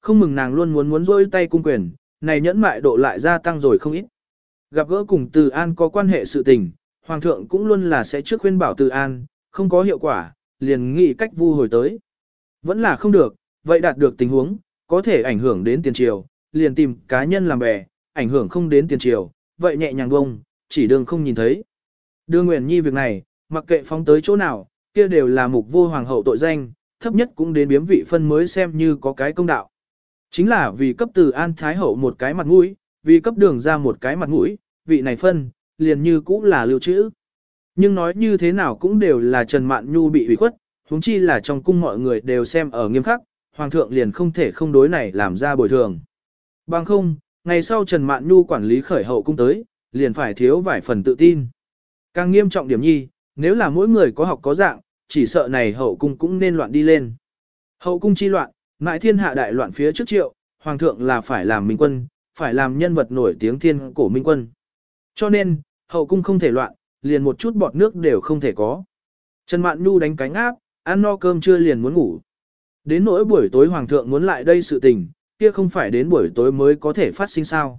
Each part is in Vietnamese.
Không mừng nàng luôn muốn muốn rôi tay cung quyền, này nhẫn mại độ lại gia tăng rồi không ít. Gặp gỡ cùng Từ An có quan hệ sự tình, Hoàng thượng cũng luôn là sẽ trước khuyên bảo Từ An, không có hiệu quả, liền nghĩ cách vu hồi tới. Vẫn là không được, vậy đạt được tình huống, có thể ảnh hưởng đến tiền triều, liền tìm cá nhân làm bè, ảnh hưởng không đến tiền triều, vậy nhẹ nhàng bông, chỉ đường không nhìn thấy. Đưa Nguyễn Nhi việc này, mặc kệ phóng tới chỗ nào, kia đều là mục vô hoàng hậu tội danh, thấp nhất cũng đến biếm vị phân mới xem như có cái công đạo. Chính là vì cấp từ An Thái Hậu một cái mặt mũi, vì cấp đường ra một cái mặt mũi, vị này phân, liền như cũng là lưu trữ. Nhưng nói như thế nào cũng đều là Trần Mạn Nhu bị ủy khuất, huống chi là trong cung mọi người đều xem ở nghiêm khắc, Hoàng thượng liền không thể không đối này làm ra bồi thường. Bằng không, ngày sau Trần Mạn Nhu quản lý khởi hậu cung tới, liền phải thiếu vài phần tự tin. Càng nghiêm trọng điểm nhi, nếu là mỗi người có học có dạng, chỉ sợ này hậu cung cũng nên loạn đi lên. Hậu cung chi loạn, mãi thiên hạ đại loạn phía trước triệu, hoàng thượng là phải làm minh quân, phải làm nhân vật nổi tiếng thiên cổ minh quân. Cho nên, hậu cung không thể loạn, liền một chút bọt nước đều không thể có. Trần Mạn Nhu đánh cánh áp, ăn no cơm trưa liền muốn ngủ. Đến nỗi buổi tối hoàng thượng muốn lại đây sự tình, kia không phải đến buổi tối mới có thể phát sinh sao.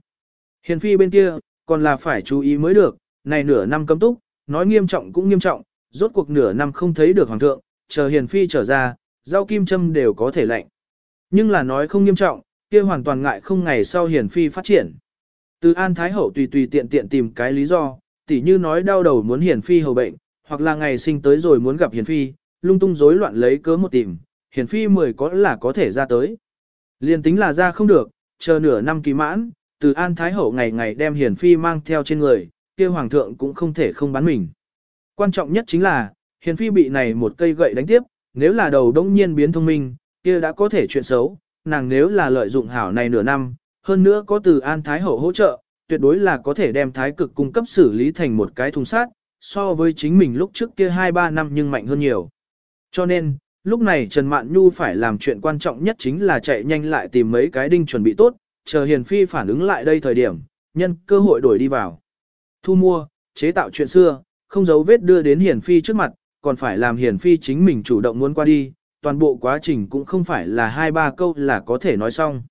Hiền phi bên kia, còn là phải chú ý mới được, này nửa năm cấm túc, nói nghiêm trọng cũng nghiêm trọng, rốt cuộc nửa năm không thấy được hoàng thượng, chờ hiền phi trở ra, rau kim châm đều có thể lạnh. Nhưng là nói không nghiêm trọng, kia hoàn toàn ngại không ngày sau hiền phi phát triển. Từ An Thái Hậu tùy tùy tiện tiện tìm cái lý do, tỉ như nói đau đầu muốn hiền phi hầu bệnh, hoặc là ngày sinh tới rồi muốn gặp hiền phi, lung tung rối loạn lấy cớ một tìm, hiền phi mười có là có thể ra tới. Liên tính là ra không được, chờ nửa năm kỳ mãn, từ An Thái Hậu ngày ngày đem hiền phi mang theo trên người, kia hoàng thượng cũng không thể không bán mình. Quan trọng nhất chính là, hiền phi bị này một cây gậy đánh tiếp, nếu là đầu đông nhiên biến thông minh, kia đã có thể chuyện xấu, nàng nếu là lợi dụng hảo này nửa năm, hơn nữa có từ An Thái Hậu hỗ trợ, tuyệt đối là có thể đem thái cực cung cấp xử lý thành một cái thùng sát, so với chính mình lúc trước kia 2-3 năm nhưng mạnh hơn nhiều. Cho nên, lúc này Trần Mạn Nhu phải làm chuyện quan trọng nhất chính là chạy nhanh lại tìm mấy cái đinh chuẩn bị tốt, chờ Hiền Phi phản ứng lại đây thời điểm, nhân cơ hội đổi đi vào. Thu mua, chế tạo chuyện xưa, không giấu vết đưa đến Hiền Phi trước mặt, còn phải làm Hiền Phi chính mình chủ động muốn qua đi, toàn bộ quá trình cũng không phải là hai ba câu là có thể nói xong.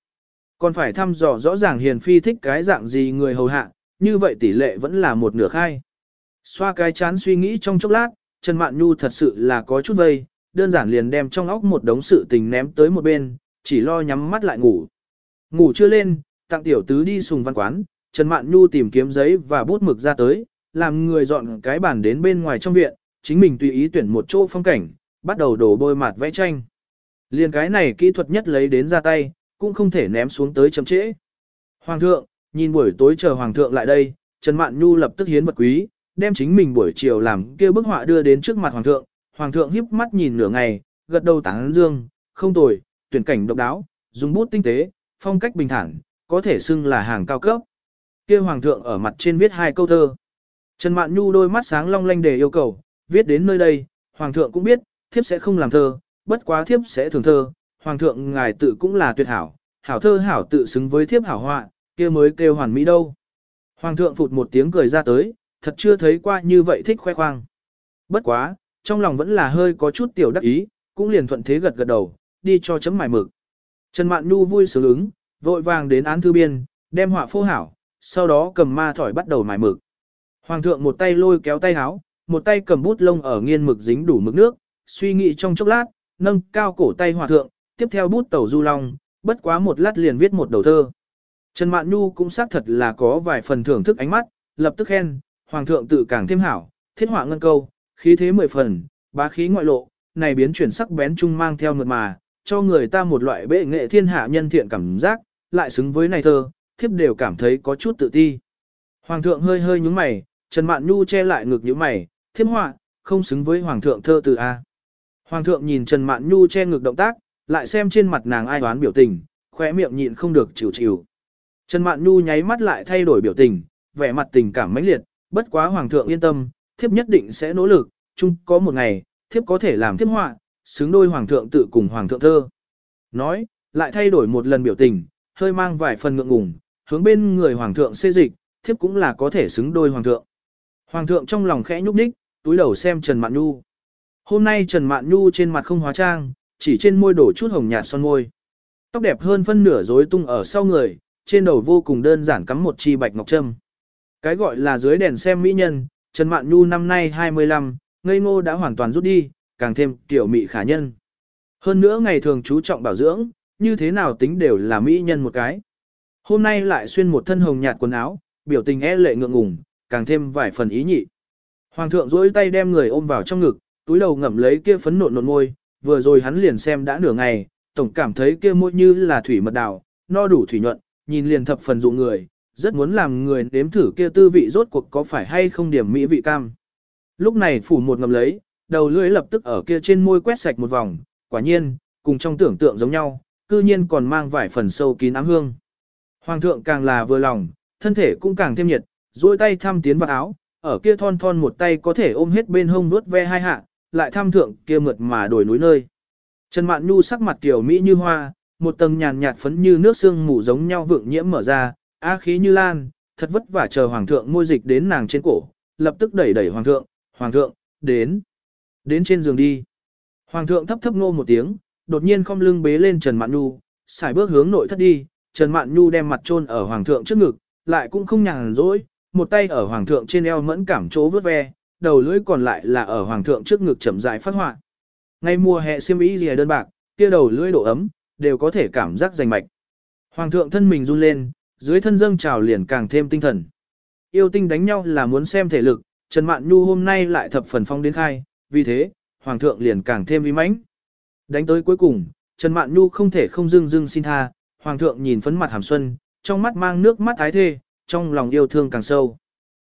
Còn phải thăm dò rõ ràng Hiền Phi thích cái dạng gì người hầu hạ, như vậy tỷ lệ vẫn là một nửa khai. Xoa cái chán suy nghĩ trong chốc lát, Trần Mạn Nhu thật sự là có chút vây, đơn giản liền đem trong óc một đống sự tình ném tới một bên, chỉ lo nhắm mắt lại ngủ. Ngủ chưa lên, tặng tiểu tứ đi sùng văn quán, Trần Mạn Nhu tìm kiếm giấy và bút mực ra tới, làm người dọn cái bàn đến bên ngoài trong viện, chính mình tùy ý tuyển một chỗ phong cảnh, bắt đầu đổ bôi mặt vẽ tranh. Liên cái này kỹ thuật nhất lấy đến ra tay, cũng không thể ném xuống tới chậm trễ. Hoàng thượng, nhìn buổi tối chờ hoàng thượng lại đây, Trần Mạn Nhu lập tức hiến vật quý, đem chính mình buổi chiều làm kia bức họa đưa đến trước mặt hoàng thượng, hoàng thượng híp mắt nhìn nửa ngày, gật đầu tán dương, không tồi, tuyển cảnh độc đáo, dùng bút tinh tế, phong cách bình thản, có thể xưng là hàng cao cấp. Kia hoàng thượng ở mặt trên viết hai câu thơ. Trần Mạn Nhu đôi mắt sáng long lanh để yêu cầu, viết đến nơi đây, hoàng thượng cũng biết, thiếp sẽ không làm thơ, bất quá thiếp sẽ thường thơ, hoàng thượng ngài tự cũng là tuyệt hảo, hảo thơ hảo tự xứng với thiếp hảo họa, kia mới kêu hoàn mỹ đâu. Hoàng thượng phụt một tiếng cười ra tới, thật chưa thấy qua như vậy thích khoe khoang. Bất quá, trong lòng vẫn là hơi có chút tiểu đắc ý, cũng liền thuận thế gật gật đầu, đi cho chấm mài mực. Trần Mạn Nhu vui sướng ứng, vội vàng đến án thư biên, đem họa phô hảo, sau đó cầm ma thỏi bắt đầu mài mực. Hoàng thượng một tay lôi kéo tay áo, một tay cầm bút lông ở nghiên mực dính đủ mực nước, suy nghĩ trong chốc lát, nâng cao cổ tay hòa thượng, tiếp theo bút tẩu du long, bất quá một lát liền viết một đầu thơ. Trần Mạn Nhu cũng xác thật là có vài phần thưởng thức ánh mắt, lập tức khen, hoàng thượng tự càng thêm hảo, thiết họa ngân câu, khí thế mười phần, bá khí ngoại lộ, này biến chuyển sắc bén trung mang theo mượt mà, cho người ta một loại bệ nghệ thiên hạ nhân thiện cảm giác, lại xứng với này thơ, thiếp đều cảm thấy có chút tự ti. Hoàng thượng hơi hơi nhúng mày, Trần Mạn Nhu che lại ngực như mày, thiếp họa, không xứng với hoàng thượng thơ từ A. Hoàng thượng nhìn Trần Mạn Nhu che ngực động tác, lại xem trên mặt nàng ai đoán biểu tình, khóe miệng nhịn không được chịu chịu. Trần Mạn Nhu nháy mắt lại thay đổi biểu tình, vẻ mặt tình cảm mãnh liệt, bất quá hoàng thượng yên tâm, thiếp nhất định sẽ nỗ lực, chung có một ngày, thiếp có thể làm thiếp họa, xứng đôi hoàng thượng tự cùng hoàng thượng thơ. Nói, lại thay đổi một lần biểu tình, hơi mang vài phần ngượng ngùng, hướng bên người hoàng thượng xê dịch, thiếp cũng là có thể xứng đôi hoàng thượng. Hoàng thượng trong lòng khẽ nhúc nhích, túi đầu xem Trần Mạn Nhu. Hôm nay Trần Mạn Nhu trên mặt không hóa trang, chỉ trên môi đổ chút hồng nhạt son môi. Tóc đẹp hơn phân nửa rối tung ở sau người, trên đầu vô cùng đơn giản cắm một chi bạch ngọc trâm. Cái gọi là dưới đèn xem mỹ nhân, Trần Mạn Nhu năm nay 25, ngây ngô đã hoàn toàn rút đi, càng thêm tiểu mị khả nhân. Hơn nữa ngày thường chú trọng bảo dưỡng, như thế nào tính đều là mỹ nhân một cái. Hôm nay lại xuyên một thân hồng nhạt quần áo, biểu tình e lệ ngượng ngùng, càng thêm vài phần ý nhị. Hoàng thượng duỗi tay đem người ôm vào trong ngực, túi đầu ngậm lấy kia phấn nộn nộn môi, vừa rồi hắn liền xem đã nửa ngày, tổng cảm thấy kia môi như là thủy mật đào, no đủ thủy nhuận, nhìn liền thập phần dụ người, rất muốn làm người nếm thử kia tư vị rốt cuộc có phải hay không điểm mỹ vị cam. Lúc này phủ một ngầm lấy, đầu lưỡi lập tức ở kia trên môi quét sạch một vòng, quả nhiên, cùng trong tưởng tượng giống nhau, cư nhiên còn mang vài phần sâu kín ám hương. Hoàng thượng càng là vừa lòng, thân thể cũng càng thêm nhiệt, duỗi tay thăm tiến vào áo, ở kia thon thon một tay có thể ôm hết bên hông nuốt ve hai hạ, lại tham thượng kia mượt mà đổi núi nơi. Trần Mạn Nhu sắc mặt tiểu mỹ như hoa, một tầng nhàn nhạt phấn như nước sương mù giống nhau vượng nhiễm mở ra, á khí như lan, thật vất vả chờ hoàng thượng môi dịch đến nàng trên cổ, lập tức đẩy đẩy hoàng thượng, hoàng thượng, đến, đến trên giường đi. Hoàng thượng thấp thấp nô một tiếng, đột nhiên không lưng bế lên Trần Mạn Nhu, xài bước hướng nội thất đi, Trần Mạn Nhu đem mặt chôn ở hoàng thượng trước ngực, lại cũng không nhàn rỗi, một tay ở hoàng thượng trên eo mẫn cảm chỗ vớt ve, đầu lưỡi còn lại là ở hoàng thượng trước ngực chậm rãi phát họa. Ngay mùa hè xiêm y gì đơn bạc, kia đầu lưỡi độ ấm, đều có thể cảm giác rành mạch. Hoàng thượng thân mình run lên, dưới thân dâng trào liền càng thêm tinh thần. Yêu tinh đánh nhau là muốn xem thể lực, Trần Mạn Nhu hôm nay lại thập phần phong đến khai, vì thế, Hoàng thượng liền càng thêm uy mãnh. Đánh tới cuối cùng, Trần Mạn Nhu không thể không dưng dưng xin tha, Hoàng thượng nhìn phấn mặt hàm xuân, trong mắt mang nước mắt ái thê, trong lòng yêu thương càng sâu.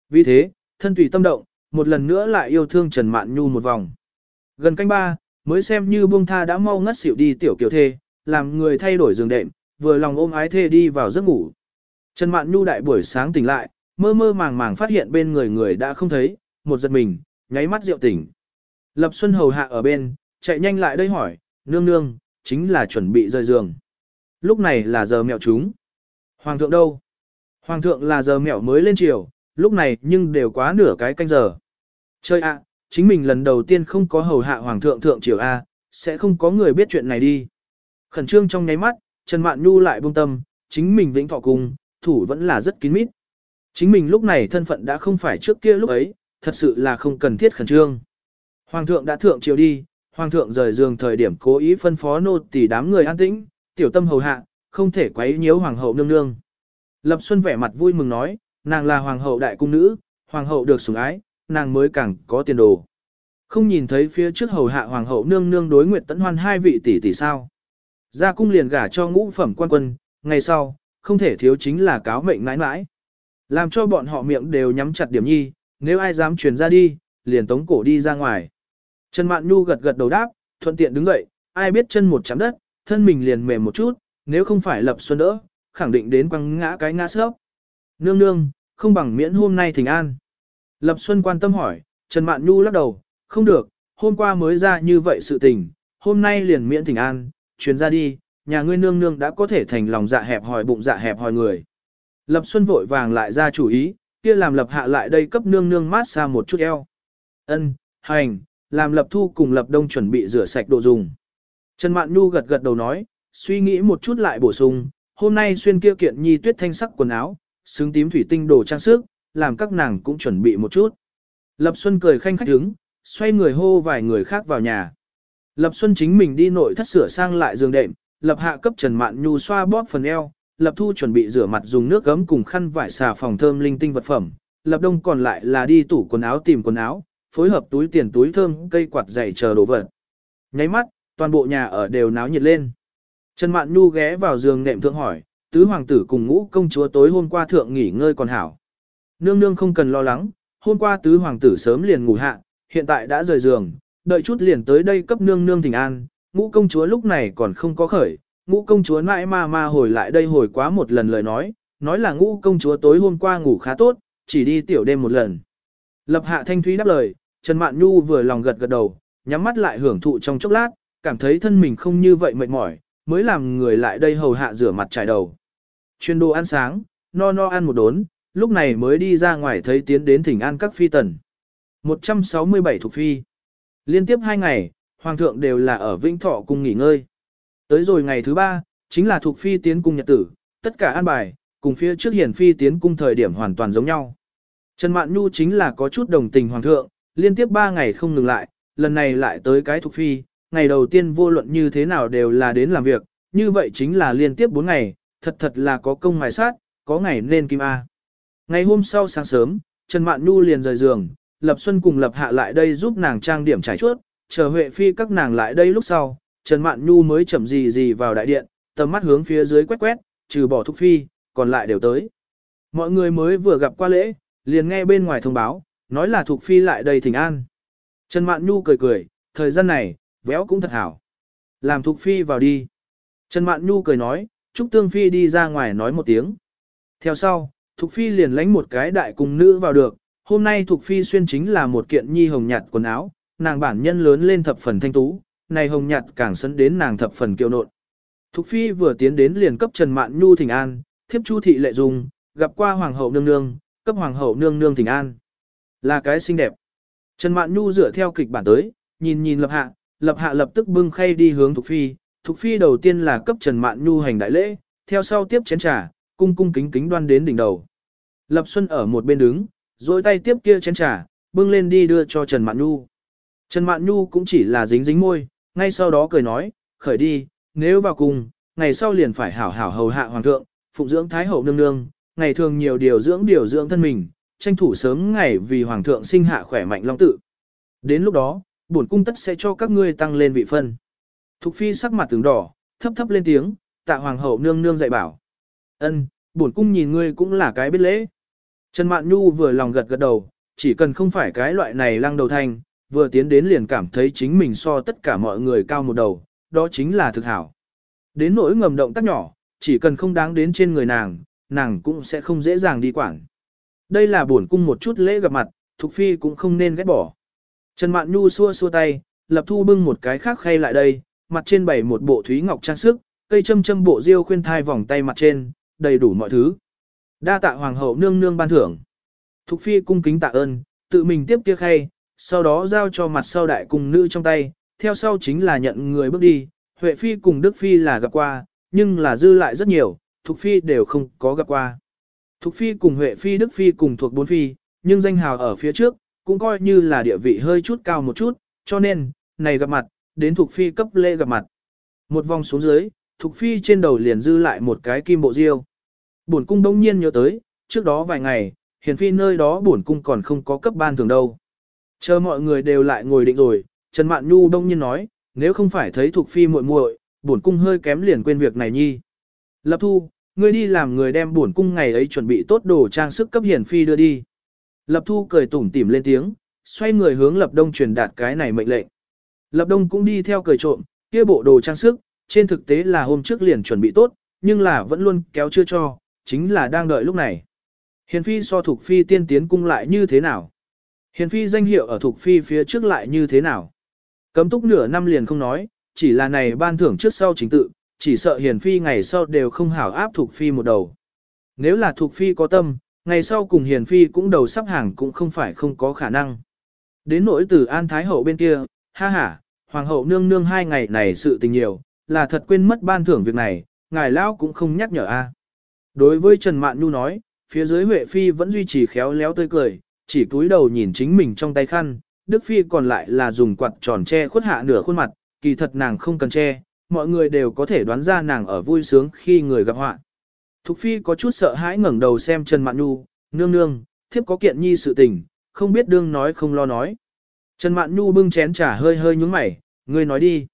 Vì thế, thân tùy tâm động, một lần nữa lại yêu thương Trần Mạn Nhu một vòng. Gần canh ba, mới xem như buông tha đã mau ngất xỉu đi tiểu kiều thê, làm người thay đổi giường đệm, vừa lòng ôm ái thê đi vào giấc ngủ. Trần Mạn Nhu đại buổi sáng tỉnh lại, mơ mơ màng màng phát hiện bên người người đã không thấy, một giật mình, nháy mắt rượu tỉnh. Lập Xuân hầu hạ ở bên, chạy nhanh lại đây hỏi, nương nương, chính là chuẩn bị rời giường. Lúc này là giờ mẹo chúng. Hoàng thượng đâu? Hoàng thượng là giờ mẹo mới lên chiều, lúc này nhưng đều quá nửa cái canh giờ. Chơi ạ, chính mình lần đầu tiên không có hầu hạ hoàng thượng thượng triều A, sẽ không có người biết chuyện này đi. Khẩn trương trong nháy mắt, Trần Mạn Nhu lại buông tâm, chính mình vĩnh thọ cùng, thủ vẫn là rất kín mít. Chính mình lúc này thân phận đã không phải trước kia lúc ấy, thật sự là không cần thiết khẩn trương. Hoàng thượng đã thượng triều đi, hoàng thượng rời giường thời điểm cố ý phân phó nô tỳ đám người an tĩnh, tiểu tâm hầu hạ, không thể quấy nhiễu hoàng hậu nương nương. Lập Xuân vẻ mặt vui mừng nói, nàng là hoàng hậu đại cung nữ, hoàng hậu được sủng ái, nàng mới càng có tiền đồ. Không nhìn thấy phía trước hầu hạ hoàng hậu nương nương đối nguyệt tấn hoan hai vị tỷ tỷ sao. Ra cung liền gả cho ngũ phẩm quan quân, ngày sau, không thể thiếu chính là cáo mệnh mãi mãi. Làm cho bọn họ miệng đều nhắm chặt điểm nhi, nếu ai dám truyền ra đi, liền tống cổ đi ra ngoài. Trần Mạn Nhu gật gật đầu đáp, thuận tiện đứng dậy, ai biết chân một chạm đất, thân mình liền mềm một chút, nếu không phải lập xuân đỡ, khẳng định đến quăng ngã cái ngã sớp. Nương nương, không bằng miễn hôm nay thỉnh an. Lập xuân quan tâm hỏi, Trần Mạn Nhu lắc đầu, không được, hôm qua mới ra như vậy sự tình, hôm nay liền miễn thỉnh an, truyền ra đi, nhà ngươi nương nương đã có thể thành lòng dạ hẹp hòi bụng dạ hẹp hòi người. Lập xuân vội vàng lại ra chủ ý, kia làm lập hạ lại đây cấp nương nương mát xa một chút eo. Ân, hành, làm lập thu cùng lập đông chuẩn bị rửa sạch đồ dùng. Trần Mạn Nhu gật gật đầu nói, suy nghĩ một chút lại bổ sung, hôm nay xuyên kia kiện nhi tuyết thanh sắc quần áo, xứng tím thủy tinh đồ trang sức, làm các nàng cũng chuẩn bị một chút. Lập Xuân cười khanh khách đứng, xoay người hô vài người khác vào nhà. Lập Xuân chính mình đi nội thất sửa sang lại giường đệm, Lập hạ cấp Trần Mạn Nhu xoa bóp phần eo, Lập Thu chuẩn bị rửa mặt dùng nước gấm cùng khăn vải xà phòng thơm linh tinh vật phẩm, Lập Đông còn lại là đi tủ quần áo tìm quần áo, phối hợp túi tiền túi thơm cây quạt dày chờ đồ vật. Nháy mắt, toàn bộ nhà ở đều náo nhiệt lên. Trần Mạn Nhu ghé vào giường nệm thượng hỏi, tứ hoàng tử cùng ngũ công chúa tối hôm qua thượng nghỉ ngơi còn hảo. Nương nương không cần lo lắng, hôm qua tứ hoàng tử sớm liền ngủ hạ, hiện tại đã rời giường, đợi chút liền tới đây cấp nương nương thỉnh an, ngũ công chúa lúc này còn không có khởi, ngũ công chúa mãi ma ma hồi lại đây hồi quá một lần lời nói, nói là ngũ công chúa tối hôm qua ngủ khá tốt, chỉ đi tiểu đêm một lần. Lập hạ thanh thúy đáp lời, Trần Mạn Nhu vừa lòng gật gật đầu, nhắm mắt lại hưởng thụ trong chốc lát, cảm thấy thân mình không như vậy mệt mỏi, mới làm người lại đây hầu hạ rửa mặt trải đầu. Chuyên đồ ăn sáng, no no ăn một đốn, lúc này mới đi ra ngoài thấy tiến đến thỉnh an các phi tần. 167 thuộc phi. Liên tiếp hai ngày, hoàng thượng đều là ở Vĩnh Thọ cung nghỉ ngơi. Tới rồi ngày thứ ba, chính là thuộc phi tiến cung nhật tử, tất cả an bài, cùng phía trước hiển phi tiến cung thời điểm hoàn toàn giống nhau. Trần Mạn Nhu chính là có chút đồng tình hoàng thượng, liên tiếp ba ngày không ngừng lại, lần này lại tới cái thuộc phi, ngày đầu tiên vô luận như thế nào đều là đến làm việc, như vậy chính là liên tiếp bốn ngày, thật thật là có công mài sát, có ngày nên kim A. Ngày hôm sau sáng sớm, Trần Mạn Nhu liền rời giường, Lập Xuân cùng Lập Hạ lại đây giúp nàng trang điểm trải chuốt, chờ Huệ Phi các nàng lại đây lúc sau, Trần Mạn Nhu mới chậm gì gì vào đại điện, tầm mắt hướng phía dưới quét quét, trừ bỏ Thúc Phi, còn lại đều tới. Mọi người mới vừa gặp qua lễ, liền nghe bên ngoài thông báo, nói là Thục Phi lại đây thỉnh an. Trần Mạn Nhu cười cười, thời gian này, véo cũng thật hảo. Làm Thục Phi vào đi. Trần Mạn Nhu cười nói, Trúc Tương Phi đi ra ngoài nói một tiếng. Theo sau, Thục Phi liền lánh một cái đại cung nữ vào được, hôm nay Thục Phi xuyên chính là một kiện nhi hồng nhạt quần áo, nàng bản nhân lớn lên thập phần thanh tú, này hồng nhạt càng sấn đến nàng thập phần kiêu nộn. Thục Phi vừa tiến đến liền cấp Trần Mạn Nhu thỉnh an, thiếp Chu thị lệ dung, gặp qua Hoàng hậu nương nương, cấp Hoàng hậu nương nương thỉnh an. Là cái xinh đẹp. Trần Mạn Nhu dựa theo kịch bản tới, nhìn nhìn lập hạ, lập hạ lập tức bưng khay đi hướng Thục Phi. Thục Phi đầu tiên là cấp Trần Mạn Nhu hành đại lễ, theo sau tiếp chén trà, cung cung kính kính đoan đến đỉnh đầu. Lập Xuân ở một bên đứng, rồi tay tiếp kia chén trà, bưng lên đi đưa cho Trần Mạn Nhu. Trần Mạn Nhu cũng chỉ là dính dính môi, ngay sau đó cười nói, khởi đi, nếu vào cùng, ngày sau liền phải hảo hảo hầu hạ hoàng thượng, phụng dưỡng thái hậu nương nương, ngày thường nhiều điều dưỡng điều dưỡng thân mình, tranh thủ sớm ngày vì hoàng thượng sinh hạ khỏe mạnh long tự. Đến lúc đó, bổn cung tất sẽ cho các ngươi tăng lên vị phân. Thục phi sắc mặt tướng đỏ, thấp thấp lên tiếng, tạ hoàng hậu nương nương dạy bảo. Ân, bổn cung nhìn ngươi cũng là cái biết lễ. Trần Mạn Nhu vừa lòng gật gật đầu, chỉ cần không phải cái loại này lăng đầu thanh, vừa tiến đến liền cảm thấy chính mình so tất cả mọi người cao một đầu, đó chính là thực hảo. Đến nỗi ngầm động tác nhỏ, chỉ cần không đáng đến trên người nàng, nàng cũng sẽ không dễ dàng đi quản. Đây là bổn cung một chút lễ gặp mặt, Thục Phi cũng không nên ghét bỏ. Trần Mạn Nhu xua xua tay, lập thu bưng một cái khác khay lại đây, mặt trên bày một bộ thúy ngọc trang sức, cây châm châm bộ diêu khuyên thai vòng tay mặt trên, đầy đủ mọi thứ. Đa tạ hoàng hậu nương nương ban thưởng. Thục Phi cung kính tạ ơn, tự mình tiếp kia khay, sau đó giao cho mặt sau đại cung nữ trong tay, theo sau chính là nhận người bước đi, Huệ Phi cùng Đức Phi là gặp qua, nhưng là dư lại rất nhiều, Thục Phi đều không có gặp qua. Thục Phi cùng Huệ Phi Đức Phi cùng thuộc bốn Phi, nhưng danh hào ở phía trước, cũng coi như là địa vị hơi chút cao một chút, cho nên, này gặp mặt, đến Thục Phi cấp lễ gặp mặt. Một vòng xuống dưới, Thục Phi trên đầu liền dư lại một cái kim bộ diêu. Bổn cung đông nhiên nhớ tới, trước đó vài ngày, hiền phi nơi đó bổn cung còn không có cấp ban thường đâu. Chờ mọi người đều lại ngồi định rồi, Trần Mạn Nhu đông nhiên nói, nếu không phải thấy Thục Phi muội muội, bổn cung hơi kém liền quên việc này nhi. Lập thu, ngươi đi làm người đem bổn cung ngày ấy chuẩn bị tốt đồ trang sức cấp hiển phi đưa đi. Lập thu cười tủm tỉm lên tiếng, xoay người hướng lập đông truyền đạt cái này mệnh lệnh. Lập đông cũng đi theo cười trộm, kia bộ đồ trang sức, trên thực tế là hôm trước liền chuẩn bị tốt, nhưng là vẫn luôn kéo chưa cho, chính là đang đợi lúc này. Hiền phi so thuộc phi tiên tiến cung lại như thế nào? Hiền phi danh hiệu ở thuộc phi phía trước lại như thế nào? Cấm túc nửa năm liền không nói, chỉ là này ban thưởng trước sau chính tự, chỉ sợ hiền phi ngày sau đều không hảo áp thuộc phi một đầu. Nếu là thuộc phi có tâm, ngày sau cùng hiền phi cũng đầu sắp hàng cũng không phải không có khả năng. Đến nỗi từ an thái hậu bên kia, ha ha, hoàng hậu nương nương hai ngày này sự tình nhiều, là thật quên mất ban thưởng việc này, ngài lão cũng không nhắc nhở a. Đối với Trần Mạn Nhu nói, phía dưới Huệ Phi vẫn duy trì khéo léo tươi cười, chỉ cúi đầu nhìn chính mình trong tay khăn, Đức Phi còn lại là dùng quạt tròn che khuất hạ nửa khuôn mặt, kỳ thật nàng không cần che, mọi người đều có thể đoán ra nàng ở vui sướng khi người gặp họa. Thục Phi có chút sợ hãi ngẩng đầu xem Trần Mạn Nhu, nương nương, thiếp có kiện nhi sự tình, không biết đương nói không lo nói. Trần Mạn Nhu bưng chén trà hơi hơi nhúng mày, ngươi nói đi.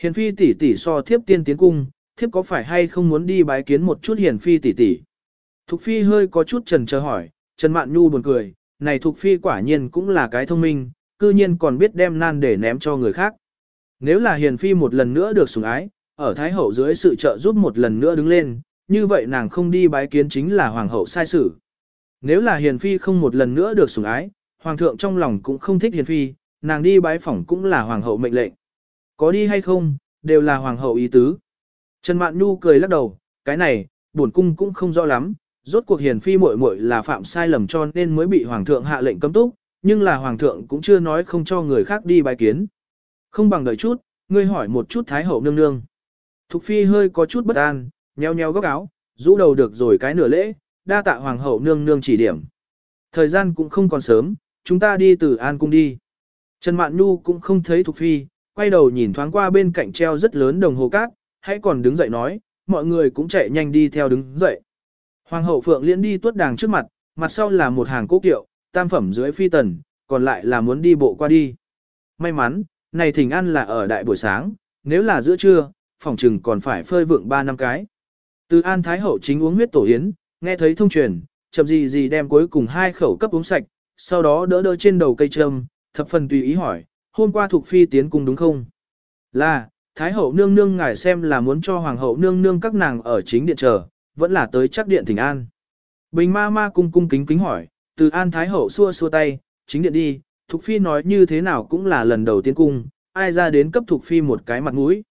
Hiền Phi tỷ tỷ so thiếp tiên tiến cung, thiếp có phải hay không muốn đi bái kiến một chút Hiền Phi tỷ tỷ. Thục Phi hơi có chút trần chờ hỏi, Trần Mạn Nhu buồn cười, này Thục Phi quả nhiên cũng là cái thông minh, cư nhiên còn biết đem nan để ném cho người khác. Nếu là Hiền Phi một lần nữa được sủng ái, ở Thái Hậu dưới sự trợ giúp một lần nữa đứng lên, như vậy nàng không đi bái kiến chính là Hoàng hậu sai sự. Nếu là Hiền Phi không một lần nữa được sủng ái, Hoàng thượng trong lòng cũng không thích Hiền Phi, nàng đi bái phỏng cũng là Hoàng hậu mệnh lệnh. Có đi hay không, đều là Hoàng hậu ý tứ. Trần Mạn Nhu cười lắc đầu, cái này, bổn cung cũng không rõ lắm, rốt cuộc Hiền Phi muội muội là phạm sai lầm cho nên mới bị Hoàng thượng hạ lệnh cấm túc, nhưng là Hoàng thượng cũng chưa nói không cho người khác đi bái kiến. Không bằng đợi chút, ngươi hỏi một chút Thái hậu nương nương. Thục phi hơi có chút bất an, nheo nheo góc áo, rũ đầu được rồi cái nửa lễ, đa tạ hoàng hậu nương nương chỉ điểm. Thời gian cũng không còn sớm, chúng ta đi từ an cung đi. Trần Mạn Nhu cũng không thấy Thục phi, quay đầu nhìn thoáng qua bên cạnh treo rất lớn đồng hồ cát, hãy còn đứng dậy nói, mọi người cũng chạy nhanh đi theo đứng dậy. Hoàng hậu Phượng Liễn đi tuốt đàng trước mặt, mặt sau là một hàng cố kiệu, tam phẩm dưới phi tần, còn lại là muốn đi bộ qua đi. May mắn, này thỉnh ăn là ở đại buổi sáng, nếu là giữa trưa, phòng trừng còn phải phơi vượng ba năm cái. Từ An Thái Hậu chính uống huyết tổ yến, nghe thấy thông truyền, chậm gì gì đem cuối cùng hai khẩu cấp uống sạch, sau đó đỡ đỡ trên đầu cây trâm, thập phần tùy ý hỏi, hôm qua thuộc phi tiến cung đúng không? Là, Thái Hậu nương nương ngài xem là muốn cho Hoàng hậu nương nương các nàng ở chính điện chờ, vẫn là tới chắc điện thỉnh an. Bình ma ma cung cung kính kính hỏi, từ An Thái Hậu xua xua tay, chính điện đi, thuộc Phi nói như thế nào cũng là lần đầu tiên cung, ai ra đến cấp thuộc Phi một cái mặt mũi.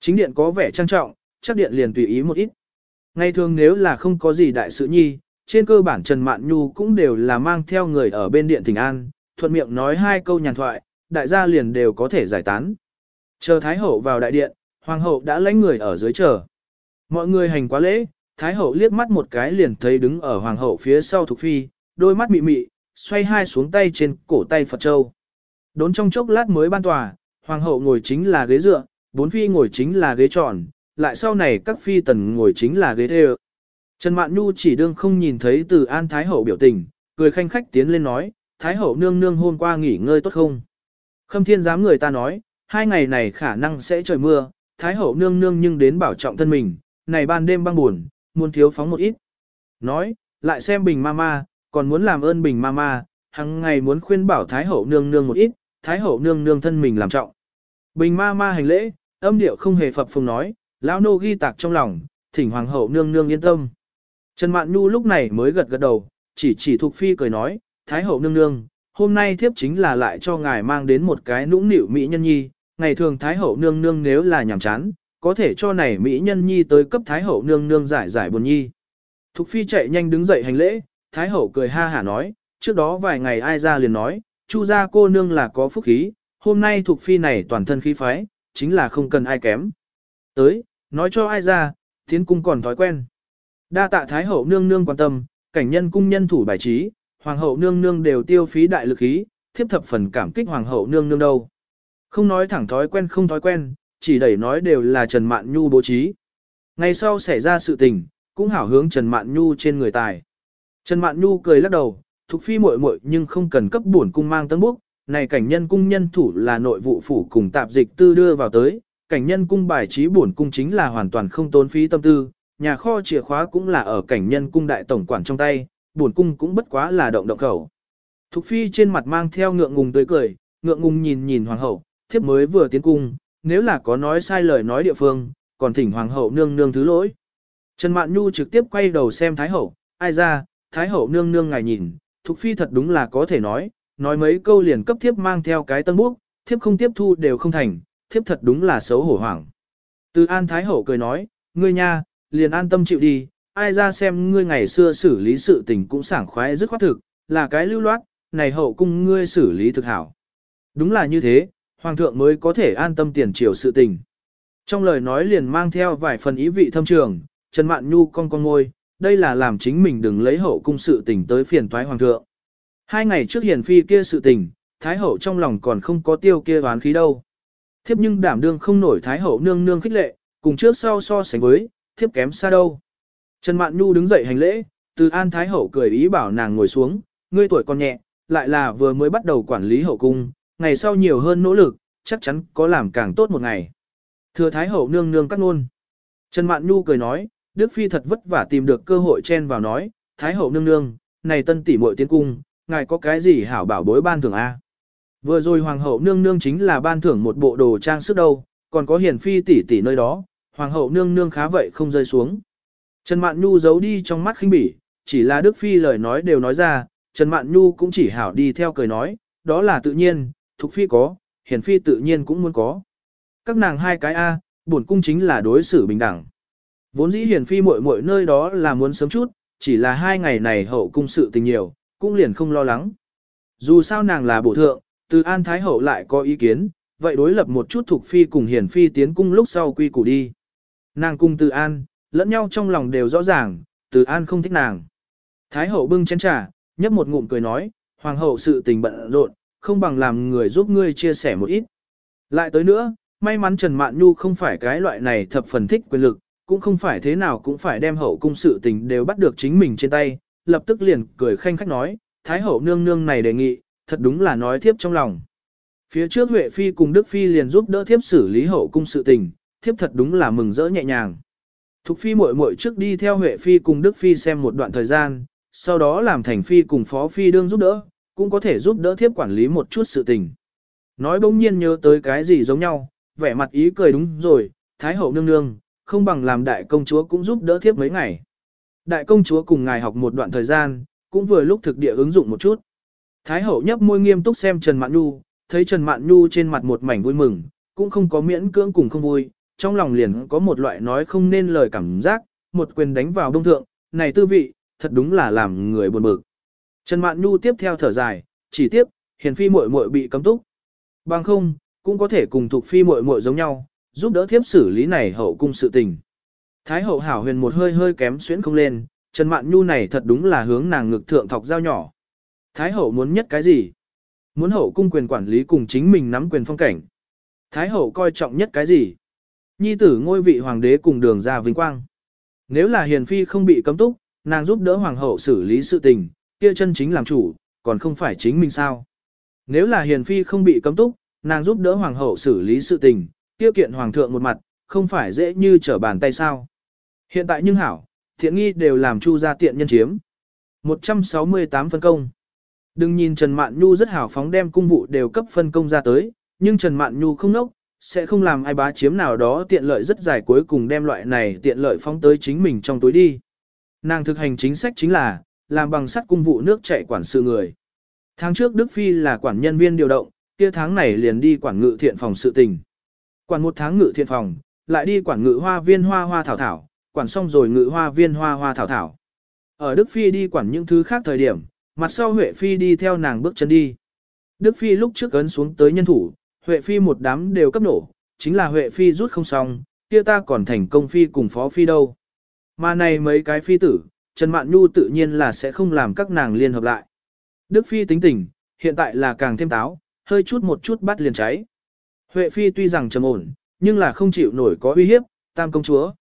Chính điện có vẻ trang trọng, chắc điện liền tùy ý một ít. Ngày thường nếu là không có gì đại sự nhi, trên cơ bản Trần Mạn Nhu cũng đều là mang theo người ở bên điện Thịnh an, thuận miệng nói hai câu nhàn thoại, đại gia liền đều có thể giải tán. Chờ Thái Hậu vào đại điện, Hoàng hậu đã lãnh người ở dưới chờ. Mọi người hành quá lễ, Thái Hậu liếc mắt một cái liền thấy đứng ở Hoàng hậu phía sau Thục Phi, đôi mắt mị mị, xoay hai xuống tay trên cổ tay Phật Châu. Đốn trong chốc lát mới ban tòa, Hoàng hậu ngồi chính là ghế dựa, bốn phi ngồi chính là ghế tròn, lại sau này các phi tần ngồi chính là ghế đê Trần Mạn Nhu chỉ đương không nhìn thấy từ An Thái Hậu biểu tình, cười khanh khách tiến lên nói, Thái Hậu nương nương hôm qua nghỉ ngơi tốt không? Khâm thiên giám người ta nói, hai ngày này khả năng sẽ trời mưa, Thái Hậu nương nương nhưng đến bảo trọng thân mình, này ban đêm băng buồn, muốn thiếu phóng một ít. Nói, lại xem bình ma ma, còn muốn làm ơn bình ma ma, hằng ngày muốn khuyên bảo Thái Hậu nương nương một ít, Thái Hậu nương nương thân mình làm trọng. Bình ma ma hành lễ, âm điệu không hề phập phồng nói, lão nô ghi tạc trong lòng, thỉnh Hoàng Hậu nương nương yên tâm. Trần Mạn Nhu lúc này mới gật gật đầu, chỉ chỉ Thục phi cười nói, Thái Hậu nương nương, hôm nay thiếp chính là lại cho ngài mang đến một cái nũng nịu mỹ nhân nhi, ngày thường Thái Hậu nương nương nếu là nhàm chán, có thể cho này mỹ nhân nhi tới cấp Thái Hậu nương nương giải giải buồn nhi. Thục phi chạy nhanh đứng dậy hành lễ, Thái Hậu cười ha hả nói, trước đó vài ngày ai ra liền nói, chu gia cô nương là có phúc khí, hôm nay Thục phi này toàn thân khí phái, chính là không cần ai kém. Tới, nói cho ai ra, tiến cung còn thói quen. Đa tạ Thái Hậu nương nương quan tâm, cảnh nhân cung nhân thủ bài trí, Hoàng hậu nương nương đều tiêu phí đại lực khí, thiếp thập phần cảm kích Hoàng hậu nương nương đâu. Không nói thẳng thói quen không thói quen, chỉ đẩy nói đều là Trần Mạn Nhu bố trí. Ngày sau xảy ra sự tình, cũng hảo hướng Trần Mạn Nhu trên người tài. Trần Mạn Nhu cười lắc đầu, thuộc phi muội muội nhưng không cần cấp bổn cung mang tân bút, này cảnh nhân cung nhân thủ là nội vụ phủ cùng tạp dịch tư đưa vào tới, cảnh nhân cung bài trí bổn cung chính là hoàn toàn không tốn phí tâm tư, nhà kho chìa khóa cũng là ở cảnh nhân cung đại tổng quản trong tay, bổn cung cũng bất quá là động động khẩu. Thục phi trên mặt mang theo ngượng ngùng tươi cười, ngượng ngùng nhìn nhìn hoàng hậu, thiếp mới vừa tiến cung, nếu là có nói sai lời nói địa phương, còn thỉnh hoàng hậu nương nương thứ lỗi. Trần Mạn Nhu trực tiếp quay đầu xem thái hậu, ai ra, thái hậu nương nương ngài nhìn, thục phi thật đúng là có thể nói, nói mấy câu liền cấp thiếp mang theo cái tân bút, thiếp không tiếp thu đều không thành, thiếp thật đúng là xấu hổ hoảng. Từ An Thái Hậu cười nói, ngươi nha, liền an tâm chịu đi, ai ra xem ngươi ngày xưa xử lý sự tình cũng sảng khoái dứt khoát thực, là cái lưu loát, này hậu cung ngươi xử lý thực hảo. Đúng là như thế, hoàng thượng mới có thể an tâm tiền triều sự tình. Trong lời nói liền mang theo vài phần ý vị thâm trường, Trần Mạn Nhu con con ngôi, đây là làm chính mình đừng lấy hậu cung sự tình tới phiền toái hoàng thượng. Hai ngày trước hiền phi kia sự tình, thái hậu trong lòng còn không có tiêu kia oán khí đâu. Thiếp nhưng đảm đương không nổi thái hậu nương nương khích lệ, cùng trước sau so sánh với, thiếp kém xa đâu. Trần Mạn Nhu đứng dậy hành lễ, từ An Thái Hậu cười ý bảo nàng ngồi xuống, ngươi tuổi còn nhẹ, lại là vừa mới bắt đầu quản lý hậu cung, ngày sau nhiều hơn nỗ lực, chắc chắn có làm càng tốt một ngày. Thưa Thái Hậu nương nương cắt nôn. Trần Mạn Nhu cười nói, Đức Phi thật vất vả tìm được cơ hội chen vào nói, Thái Hậu nương nương, này tân tỷ muội tiến cung, ngài có cái gì hảo bảo bối ban thưởng a? Vừa rồi Hoàng hậu nương nương chính là ban thưởng một bộ đồ trang sức đâu, còn có hiền phi tỷ tỷ nơi đó, Hoàng hậu nương nương khá vậy không rơi xuống. Trần Mạn Nhu giấu đi trong mắt khinh bỉ, chỉ là Đức Phi lời nói đều nói ra, Trần Mạn Nhu cũng chỉ hảo đi theo cười nói, đó là tự nhiên, Thục Phi có, Hiển Phi tự nhiên cũng muốn có. Các nàng hai cái A, bổn cung chính là đối xử bình đẳng. Vốn dĩ Hiển Phi muội muội nơi đó là muốn sớm chút, chỉ là hai ngày này hậu cung sự tình nhiều, cũng liền không lo lắng. Dù sao nàng là bổ thượng, từ An Thái Hậu lại có ý kiến, vậy đối lập một chút Thục Phi cùng Hiển Phi tiến cung lúc sau quy củ đi. Nàng cùng Từ An, lẫn nhau trong lòng đều rõ ràng, Từ An không thích nàng. Thái hậu bưng chén trà, nhấp một ngụm cười nói, hoàng hậu sự tình bận rộn, không bằng làm người giúp ngươi chia sẻ một ít. Lại tới nữa, may mắn Trần Mạn Nhu không phải cái loại này thập phần thích quyền lực, cũng không phải thế nào cũng phải đem hậu cung sự tình đều bắt được chính mình trên tay, lập tức liền cười khanh khách nói, Thái hậu nương nương này đề nghị, thật đúng là nói thiếp trong lòng. Phía trước Huệ Phi cùng Đức Phi liền giúp đỡ thiếp xử lý hậu cung sự tình, thiếp thật đúng là mừng rỡ nhẹ nhàng. Thục Phi muội muội trước đi theo Huệ Phi cùng Đức Phi xem một đoạn thời gian, sau đó làm thành Phi cùng Phó Phi đương giúp đỡ, cũng có thể giúp đỡ thiếp quản lý một chút sự tình. Nói bỗng nhiên nhớ tới cái gì giống nhau, vẻ mặt ý cười đúng rồi, Thái hậu nương nương, không bằng làm đại công chúa cũng giúp đỡ thiếp mấy ngày. Đại công chúa cùng ngài học một đoạn thời gian, cũng vừa lúc thực địa ứng dụng một chút. Thái hậu nhấp môi nghiêm túc xem Trần Mạn Nhu, thấy Trần Mạn Nhu trên mặt một mảnh vui mừng, cũng không có miễn cưỡng cùng không vui, trong lòng liền có một loại nói không nên lời cảm giác, một quyền đánh vào đông thượng, này tư vị, thật đúng là làm người buồn bực. Trần Mạn Nhu tiếp theo thở dài, chỉ tiếp, hiền phi muội muội bị cấm túc. Bằng không, cũng có thể cùng thuộc phi muội muội giống nhau, giúp đỡ thiếp xử lý này hậu cung sự tình. Thái hậu hảo huyền một hơi hơi kém xuyến không lên, Trần Mạn Nhu này thật đúng là hướng nàng ngực thượng thọc dao nhỏ. Thái hậu muốn nhất cái gì? Muốn hậu cung quyền quản lý cùng chính mình nắm quyền phong cảnh. Thái hậu coi trọng nhất cái gì? Nhi tử ngôi vị hoàng đế cùng đường ra vinh quang. Nếu là hiền phi không bị cấm túc, nàng giúp đỡ hoàng hậu xử lý sự tình, kia chân chính làm chủ, còn không phải chính mình sao? Nếu là hiền phi không bị cấm túc, nàng giúp đỡ hoàng hậu xử lý sự tình, kia kiện hoàng thượng một mặt, không phải dễ như trở bàn tay sao? Hiện tại nhưng hảo, thiện nghi đều làm chu gia tiện nhân chiếm. 168 phân công. Đừng nhìn Trần Mạn Nhu rất hào phóng đem cung vụ đều cấp phân công ra tới, nhưng Trần Mạn Nhu không nốc, sẽ không làm ai bá chiếm nào đó tiện lợi rất dài cuối cùng đem loại này tiện lợi phóng tới chính mình trong túi đi. Nàng thực hành chính sách chính là, làm bằng sắt cung vụ nước chạy quản sự người. Tháng trước Đức Phi là quản nhân viên điều động, kia tháng này liền đi quản ngự thiện phòng sự tình. Quản một tháng ngự thiện phòng, lại đi quản ngự hoa viên hoa hoa thảo thảo, quản xong rồi ngự hoa viên hoa hoa thảo thảo. Ở Đức Phi đi quản những thứ khác thời điểm, mặt sau Huệ Phi đi theo nàng bước chân đi. Đức Phi lúc trước ấn xuống tới nhân thủ, Huệ Phi một đám đều cấp nổ, chính là Huệ Phi rút không xong, kia ta còn thành công Phi cùng Phó Phi đâu. Mà này mấy cái Phi tử, Trần Mạn Nhu tự nhiên là sẽ không làm các nàng liên hợp lại. Đức Phi tính tình, hiện tại là càng thêm táo, hơi chút một chút bắt liền cháy. Huệ Phi tuy rằng trầm ổn, nhưng là không chịu nổi có uy hiếp, tam công chúa.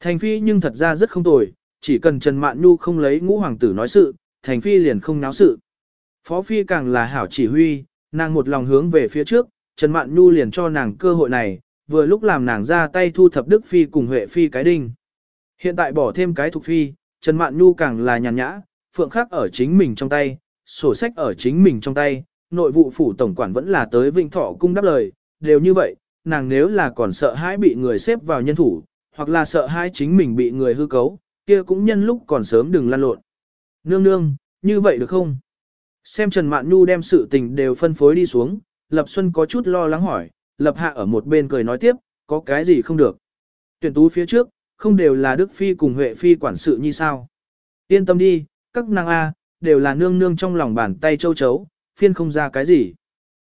Thành Phi nhưng thật ra rất không tồi, chỉ cần Trần Mạn Nhu không lấy ngũ hoàng tử nói sự, Thành Phi liền không náo sự. Phó Phi càng là hảo chỉ huy, nàng một lòng hướng về phía trước, Trần Mạn Nhu liền cho nàng cơ hội này, vừa lúc làm nàng ra tay thu thập Đức Phi cùng Huệ Phi cái đinh. Hiện tại bỏ thêm cái thuộc Phi, Trần Mạn Nhu càng là nhàn nhã, phượng khắc ở chính mình trong tay, sổ sách ở chính mình trong tay, nội vụ phủ tổng quản vẫn là tới Vinh Thọ cung đáp lời, đều như vậy, nàng nếu là còn sợ hãi bị người xếp vào nhân thủ, hoặc là sợ hãi chính mình bị người hư cấu, kia cũng nhân lúc còn sớm đừng lan lộn. Nương nương, như vậy được không? Xem Trần Mạn Nhu đem sự tình đều phân phối đi xuống, Lập Xuân có chút lo lắng hỏi, Lập Hạ ở một bên cười nói tiếp, có cái gì không được. Tuyển tú phía trước, không đều là Đức Phi cùng Huệ Phi quản sự như sao. Yên tâm đi, các nàng A, đều là nương nương trong lòng bàn tay châu chấu, phiên không ra cái gì.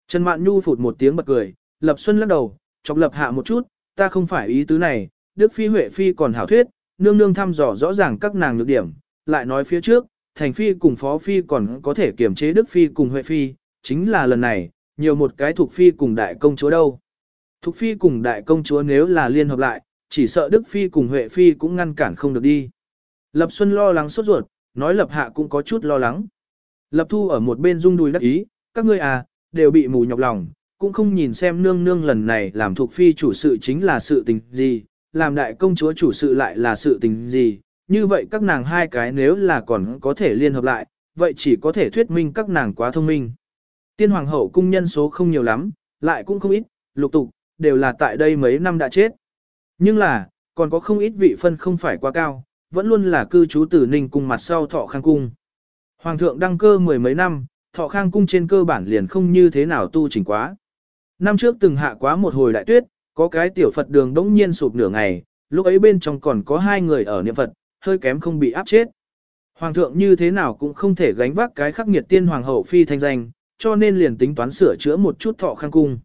Trần Mạn Nhu phụt một tiếng bật cười, Lập Xuân lắc đầu, chọc Lập Hạ một chút, ta không phải ý tứ này, Đức Phi Huệ Phi còn hảo thuyết, nương nương thăm dò rõ ràng các nàng nhược điểm, lại nói phía trước, Thành Phi cùng Phó Phi còn có thể kiểm chế Đức Phi cùng Huệ Phi, chính là lần này, nhiều một cái thuộc Phi cùng Đại Công Chúa đâu. Thục Phi cùng Đại Công Chúa nếu là liên hợp lại, chỉ sợ Đức Phi cùng Huệ Phi cũng ngăn cản không được đi. Lập Xuân lo lắng sốt ruột, nói Lập Hạ cũng có chút lo lắng. Lập Thu ở một bên rung đùi đắc ý, các ngươi à, đều bị mù nhọc lòng, cũng không nhìn xem nương nương lần này làm thuộc Phi chủ sự chính là sự tình gì, làm đại công chúa chủ sự lại là sự tình gì, như vậy các nàng hai cái nếu là còn có thể liên hợp lại, vậy chỉ có thể thuyết minh các nàng quá thông minh. Tiên hoàng hậu cung nhân số không nhiều lắm, lại cũng không ít, lục tục, đều là tại đây mấy năm đã chết. Nhưng là, còn có không ít vị phân không phải quá cao, vẫn luôn là cư trú tử ninh cung mặt sau thọ khang cung. Hoàng thượng đăng cơ mười mấy năm, thọ khang cung trên cơ bản liền không như thế nào tu chỉnh quá. Năm trước từng hạ quá một hồi đại tuyết, có cái tiểu Phật đường đống nhiên sụp nửa ngày, lúc ấy bên trong còn có hai người ở niệm Phật, hơi kém không bị áp chết. Hoàng thượng như thế nào cũng không thể gánh vác cái khắc nghiệt tiên hoàng hậu phi thanh danh, cho nên liền tính toán sửa chữa một chút thọ khang cung.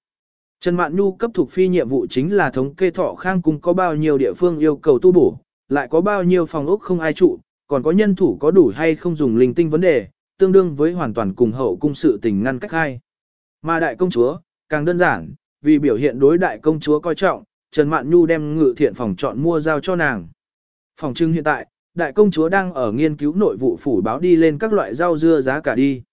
Trần Mạn Nhu cấp thuộc phi nhiệm vụ chính là thống kê thọ khang cung có bao nhiêu địa phương yêu cầu tu bổ, lại có bao nhiêu phòng ốc không ai trụ, còn có nhân thủ có đủ hay không dùng linh tinh vấn đề, tương đương với hoàn toàn cùng hậu cung sự tình ngăn cách hai. Mà đại công chúa, càng đơn giản, vì biểu hiện đối đại công chúa coi trọng, Trần Mạn Nhu đem ngự thiện phòng chọn mua giao cho nàng. Phòng trưng hiện tại, đại công chúa đang ở nghiên cứu nội vụ phủ báo đi lên các loại rau dưa giá cả đi.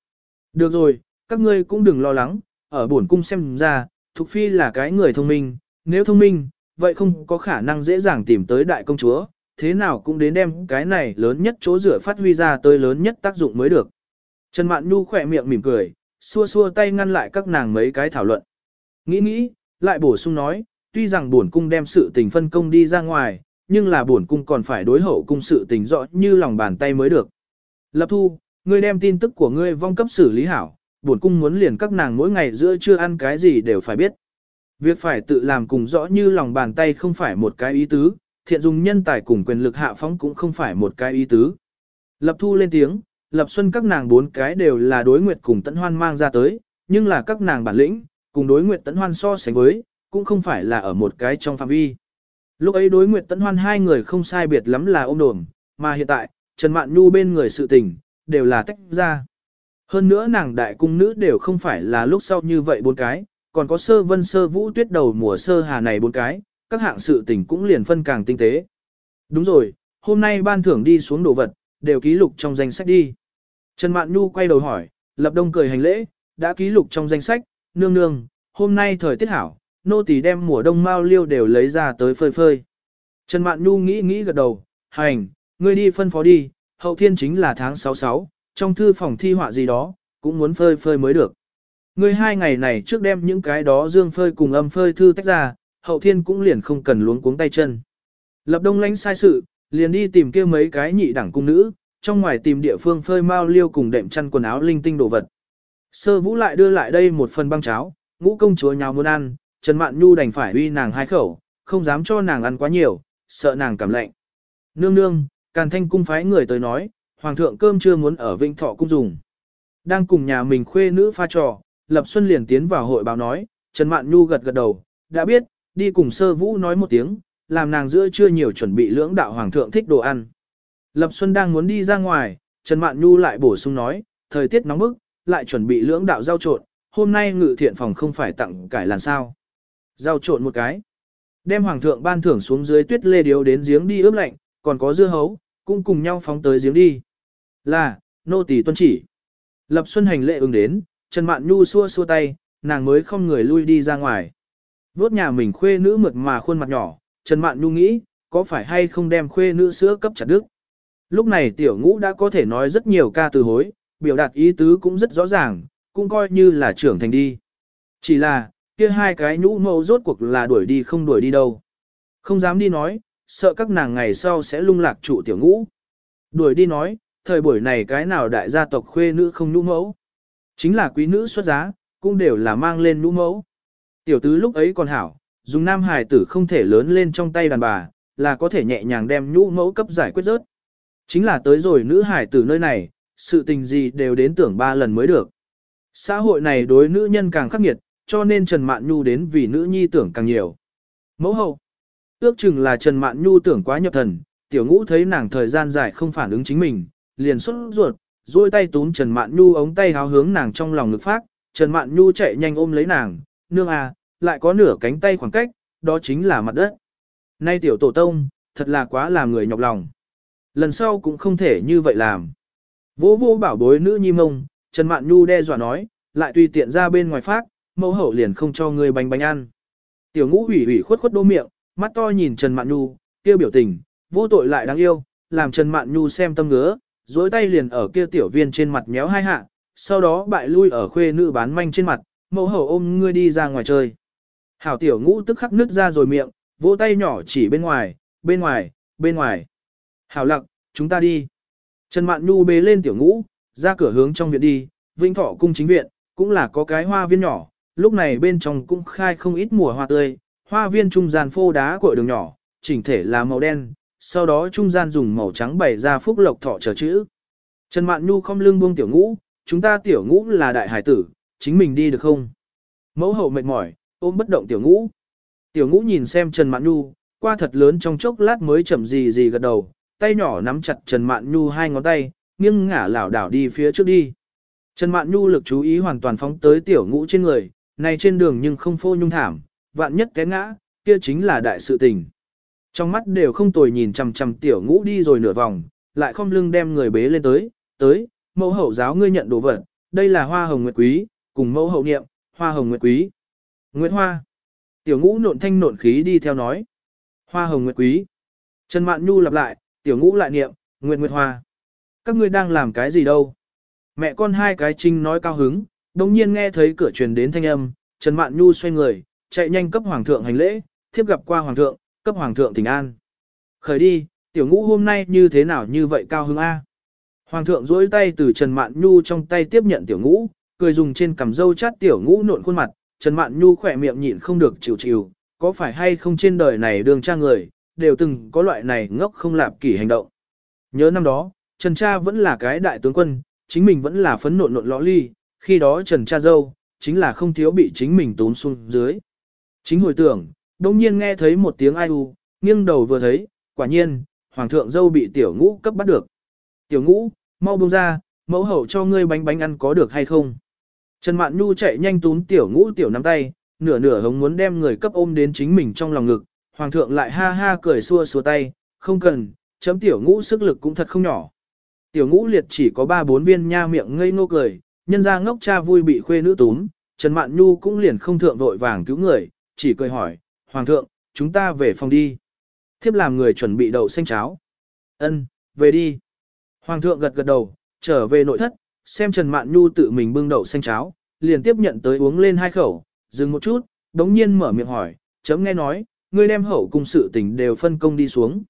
Được rồi, các ngươi cũng đừng lo lắng, ở bổn cung xem ra, Thục Phi là cái người thông minh, nếu thông minh, vậy không có khả năng dễ dàng tìm tới đại công chúa, thế nào cũng đến đem cái này lớn nhất chỗ rửa phát huy ra tới lớn nhất tác dụng mới được. Trần Mạn Nhu khỏe miệng mỉm cười, xua xua tay ngăn lại các nàng mấy cái thảo luận. Nghĩ nghĩ, lại bổ sung nói, tuy rằng bổn cung đem sự tình phân công đi ra ngoài, nhưng là bổn cung còn phải đối hậu cung sự tình rõ như lòng bàn tay mới được. Lập thu, ngươi đem tin tức của ngươi vong cấp xử lý hảo, bổn cung muốn liền các nàng mỗi ngày giữa trưa ăn cái gì đều phải biết. Việc phải tự làm cùng rõ như lòng bàn tay không phải một cái ý tứ, thiện dùng nhân tài cùng quyền lực hạ phóng cũng không phải một cái ý tứ. Lập thu lên tiếng, lập xuân các nàng bốn cái đều là đối nguyệt cùng tận hoan mang ra tới, nhưng là các nàng bản lĩnh, cùng đối nguyệt tận hoan so sánh với, cũng không phải là ở một cái trong phạm vi. Lúc ấy đối nguyệt tận hoan hai người không sai biệt lắm là ôm đồm, mà hiện tại, Trần Mạn Nhu bên người sự tình, đều là tách ra. Hơn nữa nàng đại cung nữ đều không phải là lúc sau như vậy bốn cái, còn có sơ vân sơ vũ tuyết đầu mùa sơ hà này bốn cái, các hạng sự tình cũng liền phân càng tinh tế. Đúng rồi, hôm nay ban thưởng đi xuống đồ vật, đều ký lục trong danh sách đi. Trần Mạn Nhu quay đầu hỏi, Lập Đông cười hành lễ, đã ký lục trong danh sách, nương nương, hôm nay thời tiết hảo, nô tỳ đem mùa đông mao liêu đều lấy ra tới phơi phơi. Trần Mạn Nhu nghĩ nghĩ gật đầu, hành, ngươi đi phân phó đi, hậu thiên chính là tháng 66, trong thư phòng thi họa gì đó, cũng muốn phơi phơi mới được. Ngươi hai ngày này trước đem những cái đó dương phơi cùng âm phơi thư tách ra, hậu thiên cũng liền không cần luống cuống tay chân. Lập đông lãnh sai sự, liền đi tìm kia mấy cái nhị đẳng cung nữ, trong ngoài tìm địa phương phơi mau liêu cùng đệm chăn quần áo linh tinh đồ vật. Sơ vũ lại đưa lại đây một phần băng cháo, ngũ công chúa nhào muốn ăn, Trần Mạn Nhu đành phải uy nàng hai khẩu, không dám cho nàng ăn quá nhiều, sợ nàng cảm lạnh. Nương nương, càn thanh cung phái người tới nói, hoàng thượng cơm chưa muốn ở Vinh Thọ cung dùng. Đang cùng nhà mình khuê nữ pha trò, Lập Xuân liền tiến vào hội báo nói, Trần Mạn Nhu gật gật đầu, đã biết, đi cùng sơ vũ nói một tiếng, làm nàng giữa chưa nhiều chuẩn bị lưỡng đạo hoàng thượng thích đồ ăn. Lập Xuân đang muốn đi ra ngoài, Trần Mạn Nhu lại bổ sung nói, thời tiết nóng bức, lại chuẩn bị lưỡng đạo rau trộn, hôm nay ngự thiện phòng không phải tặng cải làm sao. Rau trộn một cái. Đem hoàng thượng ban thưởng xuống dưới tuyết lê điếu đến giếng đi ướp lạnh, còn có dưa hấu, cũng cùng nhau phóng tới giếng đi. Là, nô tỳ tuân chỉ. Lập Xuân hành lệ ứng đến, Trần Mạn Nhu xua xua tay, nàng mới không người lui đi ra ngoài. Vốt nhà mình khuê nữ mượt mà khuôn mặt nhỏ, Trần Mạn Nhu nghĩ, có phải hay không đem khuê nữ sữa cấp chặt đức. Lúc này tiểu ngũ đã có thể nói rất nhiều ca từ hối, biểu đạt ý tứ cũng rất rõ ràng, cũng coi như là trưởng thành đi. Chỉ là, kia hai cái nhũ mẫu rốt cuộc là đuổi đi không đuổi đi đâu. Không dám đi nói, sợ các nàng ngày sau sẽ lung lạc trụ tiểu ngũ. Đuổi đi nói, thời buổi này cái nào đại gia tộc khuê nữ không nhũ mẫu. Chính là quý nữ xuất giá, cũng đều là mang lên nhũ mẫu. Tiểu tứ lúc ấy còn hảo, dùng nam hài tử không thể lớn lên trong tay đàn bà, là có thể nhẹ nhàng đem nhũ mẫu cấp giải quyết rớt. Chính là tới rồi nữ hài tử nơi này, sự tình gì đều đến tưởng ba lần mới được. Xã hội này đối nữ nhân càng khắc nghiệt, cho nên Trần Mạn Nhu đến vì nữ nhi tưởng càng nhiều. Mẫu hậu, ước chừng là Trần Mạn Nhu tưởng quá nhập thần, tiểu ngũ thấy nàng thời gian dài không phản ứng chính mình, liền xuất ruột, duỗi tay túm Trần Mạn Nhu ống tay háo hướng nàng trong lòng ngực phát, Trần Mạn Nhu chạy nhanh ôm lấy nàng, nương à, lại có nửa cánh tay khoảng cách, đó chính là mặt đất. Nay tiểu tổ tông, thật là quá làm người nhọc lòng. Lần sau cũng không thể như vậy làm. Vô vô bảo bối nữ nhi mông, Trần Mạn Nhu đe dọa nói, lại tùy tiện ra bên ngoài phát, mẫu hậu liền không cho người bánh bánh ăn. Tiểu ngũ hủy hủy khuất khuất đô miệng, mắt to nhìn Trần Mạn Nhu, kêu biểu tình, vô tội lại đáng yêu, làm Trần Mạn Nhu xem tâm ngứa, dối tay liền ở kia tiểu viên trên mặt méo hai hạ, sau đó bại lui ở khuê nữ bán manh trên mặt, mẫu hậu ôm ngươi đi ra ngoài chơi. Hảo tiểu ngũ tức khắc nứt ra rồi miệng, vỗ tay nhỏ chỉ bên ngoài, bên ngoài, bên ngoài. Hảo lặc, chúng ta đi. Trần Mạn Nhu bế lên tiểu ngũ, ra cửa hướng trong viện đi, Vinh Thọ cung chính viện, cũng là có cái hoa viên nhỏ, lúc này bên trong cũng khai không ít mùa hoa tươi, hoa viên trung gian phô đá của đường nhỏ, chỉnh thể là màu đen, sau đó trung gian dùng màu trắng bày ra phúc lộc thọ chờ chữ. Trần Mạn Nhu không lưng buông tiểu ngũ, chúng ta tiểu ngũ là đại hải tử, chính mình đi được không? Mẫu hậu mệt mỏi, ôm bất động tiểu ngũ. Tiểu ngũ nhìn xem Trần Mạn Nhu, qua thật lớn trong chốc lát mới chậm gì gì gật đầu, tay nhỏ nắm chặt Trần Mạn Nhu hai ngón tay, nghiêng ngả lảo đảo đi phía trước đi. Trần Mạn Nhu lực chú ý hoàn toàn phóng tới tiểu ngũ trên người, này trên đường nhưng không phô nhung thảm, vạn nhất té ngã, kia chính là đại sự tình. Trong mắt đều không tồi nhìn chằm chằm tiểu ngũ đi rồi nửa vòng, lại không lưng đem người bế lên tới, tới, mẫu hậu giáo ngươi nhận đồ vật, đây là hoa hồng nguyệt quý, cùng mẫu hậu niệm, hoa hồng nguyệt quý. Nguyệt hoa. Tiểu ngũ nộn thanh nộn khí đi theo nói. Hoa hồng nguyệt quý. Trần Mạn Nhu lặp lại, tiểu ngũ lại niệm, nguyệt nguyệt hoa. Các ngươi đang làm cái gì đâu? Mẹ con hai cái trinh nói cao hứng, đồng nhiên nghe thấy cửa truyền đến thanh âm, Trần Mạn Nhu xoay người, chạy nhanh cấp hoàng thượng hành lễ, thiếp gặp qua hoàng thượng, cấp hoàng thượng thỉnh an. Khởi đi, tiểu ngũ hôm nay như thế nào như vậy cao hứng A. Hoàng thượng duỗi tay từ Trần Mạn Nhu trong tay tiếp nhận tiểu ngũ, cười dùng trên cằm dâu chát tiểu ngũ nộn khuôn mặt, Trần Mạn Nhu khỏe miệng nhịn không được chịu chịu, có phải hay không trên đời này đường cha người, đều từng có loại này ngốc không lạp kỷ hành động. Nhớ năm đó, Trần cha vẫn là cái đại tướng quân, chính mình vẫn là phấn nộn nộn lõ ly, khi đó Trần cha dâu, chính là không thiếu bị chính mình tốn xuống dưới. Chính hồi tưởng, đông nhiên nghe thấy một tiếng ai u, nghiêng đầu vừa thấy, quả nhiên, hoàng thượng dâu bị tiểu ngũ cấp bắt được. Tiểu ngũ, mau buông ra, mẫu hậu cho ngươi bánh bánh ăn có được hay không? Trần Mạn Nhu chạy nhanh túm tiểu ngũ tiểu nắm tay, nửa nửa hống muốn đem người cấp ôm đến chính mình trong lòng ngực, hoàng thượng lại ha ha cười xua xua tay, không cần, chấm tiểu ngũ sức lực cũng thật không nhỏ. Tiểu ngũ liệt chỉ có ba bốn viên nha miệng ngây ngô cười, nhân ra ngốc cha vui bị khuê nữ túm, Trần Mạn Nhu cũng liền không thượng vội vàng cứu người, chỉ cười hỏi, Hoàng thượng, chúng ta về phòng đi. Thiếp làm người chuẩn bị đậu xanh cháo. Ân, về đi. Hoàng thượng gật gật đầu, trở về nội thất, xem Trần Mạn Nhu tự mình bưng đậu xanh cháo, liền tiếp nhận tới uống lên hai khẩu, dừng một chút, đống nhiên mở miệng hỏi, chấm nghe nói, ngươi đem hậu cung sự tình đều phân công đi xuống.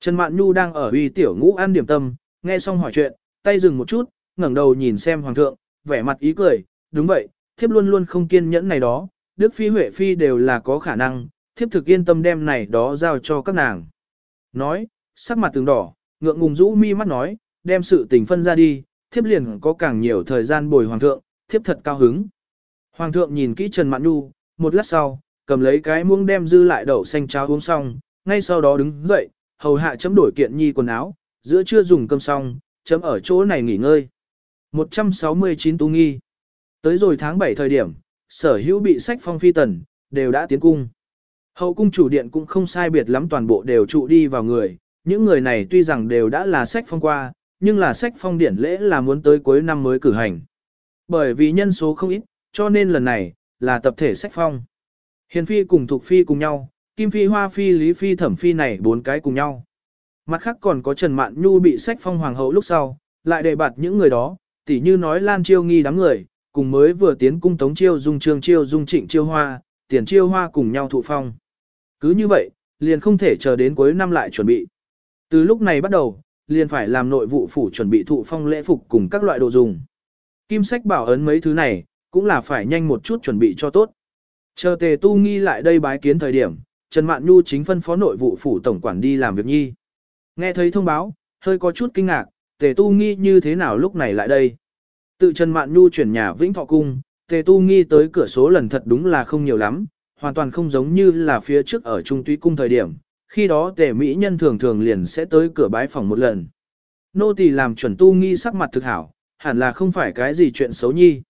Trần Mạn Nhu đang ở uy tiểu ngũ ăn điểm tâm, nghe xong hỏi chuyện, tay dừng một chút, ngẩng đầu nhìn xem hoàng thượng, vẻ mặt ý cười, đúng vậy, thiếp luôn luôn không kiên nhẫn này đó, Đức Phi Huệ Phi đều là có khả năng, thiếp thực yên tâm đem này đó giao cho các nàng. Nói, sắc mặt từng đỏ, ngượng ngùng rũ mi mắt nói, đem sự tình phân ra đi, thiếp liền có càng nhiều thời gian bồi hoàng thượng, thiếp thật cao hứng. Hoàng thượng nhìn kỹ Trần Mạn Nhu, một lát sau, cầm lấy cái muỗng đem dư lại đậu xanh cháo uống xong, ngay sau đó đứng dậy, hầu hạ chấm đổi kiện nhi quần áo, giữa trưa dùng cơm xong, chấm ở chỗ này nghỉ ngơi. 169 tu nghi. Tới rồi tháng 7 thời điểm, sở hữu bị sách phong phi tần, đều đã tiến cung. Hậu cung chủ điện cũng không sai biệt lắm toàn bộ đều trụ đi vào người, những người này tuy rằng đều đã là sách phong qua, nhưng là sách phong điển lễ là muốn tới cuối năm mới cử hành. Bởi vì nhân số không ít, cho nên lần này, là tập thể sách phong. Hiền phi cùng thuộc phi cùng nhau, kim phi hoa phi lý phi thẩm phi này bốn cái cùng nhau. Mặt khác còn có Trần Mạn Nhu bị sách phong hoàng hậu lúc sau, lại đề bạt những người đó, tỉ như nói Lan Chiêu nghi đám người, cùng mới vừa tiến cung tống chiêu dung trương chiêu dung trịnh chiêu hoa, tiền chiêu hoa cùng nhau thụ phong. Cứ như vậy, liền không thể chờ đến cuối năm lại chuẩn bị. Từ lúc này bắt đầu, liền phải làm nội vụ phủ chuẩn bị thụ phong lễ phục cùng các loại đồ dùng. Kim sách bảo ấn mấy thứ này, cũng là phải nhanh một chút chuẩn bị cho tốt. Chờ tề tu nghi lại đây bái kiến thời điểm, Trần Mạn Nhu chính phân phó nội vụ phủ tổng quản đi làm việc nhi. Nghe thấy thông báo, hơi có chút kinh ngạc, tề tu nghi như thế nào lúc này lại đây. Tự Trần Mạn Nhu chuyển nhà Vĩnh Thọ Cung, tề tu nghi tới cửa số lần thật đúng là không nhiều lắm, hoàn toàn không giống như là phía trước ở Trung Túy Cung thời điểm, khi đó tề Mỹ nhân thường thường liền sẽ tới cửa bái phòng một lần. Nô tỳ làm chuẩn tu nghi sắc mặt thực hảo, hẳn là không phải cái gì chuyện xấu nhi.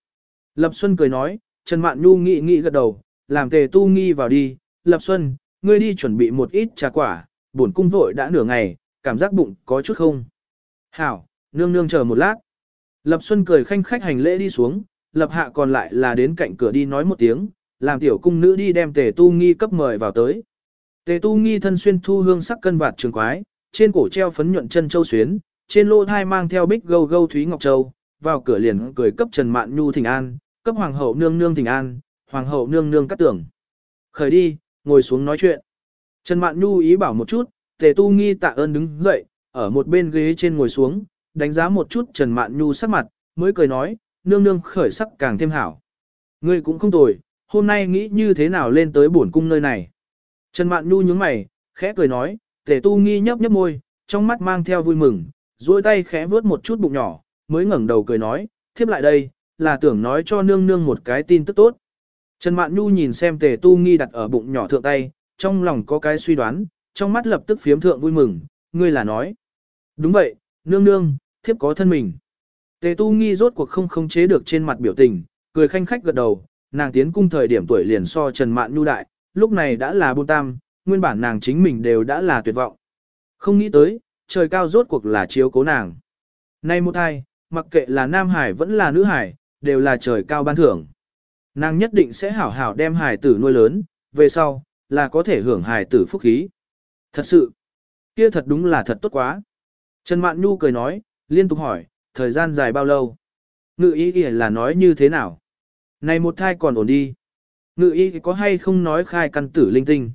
Lập Xuân cười nói, Trần Mạn Nhu nghĩ nghĩ gật đầu, làm tề tu nghi vào đi, Lập Xuân, ngươi đi chuẩn bị một ít trà quả, bổn cung vội đã nửa ngày, cảm giác bụng có chút không. Hảo, nương nương chờ một lát. Lập Xuân cười khanh khách hành lễ đi xuống, Lập Hạ còn lại là đến cạnh cửa đi nói một tiếng, làm tiểu cung nữ đi đem tề tu nghi cấp mời vào tới. Tề tu nghi thân xuyên thu hương sắc cân vạt trường quái, trên cổ treo phấn nhuận chân châu xuyến, trên lô thai mang theo bích gâu gâu thúy ngọc châu, vào cửa liền cười cấp Trần Mạn Nhu thỉnh an, cấp hoàng hậu nương nương thỉnh an, hoàng hậu nương nương cắt tưởng. Khởi đi, ngồi xuống nói chuyện. Trần Mạn Nhu ý bảo một chút, Tề Tu Nghi tạ ơn đứng dậy, ở một bên ghế trên ngồi xuống, đánh giá một chút Trần Mạn Nhu sắc mặt, mới cười nói, nương nương khởi sắc càng thêm hảo. Ngươi cũng không tồi, hôm nay nghĩ như thế nào lên tới bổn cung nơi này. Trần Mạn Nhu nhướng mày, khẽ cười nói, Tề Tu Nghi nhấp nhấp môi, trong mắt mang theo vui mừng, duỗi tay khẽ vớt một chút bụng nhỏ, mới ngẩng đầu cười nói, thiếp lại đây, là tưởng nói cho nương nương một cái tin tức tốt. Trần Mạn Nhu nhìn xem tề tu nghi đặt ở bụng nhỏ thượng tay, trong lòng có cái suy đoán, trong mắt lập tức phiếm thượng vui mừng, ngươi là nói. Đúng vậy, nương nương, thiếp có thân mình. Tề tu nghi rốt cuộc không khống chế được trên mặt biểu tình, cười khanh khách gật đầu, nàng tiến cung thời điểm tuổi liền so Trần Mạn Nhu đại, lúc này đã là buôn tam, nguyên bản nàng chính mình đều đã là tuyệt vọng. Không nghĩ tới, trời cao rốt cuộc là chiếu cố nàng. Nay một thai, mặc kệ là nam hải vẫn là nữ hải, đều là trời cao ban thưởng. Nàng nhất định sẽ hảo hảo đem hải tử nuôi lớn, về sau, là có thể hưởng hải tử phúc khí. Thật sự, kia thật đúng là thật tốt quá. Trần Mạn Nhu cười nói, liên tục hỏi, thời gian dài bao lâu? Ngự ý kìa là nói như thế nào? Này một thai còn ổn đi. Ngự y có hay không nói khai căn tử linh tinh?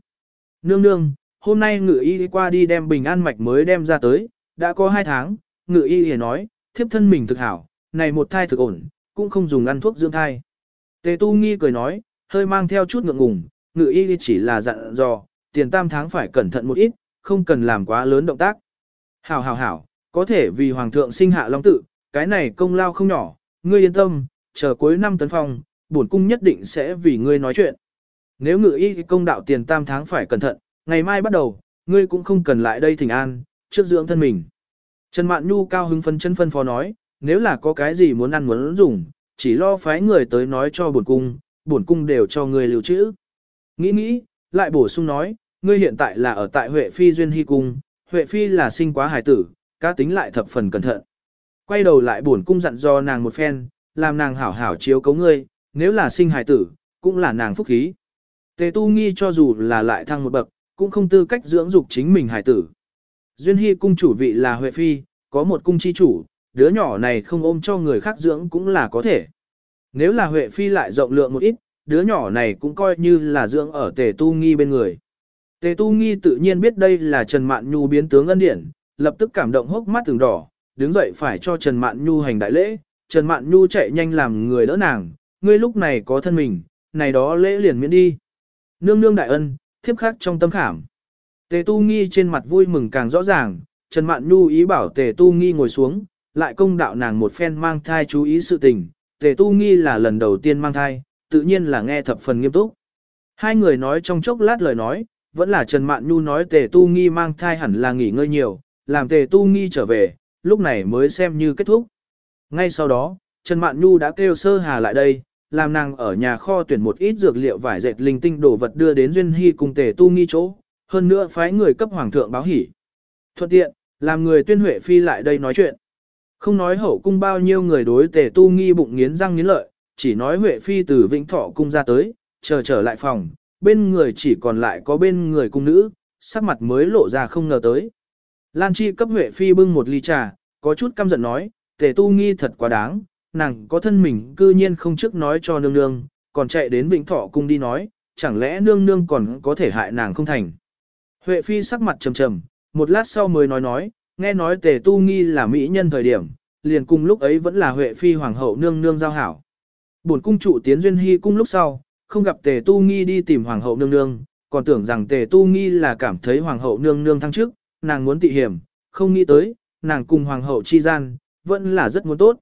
Nương nương, hôm nay ngự y qua đi đem bình an mạch mới đem ra tới, đã có hai tháng, ngự y thì nói, thiếp thân mình thực hảo, này một thai thực ổn, cũng không dùng ăn thuốc dưỡng thai. Tề tu nghi cười nói, hơi mang theo chút ngượng ngùng, ngự y chỉ là dặn dò, tiền tam tháng phải cẩn thận một ít, không cần làm quá lớn động tác. Hảo hảo hảo, có thể vì hoàng thượng sinh hạ long tự, cái này công lao không nhỏ, ngươi yên tâm, chờ cuối năm tấn phong, bổn cung nhất định sẽ vì ngươi nói chuyện. Nếu ngự y công đạo tiền tam tháng phải cẩn thận, ngày mai bắt đầu, ngươi cũng không cần lại đây thỉnh an, trước dưỡng thân mình. Trần Mạn Nhu cao hứng phân chân phân phó nói, nếu là có cái gì muốn ăn muốn dùng, chỉ lo phái người tới nói cho bổn cung, bổn cung đều cho ngươi lưu trữ. Nghĩ nghĩ, lại bổ sung nói, ngươi hiện tại là ở tại Huệ Phi Duyên Hy Cung, Huệ Phi là sinh quá hài tử, cá tính lại thập phần cẩn thận. Quay đầu lại bổn cung dặn do nàng một phen, làm nàng hảo hảo chiếu cấu ngươi, nếu là sinh hài tử, cũng là nàng phúc khí. Tề tu nghi cho dù là lại thăng một bậc, cũng không tư cách dưỡng dục chính mình hài tử. Duyên Hy cung chủ vị là Huệ Phi, có một cung chi chủ, đứa nhỏ này không ôm cho người khác dưỡng cũng là có thể. Nếu là Huệ Phi lại rộng lượng một ít, đứa nhỏ này cũng coi như là dưỡng ở tề tu nghi bên người. Tề tu nghi tự nhiên biết đây là Trần Mạn Nhu biến tướng ân điển, lập tức cảm động hốc mắt từng đỏ, đứng dậy phải cho Trần Mạn Nhu hành đại lễ. Trần Mạn Nhu chạy nhanh làm người đỡ nàng, ngươi lúc này có thân mình, này đó lễ liền miễn đi. Nương nương đại ân, thiếp khắc trong tâm khảm. Tề tu nghi trên mặt vui mừng càng rõ ràng, Trần Mạn Nhu ý bảo tề tu nghi ngồi xuống, lại công đạo nàng một phen mang thai chú ý sự tình. Tề tu nghi là lần đầu tiên mang thai, tự nhiên là nghe thập phần nghiêm túc. Hai người nói trong chốc lát lời nói, vẫn là Trần Mạn Nhu nói tề tu nghi mang thai hẳn là nghỉ ngơi nhiều, làm tề tu nghi trở về, lúc này mới xem như kết thúc. Ngay sau đó, Trần Mạn Nhu đã kêu sơ hà lại đây, làm nàng ở nhà kho tuyển một ít dược liệu vải dệt linh tinh đồ vật đưa đến duyên hy cùng tề tu nghi chỗ, hơn nữa phái người cấp hoàng thượng báo hỉ. Thuận tiện, làm người tuyên huệ phi lại đây nói chuyện. Không nói hậu cung bao nhiêu người đối tề tu nghi bụng nghiến răng nghiến lợi, chỉ nói huệ phi từ vĩnh thọ cung ra tới, chờ trở lại phòng, bên người chỉ còn lại có bên người cung nữ, sắc mặt mới lộ ra không ngờ tới. Lan Chi cấp huệ phi bưng một ly trà, có chút căm giận nói, tề tu nghi thật quá đáng, nàng có thân mình cư nhiên không trước nói cho nương nương, còn chạy đến Vĩnh Thọ cung đi nói, chẳng lẽ nương nương còn có thể hại nàng không thành. Huệ Phi sắc mặt trầm trầm, một lát sau mới nói nói, nghe nói tề tu nghi là mỹ nhân thời điểm, liền cùng lúc ấy vẫn là Huệ Phi hoàng hậu nương nương giao hảo. Bổn cung trụ tiến duyên hy cung lúc sau, không gặp tề tu nghi đi tìm hoàng hậu nương nương, còn tưởng rằng tề tu nghi là cảm thấy hoàng hậu nương nương thăng trước, nàng muốn tị hiểm, không nghĩ tới, nàng cùng hoàng hậu chi gian, vẫn là rất muốn tốt.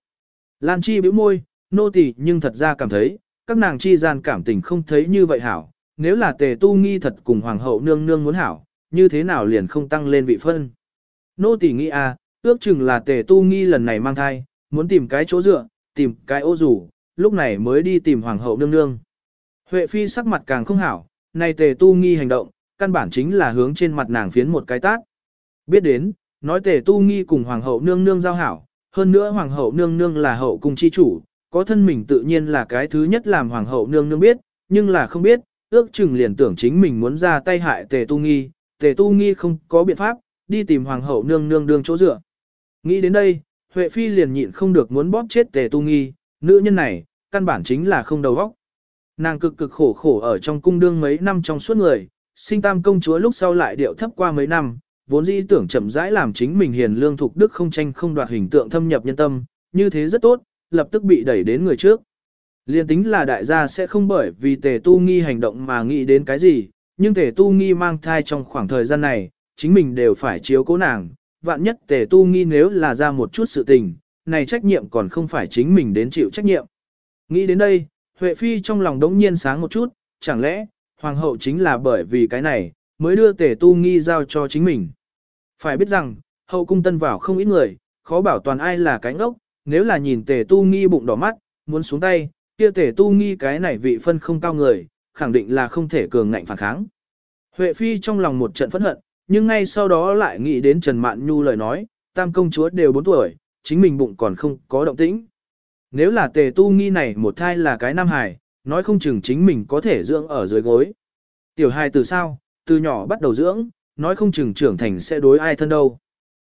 Lan Chi bĩu môi, nô tỳ nhưng thật ra cảm thấy, các nàng chi gian cảm tình không thấy như vậy hảo, nếu là tề tu nghi thật cùng hoàng hậu nương nương muốn hảo, như thế nào liền không tăng lên vị phân. Nô tỳ nghĩ à, ước chừng là tề tu nghi lần này mang thai, muốn tìm cái chỗ dựa, tìm cái ô rủ, lúc này mới đi tìm hoàng hậu nương nương. Huệ phi sắc mặt càng không hảo, này tề tu nghi hành động, căn bản chính là hướng trên mặt nàng phiến một cái tát. Biết đến, nói tề tu nghi cùng hoàng hậu nương nương giao hảo, hơn nữa hoàng hậu nương nương là hậu cung chi chủ, có thân mình tự nhiên là cái thứ nhất làm hoàng hậu nương nương biết, nhưng là không biết, ước chừng liền tưởng chính mình muốn ra tay hại tề tu nghi, tề tu nghi không có biện pháp, đi tìm hoàng hậu nương nương đương chỗ dựa. Nghĩ đến đây, Huệ Phi liền nhịn không được muốn bóp chết tề tu nghi, nữ nhân này, căn bản chính là không đầu óc. Nàng cực cực khổ khổ ở trong cung đương mấy năm trong suốt người, sinh tam công chúa lúc sau lại điệu thấp qua mấy năm, vốn dĩ tưởng chậm rãi làm chính mình hiền lương thục đức không tranh không đoạt hình tượng thâm nhập nhân tâm, như thế rất tốt, lập tức bị đẩy đến người trước. Liên tính là đại gia sẽ không bởi vì tề tu nghi hành động mà nghĩ đến cái gì, nhưng tề tu nghi mang thai trong khoảng thời gian này, chính mình đều phải chiếu cố nàng, vạn nhất tề tu nghi nếu là ra một chút sự tình, này trách nhiệm còn không phải chính mình đến chịu trách nhiệm. Nghĩ đến đây, Huệ Phi trong lòng đống nhiên sáng một chút, chẳng lẽ, hoàng hậu chính là bởi vì cái này, mới đưa tề tu nghi giao cho chính mình. Phải biết rằng, hậu cung tân vào không ít người, khó bảo toàn ai là cánh ốc, nếu là nhìn tề tu nghi bụng đỏ mắt, muốn xuống tay, kia tề tu nghi cái này vị phân không cao người, khẳng định là không thể cường ngạnh phản kháng. Huệ Phi trong lòng một trận phẫn hận, nhưng ngay sau đó lại nghĩ đến Trần Mạn Nhu lời nói, tam công chúa đều 4 tuổi, chính mình bụng còn không có động tĩnh. Nếu là tề tu nghi này một thai là cái nam hài, nói không chừng chính mình có thể dưỡng ở dưới gối. Tiểu hài từ sao, từ nhỏ bắt đầu dưỡng, nói không chừng trưởng thành sẽ đối ai thân đâu.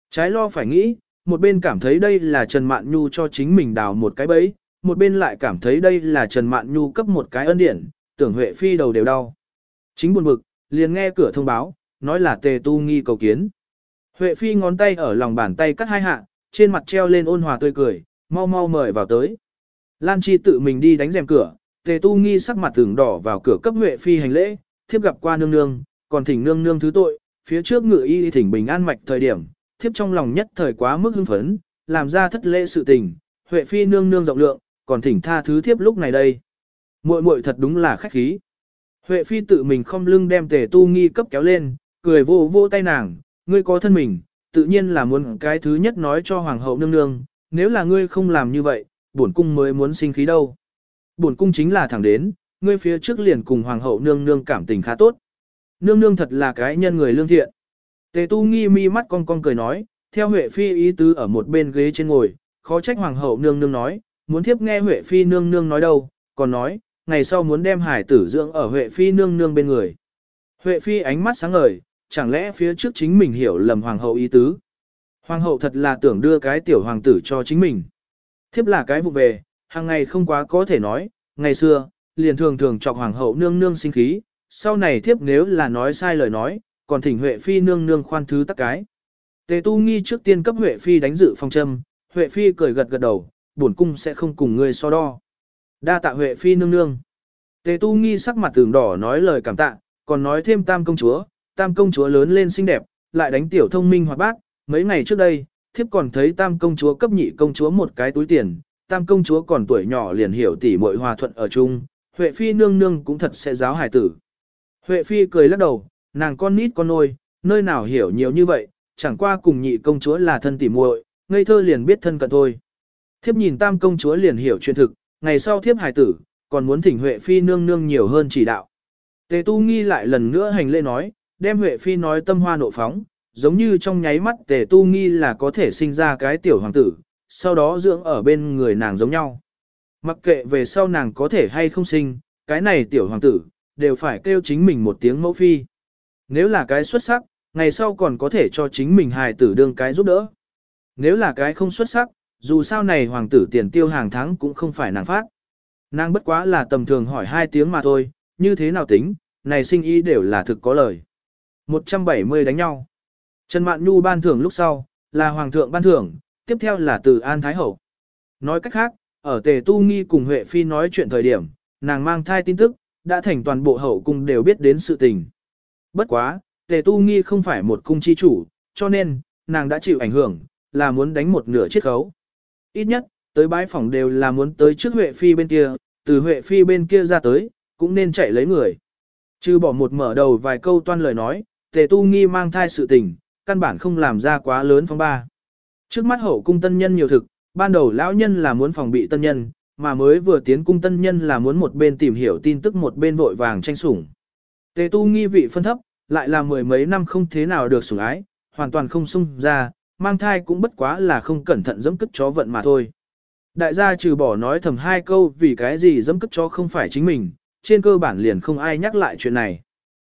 Trái lo phải nghĩ, một bên cảm thấy đây là Trần Mạn Nhu cho chính mình đào một cái bẫy, một bên lại cảm thấy đây là Trần Mạn Nhu cấp một cái ân điển, tưởng Huệ Phi đầu đều đau. Chính buồn bực, liền nghe cửa thông báo, nói là tề tu nghi cầu kiến. Huệ Phi ngón tay ở lòng bàn tay cắt hai hạ, trên mặt treo lên ôn hòa tươi cười, mau mau mời vào tới. Lan Chi tự mình đi đánh rèm cửa, tề tu nghi sắc mặt tưởng đỏ vào cửa cấp Huệ Phi hành lễ, thiếp gặp qua nương nương, còn thỉnh nương nương thứ tội, phía trước ngự y thỉnh bình an mạch thời điểm, thiếp trong lòng nhất thời quá mức hưng phấn, làm ra thất lễ sự tình, Huệ Phi nương nương rộng lượng, còn thỉnh tha thứ thiếp lúc này đây. Muội muội thật đúng là khách khí. Huệ Phi tự mình không lưng đem tề tu nghi cấp kéo lên, cười vô vô tay nàng, ngươi có thân mình, tự nhiên là muốn cái thứ nhất nói cho hoàng hậu nương nương, nếu là ngươi không làm như vậy, bổn cung mới muốn sinh khí đâu. Bổn cung chính là thẳng đến, ngươi phía trước liền cùng hoàng hậu nương nương cảm tình khá tốt. Nương nương thật là cái nhân người lương thiện. Tề tu nghi mi mắt cong cong cười nói, theo Huệ Phi ý tứ ở một bên ghế trên ngồi, khó trách hoàng hậu nương nương nói, muốn thiếp nghe Huệ Phi nương nương nói đâu, còn nói, ngày sau muốn đem hải tử dưỡng ở Huệ Phi nương nương bên người. Huệ Phi ánh mắt sáng ngời, chẳng lẽ phía trước chính mình hiểu lầm hoàng hậu ý tứ. Hoàng hậu thật là tưởng đưa cái tiểu hoàng tử cho chính mình. Thiếp là cái vụ về, hàng ngày không quá có thể nói, ngày xưa, liền thường thường chọc hoàng hậu nương nương sinh khí, sau này thiếp nếu là nói sai lời nói, còn thỉnh Huệ Phi nương nương khoan thứ tắc cái. Tề tu nghi trước tiên cấp Huệ Phi đánh dự phong châm, Huệ Phi cười gật gật đầu, bổn cung sẽ không cùng ngươi so đo. Đa tạ Huệ Phi nương nương. Tề tu nghi sắc mặt tường đỏ nói lời cảm tạ, còn nói thêm tam công chúa, tam công chúa lớn lên xinh đẹp, lại đánh tiểu thông minh hoạt bát, mấy ngày trước đây, thiếp còn thấy tam công chúa cấp nhị công chúa một cái túi tiền, tam công chúa còn tuổi nhỏ liền hiểu tỉ muội hòa thuận ở chung, Huệ Phi nương nương cũng thật sẽ giáo hài tử. Huệ Phi cười lắc đầu, nàng con nít con nôi, nơi nào hiểu nhiều như vậy, chẳng qua cùng nhị công chúa là thân tỉ muội, ngây thơ liền biết thân cận thôi. Thiếp nhìn tam công chúa liền hiểu chuyện thực, ngày sau thiếp hài tử, còn muốn thỉnh Huệ Phi nương nương nhiều hơn chỉ đạo. Tề tu nghi lại lần nữa hành lễ nói, đem Huệ Phi nói tâm hoa nộ phóng, giống như trong nháy mắt tề tu nghi là có thể sinh ra cái tiểu hoàng tử, sau đó dưỡng ở bên người nàng giống nhau. Mặc kệ về sau nàng có thể hay không sinh, cái này tiểu hoàng tử, đều phải kêu chính mình một tiếng mẫu phi. Nếu là cái xuất sắc, ngày sau còn có thể cho chính mình hài tử đương cái giúp đỡ. Nếu là cái không xuất sắc, dù sao này hoàng tử tiền tiêu hàng tháng cũng không phải nàng phát. Nàng bất quá là tầm thường hỏi hai tiếng mà thôi, như thế nào tính, này sinh ý đều là thực có lời. 170 đánh nhau. Trần Mạn Nhu ban thưởng lúc sau, là hoàng thượng ban thưởng, tiếp theo là từ An Thái Hậu. Nói cách khác, ở Tề Tu Nghi cùng Huệ Phi nói chuyện thời điểm, nàng mang thai tin tức, đã thành toàn bộ hậu cung đều biết đến sự tình. Bất quá, Tề Tu Nghi không phải một cung chi chủ, cho nên, nàng đã chịu ảnh hưởng, là muốn đánh một nửa chiết khấu. Ít nhất, tới bãi phòng đều là muốn tới trước Huệ Phi bên kia, từ Huệ Phi bên kia ra tới, cũng nên chạy lấy người. Chứ bỏ một mở đầu vài câu toan lời nói, Tề Tu Nghi mang thai sự tình, căn bản không làm ra quá lớn phong ba. Trước mắt hậu cung tân nhân nhiều thực, ban đầu lão nhân là muốn phòng bị tân nhân, mà mới vừa tiến cung tân nhân là muốn một bên tìm hiểu tin tức một bên vội vàng tranh sủng. Tề tu nghi vị phân thấp, lại là mười mấy năm không thế nào được sủng ái, hoàn toàn không sung ra, mang thai cũng bất quá là không cẩn thận dẫm cất chó vận mà thôi. Đại gia trừ bỏ nói thầm hai câu vì cái gì dẫm cất chó không phải chính mình, trên cơ bản liền không ai nhắc lại chuyện này.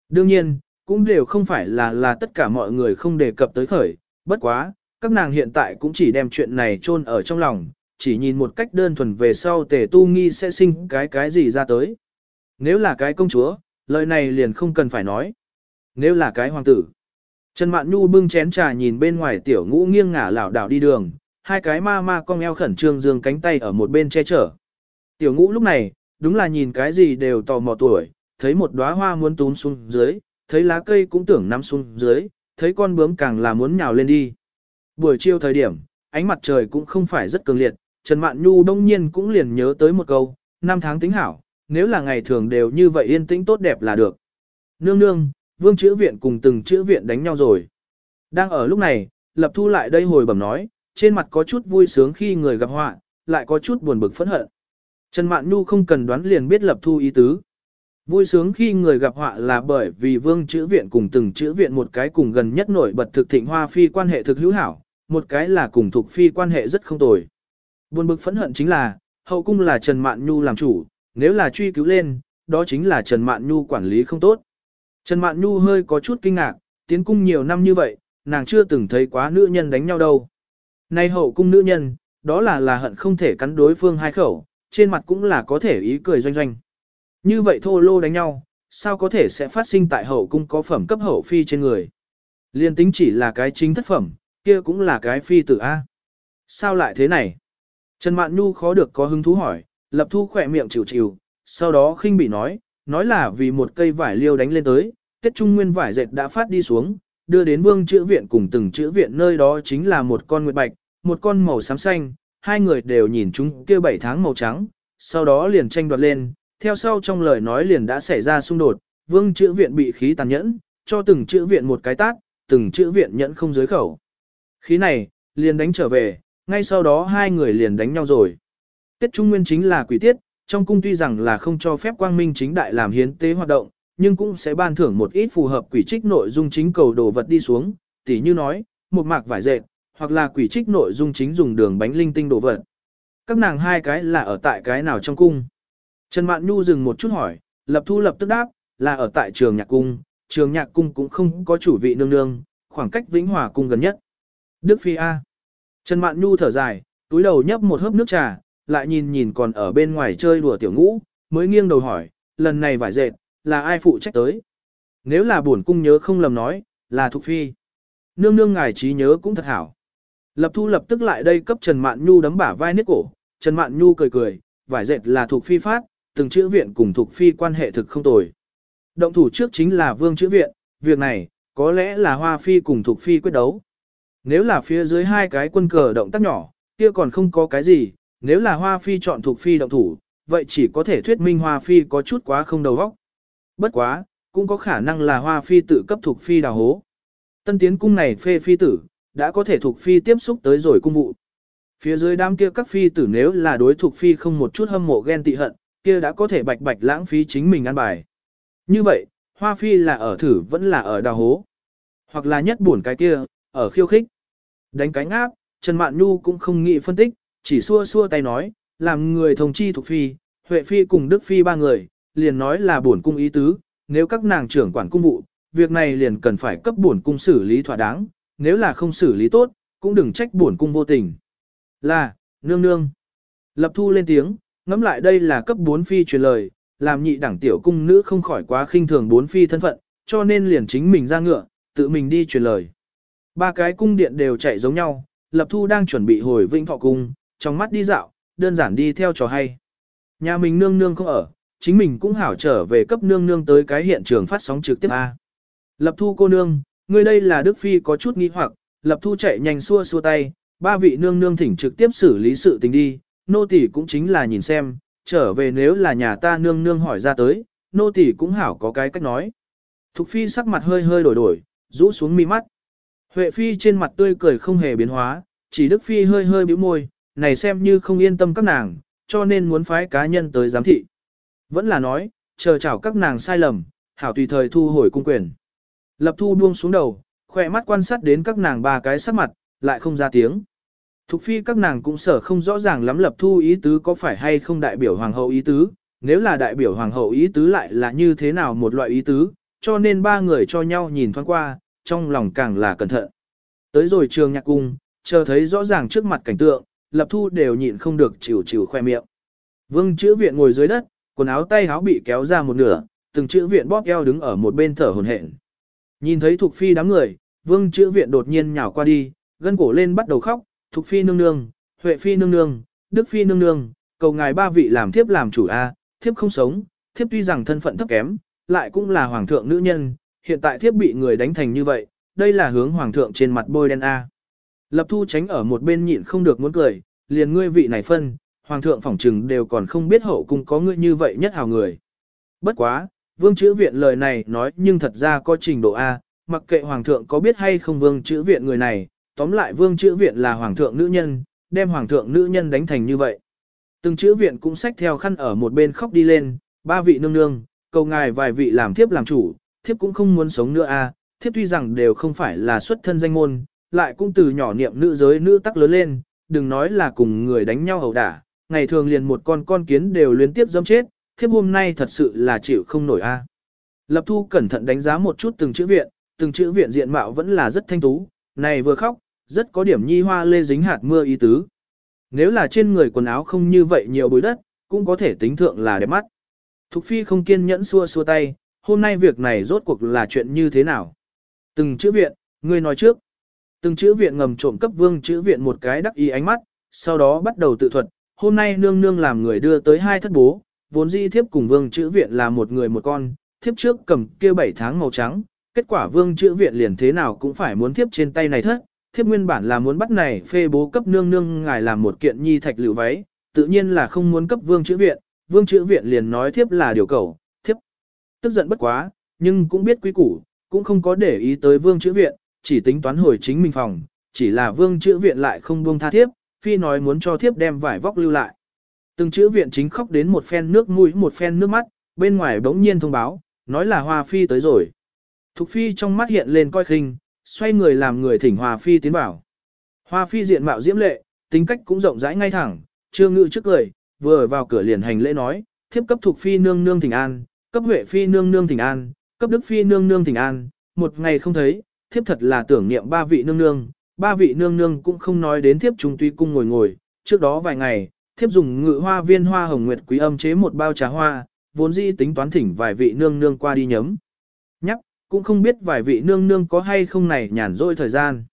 Đương nhiên, cũng đều không phải là là tất cả mọi người không đề cập tới khởi, bất quá, các nàng hiện tại cũng chỉ đem chuyện này chôn ở trong lòng, chỉ nhìn một cách đơn thuần về sau tề tu nghi sẽ sinh cái cái gì ra tới. Nếu là cái công chúa, lời này liền không cần phải nói. Nếu là cái hoàng tử. Trần Mạn Nhu bưng chén trà nhìn bên ngoài tiểu ngũ nghiêng ngả lảo đảo đi đường, hai cái ma ma cong eo khẩn trương dương cánh tay ở một bên che chở. Tiểu ngũ lúc này, đúng là nhìn cái gì đều tò mò tuổi, thấy một đóa hoa muốn tún xuống dưới, thấy lá cây cũng tưởng nắm xuống dưới, thấy con bướm càng là muốn nhào lên đi. Buổi chiều thời điểm, ánh mặt trời cũng không phải rất cường liệt, Trần Mạn Nhu đông nhiên cũng liền nhớ tới một câu, năm tháng tính hảo, nếu là ngày thường đều như vậy yên tĩnh tốt đẹp là được. Nương nương, vương chữ viện cùng từng chữ viện đánh nhau rồi. Đang ở lúc này, lập thu lại đây hồi bẩm nói, trên mặt có chút vui sướng khi người gặp họa, lại có chút buồn bực phẫn hận. Trần Mạn Nhu không cần đoán liền biết lập thu ý tứ. Vui sướng khi người gặp họa là bởi vì vương chữ viện cùng từng chữ viện một cái cùng gần nhất nổi bật thực thịnh hoa phi quan hệ thực hữu hảo, một cái là cùng thuộc phi quan hệ rất không tồi. Buồn bực phẫn hận chính là, hậu cung là Trần Mạn Nhu làm chủ, nếu là truy cứu lên, đó chính là Trần Mạn Nhu quản lý không tốt. Trần Mạn Nhu hơi có chút kinh ngạc, tiến cung nhiều năm như vậy, nàng chưa từng thấy quá nữ nhân đánh nhau đâu. Nay hậu cung nữ nhân, đó là là hận không thể cắn đối phương hai khẩu, trên mặt cũng là có thể ý cười doanh doanh. Như vậy thô lô đánh nhau, sao có thể sẽ phát sinh tại hậu cung có phẩm cấp hậu phi trên người. Liên tính chỉ là cái chính thất phẩm, kia cũng là cái phi tử A. Sao lại thế này? Trần Mạn Nhu khó được có hứng thú hỏi, lập thu khỏe miệng chịu chịu, sau đó khinh bị nói, nói là vì một cây vải liêu đánh lên tới, tiết trung nguyên vải dệt đã phát đi xuống, đưa đến vương chữ viện cùng từng chữ viện nơi đó chính là một con nguyệt bạch, một con màu xám xanh, hai người đều nhìn chúng kia bảy tháng màu trắng, sau đó liền tranh đoạt lên, theo sau trong lời nói liền đã xảy ra xung đột, vương chữ viện bị khí tàn nhẫn, cho từng chữ viện một cái tát, từng chữ viện nhẫn không dưới khẩu. Khí này, liền đánh trở về, ngay sau đó hai người liền đánh nhau rồi. Tiết Trung Nguyên chính là quỷ tiết, trong cung tuy rằng là không cho phép quang minh chính đại làm hiến tế hoạt động, nhưng cũng sẽ ban thưởng một ít phù hợp quỷ trích nội dung chính cầu đồ vật đi xuống, tỉ như nói, một mạc vải dệt, hoặc là quỷ trích nội dung chính dùng đường bánh linh tinh đồ vật. Các nàng hai cái là ở tại cái nào trong cung? Trần Mạn Nhu dừng một chút hỏi, lập thu lập tức đáp, là ở tại trường nhạc cung, trường nhạc cung cũng không có chủ vị nương nương, khoảng cách Vĩnh Hòa cung gần nhất. Đức Phi A. Trần Mạn Nhu thở dài, túi đầu nhấp một hớp nước trà, lại nhìn nhìn còn ở bên ngoài chơi đùa tiểu ngũ, mới nghiêng đầu hỏi, lần này vải dệt, là ai phụ trách tới? Nếu là buồn cung nhớ không lầm nói, là Thục Phi. Nương nương ngài trí nhớ cũng thật hảo. Lập thu lập tức lại đây cấp Trần Mạn Nhu đấm bả vai niết cổ, Trần Mạn Nhu cười cười, vải dệt là Thục Phi phát, từng chữ viện cùng Thục Phi quan hệ thực không tồi. Động thủ trước chính là Vương chữ viện, việc này, có lẽ là Hoa Phi cùng Thục Phi quyết đấu. Nếu là phía dưới hai cái quân cờ động tác nhỏ, kia còn không có cái gì, nếu là Hoa Phi chọn thuộc Phi động thủ, vậy chỉ có thể thuyết minh Hoa Phi có chút quá không đầu óc. Bất quá, cũng có khả năng là Hoa Phi tự cấp thuộc Phi đào hố. Tân tiến cung này phê phi tử, đã có thể thuộc Phi tiếp xúc tới rồi cung vụ. Phía dưới đám kia các phi tử nếu là đối thuộc Phi không một chút hâm mộ ghen tị hận, kia đã có thể bạch bạch lãng phí chính mình ăn bài. Như vậy, Hoa Phi là ở thử vẫn là ở đào hố. Hoặc là nhất buồn cái kia, ở khiêu khích. Đánh cánh áp, Trần Mạn Nhu cũng không nghĩ phân tích, chỉ xua xua tay nói, làm người thông chi thuộc phi, Huệ phi cùng Đức phi ba người, liền nói là bổn cung ý tứ, nếu các nàng trưởng quản cung vụ, việc này liền cần phải cấp bổn cung xử lý thỏa đáng, nếu là không xử lý tốt, cũng đừng trách bổn cung vô tình. Là, nương nương. Lập thu lên tiếng, ngẫm lại đây là cấp bốn phi truyền lời, làm nhị đẳng tiểu cung nữ không khỏi quá khinh thường bốn phi thân phận, cho nên liền chính mình ra ngựa, tự mình đi truyền lời. Ba cái cung điện đều chạy giống nhau, Lập Thu đang chuẩn bị hồi Vĩnh Thọ cung, trong mắt đi dạo, đơn giản đi theo trò hay. Nhà mình nương nương không ở, chính mình cũng hảo trở về cấp nương nương tới cái hiện trường phát sóng trực tiếp A. Lập Thu cô nương, người đây là Đức Phi có chút nghi hoặc, Lập Thu chạy nhanh xua xua tay, ba vị nương nương thỉnh trực tiếp xử lý sự tình đi, nô tỳ cũng chính là nhìn xem, trở về nếu là nhà ta nương nương hỏi ra tới, nô tỳ cũng hảo có cái cách nói. Thục Phi sắc mặt hơi hơi đổi đổi, rũ xuống mi mắt. Huệ Phi trên mặt tươi cười không hề biến hóa, chỉ Đức Phi hơi hơi bĩu môi, này xem như không yên tâm các nàng, cho nên muốn phái cá nhân tới giám thị. Vẫn là nói, chờ chảo các nàng sai lầm, hảo tùy thời thu hồi cung quyền. Lập thu buông xuống đầu, khỏe mắt quan sát đến các nàng ba cái sắc mặt, lại không ra tiếng. Thục phi các nàng cũng sở không rõ ràng lắm lập thu ý tứ có phải hay không đại biểu hoàng hậu ý tứ, nếu là đại biểu hoàng hậu ý tứ lại là như thế nào một loại ý tứ, cho nên ba người cho nhau nhìn thoáng qua, trong lòng càng là cẩn thận. Tới rồi trường nhạc cung, chờ thấy rõ ràng trước mặt cảnh tượng, lập thu đều nhịn không được chịu chịu khoe miệng. Vương chữ viện ngồi dưới đất, quần áo tay áo bị kéo ra một nửa, từng chữ viện bóp eo đứng ở một bên thở hổn hển. Nhìn thấy Thục Phi đám người, vương chữ viện đột nhiên nhào qua đi, gân cổ lên bắt đầu khóc, Thục Phi nương nương, Huệ Phi nương nương, Đức Phi nương nương, cầu ngài ba vị làm thiếp làm chủ A, thiếp không sống, thiếp tuy rằng thân phận thấp kém, lại cũng là hoàng thượng nữ nhân, hiện tại thiếp bị người đánh thành như vậy, đây là hướng hoàng thượng trên mặt bôi đen A. Lập thu tránh ở một bên nhịn không được muốn cười, liền ngươi vị này phân, hoàng thượng phỏng trừng đều còn không biết hậu cung có ngươi như vậy nhất hào người. Bất quá, vương chữ viện lời này nói nhưng thật ra có trình độ A, mặc kệ hoàng thượng có biết hay không vương chữ viện người này, tóm lại vương chữ viện là hoàng thượng nữ nhân, đem hoàng thượng nữ nhân đánh thành như vậy. Từng chữ viện cũng xách theo khăn ở một bên khóc đi lên, ba vị nương nương, cầu ngài vài vị làm thiếp làm chủ, thiếp cũng không muốn sống nữa à? thiếp tuy rằng đều không phải là xuất thân danh môn, lại cũng từ nhỏ niệm nữ giới nữ tắc lớn lên, đừng nói là cùng người đánh nhau hầu đả, ngày thường liền một con con kiến đều liên tiếp dâm chết, thiếp hôm nay thật sự là chịu không nổi a. Lập thu cẩn thận đánh giá một chút từng chữ viện, từng chữ viện diện mạo vẫn là rất thanh tú, này vừa khóc, rất có điểm nhi hoa lê dính hạt mưa ý tứ. Nếu là trên người quần áo không như vậy nhiều bụi đất, cũng có thể tính thượng là đẹp mắt. Thục phi không kiên nhẫn xua xua tay, hôm nay việc này rốt cuộc là chuyện như thế nào? Từng chữ viện, ngươi nói trước. Từng chữ viện ngầm trộm cấp vương chữ viện một cái đắc ý ánh mắt, sau đó bắt đầu tự thuật, hôm nay nương nương làm người đưa tới hai thất bố, vốn di thiếp cùng vương chữ viện là một người một con, thiếp trước cầm kia bảy tháng màu trắng, kết quả vương chữ viện liền thế nào cũng phải muốn thiếp trên tay này thất, thiếp nguyên bản là muốn bắt này phê bố cấp nương nương ngài làm một kiện nhi thạch lựu váy, tự nhiên là không muốn cấp vương chữ viện, vương chữ viện liền nói thiếp là điều cầu, tức giận bất quá, nhưng cũng biết quý củ, cũng không có để ý tới vương chữ viện, chỉ tính toán hồi chính mình phòng, chỉ là vương chữ viện lại không buông tha thiếp, phi nói muốn cho thiếp đem vải vóc lưu lại. Từng chữ viện chính khóc đến một phen nước mũi một phen nước mắt, bên ngoài bỗng nhiên thông báo, nói là hoa phi tới rồi. Thục phi trong mắt hiện lên coi khinh, xoay người làm người thỉnh hoa phi tiến vào. Hoa phi diện mạo diễm lệ, tính cách cũng rộng rãi ngay thẳng, chưa ngự trước cười, vừa vào cửa liền hành lễ nói, thiếp cấp thuộc phi nương nương thỉnh an, cấp huệ phi nương nương thỉnh an, cấp đức phi nương nương thỉnh an, một ngày không thấy, thiếp thật là tưởng niệm ba vị nương nương, ba vị nương nương cũng không nói đến thiếp chúng tuy cung ngồi ngồi, trước đó vài ngày, thiếp dùng ngự hoa viên hoa hồng nguyệt quý âm chế một bao trà hoa, vốn dĩ tính toán thỉnh vài vị nương nương qua đi nhấm. Nhắc, cũng không biết vài vị nương nương có hay không này nhàn rỗi thời gian.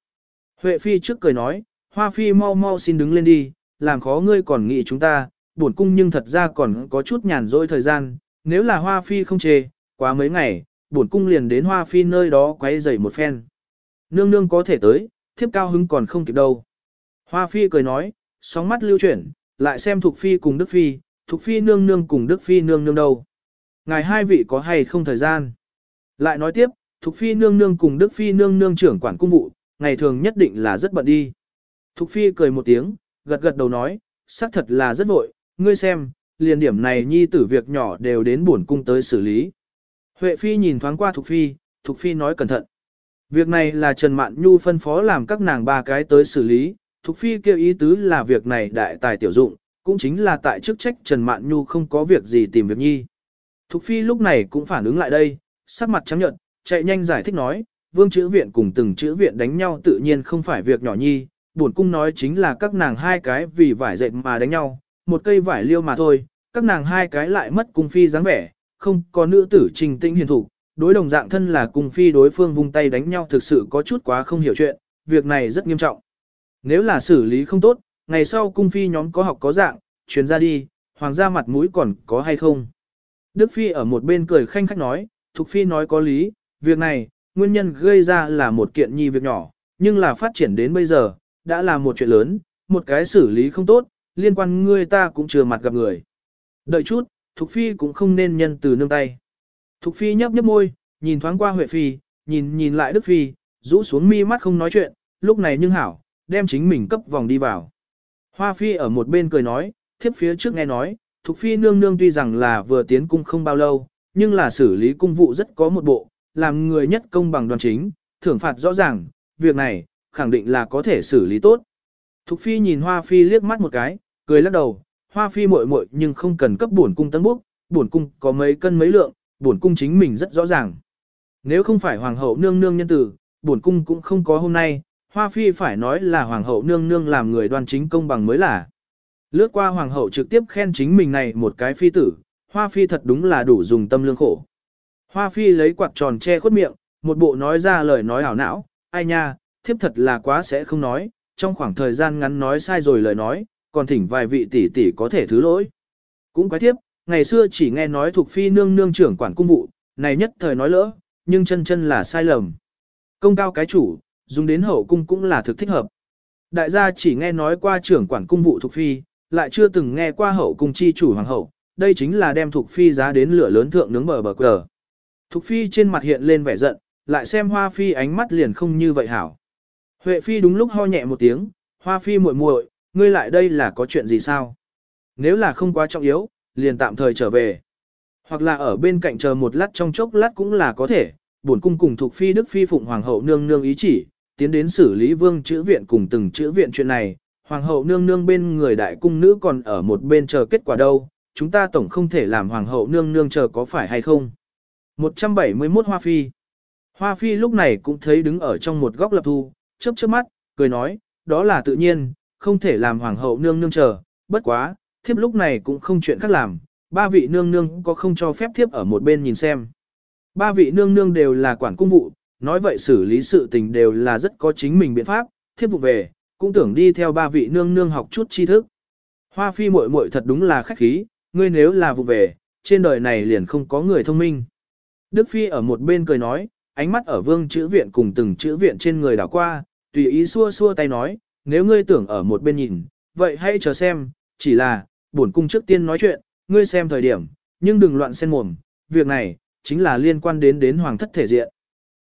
Huệ phi trước cười nói, hoa phi mau mau xin đứng lên đi, làm khó ngươi còn nghĩ chúng ta, bổn cung nhưng thật ra còn có chút nhàn rỗi thời gian, nếu là hoa phi không chê, quá mấy ngày, bổn cung liền đến hoa phi nơi đó quấy rầy một phen. Nương nương có thể tới, thiếp cao hứng còn không kịp đâu. Hoa phi cười nói, sóng mắt lưu chuyển, lại xem Thục phi cùng Đức phi, Thục phi nương nương cùng Đức phi nương nương đâu. Ngài hai vị có hay không thời gian? Lại nói tiếp, Thục phi nương nương cùng Đức phi nương nương trưởng quản cung vụ, ngày thường nhất định là rất bận đi. Thục phi cười một tiếng, gật gật đầu nói, xác thật là rất vội, ngươi xem, liền điểm này nhi tử việc nhỏ đều đến bổn cung tới xử lý. Huệ Phi nhìn thoáng qua Thục Phi, Thục Phi nói cẩn thận. Việc này là Trần Mạn Nhu phân phó làm các nàng ba cái tới xử lý, Thục Phi kêu ý tứ là việc này đại tài tiểu dụng, cũng chính là tại chức trách Trần Mạn Nhu không có việc gì tìm việc nhi. Thục Phi lúc này cũng phản ứng lại đây, sắc mặt trắng nhợt, chạy nhanh giải thích nói, vương chữ viện cùng từng chữ viện đánh nhau tự nhiên không phải việc nhỏ nhi, bổn cung nói chính là các nàng hai cái vì vải dệt mà đánh nhau, một cây vải liêu mà thôi, các nàng hai cái lại mất cung phi dáng vẻ, không có nữ tử trình tĩnh hiền thủ, đối đồng dạng thân là cung phi đối phương vung tay đánh nhau thực sự có chút quá không hiểu chuyện, việc này rất nghiêm trọng. Nếu là xử lý không tốt, ngày sau cung phi nhóm có học có dạng, chuyển ra đi, hoàng gia mặt mũi còn có hay không. Đức phi ở một bên cười khanh khách nói, Thục phi nói có lý, việc này, nguyên nhân gây ra là một kiện nhi việc nhỏ, nhưng là phát triển đến bây giờ, đã là một chuyện lớn, một cái xử lý không tốt, liên quan ngươi ta cũng chưa mặt gặp người. Đợi chút, Thục Phi cũng không nên nhân từ nương tay. Thục Phi nhấp nhấp môi, nhìn thoáng qua Huệ Phi, nhìn nhìn lại Đức Phi, rũ xuống mi mắt không nói chuyện, lúc này nhưng hảo, đem chính mình cấp vòng đi vào. Hoa Phi ở một bên cười nói, thiếp phía trước nghe nói, Thục Phi nương nương tuy rằng là vừa tiến cung không bao lâu, nhưng là xử lý cung vụ rất có một bộ, làm người nhất công bằng đoàn chính, thưởng phạt rõ ràng, việc này, khẳng định là có thể xử lý tốt. Thục Phi nhìn Hoa Phi liếc mắt một cái, cười lắc đầu, Hoa Phi muội muội nhưng không cần cấp bổn cung tấn bốc, bổn cung có mấy cân mấy lượng, bổn cung chính mình rất rõ ràng. Nếu không phải hoàng hậu nương nương nhân tử, bổn cung cũng không có hôm nay, Hoa Phi phải nói là hoàng hậu nương nương làm người đoan chính công bằng mới là. Lướt qua hoàng hậu trực tiếp khen chính mình này một cái phi tử, Hoa Phi thật đúng là đủ dùng tâm lương khổ. Hoa Phi lấy quạt tròn che khuất miệng, một bộ nói ra lời nói ảo não, ai nha, thiếp thật là quá sẽ không nói, trong khoảng thời gian ngắn nói sai rồi lời nói, còn thỉnh vài vị tỷ tỷ có thể thứ lỗi. Cũng quái tiếp, ngày xưa chỉ nghe nói thuộc phi nương nương trưởng quản cung vụ, này nhất thời nói lỡ, nhưng chân chân là sai lầm. Công cao cái chủ, dùng đến hậu cung cũng là thực thích hợp. Đại gia chỉ nghe nói qua trưởng quản cung vụ thuộc phi, lại chưa từng nghe qua hậu cung chi chủ hoàng hậu, đây chính là đem thuộc Phi giá đến lửa lớn thượng nướng bờ bờ cờ. Thục Phi trên mặt hiện lên vẻ giận, lại xem Hoa Phi ánh mắt liền không như vậy hảo. Huệ Phi đúng lúc ho nhẹ một tiếng, Hoa Phi muội muội, ngươi lại đây là có chuyện gì sao? Nếu là không quá trọng yếu, liền tạm thời trở về. Hoặc là ở bên cạnh chờ một lát trong chốc lát cũng là có thể, bổn cung cùng thuộc phi đức phi phụng hoàng hậu nương nương ý chỉ, tiến đến xử lý vương chữ viện cùng từng chữ viện chuyện này, hoàng hậu nương nương bên người đại cung nữ còn ở một bên chờ kết quả đâu, chúng ta tổng không thể làm hoàng hậu nương nương chờ có phải hay không. 171 Hoa Phi Hoa Phi lúc này cũng thấy đứng ở trong một góc lập thu, chớp chớp mắt, cười nói, đó là tự nhiên, không thể làm hoàng hậu nương nương chờ, bất quá, thiếp lúc này cũng không chuyện khác làm, ba vị nương nương có không cho phép thiếp ở một bên nhìn xem. Ba vị nương nương đều là quản cung vụ, nói vậy xử lý sự tình đều là rất có chính mình biện pháp, thiếp vụ về, cũng tưởng đi theo ba vị nương nương học chút tri thức. Hoa phi muội muội thật đúng là khách khí, ngươi nếu là vụ về, trên đời này liền không có người thông minh. Đức phi ở một bên cười nói, ánh mắt ở vương chữ viện cùng từng chữ viện trên người đảo qua, tùy ý xua xua tay nói, nếu ngươi tưởng ở một bên nhìn, vậy hãy chờ xem, chỉ là, bổn cung trước tiên nói chuyện, ngươi xem thời điểm, nhưng đừng loạn xen mồm, việc này, chính là liên quan đến đến hoàng thất thể diện.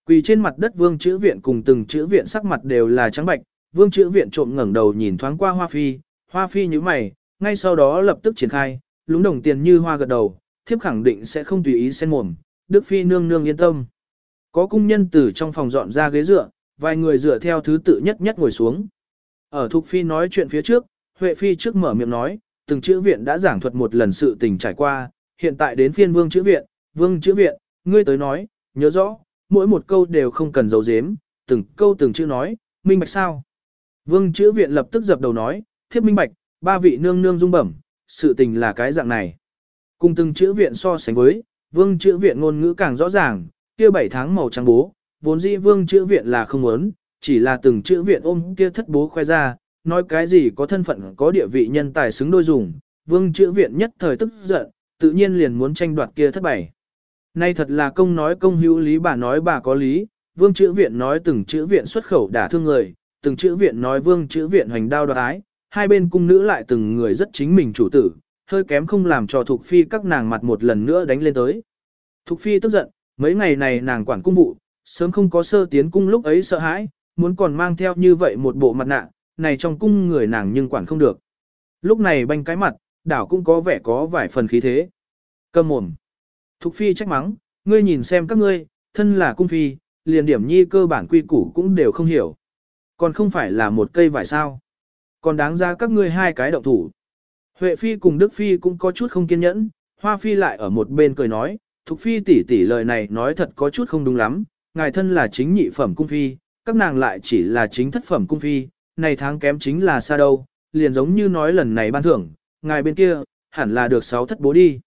Quỳ trên mặt đất vương chữ viện cùng từng chữ viện sắc mặt đều là trắng bạch, vương chữ viện trộm ngẩng đầu nhìn thoáng qua hoa phi, hoa phi như mày, ngay sau đó lập tức triển khai, lúng đồng tiền như hoa gật đầu, thiếp khẳng định sẽ không tùy ý xen mồm, đức phi nương nương yên tâm. Có cung nhân từ trong phòng dọn ra ghế dựa, vài người dựa theo thứ tự nhất nhất ngồi xuống. Ở Thục Phi nói chuyện phía trước, Huệ Phi trước mở miệng nói, từng chữ viện đã giảng thuật một lần sự tình trải qua, hiện tại đến phiên vương chữ viện, vương chữ viện, ngươi tới nói, nhớ rõ, mỗi một câu đều không cần giấu giếm, từng câu từng chữ nói, minh bạch sao. Vương chữ viện lập tức dập đầu nói, thiếp minh bạch, ba vị nương nương dung bẩm, sự tình là cái dạng này. Cùng từng chữ viện so sánh với, vương chữ viện ngôn ngữ càng rõ ràng, kia bảy tháng màu trắng bố, vốn dĩ vương chữ viện là không muốn, chỉ là từng chữ viện ôm kia thất bố khoe ra, nói cái gì có thân phận có địa vị nhân tài xứng đôi dùng, vương chữ viện nhất thời tức giận, tự nhiên liền muốn tranh đoạt kia thất bảy. Nay thật là công nói công hữu lý bà nói bà có lý, vương chữ viện nói từng chữ viện xuất khẩu đả thương người, từng chữ viện nói vương chữ viện hoành đao đoạt ái, hai bên cung nữ lại từng người rất chính mình chủ tử, hơi kém không làm cho Thục Phi các nàng mặt một lần nữa đánh lên tới. Thục Phi tức giận, mấy ngày này nàng quản cung vụ, sớm không có sơ tiến cung lúc ấy sợ hãi, muốn còn mang theo như vậy một bộ mặt nạ, này trong cung người nàng nhưng quản không được. Lúc này banh cái mặt, đảo cũng có vẻ có vài phần khí thế. Cầm mồm. Thục phi trách mắng, ngươi nhìn xem các ngươi, thân là cung phi, liền điểm nhi cơ bản quy củ cũng đều không hiểu. Còn không phải là một cây vải sao. Còn đáng ra các ngươi hai cái động thủ. Huệ phi cùng Đức phi cũng có chút không kiên nhẫn, hoa phi lại ở một bên cười nói, Thục phi tỷ tỷ lời này nói thật có chút không đúng lắm, ngài thân là chính nhị phẩm cung phi, các nàng lại chỉ là chính thất phẩm cung phi, này tháng kém chính là xa đâu, liền giống như nói lần này ban thưởng, ngài bên kia, hẳn là được sáu thất bố đi.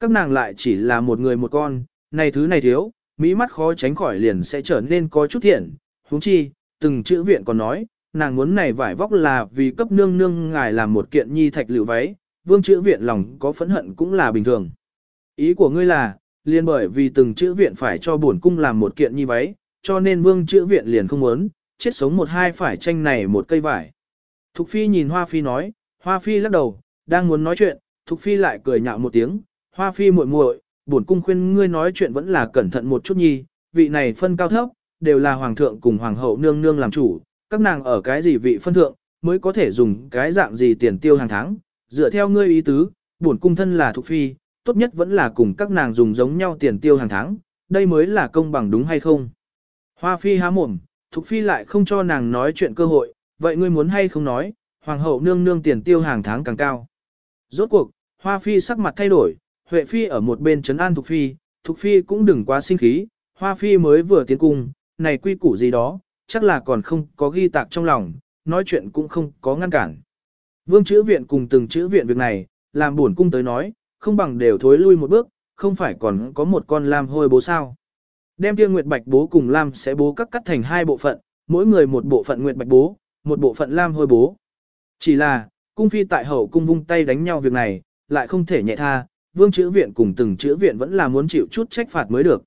Các nàng lại chỉ là một người một con, này thứ này thiếu, mỹ mắt khó tránh khỏi liền sẽ trở nên có chút thiện, huống chi, từng chữ viện còn nói, nàng muốn này vải vóc là vì cấp nương nương ngài làm một kiện nhi thạch liệu váy, vương chữ viện lòng có phẫn hận cũng là bình thường. Ý của ngươi là, liền bởi vì từng chữ viện phải cho bổn cung làm một kiện nhi váy, cho nên vương chữ viện liền không muốn, chết sống một hai phải tranh này một cây vải. Thục Phi nhìn Hoa Phi nói, Hoa Phi lắc đầu, đang muốn nói chuyện, Thục Phi lại cười nhạo một tiếng, Hoa Phi muội muội, bổn cung khuyên ngươi nói chuyện vẫn là cẩn thận một chút nhi, vị này phân cao thấp, đều là hoàng thượng cùng hoàng hậu nương nương làm chủ, các nàng ở cái gì vị phân thượng, mới có thể dùng cái dạng gì tiền tiêu hàng tháng, dựa theo ngươi ý tứ, bổn cung thân là Thục Phi, tốt nhất vẫn là cùng các nàng dùng giống nhau tiền tiêu hàng tháng, đây mới là công bằng đúng hay không. Hoa Phi há mồm, Thục Phi lại không cho nàng nói chuyện cơ hội, vậy ngươi muốn hay không nói, Hoàng hậu nương nương tiền tiêu hàng tháng càng cao. Rốt cuộc, Hoa Phi sắc mặt thay đổi, Huệ Phi ở một bên trấn an Thục Phi, Thục Phi cũng đừng quá sinh khí, Hoa Phi mới vừa tiến cung, này quy củ gì đó, chắc là còn không có ghi tạc trong lòng, nói chuyện cũng không có ngăn cản. Vương chữ viện cùng từng chữ viện việc này, làm buồn cung tới nói, không bằng đều thối lui một bước, không phải còn có một con lam hôi bố sao. Đem kia nguyệt bạch bố cùng lam sẽ bố cắt cắt thành hai bộ phận, mỗi người một bộ phận nguyệt bạch bố, một bộ phận lam hôi bố. Chỉ là, cung phi tại hậu cung vung tay đánh nhau việc này, lại không thể nhẹ tha, vương chữ viện cùng từng chữ viện vẫn là muốn chịu chút trách phạt mới được.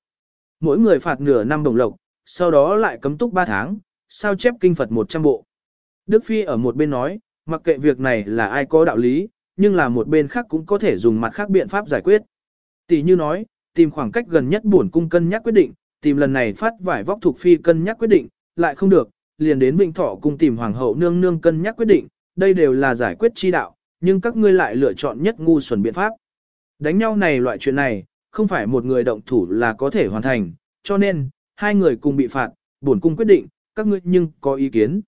Mỗi người phạt nửa năm đồng lộc, sau đó lại cấm túc 3 tháng, sao chép kinh Phật 100 bộ. Đức Phi ở một bên nói, mặc kệ việc này là ai có đạo lý, nhưng là một bên khác cũng có thể dùng mặt khác biện pháp giải quyết. Tỷ như nói, tìm khoảng cách gần nhất buồn cung cân nhắc quyết định, tìm lần này phát vải vóc thuộc phi cân nhắc quyết định, lại không được, liền đến Vịnh Thọ cung tìm hoàng hậu nương nương cân nhắc quyết định, đây đều là giải quyết chi đạo, nhưng các ngươi lại lựa chọn nhất ngu xuẩn biện pháp. Đánh nhau này loại chuyện này, không phải một người động thủ là có thể hoàn thành, cho nên, hai người cùng bị phạt, bổn cung quyết định, các ngươi nhưng có ý kiến.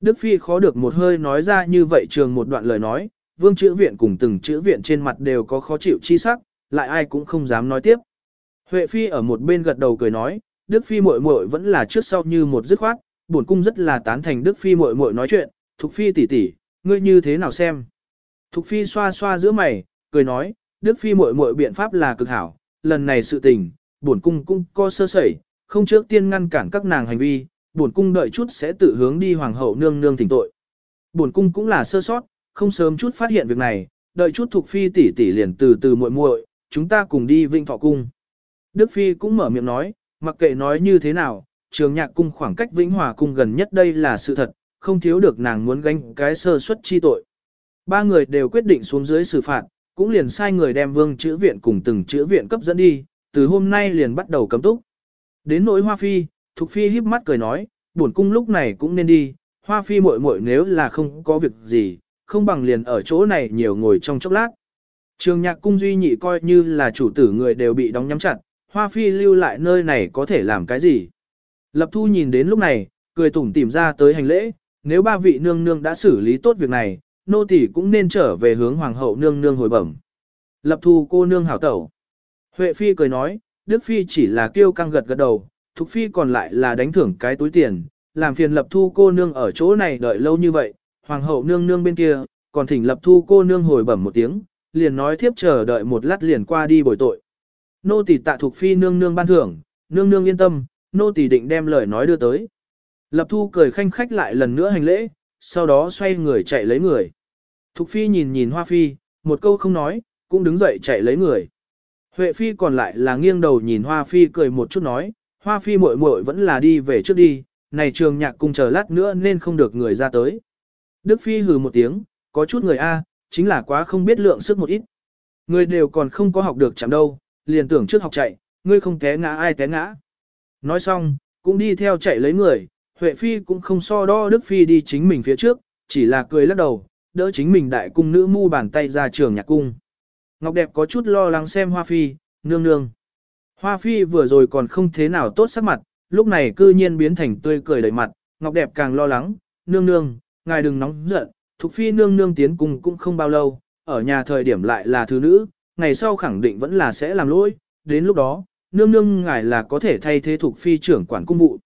Đức Phi khó được một hơi nói ra như vậy trường một đoạn lời nói, vương chữ viện cùng từng chữ viện trên mặt đều có khó chịu chi sắc, lại ai cũng không dám nói tiếp. Huệ Phi ở một bên gật đầu cười nói, Đức Phi muội muội vẫn là trước sau như một dứt khoát, bổn cung rất là tán thành Đức Phi muội muội nói chuyện, Thục Phi tỷ tỷ, ngươi như thế nào xem? Thục Phi xoa xoa giữa mày, cười nói, Đức Phi muội muội biện pháp là cực hảo, lần này sự tình, bổn cung cũng có sơ sẩy, không trước tiên ngăn cản các nàng hành vi, bổn cung đợi chút sẽ tự hướng đi hoàng hậu nương nương thỉnh tội. Bổn cung cũng là sơ sót, không sớm chút phát hiện việc này, đợi chút thuộc phi tỷ tỷ liền từ từ muội muội, chúng ta cùng đi Vinh Thọ cung. Đức phi cũng mở miệng nói, mặc kệ nói như thế nào, trường nhạc cung khoảng cách Vĩnh Hòa cung gần nhất đây là sự thật, không thiếu được nàng muốn gánh cái sơ suất chi tội. Ba người đều quyết định xuống dưới xử phạt, cũng liền sai người đem vương chữ viện cùng từng chữ viện cấp dẫn đi, từ hôm nay liền bắt đầu cấm túc. Đến nỗi hoa phi, Thục phi híp mắt cười nói, buồn cung lúc này cũng nên đi, hoa phi muội muội nếu là không có việc gì, không bằng liền ở chỗ này nhiều ngồi trong chốc lát. Trường nhạc cung duy nhị coi như là chủ tử người đều bị đóng nhắm chặt, hoa phi lưu lại nơi này có thể làm cái gì. Lập thu nhìn đến lúc này, cười tủm tỉm ra tới hành lễ, nếu ba vị nương nương đã xử lý tốt việc này, nô tỳ cũng nên trở về hướng hoàng hậu nương nương hồi bẩm. Lập thu cô nương hảo tẩu. Huệ phi cười nói, Đức phi chỉ là kêu căng gật gật đầu, Thục phi còn lại là đánh thưởng cái túi tiền, làm phiền lập thu cô nương ở chỗ này đợi lâu như vậy, hoàng hậu nương nương bên kia, còn thỉnh lập thu cô nương hồi bẩm một tiếng, liền nói thiếp chờ đợi một lát liền qua đi bồi tội. Nô tỳ tạ thuộc phi nương nương ban thưởng, nương nương yên tâm, nô tỳ định đem lời nói đưa tới. Lập thu cười khanh khách lại lần nữa hành lễ, sau đó xoay người chạy lấy người. Thục phi nhìn nhìn hoa phi, một câu không nói, cũng đứng dậy chạy lấy người. Huệ phi còn lại là nghiêng đầu nhìn hoa phi cười một chút nói, hoa phi muội muội vẫn là đi về trước đi, này trường nhạc cung chờ lát nữa nên không được người ra tới. Đức phi hừ một tiếng, có chút người A, chính là quá không biết lượng sức một ít. Người đều còn không có học được chạm đâu, liền tưởng trước học chạy, ngươi không té ngã ai té ngã. Nói xong, cũng đi theo chạy lấy người, Huệ Phi cũng không so đo Đức Phi đi chính mình phía trước, chỉ là cười lắc đầu, đỡ chính mình đại cung nữ mu bàn tay ra trường nhạc cung. Ngọc Đẹp có chút lo lắng xem Hoa Phi, nương nương. Hoa phi vừa rồi còn không thế nào tốt sắc mặt, lúc này cư nhiên biến thành tươi cười đầy mặt, ngọc đẹp càng lo lắng, nương nương, ngài đừng nóng giận, thục phi nương nương tiến cùng cũng không bao lâu, ở nhà thời điểm lại là thứ nữ, ngày sau khẳng định vẫn là sẽ làm lỗi, đến lúc đó, nương nương ngài là có thể thay thế thục phi trưởng quản cung vụ.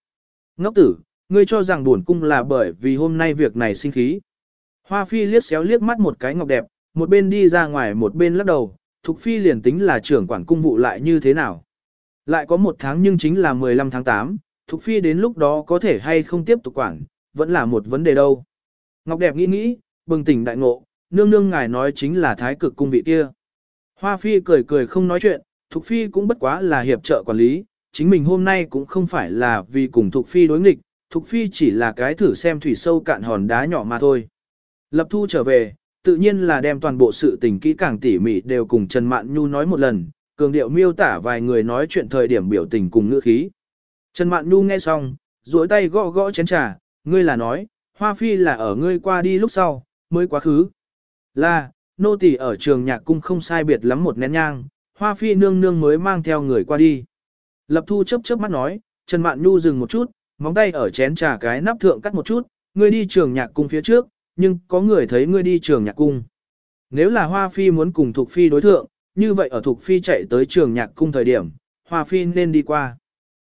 Ngốc tử, ngươi cho rằng buồn cung là bởi vì hôm nay việc này sinh khí. Hoa phi liếc xéo liếc mắt một cái ngọc đẹp, một bên đi ra ngoài một bên lắc đầu, thục phi liền tính là trưởng quản cung vụ lại như thế nào. Lại có một tháng nhưng chính là 15 tháng 8, Thục Phi đến lúc đó có thể hay không tiếp tục quản, vẫn là một vấn đề đâu. Ngọc Đẹp nghĩ nghĩ, bừng tỉnh đại ngộ, nương nương ngài nói chính là thái cực cung vị kia. Hoa Phi cười cười không nói chuyện, Thục Phi cũng bất quá là hiệp trợ quản lý, chính mình hôm nay cũng không phải là vì cùng Thục Phi đối nghịch, Thục Phi chỉ là cái thử xem thủy sâu cạn hòn đá nhỏ mà thôi. Lập thu trở về, tự nhiên là đem toàn bộ sự tình kỹ càng tỉ mỉ đều cùng Trần Mạn Nhu nói một lần, cường điệu miêu tả vài người nói chuyện thời điểm biểu tình cùng ngữ khí. Trần Mạn Nhu nghe xong, duỗi tay gõ gõ chén trà, ngươi là nói, Hoa Phi là ở ngươi qua đi lúc sau, mới quá khứ. Là, nô tỳ ở trường nhạc cung không sai biệt lắm một nén nhang, Hoa Phi nương nương mới mang theo người qua đi. Lập Thu chớp chớp mắt nói, Trần Mạn Nhu dừng một chút, móng tay ở chén trà cái nắp thượng cắt một chút, ngươi đi trường nhạc cung phía trước, nhưng có người thấy ngươi đi trường nhạc cung. Nếu là Hoa Phi muốn cùng Thục Phi đối thượng, như vậy ở Thục Phi chạy tới trường nhạc cung thời điểm, Hoa Phi nên đi qua.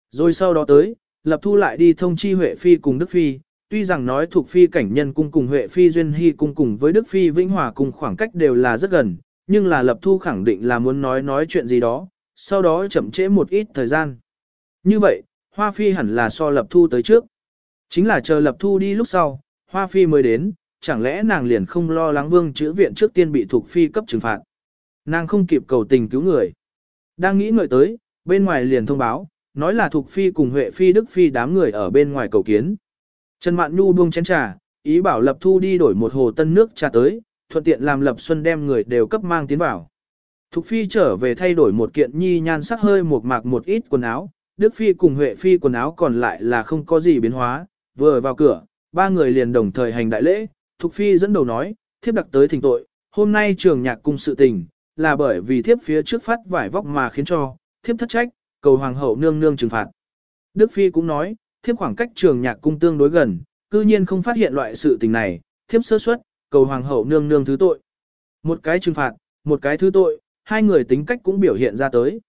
Rồi sau đó tới, Lập Thu lại đi thông chi Huệ Phi cùng Đức Phi, tuy rằng nói thuộc Phi cảnh nhân cung cùng Huệ Phi duyên hy cung cùng với Đức Phi Vĩnh Hòa cùng khoảng cách đều là rất gần, nhưng là Lập Thu khẳng định là muốn nói nói chuyện gì đó, sau đó chậm trễ một ít thời gian. Như vậy, Hoa Phi hẳn là so Lập Thu tới trước. Chính là chờ Lập Thu đi lúc sau, Hoa Phi mới đến, chẳng lẽ nàng liền không lo lắng vương chữ viện trước tiên bị thuộc Phi cấp trừng phạt. Nàng không kịp cầu tình cứu người. Đang nghĩ ngợi tới, bên ngoài liền thông báo, nói là thuộc Phi cùng Huệ Phi Đức Phi đám người ở bên ngoài cầu kiến. Trần Mạn Nhu buông chén trà, ý bảo Lập Thu đi đổi một hồ tân nước trà tới, thuận tiện làm Lập Xuân đem người đều cấp mang tiến vào. Thục Phi trở về thay đổi một kiện nhi nhan sắc hơi một mạc một ít quần áo, Đức Phi cùng Huệ Phi quần áo còn lại là không có gì biến hóa, vừa vào cửa, ba người liền đồng thời hành đại lễ, Thục Phi dẫn đầu nói, thiếp đặc tới thỉnh tội, hôm nay trường nhạc cung sự tình, là bởi vì thiếp phía trước phát vải vóc mà khiến cho, thiếp thất trách, cầu hoàng hậu nương nương trừng phạt. Đức Phi cũng nói, thiếp khoảng cách trường nhạc cung tương đối gần, cư nhiên không phát hiện loại sự tình này, thiếp sơ suất, cầu hoàng hậu nương nương thứ tội. Một cái trừng phạt, một cái thứ tội, hai người tính cách cũng biểu hiện ra tới.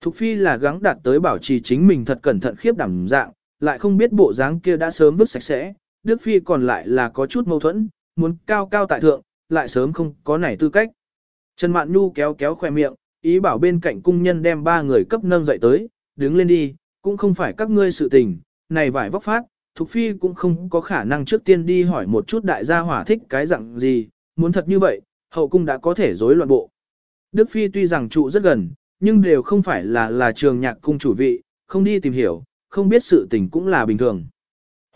Thục Phi là gắng đạt tới bảo trì chính mình thật cẩn thận khiếp đảm dạng, lại không biết bộ dáng kia đã sớm vứt sạch sẽ, Đức Phi còn lại là có chút mâu thuẫn, muốn cao cao tại thượng, lại sớm không có nảy tư cách. Trần Mạn Nhu kéo kéo khoe miệng, ý bảo bên cạnh cung nhân đem ba người cấp nâng dậy tới, đứng lên đi, cũng không phải các ngươi sự tình, này vải vóc phát, Thục Phi cũng không có khả năng trước tiên đi hỏi một chút đại gia hỏa thích cái dạng gì, muốn thật như vậy, hậu cung đã có thể rối loạn bộ. Đức Phi tuy rằng trụ rất gần, nhưng đều không phải là là trường nhạc cung chủ vị, không đi tìm hiểu, không biết sự tình cũng là bình thường.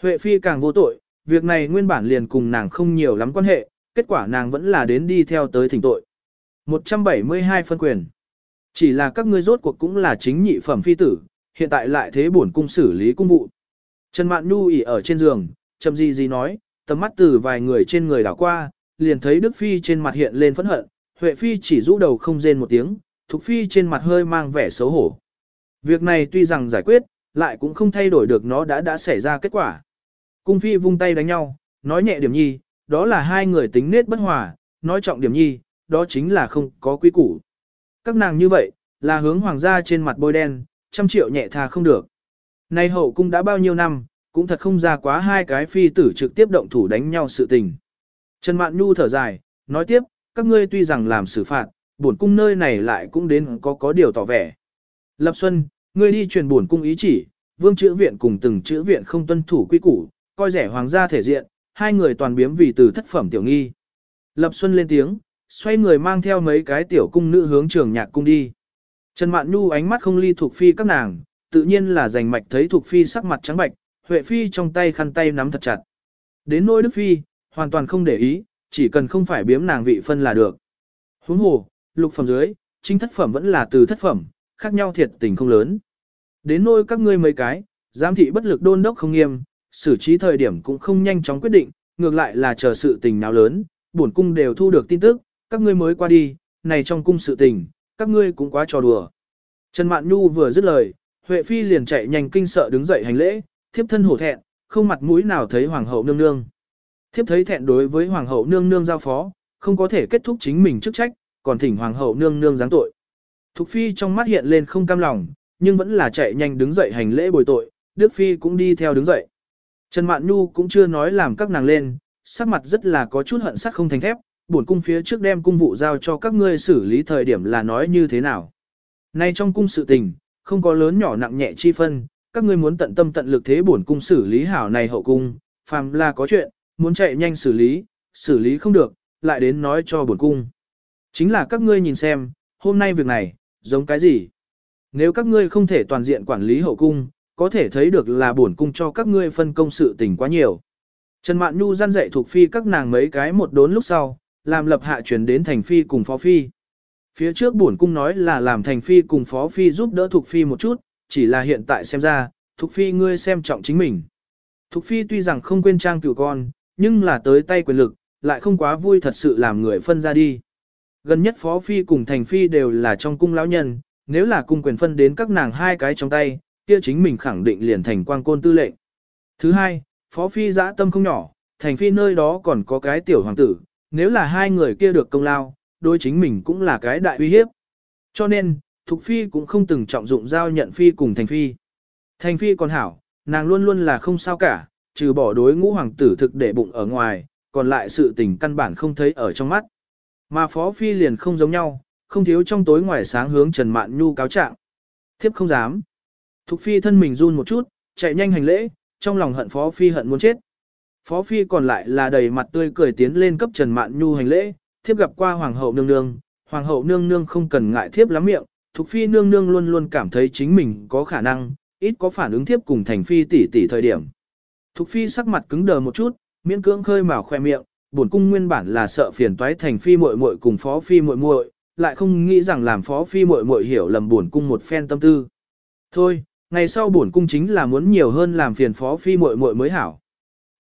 Huệ Phi càng vô tội, việc này nguyên bản liền cùng nàng không nhiều lắm quan hệ, kết quả nàng vẫn là đến đi theo tới thỉnh tội. 172 phân quyền. Chỉ là các ngươi rốt cuộc cũng là chính nhị phẩm phi tử, hiện tại lại thế bổn cung xử lý cung vụ. Trần Mạn Nhu ỉ ở trên giường, chậm gì gì nói, tầm mắt từ vài người trên người đảo qua, liền thấy Đức Phi trên mặt hiện lên phẫn hận, Huệ Phi chỉ rũ đầu không rên một tiếng, Thục Phi trên mặt hơi mang vẻ xấu hổ. Việc này tuy rằng giải quyết, lại cũng không thay đổi được nó đã đã xảy ra kết quả. Cung Phi vung tay đánh nhau, nói nhẹ điểm nhi, đó là hai người tính nết bất hòa, nói trọng điểm nhi, đó chính là không có quý củ. Các nàng như vậy, là hướng hoàng gia trên mặt bôi đen, trăm triệu nhẹ thà không được. Nay hậu cung đã bao nhiêu năm, cũng thật không ra quá hai cái phi tử trực tiếp động thủ đánh nhau sự tình. Trần Mạn Nhu thở dài, nói tiếp, các ngươi tuy rằng làm xử phạt, bổn cung nơi này lại cũng đến có có điều tỏ vẻ. Lập Xuân, ngươi đi truyền bổn cung ý chỉ, vương chữ viện cùng từng chữ viện không tuân thủ quy củ, coi rẻ hoàng gia thể diện, hai người toàn biếm vì từ thất phẩm tiểu nghi. Lập Xuân lên tiếng, xoay người mang theo mấy cái tiểu cung nữ hướng trường nhạc cung đi. Trần Mạn Nhu ánh mắt không ly thuộc phi các nàng, tự nhiên là giành mạch thấy thuộc phi sắc mặt trắng bạch, Huệ phi trong tay khăn tay nắm thật chặt. Đến nỗi Đức phi, hoàn toàn không để ý, chỉ cần không phải biếm nàng vị phân là được. Huống hồ, lục phẩm dưới, chính thất phẩm vẫn là từ thất phẩm, khác nhau thiệt tình không lớn. Đến nỗi các ngươi mấy cái, giám thị bất lực đôn đốc không nghiêm, xử trí thời điểm cũng không nhanh chóng quyết định, ngược lại là chờ sự tình nào lớn, bổn cung đều thu được tin tức, các ngươi mới qua đi, này trong cung sự tình, các ngươi cũng quá trò đùa. Trần Mạn Nhu vừa dứt lời, Huệ Phi liền chạy nhanh kinh sợ đứng dậy hành lễ, thiếp thân hổ thẹn, không mặt mũi nào thấy Hoàng hậu nương nương. Thiếp thấy thẹn đối với Hoàng hậu nương nương giao phó, không có thể kết thúc chính mình chức trách, còn thỉnh Hoàng hậu nương nương giáng tội. Thục Phi trong mắt hiện lên không cam lòng, nhưng vẫn là chạy nhanh đứng dậy hành lễ bồi tội, Đức Phi cũng đi theo đứng dậy. Trần Mạn Nhu cũng chưa nói làm các nàng lên, sắc mặt rất là có chút hận sắc không thành thép, bổn cung phía trước đem cung vụ giao cho các ngươi xử lý thời điểm là nói như thế nào. Nay trong cung sự tình, không có lớn nhỏ nặng nhẹ chi phân, các ngươi muốn tận tâm tận lực thế bổn cung xử lý hảo này hậu cung, phàm là có chuyện, muốn chạy nhanh xử lý, xử lý không được, lại đến nói cho bổn cung. Chính là các ngươi nhìn xem, hôm nay việc này, giống cái gì? Nếu các ngươi không thể toàn diện quản lý hậu cung, có thể thấy được là bổn cung cho các ngươi phân công sự tình quá nhiều. Trần Mạn Nhu gian dạy thuộc phi các nàng mấy cái một đốn lúc sau, làm lập hạ chuyển đến thành phi cùng phó phi. Phía trước bổn cung nói là làm thành phi cùng phó phi giúp đỡ thuộc phi một chút, chỉ là hiện tại xem ra, thuộc phi ngươi xem trọng chính mình. Thục phi tuy rằng không quên trang cửu con, nhưng là tới tay quyền lực, lại không quá vui thật sự làm người phân ra đi. Gần nhất phó phi cùng thành phi đều là trong cung lão nhân, nếu là cung quyền phân đến các nàng hai cái trong tay, kia chính mình khẳng định liền thành quang côn tư lệnh. Thứ hai, phó phi dã tâm không nhỏ, thành phi nơi đó còn có cái tiểu hoàng tử, nếu là hai người kia được công lao, đối chính mình cũng là cái đại uy hiếp. Cho nên, Thục Phi cũng không từng trọng dụng giao nhận Phi cùng Thành Phi. Thành Phi còn hảo, nàng luôn luôn là không sao cả, trừ bỏ đối ngũ hoàng tử thực để bụng ở ngoài, còn lại sự tình căn bản không thấy ở trong mắt. Mà Phó Phi liền không giống nhau, không thiếu trong tối ngoài sáng hướng Trần Mạn Nhu cáo trạng. Thiếp không dám. Thục Phi thân mình run một chút, chạy nhanh hành lễ, trong lòng hận Phó Phi hận muốn chết. Phó Phi còn lại là đầy mặt tươi cười tiến lên cấp Trần Mạn Nhu hành lễ, thiếp gặp qua Hoàng hậu nương nương, Hoàng hậu nương nương không cần ngại thiếp lắm miệng, Thục Phi nương nương luôn luôn cảm thấy chính mình có khả năng, ít có phản ứng thiếp cùng Thành Phi tỷ tỷ thời điểm. Thục Phi sắc mặt cứng đờ một chút, Miễn cưỡng khơi mào khoe miệng, bổn cung nguyên bản là sợ phiền toái thành phi muội muội cùng phó phi muội muội, lại không nghĩ rằng làm phó phi muội muội hiểu lầm bổn cung một phen tâm tư. Thôi, ngày sau bổn cung chính là muốn nhiều hơn làm phiền phó phi muội muội mới hảo.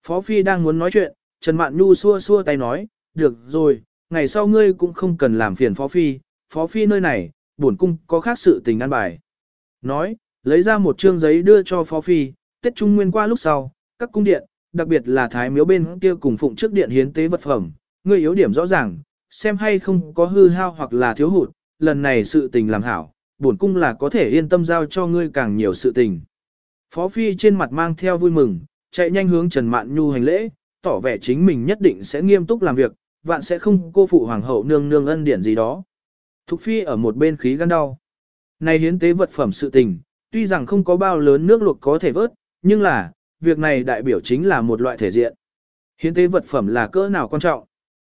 Phó phi đang muốn nói chuyện, Trần Mạn Nhu xua xua tay nói, được rồi, ngày sau ngươi cũng không cần làm phiền phó phi, phó phi nơi này, bổn cung có khác sự tình ăn bài. Nói, lấy ra một trương giấy đưa cho phó phi, Tết Trung Nguyên qua lúc sau, các cung điện, đặc biệt là thái miếu bên kia cùng phụng trước điện hiến tế vật phẩm, ngươi yếu điểm rõ ràng, xem hay không có hư hao hoặc là thiếu hụt, lần này sự tình làm hảo, bổn cung là có thể yên tâm giao cho ngươi càng nhiều sự tình. Phó Phi trên mặt mang theo vui mừng, chạy nhanh hướng Trần Mạn Nhu hành lễ, tỏ vẻ chính mình nhất định sẽ nghiêm túc làm việc, vạn sẽ không cô phụ hoàng hậu nương nương ân điển gì đó. Thục Phi ở một bên khí gan đau. Này hiến tế vật phẩm sự tình, tuy rằng không có bao lớn nước luộc có thể vớt, nhưng là, việc này đại biểu chính là một loại thể diện. Hiến tế vật phẩm là cỡ nào quan trọng?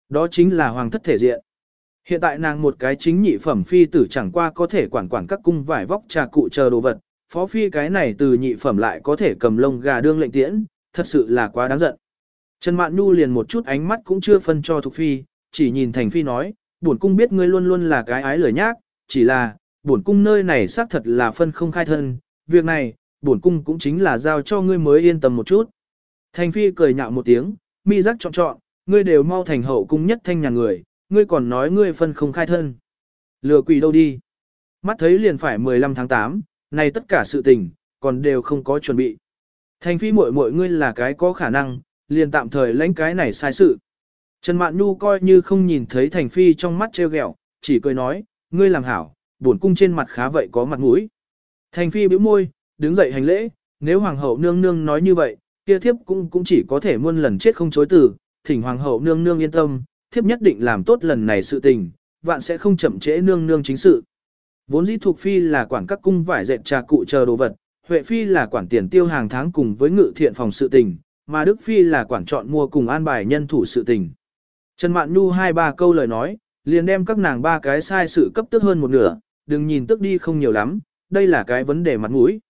Đó chính là hoàng thất thể diện. Hiện tại nàng một cái chính nhị phẩm phi tử chẳng qua có thể quản quản các cung vải vóc trà cụ chờ đồ vật, phó phi cái này từ nhị phẩm lại có thể cầm lông gà đương lệnh tiễn, thật sự là quá đáng giận. Trần Mạn Nhu liền một chút ánh mắt cũng chưa phân cho Thục Phi, chỉ nhìn Thành Phi nói, bổn cung biết ngươi luôn luôn là cái ái lời nhác, chỉ là, bổn cung nơi này xác thật là phân không khai thân, việc này, bổn cung cũng chính là giao cho ngươi mới yên tâm một chút. Thành Phi cười nhạo một tiếng, mi giác chọn chọn, ngươi đều mau thành hậu cung nhất thanh nhà người, ngươi còn nói ngươi phân không khai thân. Lừa quỷ đâu đi. Mắt thấy liền phải 15 tháng 8, này tất cả sự tình, còn đều không có chuẩn bị. Thành phi muội muội ngươi là cái có khả năng, liền tạm thời lãnh cái này sai sự. Trần Mạn Nhu coi như không nhìn thấy thành phi trong mắt treo ghẹo, chỉ cười nói, ngươi làm hảo, bổn cung trên mặt khá vậy có mặt mũi. Thành phi bĩu môi, đứng dậy hành lễ, nếu hoàng hậu nương nương nói như vậy, kia thiếp cũng cũng chỉ có thể muôn lần chết không chối từ, thỉnh hoàng hậu nương nương yên tâm, thiếp nhất định làm tốt lần này sự tình, vạn sẽ không chậm trễ nương nương chính sự. Vốn dĩ thuộc phi là quản các cung vải dệt trà cụ chờ đồ vật, Huệ phi là quản tiền tiêu hàng tháng cùng với ngự thiện phòng sự tình, mà Đức phi là quản chọn mua cùng an bài nhân thủ sự tình. Trần Mạn Nhu hai ba câu lời nói, liền đem các nàng ba cái sai sự cấp tức hơn một nửa, đừng nhìn tức đi không nhiều lắm, đây là cái vấn đề mặt mũi.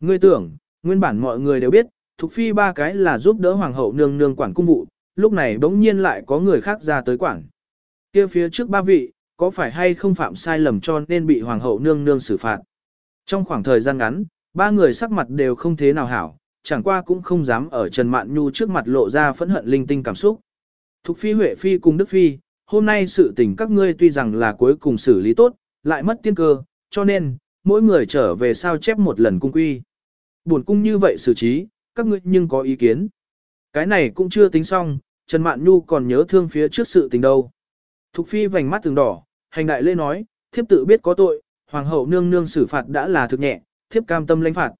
Ngươi tưởng, nguyên bản mọi người đều biết, Thục Phi ba cái là giúp đỡ Hoàng hậu nương nương quản cung vụ, lúc này bỗng nhiên lại có người khác ra tới quản. kia phía trước ba vị, có phải hay không phạm sai lầm cho nên bị Hoàng hậu nương nương xử phạt. Trong khoảng thời gian ngắn, ba người sắc mặt đều không thế nào hảo, chẳng qua cũng không dám ở Trần Mạn Nhu trước mặt lộ ra phẫn hận linh tinh cảm xúc. Thục Phi Huệ Phi cùng Đức Phi, hôm nay sự tình các ngươi tuy rằng là cuối cùng xử lý tốt, lại mất tiên cơ, cho nên, mỗi người trở về sao chép một lần cung quy. Buồn cung như vậy xử trí, các ngươi nhưng có ý kiến. Cái này cũng chưa tính xong, Trần Mạn Nhu còn nhớ thương phía trước sự tình đâu. Thục Phi vành mắt từng đỏ, hành đại lê nói, thiếp tự biết có tội, hoàng hậu nương nương xử phạt đã là thực nhẹ, thiếp cam tâm lãnh phạt.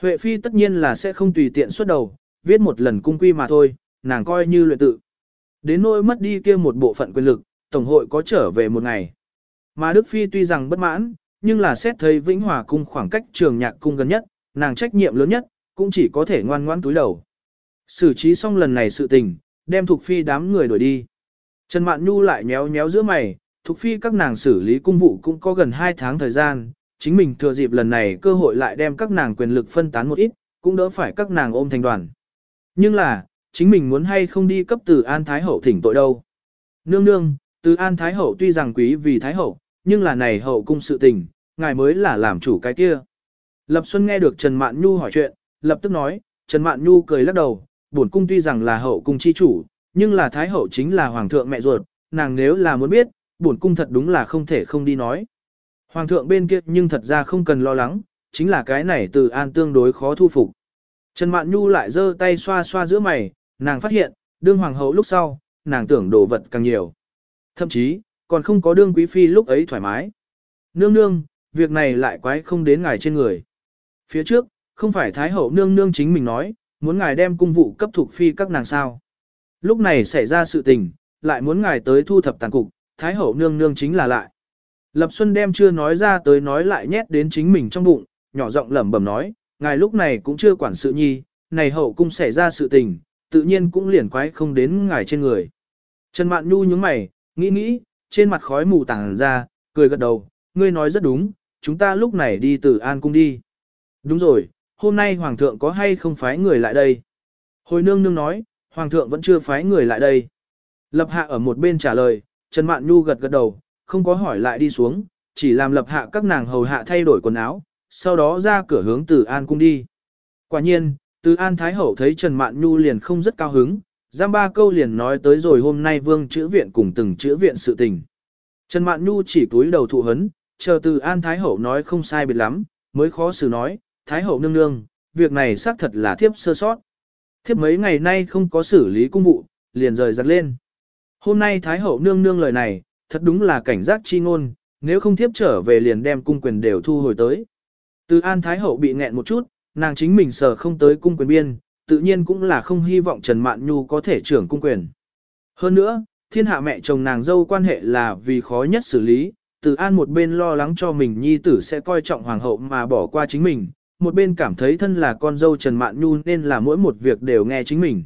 Huệ Phi tất nhiên là sẽ không tùy tiện xuất đầu, viết một lần cung quy mà thôi, nàng coi như luyện tự. Đến nỗi mất đi kia một bộ phận quyền lực, Tổng hội có trở về một ngày. Mà Đức Phi tuy rằng bất mãn, nhưng là xét thấy Vĩnh Hòa cung khoảng cách trường nhạc cung gần nhất, nàng trách nhiệm lớn nhất, cũng chỉ có thể ngoan ngoãn túi đầu. Xử trí xong lần này sự tình, đem Thục Phi đám người đuổi đi. Trần Mạn Nhu lại nhéo nhéo giữa mày, Thục Phi các nàng xử lý cung vụ cũng có gần 2 tháng thời gian, chính mình thừa dịp lần này cơ hội lại đem các nàng quyền lực phân tán một ít, cũng đỡ phải các nàng ôm thành đoàn. Nhưng là, chính mình muốn hay không đi cấp từ An Thái Hậu thỉnh tội đâu. Nương nương, từ An Thái Hậu tuy rằng quý vì Thái Hậu, nhưng là này hậu cung sự tình, ngài mới là làm chủ cái kia. Lập Xuân nghe được Trần Mạn Nhu hỏi chuyện, lập tức nói, Trần Mạn Nhu cười lắc đầu, bổn cung tuy rằng là hậu cung chi chủ, nhưng là Thái Hậu chính là Hoàng thượng mẹ ruột, nàng nếu là muốn biết, bổn cung thật đúng là không thể không đi nói. Hoàng thượng bên kia nhưng thật ra không cần lo lắng, chính là cái này từ an tương đối khó thu phục. Trần Mạn Nhu lại giơ tay xoa xoa giữa mày, nàng phát hiện, đương hoàng hậu lúc sau, nàng tưởng đồ vật càng nhiều. Thậm chí, còn không có đương quý phi lúc ấy thoải mái. Nương nương, việc này lại quái không đến ngài trên người. Phía trước, không phải Thái hậu nương nương chính mình nói, muốn ngài đem cung vụ cấp thuộc phi các nàng sao. Lúc này xảy ra sự tình, lại muốn ngài tới thu thập tàn cục, Thái hậu nương nương chính là lại. Lập Xuân đem chưa nói ra tới nói lại nhét đến chính mình trong bụng, nhỏ giọng lẩm bẩm nói, ngài lúc này cũng chưa quản sự nhi, này hậu cung xảy ra sự tình, tự nhiên cũng liền quái không đến ngài trên người. Trần Mạn Nhu nhướng mày, nghĩ nghĩ, trên mặt khói mù tàng ra, cười gật đầu, ngươi nói rất đúng, chúng ta lúc này đi từ An cung đi. Đúng rồi, hôm nay Hoàng thượng có hay không phái người lại đây? Hồi nương nương nói, hoàng thượng vẫn chưa phái người lại đây. Lập hạ ở một bên trả lời, Trần Mạn Nhu gật gật đầu, không có hỏi lại đi xuống, chỉ làm lập hạ các nàng hầu hạ thay đổi quần áo, sau đó ra cửa hướng Từ An cung đi. Quả nhiên, Từ An Thái Hậu thấy Trần Mạn Nhu liền không rất cao hứng, giam ba câu liền nói tới rồi hôm nay vương chữ viện cùng từng chữ viện sự tình. Trần Mạn Nhu chỉ túi đầu thụ hấn, chờ Từ An Thái Hậu nói không sai biệt lắm, mới khó xử nói, Thái Hậu nương nương, việc này xác thật là thiếp sơ sót. Thiếp mấy ngày nay không có xử lý cung vụ, liền rời giặt lên. Hôm nay Thái Hậu nương nương lời này, thật đúng là cảnh giác chi ngôn, nếu không thiếp trở về liền đem cung quyền đều thu hồi tới. Từ An Thái Hậu bị nghẹn một chút, nàng chính mình sở không tới cung quyền biên, tự nhiên cũng là không hy vọng Trần Mạn Nhu có thể trưởng cung quyền. Hơn nữa, thiên hạ mẹ chồng nàng dâu quan hệ là vì khó nhất xử lý, từ An một bên lo lắng cho mình nhi tử sẽ coi trọng hoàng hậu mà bỏ qua chính mình, một bên cảm thấy thân là con dâu Trần Mạn Nhu nên là mỗi một việc đều nghe chính mình.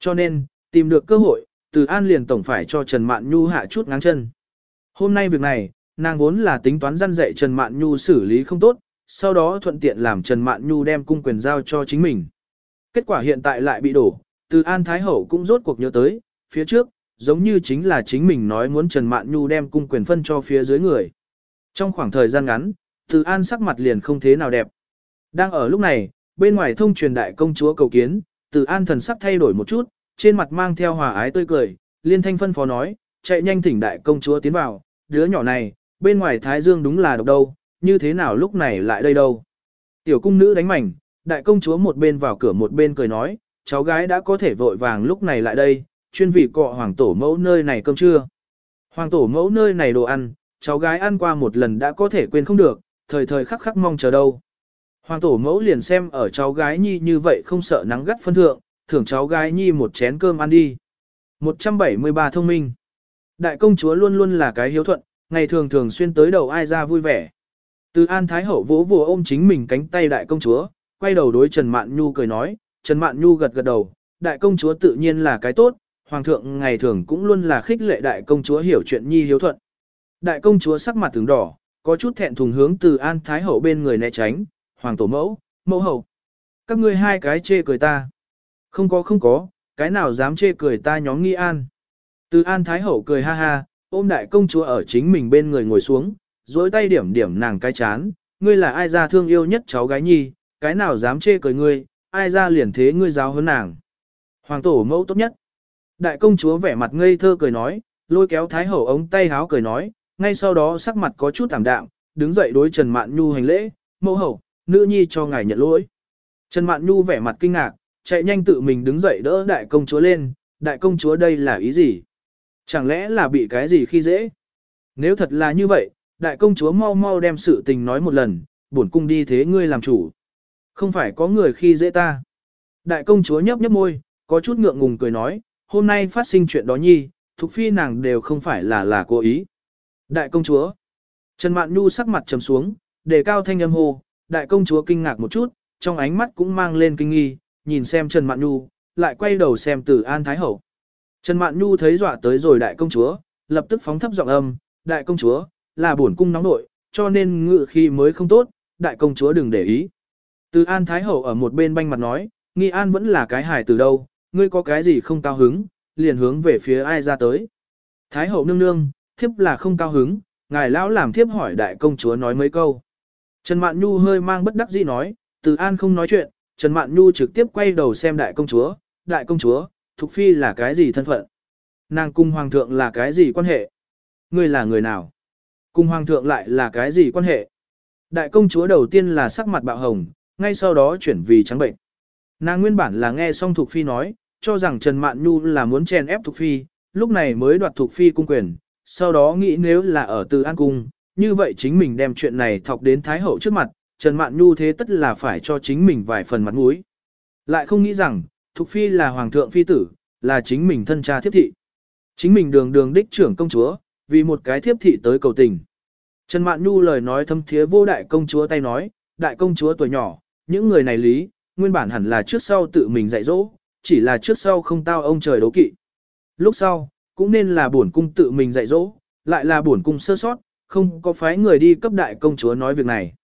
Cho nên, tìm được cơ hội, từ An liền tổng phải cho Trần Mạn Nhu hạ chút ngáng chân. Hôm nay việc này, nàng vốn là tính toán răn dạy Trần Mạn Nhu xử lý không tốt, sau đó thuận tiện làm Trần Mạn Nhu đem cung quyền giao cho chính mình. Kết quả hiện tại lại bị đổ, từ An Thái Hậu cũng rốt cuộc nhớ tới, phía trước, giống như chính là chính mình nói muốn Trần Mạn Nhu đem cung quyền phân cho phía dưới người. Trong khoảng thời gian ngắn, từ An sắc mặt liền không thế nào đẹp. Đang ở lúc này, bên ngoài thông truyền đại công chúa cầu kiến, từ An thần sắc thay đổi một chút, trên mặt mang theo hòa ái tươi cười, liên thanh phân phó nói, chạy nhanh thỉnh đại công chúa tiến vào, đứa nhỏ này, bên ngoài Thái Dương đúng là độc đâu, như thế nào lúc này lại đây đâu. Tiểu cung nữ đánh mảnh, đại công chúa một bên vào cửa một bên cười nói, cháu gái đã có thể vội vàng lúc này lại đây, chuyên vị cọ hoàng tổ mẫu nơi này cơm trưa. Hoàng tổ mẫu nơi này đồ ăn, cháu gái ăn qua một lần đã có thể quên không được, thời thời khắc khắc mong chờ đâu. Hoàng tổ mẫu liền xem ở cháu gái nhi như vậy không sợ nắng gắt phân thượng, thưởng cháu gái nhi một chén cơm ăn đi. 173 thông minh. Đại công chúa luôn luôn là cái hiếu thuận, ngày thường thường xuyên tới đầu ai ra vui vẻ. Từ An Thái Hậu vỗ vỗ ôm chính mình cánh tay đại công chúa, quay đầu đối Trần Mạn Nhu cười nói, Trần Mạn Nhu gật gật đầu, đại công chúa tự nhiên là cái tốt, hoàng thượng ngày thường cũng luôn là khích lệ đại công chúa hiểu chuyện nhi hiếu thuận. Đại công chúa sắc mặt tướng đỏ, có chút thẹn thùng hướng từ An Thái Hậu bên người né tránh, hoàng tổ mẫu, mẫu hậu. Các ngươi hai cái chê cười ta. Không có không có, cái nào dám chê cười ta nhóm nghi an. Từ An Thái Hậu cười ha ha, ôm đại công chúa ở chính mình bên người ngồi xuống, dối tay điểm điểm nàng cái chán, ngươi là ai ra thương yêu nhất cháu gái nhi, cái nào dám chê cười ngươi, ai ra liền thế ngươi giáo hơn nàng. Hoàng tổ mẫu tốt nhất. Đại công chúa vẻ mặt ngây thơ cười nói, lôi kéo Thái Hậu ống tay háo cười nói, ngay sau đó sắc mặt có chút thảm đạm, đứng dậy đối Trần Mạn Nhu hành lễ, mẫu hậu, nữ nhi cho ngài nhận lỗi. Trần Mạn Nhu vẻ mặt kinh ngạc, chạy nhanh tự mình đứng dậy đỡ đại công chúa lên, đại công chúa đây là ý gì? Chẳng lẽ là bị cái gì khi dễ? Nếu thật là như vậy, đại công chúa mau mau đem sự tình nói một lần, bổn cung đi thế ngươi làm chủ. Không phải có người khi dễ ta. Đại công chúa nhấp nhấp môi, có chút ngượng ngùng cười nói, hôm nay phát sinh chuyện đó nhi, thuộc phi nàng đều không phải là là cố ý. Đại công chúa. Trần Mạn Nhu sắc mặt trầm xuống, đề cao thanh âm hô, đại công chúa kinh ngạc một chút, trong ánh mắt cũng mang lên kinh nghi, nhìn xem Trần Mạn Nhu, lại quay đầu xem Từ An Thái Hậu. Trần Mạn Nhu thấy dọa tới rồi đại công chúa, lập tức phóng thấp giọng âm, đại công chúa, là bổn cung nóng nội, cho nên ngự khi mới không tốt, đại công chúa đừng để ý. Từ An Thái Hậu ở một bên banh mặt nói, nghi an vẫn là cái hài từ đâu, ngươi có cái gì không cao hứng, liền hướng về phía ai ra tới. Thái Hậu nương nương, thiếp là không cao hứng, ngài lão làm thiếp hỏi đại công chúa nói mấy câu. Trần Mạn Nhu hơi mang bất đắc dĩ nói, từ An không nói chuyện, Trần Mạn Nhu trực tiếp quay đầu xem đại công chúa, đại công chúa, Thục Phi là cái gì thân phận? Nàng cung hoàng thượng là cái gì quan hệ? Ngươi là người nào? Cung hoàng thượng lại là cái gì quan hệ? Đại công chúa đầu tiên là sắc mặt bạo hồng, ngay sau đó chuyển vì trắng bệnh. Nàng nguyên bản là nghe xong Thục Phi nói, cho rằng Trần Mạn Nhu là muốn chèn ép Thục Phi, lúc này mới đoạt Thục Phi cung quyền, sau đó nghĩ nếu là ở từ An Cung, như vậy chính mình đem chuyện này thọc đến Thái Hậu trước mặt, Trần Mạn Nhu thế tất là phải cho chính mình vài phần mặt mũi. Lại không nghĩ rằng, Thục Phi là Hoàng thượng Phi tử, là chính mình thân cha thiếp thị. Chính mình đường đường đích trưởng công chúa, vì một cái thiếp thị tới cầu tình. Trần Mạn Nhu lời nói thâm thiế vô đại công chúa tay nói, đại công chúa tuổi nhỏ, những người này lý, nguyên bản hẳn là trước sau tự mình dạy dỗ, chỉ là trước sau không tao ông trời đấu kỵ. Lúc sau, cũng nên là bổn cung tự mình dạy dỗ, lại là bổn cung sơ sót, không có phái người đi cấp đại công chúa nói việc này.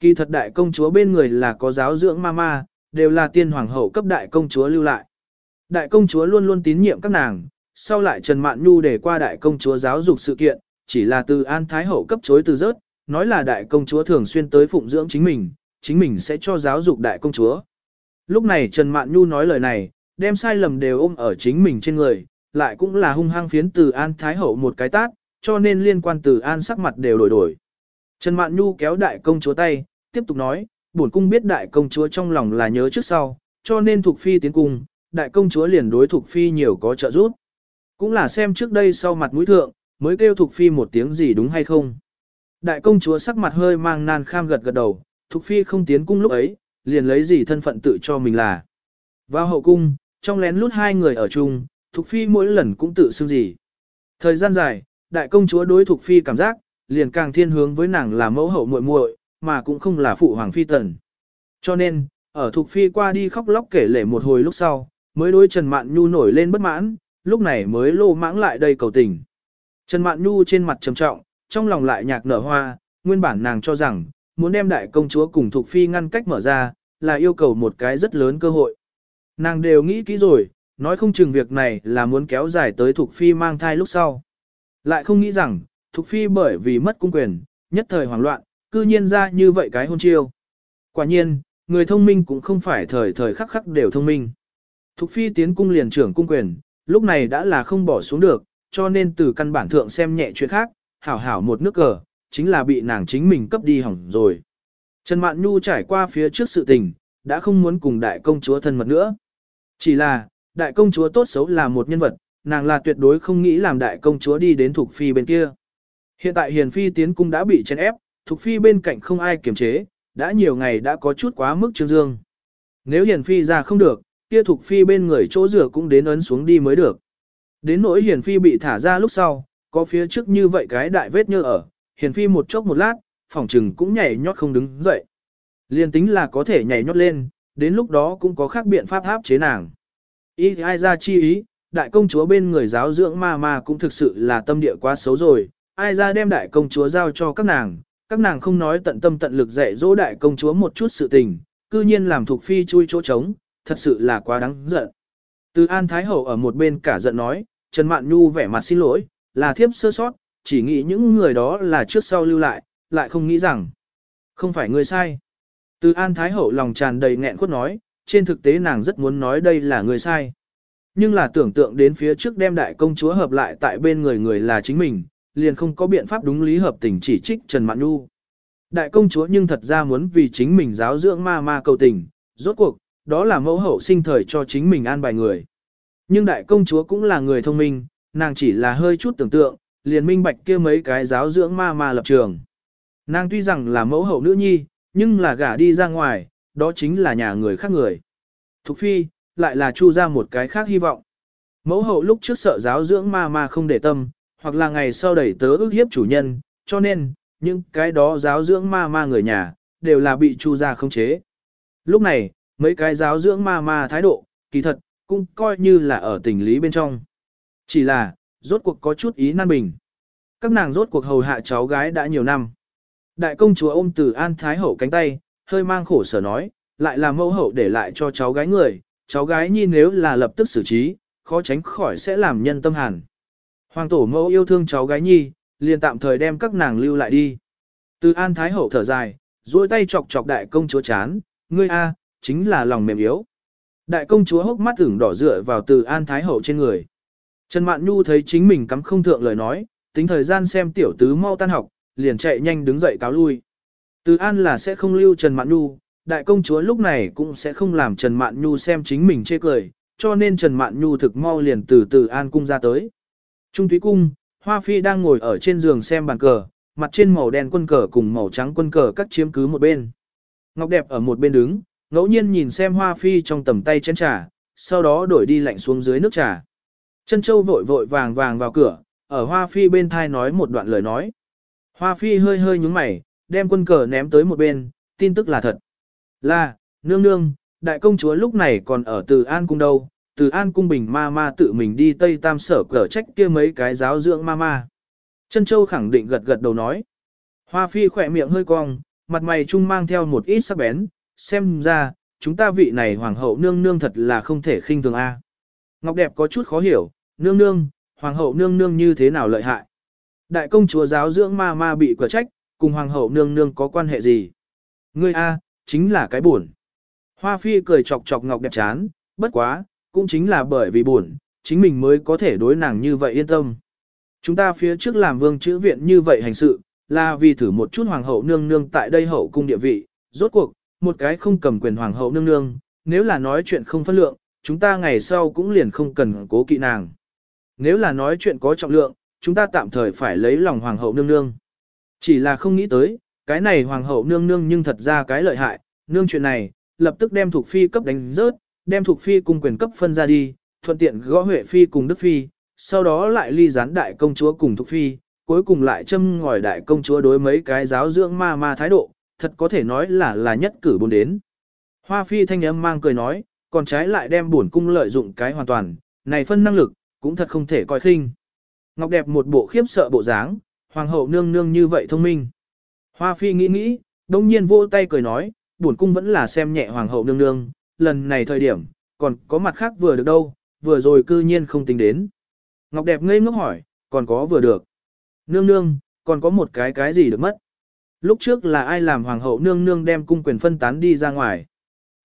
Kỳ thật đại công chúa bên người là có giáo dưỡng mama, đều là tiên hoàng hậu cấp đại công chúa lưu lại. Đại công chúa luôn luôn tín nhiệm các nàng, sau lại Trần Mạn Nhu để qua đại công chúa giáo dục sự kiện, chỉ là từ An Thái Hậu cấp chối từ rớt, nói là đại công chúa thường xuyên tới phụng dưỡng chính mình, chính mình sẽ cho giáo dục đại công chúa. Lúc này Trần Mạn Nhu nói lời này, đem sai lầm đều ôm ở chính mình trên người, lại cũng là hung hăng phiến từ An Thái Hậu một cái tát, cho nên liên quan từ An sắc mặt đều đổi đổi. Trần Mạn Nhu kéo đại công chúa tay, tiếp tục nói, bổn cung biết đại công chúa trong lòng là nhớ trước sau, cho nên thuộc phi tiến cung, đại công chúa liền đối thuộc phi nhiều có trợ giúp. Cũng là xem trước đây sau mặt mũi thượng, mới kêu thuộc phi một tiếng gì đúng hay không. Đại công chúa sắc mặt hơi mang nan kham gật gật đầu, thuộc phi không tiến cung lúc ấy, liền lấy gì thân phận tự cho mình là. Vào hậu cung, trong lén lút hai người ở chung, thuộc phi mỗi lần cũng tự xưng gì. Thời gian dài, đại công chúa đối thuộc phi cảm giác, liền càng thiên hướng với nàng là mẫu hậu muội muội, mà cũng không là phụ hoàng phi tần. Cho nên, ở thuộc phi qua đi khóc lóc kể lể một hồi lúc sau, mới đối Trần Mạn Nhu nổi lên bất mãn, lúc này mới lô mãng lại đây cầu tình. Trần Mạn Nhu trên mặt trầm trọng, trong lòng lại nhạc nở hoa, nguyên bản nàng cho rằng, muốn đem đại công chúa cùng thuộc phi ngăn cách mở ra, là yêu cầu một cái rất lớn cơ hội. Nàng đều nghĩ kỹ rồi, nói không chừng việc này là muốn kéo dài tới thuộc phi mang thai lúc sau. Lại không nghĩ rằng, thuộc phi bởi vì mất cung quyền, nhất thời hoảng loạn, cư nhiên ra như vậy cái hôn chiêu. Quả nhiên, người thông minh cũng không phải thời thời khắc khắc đều thông minh. Thục phi tiến cung liền trưởng cung quyền, lúc này đã là không bỏ xuống được, cho nên từ căn bản thượng xem nhẹ chuyện khác, hảo hảo một nước cờ, chính là bị nàng chính mình cấp đi hỏng rồi. Trần Mạn Nhu trải qua phía trước sự tình, đã không muốn cùng đại công chúa thân mật nữa. Chỉ là, đại công chúa tốt xấu là một nhân vật, nàng là tuyệt đối không nghĩ làm đại công chúa đi đến thuộc phi bên kia. Hiện tại hiền phi tiến cung đã bị chèn ép, thuộc phi bên cạnh không ai kiềm chế, đã nhiều ngày đã có chút quá mức trương dương. Nếu hiền phi ra không được, kia thuộc phi bên người chỗ rửa cũng đến ấn xuống đi mới được. Đến nỗi hiền phi bị thả ra lúc sau, có phía trước như vậy cái đại vết nhơ ở, hiền phi một chốc một lát, phòng trừng cũng nhảy nhót không đứng dậy. Liên tính là có thể nhảy nhót lên, đến lúc đó cũng có khác biện pháp áp chế nàng. Ý ai ra chi ý, đại công chúa bên người giáo dưỡng ma ma cũng thực sự là tâm địa quá xấu rồi, ai ra đem đại công chúa giao cho các nàng, các nàng không nói tận tâm tận lực dạy dỗ đại công chúa một chút sự tình, cư nhiên làm thuộc phi chui chỗ trống, thật sự là quá đáng giận. Từ An Thái Hậu ở một bên cả giận nói, Trần Mạn Nhu vẻ mặt xin lỗi, là thiếp sơ sót, chỉ nghĩ những người đó là trước sau lưu lại, lại không nghĩ rằng, không phải người sai. Từ An Thái Hậu lòng tràn đầy nghẹn quất nói, trên thực tế nàng rất muốn nói đây là người sai. Nhưng là tưởng tượng đến phía trước đem đại công chúa hợp lại tại bên người người là chính mình, liền không có biện pháp đúng lý hợp tình chỉ trích Trần Mạn Nhu. Đại công chúa nhưng thật ra muốn vì chính mình giáo dưỡng ma ma cầu tình, rốt cuộc, đó là mẫu hậu sinh thời cho chính mình an bài người. Nhưng đại công chúa cũng là người thông minh, nàng chỉ là hơi chút tưởng tượng, liền minh bạch kia mấy cái giáo dưỡng ma ma lập trường. Nàng tuy rằng là mẫu hậu nữ nhi, nhưng là gả đi ra ngoài, đó chính là nhà người khác người. Thục phi, lại là chu ra một cái khác hy vọng. Mẫu hậu lúc trước sợ giáo dưỡng ma ma không để tâm, hoặc là ngày sau đẩy tớ ước hiếp chủ nhân, cho nên, những cái đó giáo dưỡng ma ma người nhà, đều là bị chu ra khống chế. Lúc này, mấy cái giáo dưỡng ma ma thái độ, kỳ thật, cũng coi như là ở tình lý bên trong. Chỉ là, rốt cuộc có chút ý nan bình. Các nàng rốt cuộc hầu hạ cháu gái đã nhiều năm. Đại công chúa ôm từ An Thái Hậu cánh tay, hơi mang khổ sở nói, lại là mẫu hậu để lại cho cháu gái người, cháu gái nhi nếu là lập tức xử trí, khó tránh khỏi sẽ làm nhân tâm hàn. Hoàng tổ mẫu yêu thương cháu gái nhi, liền tạm thời đem các nàng lưu lại đi. Từ An Thái Hậu thở dài, duỗi tay chọc chọc đại công chúa chán, ngươi a, chính là lòng mềm yếu. Đại công chúa hốc mắt ửng đỏ dựa vào từ An Thái Hậu trên người. Trần Mạn Nhu thấy chính mình cắm không thượng lời nói, tính thời gian xem tiểu tứ mau tan học, liền chạy nhanh đứng dậy cáo lui. Từ An là sẽ không lưu Trần Mạn Nhu, đại công chúa lúc này cũng sẽ không làm Trần Mạn Nhu xem chính mình chê cười, cho nên Trần Mạn Nhu thực mau liền từ từ An cung ra tới. Trung Thúy Cung, Hoa Phi đang ngồi ở trên giường xem bàn cờ, mặt trên màu đen quân cờ cùng màu trắng quân cờ cắt chiếm cứ một bên. Ngọc Đẹp ở một bên đứng, ngẫu nhiên nhìn xem Hoa Phi trong tầm tay chén trà, sau đó đổi đi lạnh xuống dưới nước trà. Chân Châu vội vội vàng vàng vào cửa, ở Hoa Phi bên thai nói một đoạn lời nói. Hoa Phi hơi hơi nhúng mày, đem quân cờ ném tới một bên, tin tức là thật. Là, nương nương, đại công chúa lúc này còn ở Từ An Cung đâu, từ An Cung Bình ma ma tự mình đi Tây Tam sở cờ trách kia mấy cái giáo dưỡng ma ma. Trân Châu khẳng định gật gật đầu nói. Hoa Phi khỏe miệng hơi cong, mặt mày trung mang theo một ít sắc bén, xem ra, chúng ta vị này hoàng hậu nương nương thật là không thể khinh thường a. Ngọc đẹp có chút khó hiểu, nương nương, hoàng hậu nương nương như thế nào lợi hại. Đại công chúa giáo dưỡng ma ma bị quả trách, cùng hoàng hậu nương nương có quan hệ gì? Ngươi A, chính là cái buồn. Hoa phi cười chọc chọc Ngọc đẹp chán, bất quá, cũng chính là bởi vì buồn, chính mình mới có thể đối nàng như vậy yên tâm. Chúng ta phía trước làm vương chữ viện như vậy hành sự, là vì thử một chút hoàng hậu nương nương tại đây hậu cung địa vị, rốt cuộc, một cái không cầm quyền hoàng hậu nương nương, nếu là nói chuyện không phân lượng, chúng ta ngày sau cũng liền không cần cố kỵ nàng. Nếu là nói chuyện có trọng lượng, chúng ta tạm thời phải lấy lòng hoàng hậu nương nương. Chỉ là không nghĩ tới, cái này hoàng hậu nương nương nhưng thật ra cái lợi hại, nương chuyện này, lập tức đem thuộc phi cấp đánh rớt, đem thuộc phi cùng quyền cấp phân ra đi, thuận tiện gõ huệ phi cùng đức phi, sau đó lại ly gián đại công chúa cùng thuộc phi, cuối cùng lại châm ngòi đại công chúa đối mấy cái giáo dưỡng ma ma thái độ, thật có thể nói là là nhất cử bốn đến. Hoa phi thanh âm mang cười nói, còn trái lại đem bổn cung lợi dụng cái hoàn toàn, này phân năng lực, cũng thật không thể coi khinh. Ngọc đẹp một bộ khiếp sợ bộ dáng, hoàng hậu nương nương như vậy thông minh. Hoa phi nghĩ nghĩ, đông nhiên vô tay cười nói, bổn cung vẫn là xem nhẹ hoàng hậu nương nương, lần này thời điểm, còn có mặt khác vừa được đâu, vừa rồi cư nhiên không tính đến. Ngọc đẹp ngây ngốc hỏi, còn có vừa được. Nương nương, còn có một cái cái gì được mất. Lúc trước là ai làm hoàng hậu nương nương đem cung quyền phân tán đi ra ngoài.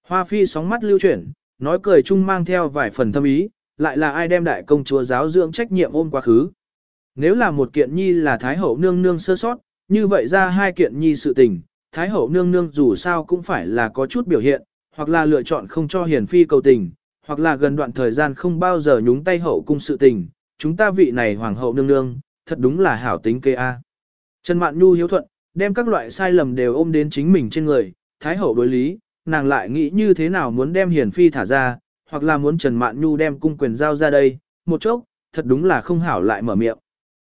Hoa phi sóng mắt lưu chuyển, nói cười chung mang theo vài phần thâm ý, lại là ai đem đại công chúa giáo dưỡng trách nhiệm ôm quá khứ. Nếu là một kiện nhi là thái hậu nương nương sơ sót, như vậy ra hai kiện nhi sự tình, thái hậu nương nương dù sao cũng phải là có chút biểu hiện, hoặc là lựa chọn không cho hiền phi cầu tình, hoặc là gần đoạn thời gian không bao giờ nhúng tay hậu cung sự tình, chúng ta vị này hoàng hậu nương nương, thật đúng là hảo tính kê a. Trần Mạn Nhu hiếu thuận, đem các loại sai lầm đều ôm đến chính mình trên người, thái hậu đối lý, nàng lại nghĩ như thế nào muốn đem hiền phi thả ra, hoặc là muốn Trần Mạn Nhu đem cung quyền giao ra đây, một chốc, thật đúng là không hảo lại mở miệng.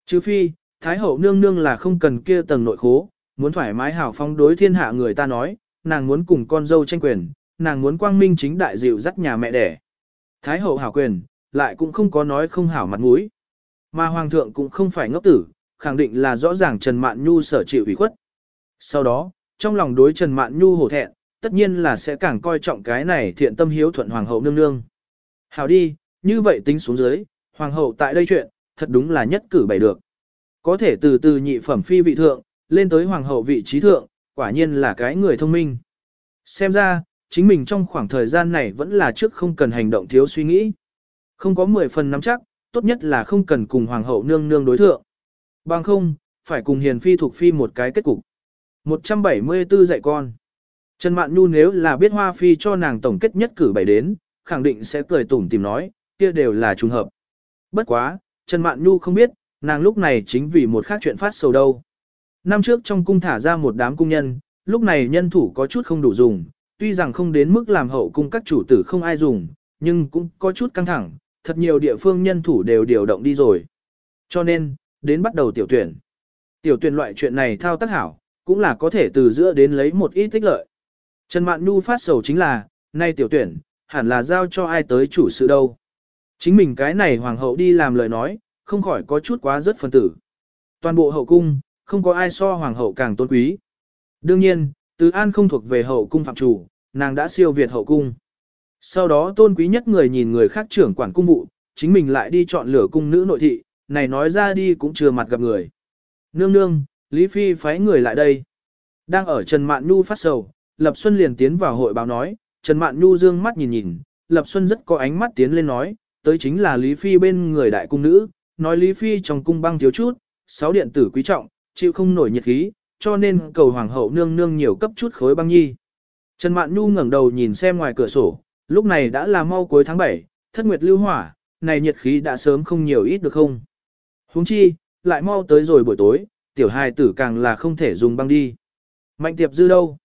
Chứ phi, thái hậu nương nương là không cần kia tầng nội khố, muốn thoải mái hảo phong đối thiên hạ người ta nói, nàng muốn cùng con dâu tranh quyền, nàng muốn quang minh chính đại dịu dắt nhà mẹ đẻ. Thái hậu hảo quyền, lại cũng không có nói không hảo mặt mũi. Mà hoàng thượng cũng không phải ngốc tử, khẳng định là rõ ràng Trần Mạn Nhu sở chịu ủy khuất. Sau đó, trong lòng đối Trần Mạn Nhu hổ thẹn, tất nhiên là sẽ càng coi trọng cái này thiện tâm hiếu thuận hoàng hậu nương nương. Hảo đi, như vậy tính xuống dưới, hoàng hậu tại đây chuyện, thật đúng là nhất cử bày được. Có thể từ từ nhị phẩm phi vị thượng, lên tới hoàng hậu vị trí thượng, quả nhiên là cái người thông minh. Xem ra, chính mình trong khoảng thời gian này vẫn là trước không cần hành động thiếu suy nghĩ. Không có 10 phần nắm chắc, tốt nhất là không cần cùng hoàng hậu nương nương đối thượng. Bằng không, phải cùng hiền phi thuộc phi một cái kết cục. 174 dạy con. Trần Mạn Nhu nếu là biết Hoa Phi cho nàng tổng kết nhất cử bảy đến, khẳng định sẽ cười tủm tìm nói, kia đều là trùng hợp. Bất quá, Trần Mạn Nhu không biết, nàng lúc này chính vì một khác chuyện phát sầu đâu. Năm trước trong cung thả ra một đám cung nhân, lúc này nhân thủ có chút không đủ dùng, tuy rằng không đến mức làm hậu cung các chủ tử không ai dùng, nhưng cũng có chút căng thẳng, thật nhiều địa phương nhân thủ đều điều động đi rồi. Cho nên, đến bắt đầu tiểu tuyển. Tiểu tuyển loại chuyện này thao tác hảo, cũng là có thể từ giữa đến lấy một ít tích lợi. Trần Mạn Nhu phát sầu chính là, nay tiểu tuyển, hẳn là giao cho ai tới chủ sự đâu. Chính mình cái này hoàng hậu đi làm lời nói, không khỏi có chút quá rất phân tử. Toàn bộ hậu cung, không có ai so hoàng hậu càng tôn quý. Đương nhiên, từ An không thuộc về hậu cung phạm chủ, nàng đã siêu việt hậu cung. Sau đó tôn quý nhất người nhìn người khác trưởng quản cung vụ, chính mình lại đi chọn lửa cung nữ nội thị, này nói ra đi cũng chưa mặt gặp người. Nương nương, Lý Phi phái người lại đây. Đang ở Trần Mạn Nhu phát sầu, Lập Xuân liền tiến vào hội báo nói, Trần Mạn Nhu dương mắt nhìn nhìn, Lập Xuân rất có ánh mắt tiến lên nói, tới chính là Lý Phi bên người đại cung nữ, nói Lý Phi trong cung băng thiếu chút, sáu điện tử quý trọng, chịu không nổi nhiệt khí, cho nên cầu hoàng hậu nương nương nhiều cấp chút khối băng nhi. Trần Mạn Nhu ngẩng đầu nhìn xem ngoài cửa sổ, lúc này đã là mau cuối tháng 7, thất nguyệt lưu hỏa, này nhiệt khí đã sớm không nhiều ít được không? Huống chi, lại mau tới rồi buổi tối, tiểu hài tử càng là không thể dùng băng đi. Mạnh tiệp dư đâu?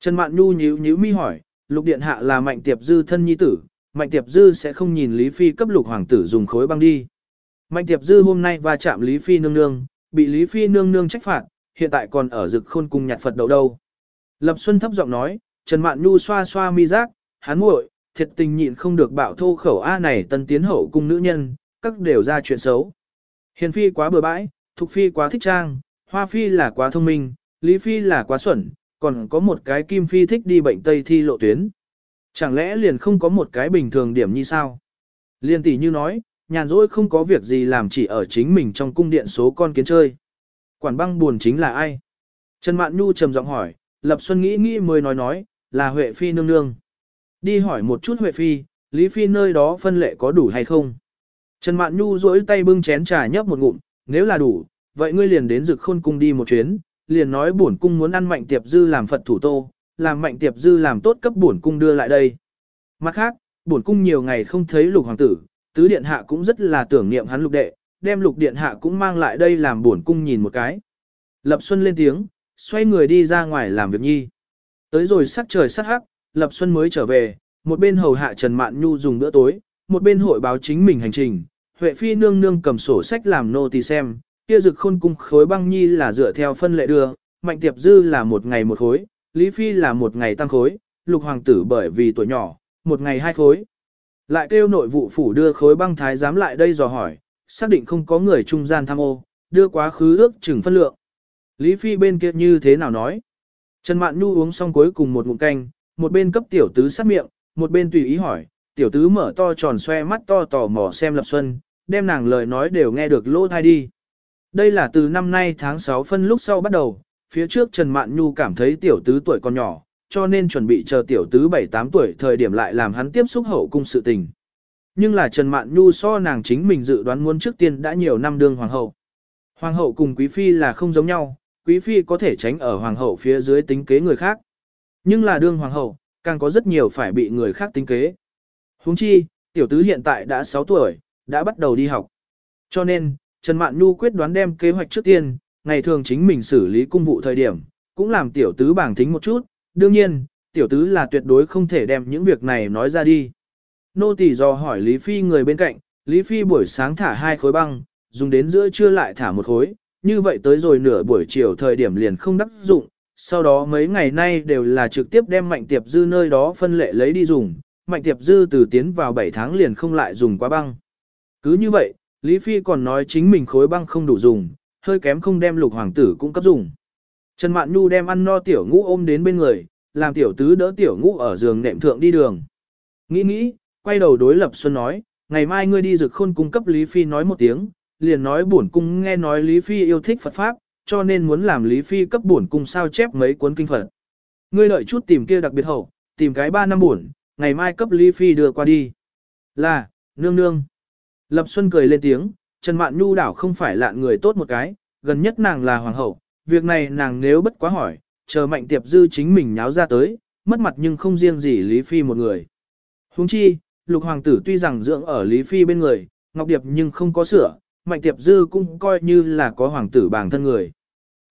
Trần Mạn Nhu nhíu nhíu mi hỏi, lục điện hạ là mạnh tiệp dư thân nhi tử, mạnh tiệp dư sẽ không nhìn Lý Phi cấp lục hoàng tử dùng khối băng đi. Mạnh tiệp dư hôm nay va chạm Lý Phi nương nương, bị Lý Phi nương nương trách phạt, hiện tại còn ở rực khôn cung nhặt Phật đầu đâu. Lập Xuân thấp giọng nói, Trần Mạn Nhu xoa xoa mi giác, hắn muội, thiệt tình nhịn không được bạo thô khẩu A này tân tiến hậu cung nữ nhân, các đều ra chuyện xấu. Hiền Phi quá bừa bãi, Thục Phi quá thích trang, Hoa Phi là quá thông minh, Lý Phi là quá xuẩn, còn có một cái Kim Phi thích đi bệnh Tây thi lộ tuyến. Chẳng lẽ liền không có một cái bình thường điểm như sao? Liên tỷ như nói, nhàn rỗi không có việc gì làm chỉ ở chính mình trong cung điện số con kiến chơi. Quản băng buồn chính là ai? Trần Mạn Nhu trầm giọng hỏi, Lập Xuân nghĩ nghĩ mới nói nói, là Huệ Phi nương nương. Đi hỏi một chút Huệ Phi, Lý Phi nơi đó phân lệ có đủ hay không? Trần Mạn Nhu duỗi tay bưng chén trà nhấp một ngụm, nếu là đủ, vậy ngươi liền đến rực khôn cung đi một chuyến, liền nói bổn cung muốn ăn mạnh tiệp dư làm Phật thủ tô, làm mạnh tiệp dư làm tốt cấp bổn cung đưa lại đây. Mặt khác, bổn cung nhiều ngày không thấy lục hoàng tử, tứ điện hạ cũng rất là tưởng niệm hắn lục đệ, đem lục điện hạ cũng mang lại đây làm bổn cung nhìn một cái. Lập Xuân lên tiếng, xoay người đi ra ngoài làm việc nhi. Tới rồi sắc trời sắc hắc, Lập Xuân mới trở về, một bên hầu hạ Trần Mạn Nhu dùng bữa tối, một bên hội báo chính mình hành trình. Huệ Phi nương nương cầm sổ sách làm nô tỳ xem, kia dực khôn cung khối băng nhi là dựa theo phân lệ đưa, mạnh tiệp dư là một ngày một khối, Lý Phi là một ngày tăng khối, lục hoàng tử bởi vì tuổi nhỏ, một ngày hai khối. Lại kêu nội vụ phủ đưa khối băng thái giám lại đây dò hỏi, xác định không có người trung gian tham ô, đưa quá khứ ước chừng phân lượng. Lý Phi bên kia như thế nào nói? Trần Mạn Nhu uống xong cuối cùng một ngụm canh, một bên cấp tiểu tứ sát miệng, một bên tùy ý hỏi, tiểu tứ mở to tròn xoe mắt to tò mò xem Lập Xuân, đem nàng lời nói đều nghe được lỗ thai đi. Đây là từ năm nay tháng 6 phân lúc sau bắt đầu, phía trước Trần Mạn Nhu cảm thấy tiểu tứ tuổi còn nhỏ, cho nên chuẩn bị chờ tiểu tứ 7-8 tuổi thời điểm lại làm hắn tiếp xúc hậu cung sự tình. Nhưng là Trần Mạn Nhu so nàng chính mình dự đoán muốn trước tiên đã nhiều năm đương hoàng hậu. Hoàng hậu cùng quý phi là không giống nhau, quý phi có thể tránh ở hoàng hậu phía dưới tính kế người khác. Nhưng là đương hoàng hậu, càng có rất nhiều phải bị người khác tính kế. Huống chi, tiểu tứ hiện tại đã 6 tuổi, đã bắt đầu đi học. Cho nên, Trần Mạn Nhu quyết đoán đem kế hoạch trước tiên, ngày thường chính mình xử lý cung vụ thời điểm, cũng làm tiểu tứ bảng tính một chút, đương nhiên, tiểu tứ là tuyệt đối không thể đem những việc này nói ra đi. Nô tỳ do hỏi Lý Phi người bên cạnh, Lý Phi buổi sáng thả hai khối băng, dùng đến giữa trưa lại thả một khối, như vậy tới rồi nửa buổi chiều thời điểm liền không đắc dụng, sau đó mấy ngày nay đều là trực tiếp đem mạnh tiệp dư nơi đó phân lệ lấy đi dùng, mạnh tiệp dư từ tiến vào 7 tháng liền không lại dùng quá băng. Cứ như vậy, Lý Phi còn nói chính mình khối băng không đủ dùng, hơi kém không đem lục hoàng tử cũng cấp dùng. Trần Mạn Nhu đem ăn no tiểu ngũ ôm đến bên người, làm tiểu tứ đỡ tiểu ngũ ở giường nệm thượng đi đường. Nghĩ nghĩ, quay đầu đối Lập Xuân nói, ngày mai ngươi đi rực khôn cung cấp Lý Phi nói một tiếng, liền nói bổn cung nghe nói Lý Phi yêu thích Phật Pháp, cho nên muốn làm Lý Phi cấp bổn cung sao chép mấy cuốn kinh Phật. Ngươi lợi chút tìm kia đặc biệt hậu, tìm cái ba năm bổn ngày mai cấp Lý Phi đưa qua đi. Là, nương nương. Lập Xuân cười lên tiếng, Trần Mạn Nhu đảo không phải là người tốt một cái, gần nhất nàng là hoàng hậu, việc này nàng nếu bất quá hỏi, chờ mạnh tiệp dư chính mình nháo ra tới, mất mặt nhưng không riêng gì Lý Phi một người. Huống chi, lục hoàng tử tuy rằng dưỡng ở Lý Phi bên người, Ngọc Điệp nhưng không có sửa, mạnh tiệp dư cũng coi như là có hoàng tử bàng thân người.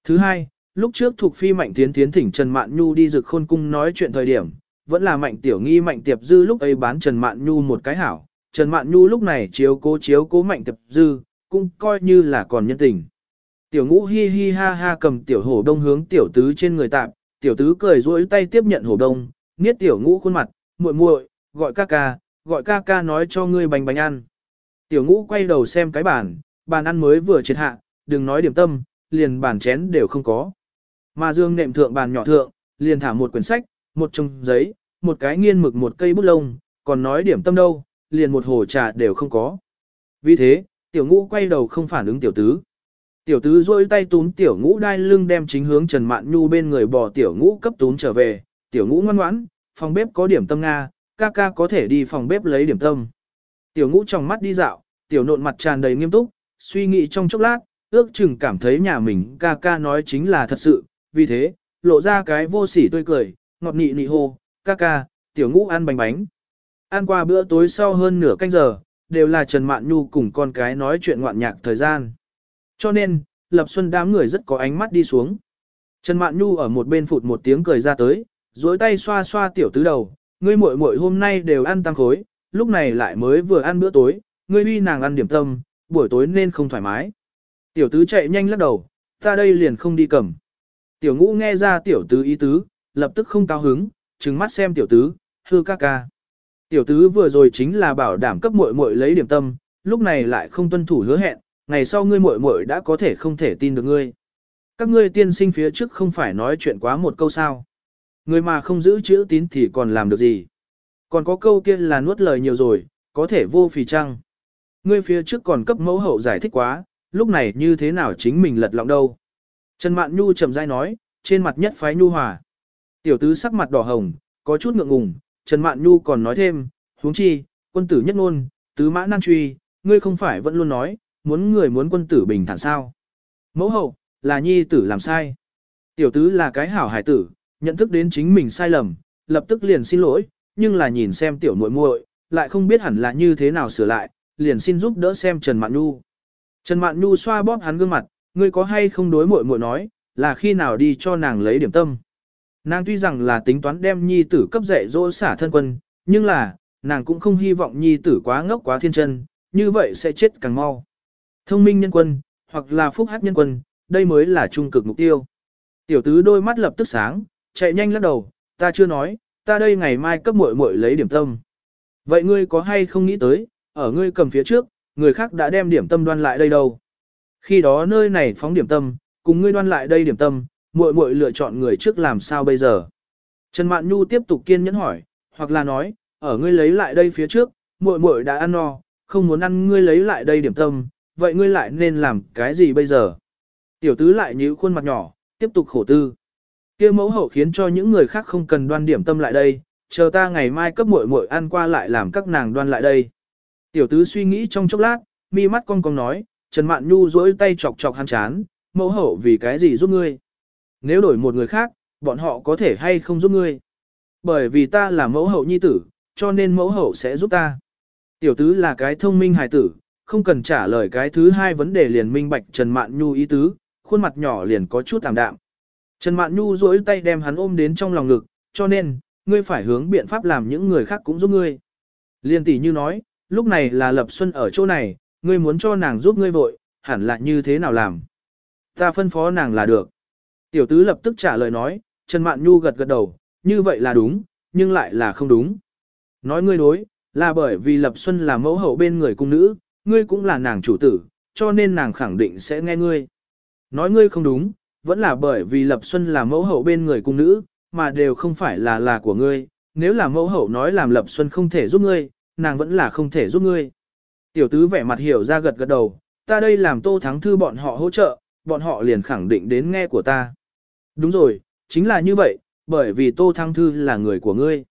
Thứ hai, lúc trước thuộc Phi mạnh tiến tiến thỉnh Trần Mạn Nhu đi rực khôn cung nói chuyện thời điểm, vẫn là mạnh tiểu nghi mạnh tiệp dư lúc ấy bán Trần Mạn Nhu một cái hảo. Trần Mạn Nhu lúc này chiếu cố chiếu cố mạnh tiệp dư, cũng coi như là còn nhân tình. Tiểu ngũ hi hi ha ha cầm tiểu hổ đông hướng tiểu tứ trên người tạm, tiểu tứ cười rỗi tay tiếp nhận hổ đông, niết tiểu ngũ khuôn mặt, muội muội, gọi ca ca, gọi ca ca nói cho ngươi bánh bánh ăn. Tiểu ngũ quay đầu xem cái bàn, bàn ăn mới vừa triệt hạ, đừng nói điểm tâm, liền bàn chén đều không có. Mà dương nệm thượng bàn nhỏ thượng, liền thả một quyển sách, một chồng giấy, một cái nghiên mực một cây bút lông, còn nói điểm tâm đâu, liền một hồ trà đều không có. Vì thế, tiểu ngũ quay đầu không phản ứng tiểu tứ. Tiểu tứ rôi tay túm tiểu ngũ đai lưng đem chính hướng Trần Mạn Nhu bên người bò tiểu ngũ cấp túm trở về, tiểu ngũ ngoan ngoãn, phòng bếp có điểm tâm Nga, ca ca có thể đi phòng bếp lấy điểm tâm. Tiểu ngũ trong mắt đi dạo, tiểu nộn mặt tràn đầy nghiêm túc, suy nghĩ trong chốc lát, ước chừng cảm thấy nhà mình ca ca nói chính là thật sự, vì thế, lộ ra cái vô sỉ tươi cười, ngọt nị nị hô, ca ca, tiểu ngũ ăn bánh bánh. Ăn qua bữa tối sau hơn nửa canh giờ, đều là Trần Mạn Nhu cùng con cái nói chuyện ngoạn nhạc thời gian. Cho nên, Lập Xuân đám người rất có ánh mắt đi xuống. Trần Mạn Nhu ở một bên phụt một tiếng cười ra tới, duỗi tay xoa xoa tiểu tứ đầu, ngươi muội muội hôm nay đều ăn tăng khối, lúc này lại mới vừa ăn bữa tối, ngươi uy nàng ăn điểm tâm, buổi tối nên không thoải mái. Tiểu tứ chạy nhanh lắc đầu, ta đây liền không đi cầm. Tiểu ngũ nghe ra tiểu tứ ý tứ, lập tức không cao hứng, trừng mắt xem tiểu tứ, hư ca ca. Tiểu tứ vừa rồi chính là bảo đảm cấp muội muội lấy điểm tâm, lúc này lại không tuân thủ hứa hẹn, ngày sau ngươi muội muội đã có thể không thể tin được ngươi. Các ngươi tiên sinh phía trước không phải nói chuyện quá một câu sao. Người mà không giữ chữ tín thì còn làm được gì. Còn có câu kia là nuốt lời nhiều rồi, có thể vô phì trăng. Ngươi phía trước còn cấp mẫu hậu giải thích quá, lúc này như thế nào chính mình lật lọng đâu. Trần Mạn Nhu chậm rãi nói, trên mặt nhất phái nhu hòa. Tiểu tứ sắc mặt đỏ hồng, có chút ngượng ngùng, Trần Mạn Nhu còn nói thêm, huống chi, quân tử nhất ngôn, tứ mã nan truy, ngươi không phải vẫn luôn nói, muốn người muốn quân tử bình thản sao. Mẫu hậu, là nhi tử làm sai. Tiểu tứ là cái hảo hải tử, nhận thức đến chính mình sai lầm, lập tức liền xin lỗi, nhưng là nhìn xem tiểu muội muội, lại không biết hẳn là như thế nào sửa lại, liền xin giúp đỡ xem Trần Mạn Nhu. Trần Mạn Nhu xoa bóp hắn gương mặt, ngươi có hay không đối muội muội nói, là khi nào đi cho nàng lấy điểm tâm. Nàng tuy rằng là tính toán đem nhi tử cấp dạy dỗ xả thân quân, nhưng là, nàng cũng không hy vọng nhi tử quá ngốc quá thiên chân, như vậy sẽ chết càng mau. Thông minh nhân quân, hoặc là phúc hát nhân quân, đây mới là trung cực mục tiêu. Tiểu tứ đôi mắt lập tức sáng, chạy nhanh lắc đầu, ta chưa nói, ta đây ngày mai cấp muội muội lấy điểm tâm. Vậy ngươi có hay không nghĩ tới, ở ngươi cầm phía trước, người khác đã đem điểm tâm đoan lại đây đâu. Khi đó nơi này phóng điểm tâm, cùng ngươi đoan lại đây điểm tâm, muội muội lựa chọn người trước làm sao bây giờ. Trần Mạn Nhu tiếp tục kiên nhẫn hỏi, hoặc là nói, ở ngươi lấy lại đây phía trước, muội muội đã ăn no, không muốn ăn ngươi lấy lại đây điểm tâm, vậy ngươi lại nên làm cái gì bây giờ? Tiểu tứ lại nhíu khuôn mặt nhỏ, tiếp tục khổ tư. Kia mẫu hậu khiến cho những người khác không cần đoan điểm tâm lại đây, chờ ta ngày mai cấp muội muội ăn qua lại làm các nàng đoan lại đây. Tiểu tứ suy nghĩ trong chốc lát, mi mắt cong cong nói, Trần Mạn Nhu duỗi tay chọc chọc hắn chán, mẫu hậu vì cái gì giúp ngươi? Nếu đổi một người khác, bọn họ có thể hay không giúp ngươi? Bởi vì ta là mẫu hậu nhi tử, cho nên mẫu hậu sẽ giúp ta. Tiểu tứ là cái thông minh hài tử, không cần trả lời cái thứ hai vấn đề liền minh bạch Trần Mạn Nhu ý tứ, khuôn mặt nhỏ liền có chút tạm đạm. Trần Mạn Nhu duỗi tay đem hắn ôm đến trong lòng ngực, cho nên, ngươi phải hướng biện pháp làm những người khác cũng giúp ngươi. Liên tỷ như nói, lúc này là Lập Xuân ở chỗ này, ngươi muốn cho nàng giúp ngươi vội, hẳn là như thế nào làm. Ta phân phó nàng là được. Tiểu tứ lập tức trả lời nói, Trần Mạn Nhu gật gật đầu, như vậy là đúng, nhưng lại là không đúng. Nói ngươi đối, là bởi vì Lập Xuân là mẫu hậu bên người cung nữ, ngươi cũng là nàng chủ tử, cho nên nàng khẳng định sẽ nghe ngươi. Nói ngươi không đúng, vẫn là bởi vì Lập Xuân là mẫu hậu bên người cung nữ, mà đều không phải là là của ngươi, nếu là mẫu hậu nói làm Lập Xuân không thể giúp ngươi, nàng vẫn là không thể giúp ngươi. Tiểu tứ vẻ mặt hiểu ra gật gật đầu, ta đây làm tô thắng thư bọn họ hỗ trợ, bọn họ liền khẳng định đến nghe của ta. Đúng rồi, chính là như vậy, bởi vì tô thắng thư là người của ngươi.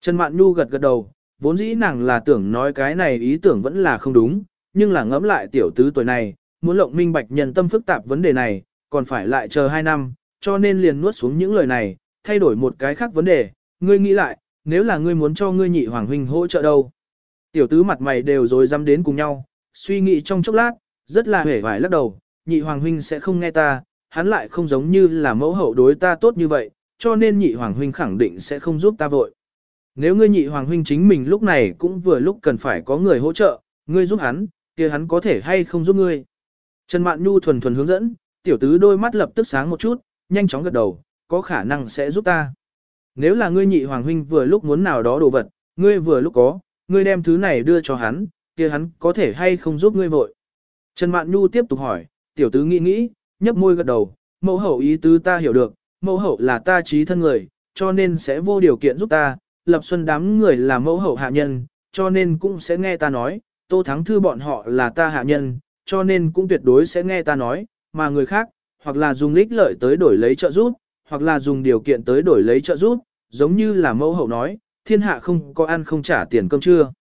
Trần Mạn Nhu gật gật đầu, vốn dĩ nàng là tưởng nói cái này ý tưởng vẫn là không đúng, nhưng là ngẫm lại tiểu tứ tuổi này, muốn lộng minh bạch nhân tâm phức tạp vấn đề này, còn phải lại chờ 2 năm, cho nên liền nuốt xuống những lời này, thay đổi một cái khác vấn đề, ngươi nghĩ lại, nếu là ngươi muốn cho ngươi nhị hoàng huynh hỗ trợ đâu. Tiểu tứ mặt mày đều rồi dám đến cùng nhau, suy nghĩ trong chốc lát, rất là hể vải lắc đầu, nhị hoàng huynh sẽ không nghe ta, hắn lại không giống như là mẫu hậu đối ta tốt như vậy, cho nên nhị hoàng huynh khẳng định sẽ không giúp ta vội. Nếu ngươi nhị hoàng huynh chính mình lúc này cũng vừa lúc cần phải có người hỗ trợ, ngươi giúp hắn, kia hắn có thể hay không giúp ngươi. Trần Mạn Nhu thuần thuần hướng dẫn, tiểu tứ đôi mắt lập tức sáng một chút, nhanh chóng gật đầu, có khả năng sẽ giúp ta. Nếu là ngươi nhị hoàng huynh vừa lúc muốn nào đó đồ vật, ngươi vừa lúc có, ngươi đem thứ này đưa cho hắn, kia hắn có thể hay không giúp ngươi vội. Trần Mạn Nhu tiếp tục hỏi, tiểu tứ nghĩ nghĩ, nhấp môi gật đầu, mẫu hậu ý tứ ta hiểu được, mẫu hậu là ta trí thân người, cho nên sẽ vô điều kiện giúp ta, lập xuân đám người là mẫu hậu hạ nhân, cho nên cũng sẽ nghe ta nói, tô thắng thư bọn họ là ta hạ nhân, cho nên cũng tuyệt đối sẽ nghe ta nói, mà người khác, hoặc là dùng lích lợi tới đổi lấy trợ giúp, hoặc là dùng điều kiện tới đổi lấy trợ giúp, giống như là mẫu hậu nói, thiên hạ không có ăn không trả tiền cơm trưa.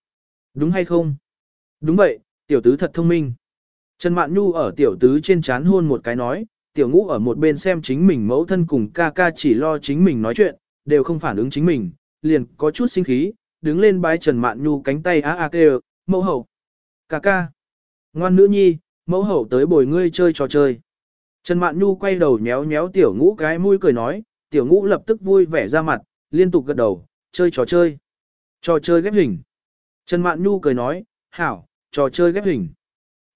Đúng hay không? Đúng vậy, tiểu tứ thật thông minh. Trần Mạn Nhu ở tiểu tứ trên chán hôn một cái nói, tiểu ngũ ở một bên xem chính mình mẫu thân cùng ca ca chỉ lo chính mình nói chuyện, đều không phản ứng chính mình, liền có chút sinh khí, đứng lên bái Trần Mạn Nhu cánh tay á a kêu, mẫu hậu. Ca ca. Ngoan nữ nhi, mẫu hậu tới bồi ngươi chơi trò chơi. Trần Mạn Nhu quay đầu nhéo nhéo tiểu ngũ cái mũi cười nói, tiểu ngũ lập tức vui vẻ ra mặt, liên tục gật đầu, chơi trò chơi. Trò chơi ghép hình. Trần Mạn Nhu cười nói, hảo, trò chơi ghép hình.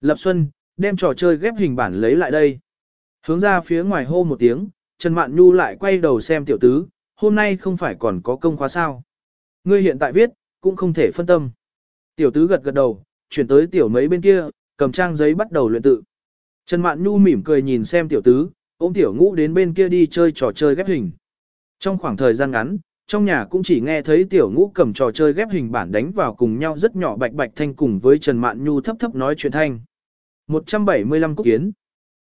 Lập Xuân, đem trò chơi ghép hình bản lấy lại đây. Hướng ra phía ngoài hô một tiếng, Trần Mạn Nhu lại quay đầu xem tiểu tứ, hôm nay không phải còn có công khóa sao. Ngươi hiện tại viết, cũng không thể phân tâm. Tiểu tứ gật gật đầu, chuyển tới tiểu mấy bên kia, cầm trang giấy bắt đầu luyện tự. Trần Mạn Nhu mỉm cười nhìn xem tiểu tứ, ôm tiểu ngũ đến bên kia đi chơi trò chơi ghép hình. Trong khoảng thời gian ngắn, trong nhà cũng chỉ nghe thấy tiểu ngũ cầm trò chơi ghép hình bản đánh vào cùng nhau rất nhỏ bạch bạch thanh cùng với Trần Mạn Nhu thấp thấp nói chuyện thanh. 175 cúc kiến.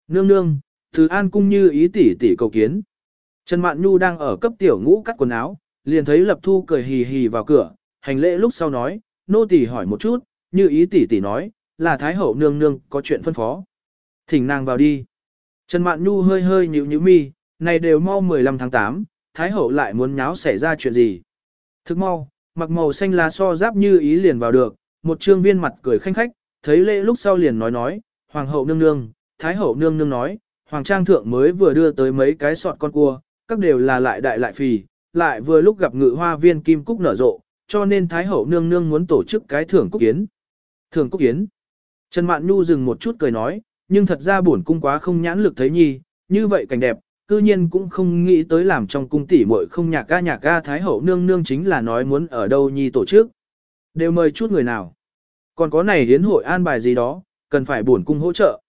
Nương nương, từ an cung như ý tỷ tỷ cầu kiến. Trần Mạn Nhu đang ở cấp tiểu ngũ cắt quần áo, liền thấy Lập Thu cười hì hì vào cửa, hành lễ lúc sau nói, nô tỷ hỏi một chút, như ý tỷ tỷ nói, là Thái Hậu nương nương có chuyện phân phó. Thỉnh nàng vào đi. Trần Mạn Nhu hơi hơi nhíu nhíu mi, này đều mau 15 tháng 8, Thái Hậu lại muốn nháo xảy ra chuyện gì. Thức mau, mặc màu xanh lá so giáp như ý liền vào được, một trương viên mặt cười khanh khách, thấy lễ lúc sau liền nói nói, Hoàng hậu nương nương, Thái Hậu nương nương nói, Hoàng trang thượng mới vừa đưa tới mấy cái sọt con cua, các đều là lại đại lại phì, lại vừa lúc gặp ngự hoa viên kim cúc nở rộ, cho nên Thái Hậu nương nương muốn tổ chức cái thưởng cúc kiến. Thưởng cúc kiến. Trần Mạn Nhu dừng một chút cười nói, nhưng thật ra bổn cung quá không nhãn lực thấy nhi, như vậy cảnh đẹp, cư nhiên cũng không nghĩ tới làm trong cung tỷ muội không nhạc ca nhạc ca Thái Hậu nương nương chính là nói muốn ở đâu nhi tổ chức. Đều mời chút người nào. Còn có này hiến hội an bài gì đó, cần phải bổn cung hỗ trợ.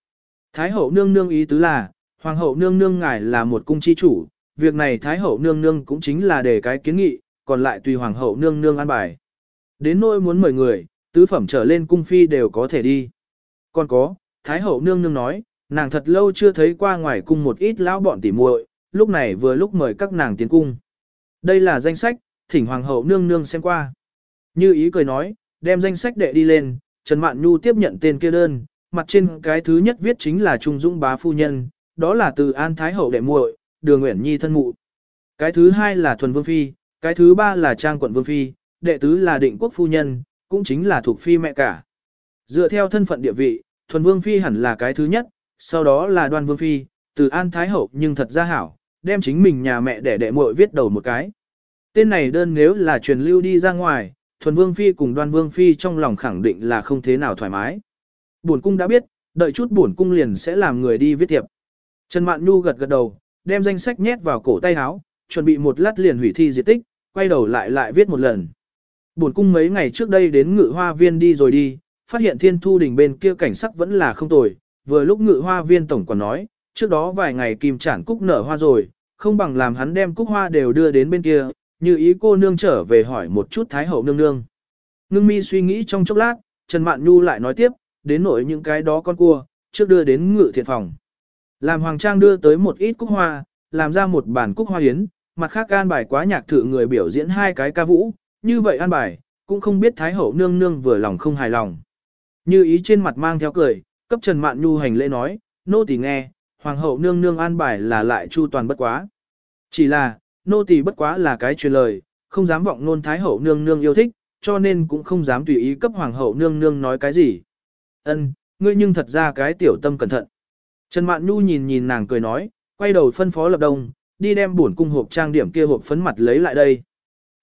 Thái Hậu nương nương ý tứ là, Hoàng hậu nương nương ngài là một cung chi chủ, việc này Thái hậu nương nương cũng chính là để cái kiến nghị, còn lại tùy Hoàng hậu nương nương an bài. Đến nỗi muốn mời người, tứ phẩm trở lên cung phi đều có thể đi. Còn có, Thái hậu nương nương nói, nàng thật lâu chưa thấy qua ngoài cung một ít lão bọn tỉ muội, lúc này vừa lúc mời các nàng tiến cung. Đây là danh sách, thỉnh hoàng hậu nương nương xem qua. Như ý cười nói, đem danh sách đệ đi lên, Trần Mạn Nhu tiếp nhận tên kia đơn, mặt trên cái thứ nhất viết chính là Trung Dũng bá phu nhân, đó là từ An Thái hậu đệ muội, Đường Uyển Nhi thân mụ. Cái thứ hai là Thuần Vương phi, cái thứ ba là Trang quận Vương phi, đệ tứ là Định Quốc phu nhân, cũng chính là thuộc phi mẹ cả. Dựa theo thân phận địa vị, Thuần Vương phi hẳn là cái thứ nhất, sau đó là Đoan Vương phi, từ An Thái hậu nhưng thật ra hảo, đem chính mình nhà mẹ để đệ muội viết đầu một cái. Tên này đơn nếu là truyền lưu đi ra ngoài, Thuần Vương phi cùng Đoan Vương phi trong lòng khẳng định là không thế nào thoải mái. Bổn cung đã biết, đợi chút bổn cung liền sẽ làm người đi viết thiệp. Trần Mạn Nhu gật gật đầu, đem danh sách nhét vào cổ tay áo, chuẩn bị một lát liền hủy thi diệt tích, quay đầu lại lại viết một lần. Bổn cung mấy ngày trước đây đến ngự hoa viên đi rồi đi, phát hiện thiên thu đình bên kia cảnh sắc vẫn là không tồi, vừa lúc ngự hoa viên tổng còn nói, trước đó vài ngày kim chản cúc nở hoa rồi, không bằng làm hắn đem cúc hoa đều đưa đến bên kia, như ý cô nương trở về hỏi một chút thái hậu nương nương. Ngưng mi suy nghĩ trong chốc lát, Trần Mạn Nhu lại nói tiếp, đến nổi những cái đó con cua, trước đưa đến ngự thiện phòng. Làm Hoàng Trang đưa tới một ít cúc hoa, làm ra một bản cúc hoa hiến, mặt khác an bài quá nhạc thử người biểu diễn hai cái ca vũ, như vậy an bài, cũng không biết Thái Hậu nương nương vừa lòng không hài lòng. Như ý trên mặt mang theo cười, cấp Trần Mạn Nhu hành lễ nói, nô tỳ nghe, Hoàng hậu nương nương an bài là lại chu toàn bất quá. Chỉ là, nô tỳ bất quá là cái truyền lời, không dám vọng nôn Thái Hậu nương nương yêu thích, cho nên cũng không dám tùy ý cấp Hoàng hậu nương nương nói cái gì. Ân, ngươi nhưng thật ra cái tiểu tâm cẩn thận. Trần Mạn Nhu nhìn nhìn nàng cười nói, quay đầu phân phó Lập Đông, đi đem bổn cung hộp trang điểm kia hộp phấn mặt lấy lại đây.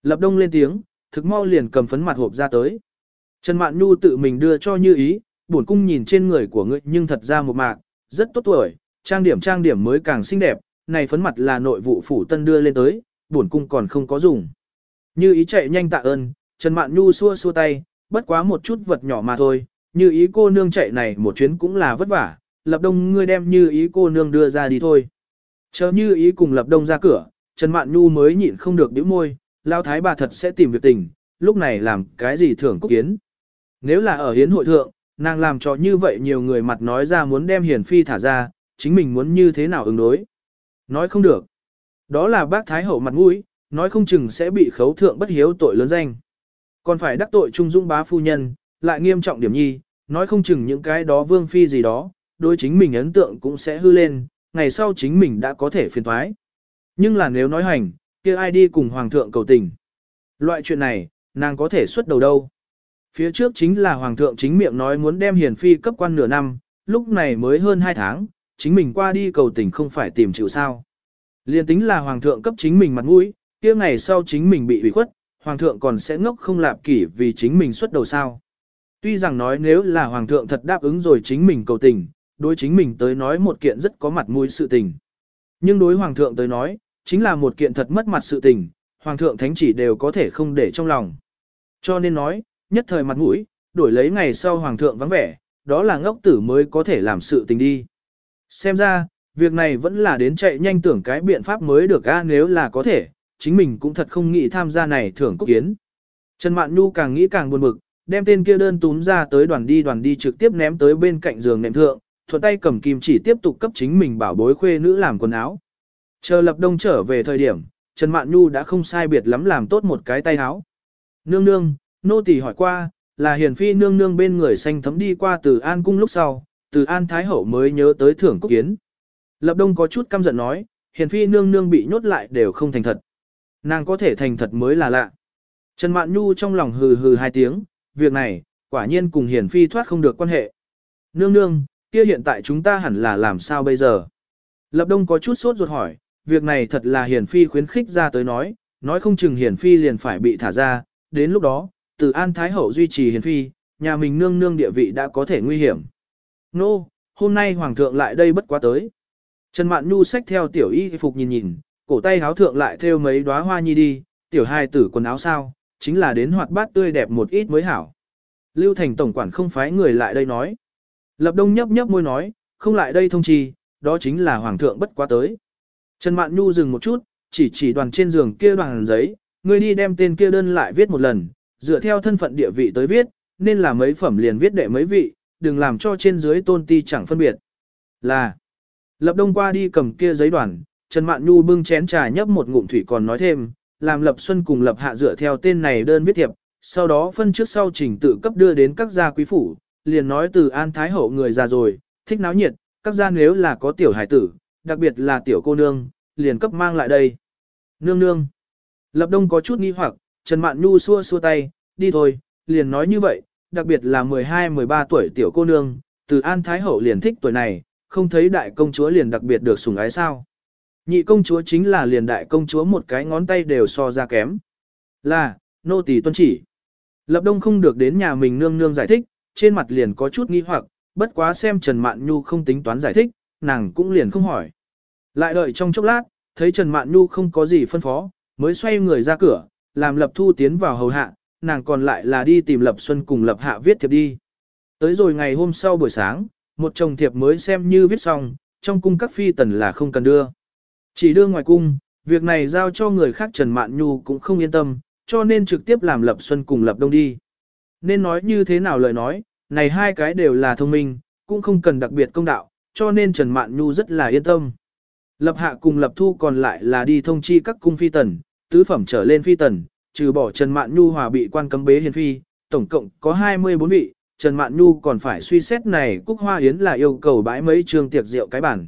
Lập Đông lên tiếng, thực mau liền cầm phấn mặt hộp ra tới. Trần Mạn Nhu tự mình đưa cho như ý, bổn cung nhìn trên người của ngươi nhưng thật ra một mạc, rất tốt tuổi, trang điểm trang điểm mới càng xinh đẹp, này phấn mặt là nội vụ phủ tân đưa lên tới, bổn cung còn không có dùng. Như ý chạy nhanh tạ ơn, Trần Mạn Nhu xua xua tay, bất quá một chút vật nhỏ mà thôi, như ý cô nương chạy này một chuyến cũng là vất vả, lập đông ngươi đem như ý cô nương đưa ra đi thôi. Chờ như ý cùng lập đông ra cửa, Trần Mạn Nhu mới nhịn không được bĩu môi, lao thái bà thật sẽ tìm việc tình, lúc này làm cái gì thưởng cúc kiến. Nếu là ở hiến hội thượng, nàng làm cho như vậy nhiều người mặt nói ra muốn đem hiền phi thả ra, chính mình muốn như thế nào ứng đối. Nói không được. Đó là bác thái hậu mặt mũi, nói không chừng sẽ bị khấu thượng bất hiếu tội lớn danh. Còn phải đắc tội trung dung bá phu nhân, lại nghiêm trọng điểm nhi, nói không chừng những cái đó vương phi gì đó, đối chính mình ấn tượng cũng sẽ hư lên, ngày sau chính mình đã có thể phiền thoái. Nhưng là nếu nói hành, kia ai đi cùng hoàng thượng cầu tình. Loại chuyện này, nàng có thể xuất đầu đâu. Phía trước chính là hoàng thượng chính miệng nói muốn đem hiền phi cấp quan nửa năm, lúc này mới hơn 2 tháng, chính mình qua đi cầu tình không phải tìm chịu sao. Liên tính là hoàng thượng cấp chính mình mặt mũi, kia ngày sau chính mình bị ủy khuất, hoàng thượng còn sẽ ngốc không lạp kỷ vì chính mình xuất đầu sao. Tuy rằng nói nếu là hoàng thượng thật đáp ứng rồi chính mình cầu tình, đối chính mình tới nói một kiện rất có mặt mũi sự tình. Nhưng đối hoàng thượng tới nói, chính là một kiện thật mất mặt sự tình, hoàng thượng thánh chỉ đều có thể không để trong lòng. Cho nên nói, nhất thời mặt mũi, đổi lấy ngày sau hoàng thượng vắng vẻ, đó là ngốc tử mới có thể làm sự tình đi. Xem ra, việc này vẫn là đến chạy nhanh tưởng cái biện pháp mới được a nếu là có thể, chính mình cũng thật không nghĩ tham gia này thưởng cúc kiến. Trần Mạn Nhu càng nghĩ càng buồn bực, đem tên kia đơn túm ra tới đoàn đi đoàn đi trực tiếp ném tới bên cạnh giường nệm thượng, thuận tay cầm kim chỉ tiếp tục cấp chính mình bảo bối khuê nữ làm quần áo. Chờ lập đông trở về thời điểm, Trần Mạn Nhu đã không sai biệt lắm làm tốt một cái tay áo. Nương nương, nô tỳ hỏi qua, là hiền phi nương nương bên người xanh thấm đi qua từ An cung lúc sau, từ An Thái Hậu mới nhớ tới thưởng cúc kiến. Lập đông có chút căm giận nói, hiền phi nương nương bị nhốt lại đều không thành thật. Nàng có thể thành thật mới là lạ. Trần Mạn Nhu trong lòng hừ hừ hai tiếng, việc này, quả nhiên cùng hiền phi thoát không được quan hệ. Nương nương, kia hiện tại chúng ta hẳn là làm sao bây giờ? Lập đông có chút sốt ruột hỏi, việc này thật là hiền phi khuyến khích ra tới nói, nói không chừng hiền phi liền phải bị thả ra, đến lúc đó, từ An Thái Hậu duy trì hiền phi, nhà mình nương nương địa vị đã có thể nguy hiểm. Nô, no, hôm nay Hoàng thượng lại đây bất quá tới. Trần Mạn Nhu xách theo tiểu y phục nhìn nhìn, cổ tay háo thượng lại theo mấy đóa hoa nhi đi, tiểu hai tử quần áo sao, chính là đến hoạt bát tươi đẹp một ít mới hảo. Lưu Thành Tổng quản không phái người lại đây nói. Lập Đông nhấp nhấp môi nói, không lại đây thông trì, đó chính là Hoàng thượng bất quá tới. Trần Mạn Nhu dừng một chút, chỉ chỉ đoàn trên giường kia đoàn giấy, người đi đem tên kia đơn lại viết một lần, dựa theo thân phận địa vị tới viết, nên là mấy phẩm liền viết đệ mấy vị, đừng làm cho trên dưới tôn ti chẳng phân biệt. Là, Lập Đông qua đi cầm kia giấy đoàn, Trần Mạn Nhu bưng chén trà nhấp một ngụm thủy còn nói thêm, làm Lập Xuân cùng Lập Hạ dựa theo tên này đơn viết thiệp, sau đó phân trước sau trình tự cấp đưa đến các gia quý phủ, liền nói từ An Thái Hậu người già rồi, thích náo nhiệt, các gia nếu là có tiểu hải tử, đặc biệt là tiểu cô nương, liền cấp mang lại đây. Nương nương. Lập Đông có chút nghi hoặc, Trần Mạn Nhu xua xua tay, đi thôi, liền nói như vậy, đặc biệt là 12-13 tuổi tiểu cô nương, từ An Thái Hậu liền thích tuổi này, không thấy đại công chúa liền đặc biệt được sủng ái sao. Nhị công chúa chính là liền đại công chúa một cái ngón tay đều so ra kém. Là, nô tỳ tuân chỉ. Lập đông không được đến nhà mình nương nương giải thích, trên mặt liền có chút nghi hoặc, bất quá xem Trần Mạn Nhu không tính toán giải thích, nàng cũng liền không hỏi. Lại đợi trong chốc lát, thấy Trần Mạn Nhu không có gì phân phó, mới xoay người ra cửa, làm Lập Thu tiến vào hầu hạ, nàng còn lại là đi tìm Lập Xuân cùng Lập Hạ viết thiệp đi. Tới rồi ngày hôm sau buổi sáng, một chồng thiệp mới xem như viết xong, trong cung các phi tần là không cần đưa. Chỉ đưa ngoài cung, việc này giao cho người khác Trần Mạn Nhu cũng không yên tâm, cho nên trực tiếp làm Lập Xuân cùng Lập Đông đi. Nên nói như thế nào lời nói, này hai cái đều là thông minh, cũng không cần đặc biệt công đạo, cho nên Trần Mạn Nhu rất là yên tâm. Lập Hạ cùng Lập Thu còn lại là đi thông chi các cung phi tần, tứ phẩm trở lên phi tần, trừ bỏ Trần Mạn Nhu hòa bị quan cấm bế hiền phi, tổng cộng có 24 vị, Trần Mạn Nhu còn phải suy xét này Cúc Hoa Yến là yêu cầu bãi mấy trường tiệc rượu cái bản.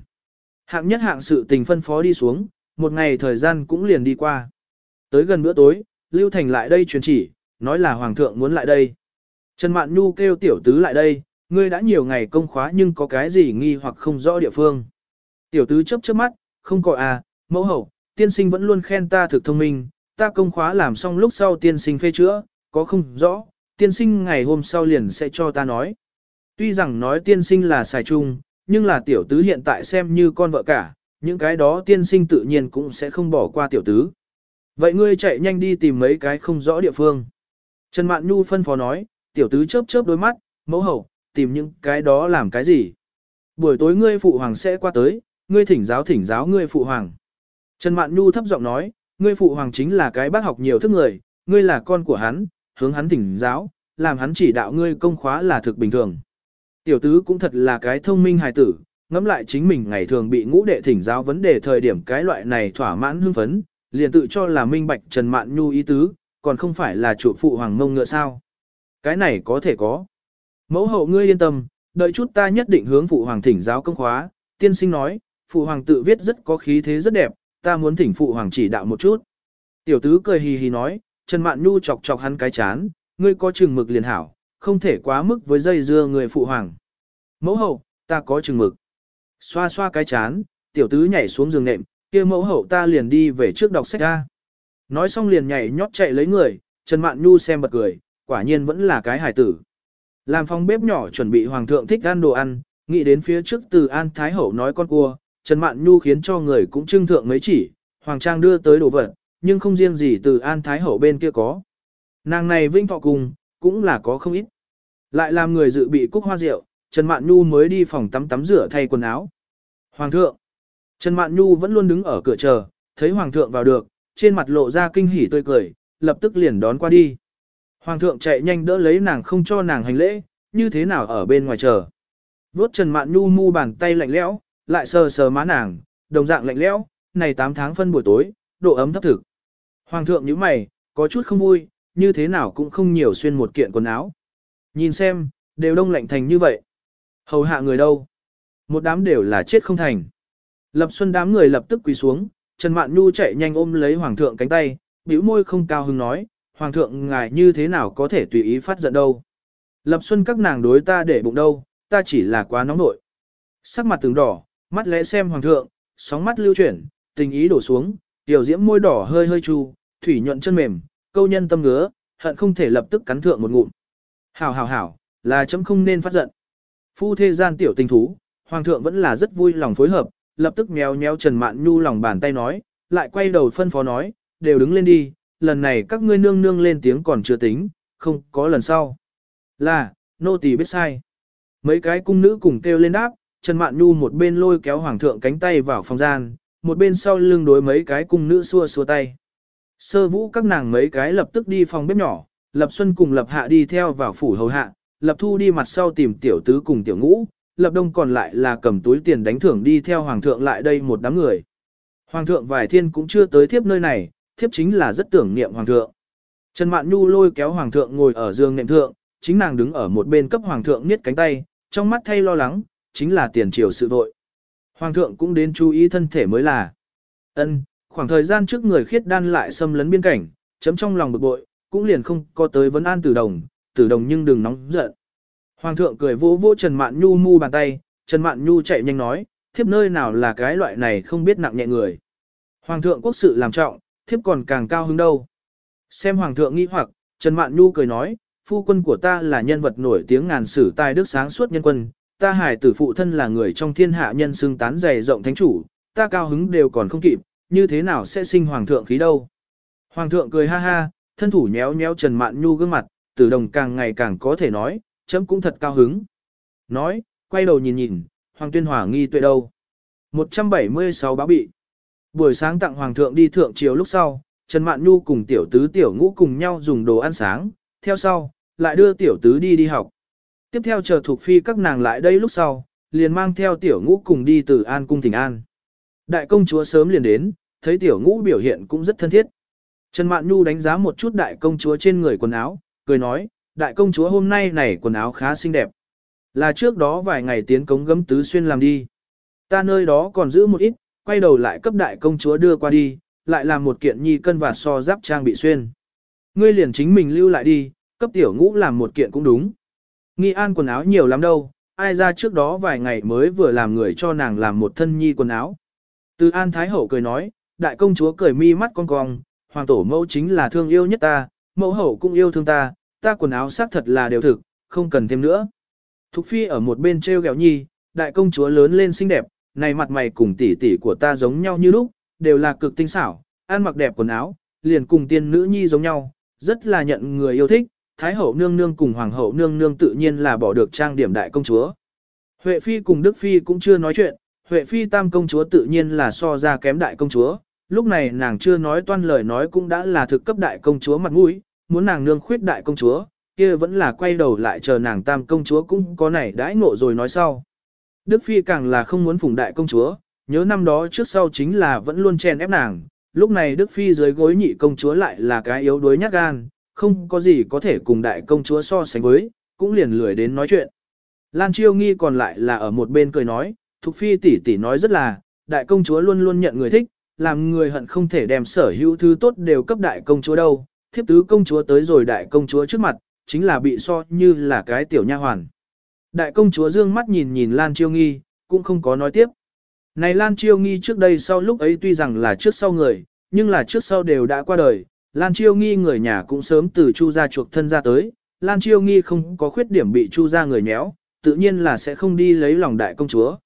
Hạng nhất hạng sự tình phân phó đi xuống, một ngày thời gian cũng liền đi qua. Tới gần bữa tối, Lưu Thành lại đây truyền chỉ, nói là Hoàng thượng muốn lại đây. Trần Mạn Nhu kêu tiểu tứ lại đây, ngươi đã nhiều ngày công khóa nhưng có cái gì nghi hoặc không rõ địa phương. Tiểu tứ chấp chớp mắt, không có à, mẫu hậu, tiên sinh vẫn luôn khen ta thực thông minh, ta công khóa làm xong lúc sau tiên sinh phê chữa, có không rõ, tiên sinh ngày hôm sau liền sẽ cho ta nói. Tuy rằng nói tiên sinh là xài chung, nhưng là tiểu tứ hiện tại xem như con vợ cả, những cái đó tiên sinh tự nhiên cũng sẽ không bỏ qua tiểu tứ. Vậy ngươi chạy nhanh đi tìm mấy cái không rõ địa phương. Trần Mạn Nhu phân phó nói, tiểu tứ chớp chớp đôi mắt, mẫu hậu, tìm những cái đó làm cái gì. Buổi tối ngươi phụ hoàng sẽ qua tới, ngươi thỉnh giáo thỉnh giáo ngươi phụ hoàng. Trần Mạn Nhu thấp giọng nói, ngươi phụ hoàng chính là cái bác học nhiều thức người, ngươi là con của hắn, hướng hắn thỉnh giáo, làm hắn chỉ đạo ngươi công khóa là thực bình thường. Tiểu tứ cũng thật là cái thông minh hài tử, ngẫm lại chính mình ngày thường bị ngũ đệ thỉnh giáo vấn đề thời điểm cái loại này thỏa mãn hưng phấn, liền tự cho là minh bạch Trần Mạn Nhu ý tứ, còn không phải là chủ phụ hoàng mông ngựa sao. Cái này có thể có. Mẫu hậu ngươi yên tâm, đợi chút ta nhất định hướng phụ hoàng thỉnh giáo công khóa, tiên sinh nói, phụ hoàng tự viết rất có khí thế rất đẹp, ta muốn thỉnh phụ hoàng chỉ đạo một chút. Tiểu tứ cười hì hì nói, Trần Mạn Nhu chọc chọc hắn cái chán, ngươi có chừng mực liền hảo, không thể quá mức với dây dưa người phụ hoàng. Mẫu hậu, ta có chừng mực. Xoa xoa cái chán, tiểu tứ nhảy xuống giường nệm, kia mẫu hậu ta liền đi về trước đọc sách ra. Nói xong liền nhảy nhót chạy lấy người, Trần Mạn Nhu xem bật cười, quả nhiên vẫn là cái hải tử. Làm phòng bếp nhỏ chuẩn bị hoàng thượng thích ăn đồ ăn, nghĩ đến phía trước từ An Thái Hậu nói con cua, Trần Mạn Nhu khiến cho người cũng trưng thượng mấy chỉ, hoàng trang đưa tới đồ vật, nhưng không riêng gì từ An Thái Hậu bên kia có. Nàng này vinh thọ cùng, cũng là có không ít. Lại làm người dự bị cúc hoa rượu, Trần Mạn Nhu mới đi phòng tắm tắm rửa thay quần áo. Hoàng thượng. Trần Mạn Nhu vẫn luôn đứng ở cửa chờ, thấy Hoàng thượng vào được, trên mặt lộ ra kinh hỉ tươi cười, lập tức liền đón qua đi. Hoàng thượng chạy nhanh đỡ lấy nàng không cho nàng hành lễ, như thế nào ở bên ngoài chờ. Vốt Trần Mạn Nhu mu bàn tay lạnh lẽo, lại sờ sờ má nàng, đồng dạng lạnh lẽo, này 8 tháng phân buổi tối, độ ấm thấp thực. Hoàng thượng nhíu mày, có chút không vui, như thế nào cũng không nhiều xuyên một kiện quần áo. Nhìn xem, đều đông lạnh thành như vậy. Hầu hạ người đâu? Một đám đều là chết không thành. Lập Xuân đám người lập tức quỳ xuống, Trần Mạn Nhu chạy nhanh ôm lấy Hoàng thượng cánh tay, bĩu môi không cao hứng nói, Hoàng thượng ngài như thế nào có thể tùy ý phát giận đâu. Lập Xuân các nàng đối ta để bụng đâu, ta chỉ là quá nóng nội. Sắc mặt từng đỏ, mắt lẽ xem Hoàng thượng, sóng mắt lưu chuyển, tình ý đổ xuống, tiểu diễm môi đỏ hơi hơi chu, thủy nhuận chân mềm, câu nhân tâm ngứa, hận không thể lập tức cắn thượng một ngụm. Hảo hảo hảo, là chấm không nên phát giận. Phu thế gian tiểu tình thú, Hoàng thượng vẫn là rất vui lòng phối hợp, lập tức méo méo Trần Mạn Nhu lòng bàn tay nói, lại quay đầu phân phó nói, đều đứng lên đi, lần này các ngươi nương nương lên tiếng còn chưa tính, không có lần sau. Là, nô tỳ biết sai. Mấy cái cung nữ cùng kêu lên đáp, Trần Mạn Nhu một bên lôi kéo hoàng thượng cánh tay vào phòng gian, một bên sau lưng đối mấy cái cung nữ xua xua tay. Sơ vũ các nàng mấy cái lập tức đi phòng bếp nhỏ, Lập Xuân cùng Lập Hạ đi theo vào phủ hầu hạ, Lập Thu đi mặt sau tìm tiểu tứ cùng tiểu ngũ, Lập Đông còn lại là cầm túi tiền đánh thưởng đi theo Hoàng thượng lại đây một đám người. Hoàng thượng vài thiên cũng chưa tới thiếp nơi này, thiếp chính là rất tưởng niệm Hoàng thượng. Trần Mạn Nhu lôi kéo Hoàng thượng ngồi ở giường nệm thượng, chính nàng đứng ở một bên cấp Hoàng thượng niết cánh tay, trong mắt thay lo lắng, chính là tiền triều sự vội. Hoàng thượng cũng đến chú ý thân thể mới là. Ân, khoảng thời gian trước người khiết đan lại xâm lấn biên cảnh, chấm trong lòng bực bội, cũng liền không có tới vấn an tử đồng, tử đồng nhưng đừng nóng giận. Hoàng thượng cười vỗ vỗ Trần Mạn Nhu mu bàn tay, Trần Mạn Nhu chạy nhanh nói, thiếp nơi nào là cái loại này không biết nặng nhẹ người. Hoàng thượng quốc sự làm trọng, thiếp còn càng cao hứng đâu. Xem Hoàng thượng nghi hoặc, Trần Mạn Nhu cười nói, phu quân của ta là nhân vật nổi tiếng ngàn sử tài đức sáng suốt nhân quân, ta hải tử phụ thân là người trong thiên hạ nhân xưng tán dày rộng thánh chủ, ta cao hứng đều còn không kịp, như thế nào sẽ sinh Hoàng thượng khí đâu. Hoàng thượng cười ha ha, thân thủ nhéo nhéo Trần Mạn Nhu gương mặt, tử đồng càng ngày càng có thể nói, chấm cũng thật cao hứng. Nói, quay đầu nhìn nhìn, Hoàng tuyên hỏa nghi tuệ đâu. 176 báo bị. Buổi sáng tặng Hoàng thượng đi thượng chiều lúc sau, Trần Mạn Nhu cùng tiểu tứ tiểu ngũ cùng nhau dùng đồ ăn sáng, theo sau, lại đưa tiểu tứ đi đi học. Tiếp theo chờ thuộc phi các nàng lại đây lúc sau, liền mang theo tiểu ngũ cùng đi từ An cung thỉnh An. Đại công chúa sớm liền đến, thấy tiểu ngũ biểu hiện cũng rất thân thiết. Trần Mạn Nhu đánh giá một chút đại công chúa trên người quần áo, cười nói, đại công chúa hôm nay này quần áo khá xinh đẹp. Là trước đó vài ngày tiến cống gấm tứ xuyên làm đi. Ta nơi đó còn giữ một ít, quay đầu lại cấp đại công chúa đưa qua đi, lại làm một kiện nhi cân và so giáp trang bị xuyên. Ngươi liền chính mình lưu lại đi, cấp tiểu ngũ làm một kiện cũng đúng. Nghi an quần áo nhiều lắm đâu, ai ra trước đó vài ngày mới vừa làm người cho nàng làm một thân nhi quần áo. Từ an thái hậu cười nói, đại công chúa cười mi mắt con cong, hoàng tổ mẫu chính là thương yêu nhất ta, mẫu hậu cũng yêu thương ta, ta quần áo xác thật là đều thực, không cần thêm nữa. Thục phi ở một bên treo gẹo nhi, đại công chúa lớn lên xinh đẹp, này mặt mày cùng tỷ tỷ của ta giống nhau như lúc, đều là cực tinh xảo, ăn mặc đẹp quần áo, liền cùng tiên nữ nhi giống nhau, rất là nhận người yêu thích, thái hậu nương nương cùng hoàng hậu nương nương tự nhiên là bỏ được trang điểm đại công chúa. Huệ phi cùng Đức phi cũng chưa nói chuyện, Huệ phi tam công chúa tự nhiên là so ra kém đại công chúa, lúc này nàng chưa nói toan lời nói cũng đã là thực cấp đại công chúa mặt mũi, muốn nàng nương khuyết đại công chúa, kia vẫn là quay đầu lại chờ nàng tam công chúa cũng có này đãi ngộ rồi nói sau. Đức Phi càng là không muốn phụng đại công chúa, nhớ năm đó trước sau chính là vẫn luôn chen ép nàng, lúc này Đức Phi dưới gối nhị công chúa lại là cái yếu đuối nhát gan, không có gì có thể cùng đại công chúa so sánh với, cũng liền lười đến nói chuyện. Lan Chiêu Nghi còn lại là ở một bên cười nói, Thục Phi tỷ tỷ nói rất là, đại công chúa luôn luôn nhận người thích, làm người hận không thể đem sở hữu thứ tốt đều cấp đại công chúa đâu, thiếp tứ công chúa tới rồi đại công chúa trước mặt, chính là bị so như là cái tiểu nha hoàn. Đại công chúa dương mắt nhìn nhìn Lan Chiêu Nghi, cũng không có nói tiếp. Này Lan Chiêu Nghi trước đây sau lúc ấy tuy rằng là trước sau người, nhưng là trước sau đều đã qua đời, Lan Chiêu Nghi người nhà cũng sớm từ Chu gia chuộc thân ra tới, Lan Chiêu Nghi không có khuyết điểm bị Chu gia người nhéo, tự nhiên là sẽ không đi lấy lòng đại công chúa.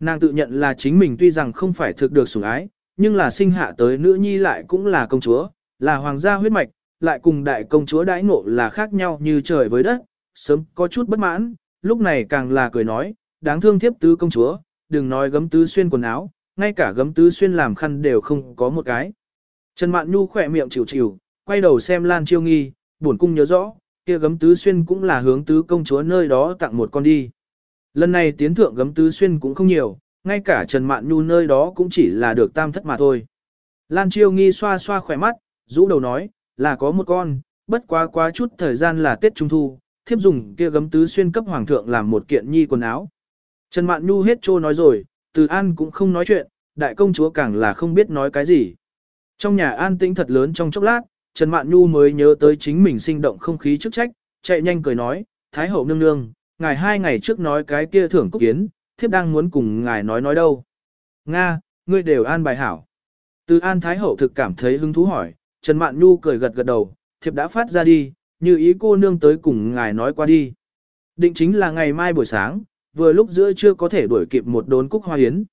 Nàng tự nhận là chính mình tuy rằng không phải thực được sủng ái, nhưng là sinh hạ tới nữ nhi lại cũng là công chúa, là hoàng gia huyết mạch, lại cùng đại công chúa đãi ngộ là khác nhau như trời với đất, sớm có chút bất mãn, lúc này càng là cười nói, đáng thương thiếp tứ công chúa, đừng nói gấm tứ xuyên quần áo, ngay cả gấm tứ xuyên làm khăn đều không có một cái. Trần Mạn Nhu khỏe miệng chịu chịu, quay đầu xem Lan Chiêu Nghi, buồn cung nhớ rõ, kia gấm tứ xuyên cũng là hướng tứ công chúa nơi đó tặng một con đi. Lần này tiến thượng gấm tứ xuyên cũng không nhiều, ngay cả Trần Mạn Nhu nơi đó cũng chỉ là được tam thất mà thôi. Lan Chiêu Nghi xoa xoa khỏe mắt, rũ đầu nói, là có một con, bất quá quá chút thời gian là Tết Trung Thu, thiếp dùng kia gấm tứ xuyên cấp hoàng thượng làm một kiện nhi quần áo. Trần Mạn Nhu hết trô nói rồi, từ An cũng không nói chuyện, đại công chúa càng là không biết nói cái gì. Trong nhà an tĩnh thật lớn trong chốc lát, Trần Mạn Nhu mới nhớ tới chính mình sinh động không khí chức trách, chạy nhanh cười nói, Thái hậu nương nương, ngài hai ngày trước nói cái kia thưởng cúc kiến, thiếp đang muốn cùng ngài nói nói đâu. Nga, ngươi đều an bài hảo. Từ an Thái hậu thực cảm thấy hứng thú hỏi, Trần Mạn Nhu cười gật gật đầu, thiếp đã phát ra đi, như ý cô nương tới cùng ngài nói qua đi. Định chính là ngày mai buổi sáng, vừa lúc giữa chưa có thể đuổi kịp một đốn cúc hoa hiến.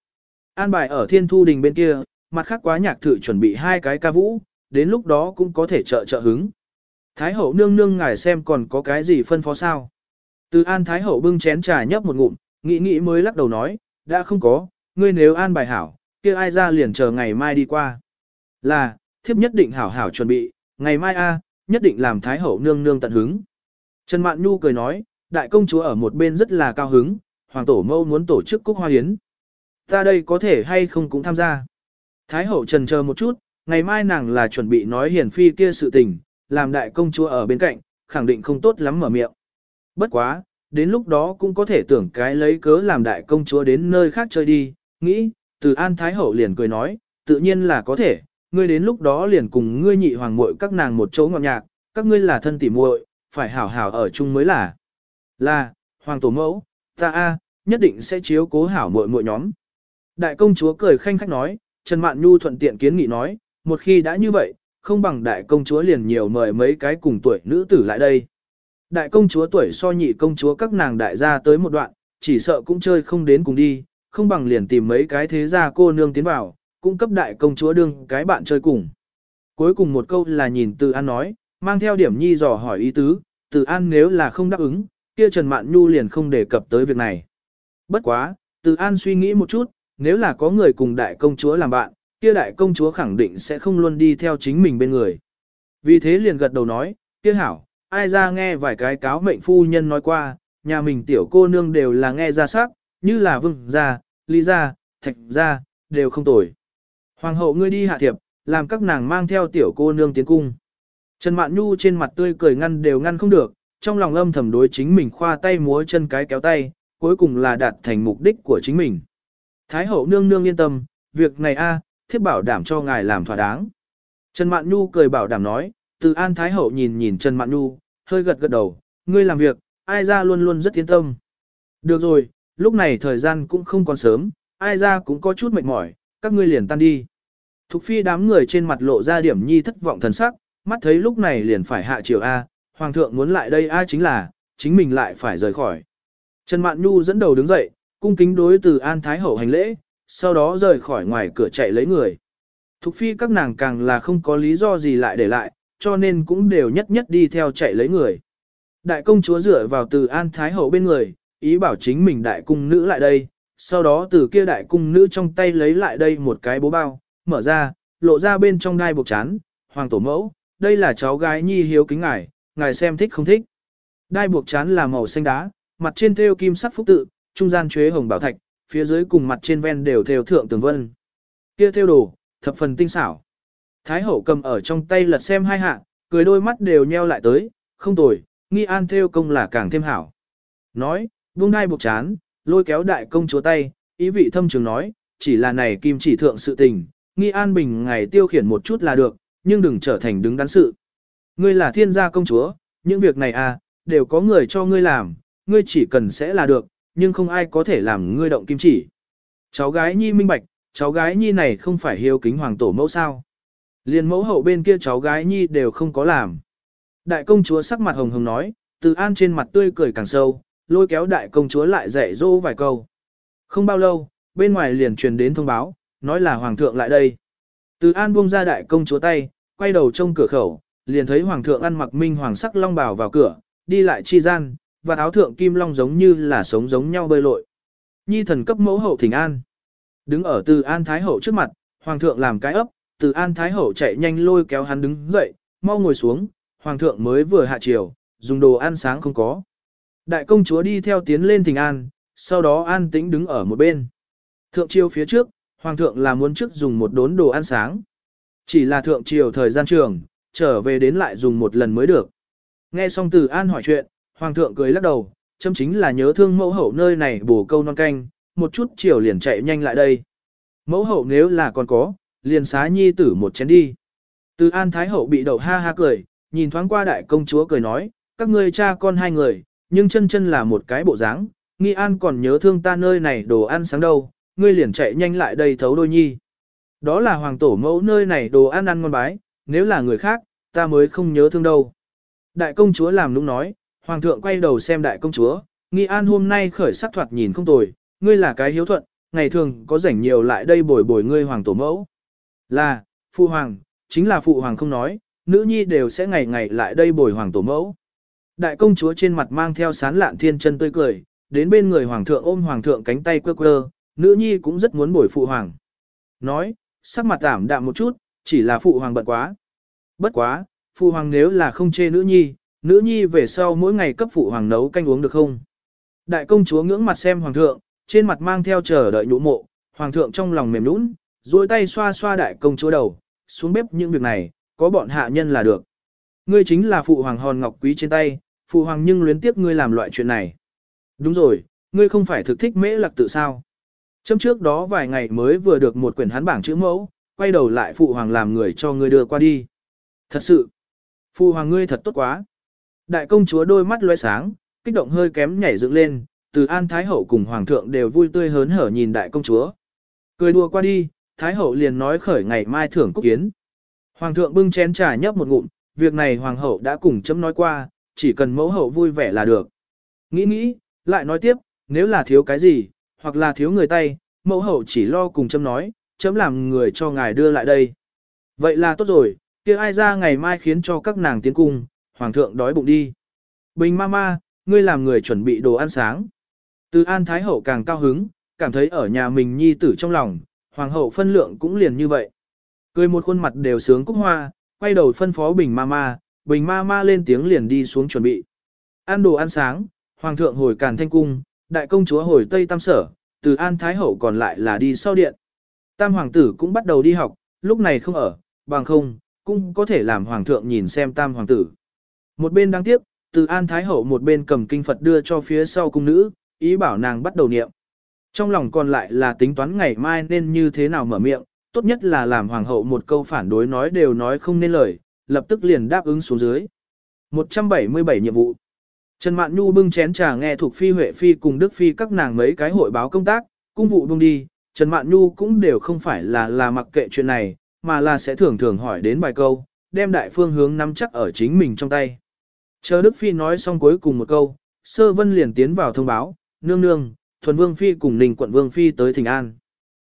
An bài ở thiên thu đình bên kia, mặt khác quá nhạc thử chuẩn bị hai cái ca vũ, đến lúc đó cũng có thể trợ trợ hứng. Thái hậu nương nương ngài xem còn có cái gì phân phó sao. Từ an thái hậu bưng chén trà nhấp một ngụm, nghĩ nghĩ mới lắc đầu nói, đã không có, ngươi nếu an bài hảo, kia ai ra liền chờ ngày mai đi qua. Là, thiếp nhất định hảo hảo chuẩn bị, ngày mai a, nhất định làm thái hậu nương nương tận hứng. Trần Mạn Nhu cười nói, đại công chúa ở một bên rất là cao hứng, hoàng tổ mâu muốn tổ chức cúc hoa hiến. Ta đây có thể hay không cũng tham gia. Thái hậu trần chờ một chút, ngày mai nàng là chuẩn bị nói hiền phi kia sự tình, làm đại công chúa ở bên cạnh, khẳng định không tốt lắm mở miệng. Bất quá, đến lúc đó cũng có thể tưởng cái lấy cớ làm đại công chúa đến nơi khác chơi đi, nghĩ, từ an thái hậu liền cười nói, tự nhiên là có thể, ngươi đến lúc đó liền cùng ngươi nhị hoàng muội các nàng một chỗ ngọt nhạc, các ngươi là thân tỉ muội, phải hảo hảo ở chung mới là. Là, hoàng tổ mẫu, ta a, nhất định sẽ chiếu cố hảo muội muội nhóm. Đại công chúa cười khanh khách nói, Trần Mạn Nhu thuận tiện kiến nghị nói, một khi đã như vậy, không bằng đại công chúa liền nhiều mời mấy cái cùng tuổi nữ tử lại đây. Đại công chúa tuổi so nhị công chúa các nàng đại gia tới một đoạn, chỉ sợ cũng chơi không đến cùng đi, không bằng liền tìm mấy cái thế gia cô nương tiến vào, cung cấp đại công chúa đương cái bạn chơi cùng. Cuối cùng một câu là nhìn Từ An nói, mang theo điểm nhi dò hỏi ý tứ, Từ An nếu là không đáp ứng, kia Trần Mạn Nhu liền không đề cập tới việc này. Bất quá, Từ An suy nghĩ một chút, nếu là có người cùng đại công chúa làm bạn, kia đại công chúa khẳng định sẽ không luôn đi theo chính mình bên người. Vì thế liền gật đầu nói, kia hảo, ai ra nghe vài cái cáo mệnh phu nhân nói qua, nhà mình tiểu cô nương đều là nghe ra sắc, như là vương gia, lý gia, thạch gia, đều không tồi. Hoàng hậu ngươi đi hạ thiệp, làm các nàng mang theo tiểu cô nương tiến cung. Trần Mạn Nhu trên mặt tươi cười ngăn đều ngăn không được, trong lòng âm thầm đối chính mình khoa tay múa chân cái kéo tay, cuối cùng là đạt thành mục đích của chính mình. Thái hậu nương nương yên tâm, việc này a, thiết bảo đảm cho ngài làm thỏa đáng. Trần Mạn Nhu cười bảo đảm nói, từ an Thái hậu nhìn nhìn Trần Mạn Nhu, hơi gật gật đầu, ngươi làm việc, ai ra luôn luôn rất yên tâm. Được rồi, lúc này thời gian cũng không còn sớm, ai ra cũng có chút mệt mỏi, các ngươi liền tan đi. Thục phi đám người trên mặt lộ ra điểm nhi thất vọng thần sắc, mắt thấy lúc này liền phải hạ triều A, hoàng thượng muốn lại đây A chính là, chính mình lại phải rời khỏi. Trần Mạn Nhu dẫn đầu đứng dậy, cung kính đối từ An Thái Hậu hành lễ, sau đó rời khỏi ngoài cửa chạy lấy người. Thục phi các nàng càng là không có lý do gì lại để lại, cho nên cũng đều nhất nhất đi theo chạy lấy người. Đại công chúa dựa vào từ An Thái Hậu bên người, ý bảo chính mình đại cung nữ lại đây, sau đó từ kia đại cung nữ trong tay lấy lại đây một cái bố bao, mở ra, lộ ra bên trong đai buộc chán, hoàng tổ mẫu, đây là cháu gái nhi hiếu kính ngài, ngài xem thích không thích. Đai buộc chán là màu xanh đá, mặt trên thêu kim sắc phúc tự, trung gian chuế hồng bảo thạch, phía dưới cùng mặt trên ven đều theo thượng tường vân. Kia theo đồ, thập phần tinh xảo. Thái hậu cầm ở trong tay lật xem hai hạ, cười đôi mắt đều nheo lại tới, không tồi, nghi an theo công là càng thêm hảo. Nói, buông đai buộc chán, lôi kéo đại công chúa tay, ý vị thâm trường nói, chỉ là này kim chỉ thượng sự tình, nghi an bình ngày tiêu khiển một chút là được, nhưng đừng trở thành đứng đắn sự. Ngươi là thiên gia công chúa, những việc này à, đều có người cho ngươi làm, ngươi chỉ cần sẽ là được, nhưng không ai có thể làm ngươi động kim chỉ. Cháu gái nhi minh bạch, cháu gái nhi này không phải hiếu kính hoàng tổ mẫu sao. Liền mẫu hậu bên kia cháu gái nhi đều không có làm. Đại công chúa sắc mặt hồng hồng nói, từ an trên mặt tươi cười càng sâu, lôi kéo đại công chúa lại dạy dỗ vài câu. Không bao lâu, bên ngoài liền truyền đến thông báo, nói là hoàng thượng lại đây. Từ an buông ra đại công chúa tay, quay đầu trông cửa khẩu, liền thấy hoàng thượng ăn mặc minh hoàng sắc long bào vào cửa, đi lại chi gian, và áo thượng kim long giống như là sống giống nhau bơi lội. Nhi thần cấp mẫu hậu thỉnh an. Đứng ở từ an thái hậu trước mặt, hoàng thượng làm cái ấp, từ An Thái Hậu chạy nhanh lôi kéo hắn đứng dậy, mau ngồi xuống, Hoàng thượng mới vừa hạ chiều, dùng đồ ăn sáng không có. Đại công chúa đi theo tiến lên thỉnh an, sau đó an tĩnh đứng ở một bên. Thượng triều phía trước, Hoàng thượng là muốn trước dùng một đốn đồ ăn sáng. Chỉ là thượng triều thời gian trường, trở về đến lại dùng một lần mới được. Nghe xong từ an hỏi chuyện, Hoàng thượng cười lắc đầu, châm chính là nhớ thương mẫu hậu nơi này bổ câu non canh, một chút chiều liền chạy nhanh lại đây. Mẫu hậu nếu là còn có, liền xá nhi tử một chén đi. Từ an thái hậu bị đậu ha ha cười, nhìn thoáng qua đại công chúa cười nói, các ngươi cha con hai người, nhưng chân chân là một cái bộ dáng, nghi an còn nhớ thương ta nơi này đồ ăn sáng đâu, ngươi liền chạy nhanh lại đây thấu đôi nhi. Đó là hoàng tổ mẫu nơi này đồ ăn ăn ngon bái, nếu là người khác, ta mới không nhớ thương đâu. Đại công chúa làm nũng nói, hoàng thượng quay đầu xem đại công chúa, nghi an hôm nay khởi sắc thoạt nhìn không tồi, ngươi là cái hiếu thuận, ngày thường có rảnh nhiều lại đây bồi bồi ngươi hoàng tổ mẫu. Là, phụ hoàng, chính là phụ hoàng không nói, nữ nhi đều sẽ ngày ngày lại đây bồi hoàng tổ mẫu. Đại công chúa trên mặt mang theo sán lạn thiên chân tươi cười, đến bên người hoàng thượng ôm hoàng thượng cánh tay quơ quơ, nữ nhi cũng rất muốn bồi phụ hoàng. Nói, sắc mặt giảm đạm một chút, chỉ là phụ hoàng bận quá. Bất quá, phụ hoàng nếu là không chê nữ nhi, nữ nhi về sau mỗi ngày cấp phụ hoàng nấu canh uống được không? Đại công chúa ngưỡng mặt xem hoàng thượng, trên mặt mang theo chờ đợi nhũ mộ, hoàng thượng trong lòng mềm nũng, duỗi tay xoa xoa đại công chúa đầu, xuống bếp những việc này, có bọn hạ nhân là được. Ngươi chính là phụ hoàng hòn ngọc quý trên tay, phụ hoàng nhưng luyến tiếc ngươi làm loại chuyện này. Đúng rồi, ngươi không phải thực thích mễ lạc tự sao. Chấm trước đó vài ngày mới vừa được một quyển hán bảng chữ mẫu, quay đầu lại phụ hoàng làm người cho ngươi đưa qua đi. Thật sự, phụ hoàng ngươi thật tốt quá. Đại công chúa đôi mắt loe sáng, kích động hơi kém nhảy dựng lên, từ An Thái Hậu cùng Hoàng thượng đều vui tươi hớn hở nhìn đại công chúa. Cười đùa qua đi, Thái Hậu liền nói khởi ngày mai thưởng cúc kiến. Hoàng thượng bưng chén trà nhấp một ngụm, việc này Hoàng hậu đã cùng chấm nói qua, chỉ cần mẫu hậu vui vẻ là được. Nghĩ nghĩ, lại nói tiếp, nếu là thiếu cái gì, hoặc là thiếu người tay, mẫu hậu chỉ lo cùng chấm nói, chấm làm người cho ngài đưa lại đây. Vậy là tốt rồi, kia ai ra ngày mai khiến cho các nàng tiến cung, hoàng thượng đói bụng đi. Bình ma ma, ngươi làm người chuẩn bị đồ ăn sáng. Từ An Thái Hậu càng cao hứng, cảm thấy ở nhà mình nhi tử trong lòng, hoàng hậu phân lượng cũng liền như vậy. Cười một khuôn mặt đều sướng cúc hoa, quay đầu phân phó Bình ma ma, Bình ma ma lên tiếng liền đi xuống chuẩn bị. Ăn đồ ăn sáng, hoàng thượng hồi càn thanh cung, đại công chúa hồi tây tam sở, từ An Thái Hậu còn lại là đi sau điện. Tam hoàng tử cũng bắt đầu đi học, lúc này không ở, bằng không, cũng có thể làm hoàng thượng nhìn xem tam hoàng tử. Một bên đáng tiếc, từ An Thái Hậu một bên cầm kinh Phật đưa cho phía sau cung nữ, ý bảo nàng bắt đầu niệm. Trong lòng còn lại là tính toán ngày mai nên như thế nào mở miệng, tốt nhất là làm hoàng hậu một câu phản đối nói đều nói không nên lời, lập tức liền đáp ứng xuống dưới. 177 nhiệm vụ. Trần Mạn Nhu bưng chén trà nghe thuộc Phi Huệ Phi cùng Đức Phi các nàng mấy cái hội báo công tác, cung vụ buông đi, Trần Mạn Nhu cũng đều không phải là là mặc kệ chuyện này, mà là sẽ thường thường hỏi đến vài câu, đem đại phương hướng nắm chắc ở chính mình trong tay. Chờ Đức Phi nói xong cuối cùng một câu, Sơ Vân liền tiến vào thông báo, nương nương, thuần vương phi cùng ninh quận vương phi tới Thịnh an.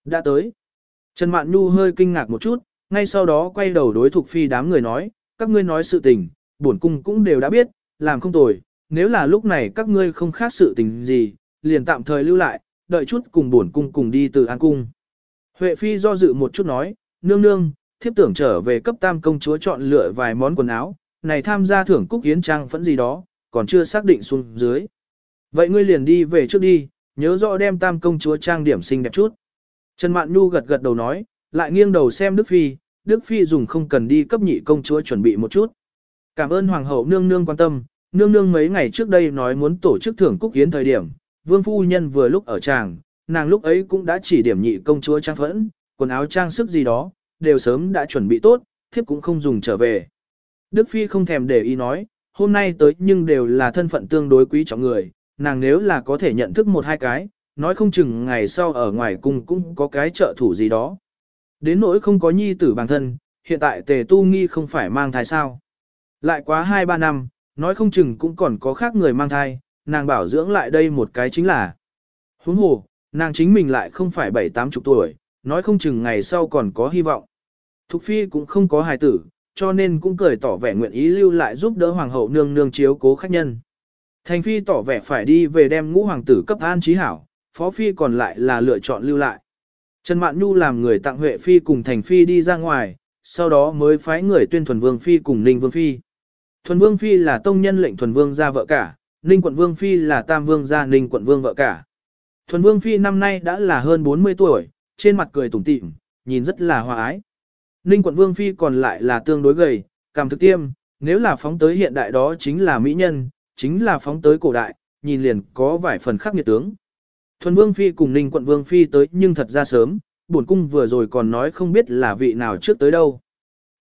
Đã tới. Trần Mạn Nhu hơi kinh ngạc một chút, ngay sau đó quay đầu đối thuộc phi đám người nói, các ngươi nói sự tình, bổn cung cũng đều đã biết, làm không tồi, nếu là lúc này các ngươi không khác sự tình gì, liền tạm thời lưu lại, đợi chút cùng bổn cung cùng đi từ an cung. Huệ phi do dự một chút nói, nương nương, thiếp tưởng trở về cấp tam công chúa chọn lựa vài món quần áo, này tham gia thưởng cúc yến trang phẫn gì đó, còn chưa xác định xuống dưới. Vậy ngươi liền đi về trước đi, nhớ rõ đem tam công chúa trang điểm xinh đẹp chút. Trần Mạn Nhu gật gật đầu nói, lại nghiêng đầu xem Đức Phi, Đức Phi dùng không cần đi cấp nhị công chúa chuẩn bị một chút. Cảm ơn Hoàng hậu nương nương quan tâm, nương nương mấy ngày trước đây nói muốn tổ chức thưởng cúc yến thời điểm, vương phu nhân vừa lúc ở tràng, nàng lúc ấy cũng đã chỉ điểm nhị công chúa trang phẫn, quần áo trang sức gì đó, đều sớm đã chuẩn bị tốt, thiếp cũng không dùng trở về. Đức Phi không thèm để ý nói, hôm nay tới nhưng đều là thân phận tương đối quý trọng người, nàng nếu là có thể nhận thức một hai cái, nói không chừng ngày sau ở ngoài cung cũng có cái trợ thủ gì đó. Đến nỗi không có nhi tử bản thân, hiện tại tề tu nghi không phải mang thai sao. Lại quá 2-3 năm, nói không chừng cũng còn có khác người mang thai, nàng bảo dưỡng lại đây một cái chính là. Huống hồ, nàng chính mình lại không phải 7-8 chục tuổi, nói không chừng ngày sau còn có hy vọng. Thục phi cũng không có hài tử, cho nên cũng cười tỏ vẻ nguyện ý lưu lại giúp đỡ hoàng hậu nương nương chiếu cố khách nhân. Thành phi tỏ vẻ phải đi về đem ngũ hoàng tử cấp an trí hảo, phó phi còn lại là lựa chọn lưu lại. Trần Mạn Nhu làm người tặng Huệ Phi cùng Thành Phi đi ra ngoài, sau đó mới phái người tuyên Thuần Vương Phi cùng Ninh Vương Phi. Thuần Vương Phi là tông nhân lệnh Thuần Vương gia vợ cả, Ninh Quận Vương Phi là Tam Vương gia Ninh Quận Vương vợ cả. Thuần Vương Phi năm nay đã là hơn 40 tuổi, trên mặt cười tủm tỉm, nhìn rất là hòa ái. Ninh Quận Vương Phi còn lại là tương đối gầy, cảm thực tiêm, nếu là phóng tới hiện đại đó chính là mỹ nhân, chính là phóng tới cổ đại, nhìn liền có vài phần khác nghiệt tướng. Thuần Vương Phi cùng Ninh Quận Vương Phi tới nhưng thật ra sớm, bổn cung vừa rồi còn nói không biết là vị nào trước tới đâu.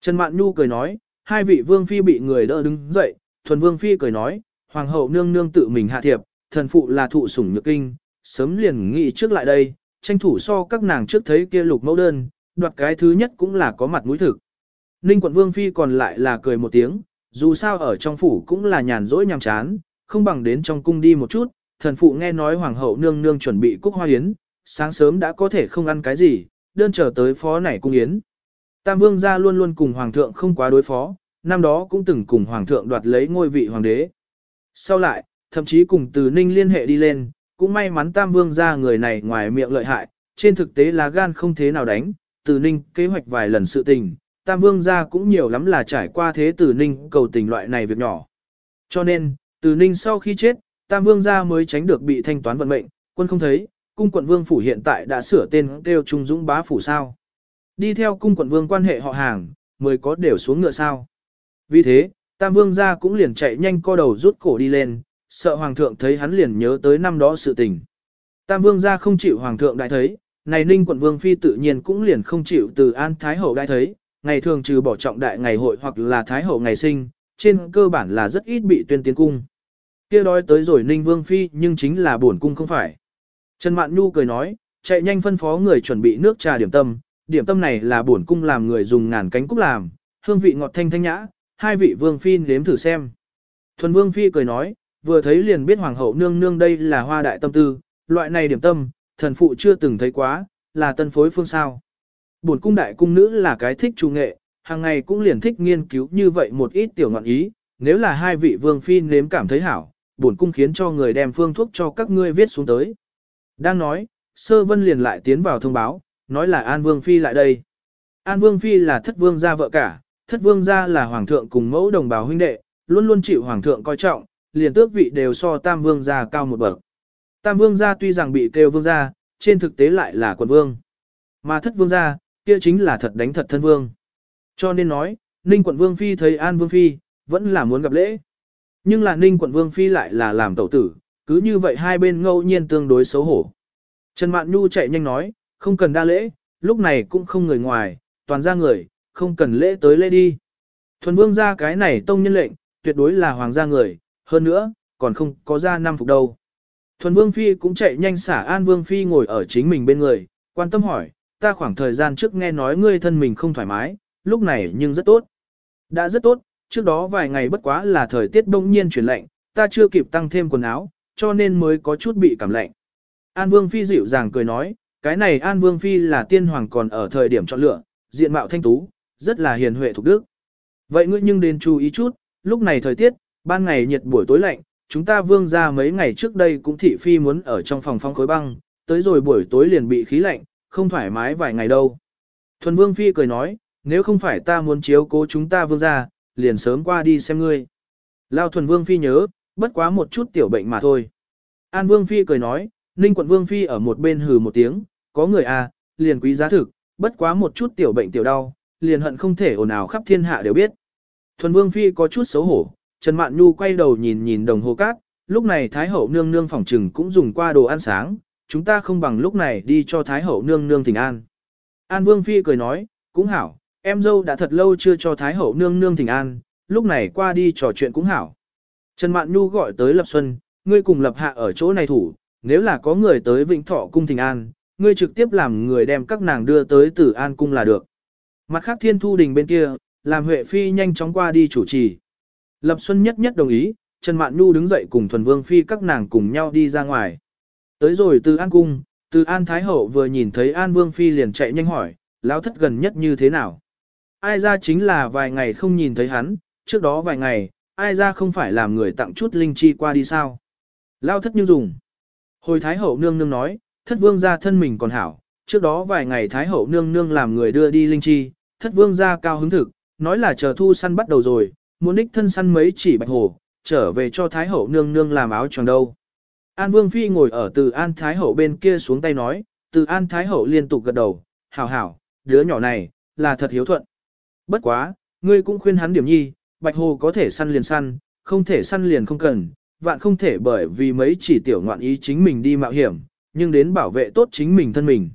Trần Mạn Nhu cười nói, hai vị Vương Phi bị người đỡ đứng dậy, Thuần Vương Phi cười nói, Hoàng hậu nương nương tự mình hạ thiệp, thần phụ là thụ sủng nhược kinh, sớm liền nghĩ trước lại đây, tranh thủ so các nàng trước thấy kia lục mẫu đơn, đoạt cái thứ nhất cũng là có mặt mũi thực. Ninh quận Vương Phi còn lại là cười một tiếng, dù sao ở trong phủ cũng là nhàn rỗi nhàm chán, không bằng đến trong cung đi một chút, thần phụ nghe nói hoàng hậu nương nương chuẩn bị cúc hoa yến, sáng sớm đã có thể không ăn cái gì, đơn trở tới phó này cung yến. Tam vương gia luôn luôn cùng hoàng thượng không quá đối phó, năm đó cũng từng cùng hoàng thượng đoạt lấy ngôi vị hoàng đế. Sau lại, thậm chí cùng từ ninh liên hệ đi lên, cũng may mắn tam vương gia người này ngoài miệng lợi hại, trên thực tế là gan không thế nào đánh, từ ninh kế hoạch vài lần sự tình, tam vương gia cũng nhiều lắm là trải qua thế từ ninh cầu tình loại này việc nhỏ. Cho nên, từ ninh sau khi chết, tam vương gia mới tránh được bị thanh toán vận mệnh, quân không thấy, cung quận vương phủ hiện tại đã sửa tên kêu trung dũng bá phủ sao. Đi theo cung quận vương quan hệ họ hàng, mới có đều xuống ngựa sao. Vì thế, tam vương gia cũng liền chạy nhanh co đầu rút cổ đi lên, sợ hoàng thượng thấy hắn liền nhớ tới năm đó sự tình. Tam vương gia không chịu hoàng thượng đại thấy, này ninh quận vương phi tự nhiên cũng liền không chịu từ an thái hậu đai thấy, ngày thường trừ bỏ trọng đại ngày hội hoặc là thái hậu ngày sinh, trên cơ bản là rất ít bị tuyên tiến cung. kia đói tới rồi ninh vương phi nhưng chính là bổn cung không phải. Trần Mạn Nhu cười nói, chạy nhanh phân phó người chuẩn bị nước trà điểm tâm, điểm tâm này là bổn cung làm người dùng ngàn cánh cúc làm, hương vị ngọt thanh thanh nhã, hai vị vương phi nếm thử xem. Thuần vương phi cười nói, vừa thấy liền biết hoàng hậu nương nương đây là hoa đại tâm tư, loại này điểm tâm, thần phụ chưa từng thấy quá, là tân phối phương sao. Bổn cung đại cung nữ là cái thích trung nghệ, hàng ngày cũng liền thích nghiên cứu như vậy một ít tiểu ngọn ý, nếu là hai vị vương phi nếm cảm thấy hảo, bổn cung khiến cho người đem phương thuốc cho các ngươi viết xuống tới. Đang nói, sơ vân liền lại tiến vào thông báo, nói là An Vương Phi lại đây. An Vương Phi là thất vương gia vợ cả, thất vương gia là hoàng thượng cùng mẫu đồng bào huynh đệ, luôn luôn chịu hoàng thượng coi trọng, liền tước vị đều so tam vương gia cao một bậc. Tam vương gia tuy rằng bị kêu vương gia, trên thực tế lại là quận vương. Mà thất vương gia, kia chính là thật đánh thật thân vương. Cho nên nói, Ninh quận vương phi thấy An vương phi, vẫn là muốn gặp lễ. Nhưng là Ninh quận vương phi lại là làm tẩu tử, cứ như vậy hai bên ngẫu nhiên tương đối xấu hổ. Trần Mạn Nhu chạy nhanh nói, không cần đa lễ, lúc này cũng không người ngoài, toàn ra người, không cần lễ tới lễ đi. Thuần vương ra cái này tông nhân lệnh, tuyệt đối là hoàng gia người, hơn nữa, còn không có ra năm phục đâu. Thuần vương phi cũng chạy nhanh xả an vương phi ngồi ở chính mình bên người, quan tâm hỏi, ta khoảng thời gian trước nghe nói ngươi thân mình không thoải mái, lúc này nhưng rất tốt. Đã rất tốt, trước đó vài ngày bất quá là thời tiết đông nhiên chuyển lạnh, ta chưa kịp tăng thêm quần áo, cho nên mới có chút bị cảm lạnh. An Vương Phi dịu dàng cười nói, cái này An Vương Phi là tiên hoàng còn ở thời điểm chọn lựa, diện mạo thanh tú, rất là hiền huệ thục đức. Vậy ngươi nhưng đến chú ý chút, lúc này thời tiết, ban ngày nhiệt buổi tối lạnh, chúng ta vương ra mấy ngày trước đây cũng thị phi muốn ở trong phòng phong khối băng, tới rồi buổi tối liền bị khí lạnh, không thoải mái vài ngày đâu. Thuần Vương Phi cười nói, nếu không phải ta muốn chiếu cố chúng ta vương ra, liền sớm qua đi xem ngươi. Lao Thuần Vương Phi nhớ, bất quá một chút tiểu bệnh mà thôi. An Vương Phi cười nói, Ninh quận Vương Phi ở một bên hừ một tiếng, có người à, liền quý giá thực, bất quá một chút tiểu bệnh tiểu đau, liền hận không thể ồn ào khắp thiên hạ đều biết. Thuần Vương Phi có chút xấu hổ, Trần Mạn Nhu quay đầu nhìn nhìn đồng hồ cát, lúc này Thái Hậu nương nương phòng trừng cũng dùng qua đồ ăn sáng, chúng ta không bằng lúc này đi cho Thái Hậu nương nương thỉnh an. An Vương Phi cười nói, cũng hảo, em dâu đã thật lâu chưa cho Thái Hậu nương nương thỉnh an, lúc này qua đi trò chuyện cũng hảo. Trần Mạn Nhu gọi tới Lập Xuân, ngươi cùng Lập Hạ ở chỗ này thủ, nếu là có người tới Vĩnh Thọ cung thỉnh An, ngươi trực tiếp làm người đem các nàng đưa tới Tử An cung là được. Mặt khác Thiên Thu Đình bên kia, làm Huệ Phi nhanh chóng qua đi chủ trì. Lập Xuân nhất nhất đồng ý, Trần Mạn Nhu đứng dậy cùng Thuần Vương Phi các nàng cùng nhau đi ra ngoài. Tới rồi Từ An cung, Từ An Thái Hậu vừa nhìn thấy An Vương Phi liền chạy nhanh hỏi, lão thất gần nhất như thế nào? Ai ra chính là vài ngày không nhìn thấy hắn, trước đó vài ngày, ai ra không phải làm người tặng chút linh chi qua đi sao. Lao thất như dùng. Hồi Thái Hậu nương nương nói, thất vương ra thân mình còn hảo, trước đó vài ngày Thái Hậu nương nương làm người đưa đi linh chi, thất vương ra cao hứng thực, nói là chờ thu săn bắt đầu rồi, muốn đích thân săn mấy chỉ bạch hồ, trở về cho Thái Hậu nương nương làm áo choàng đâu. An Vương Phi ngồi ở từ An Thái Hậu bên kia xuống tay nói, từ An Thái Hậu liên tục gật đầu, hảo hảo, đứa nhỏ này, là thật hiếu thuận. Bất quá, ngươi cũng khuyên hắn điểm nhi, bạch hồ có thể săn liền săn, không thể săn liền không cần, vạn không thể bởi vì mấy chỉ tiểu ngoạn ý chính mình đi mạo hiểm, nhưng đến bảo vệ tốt chính mình thân mình.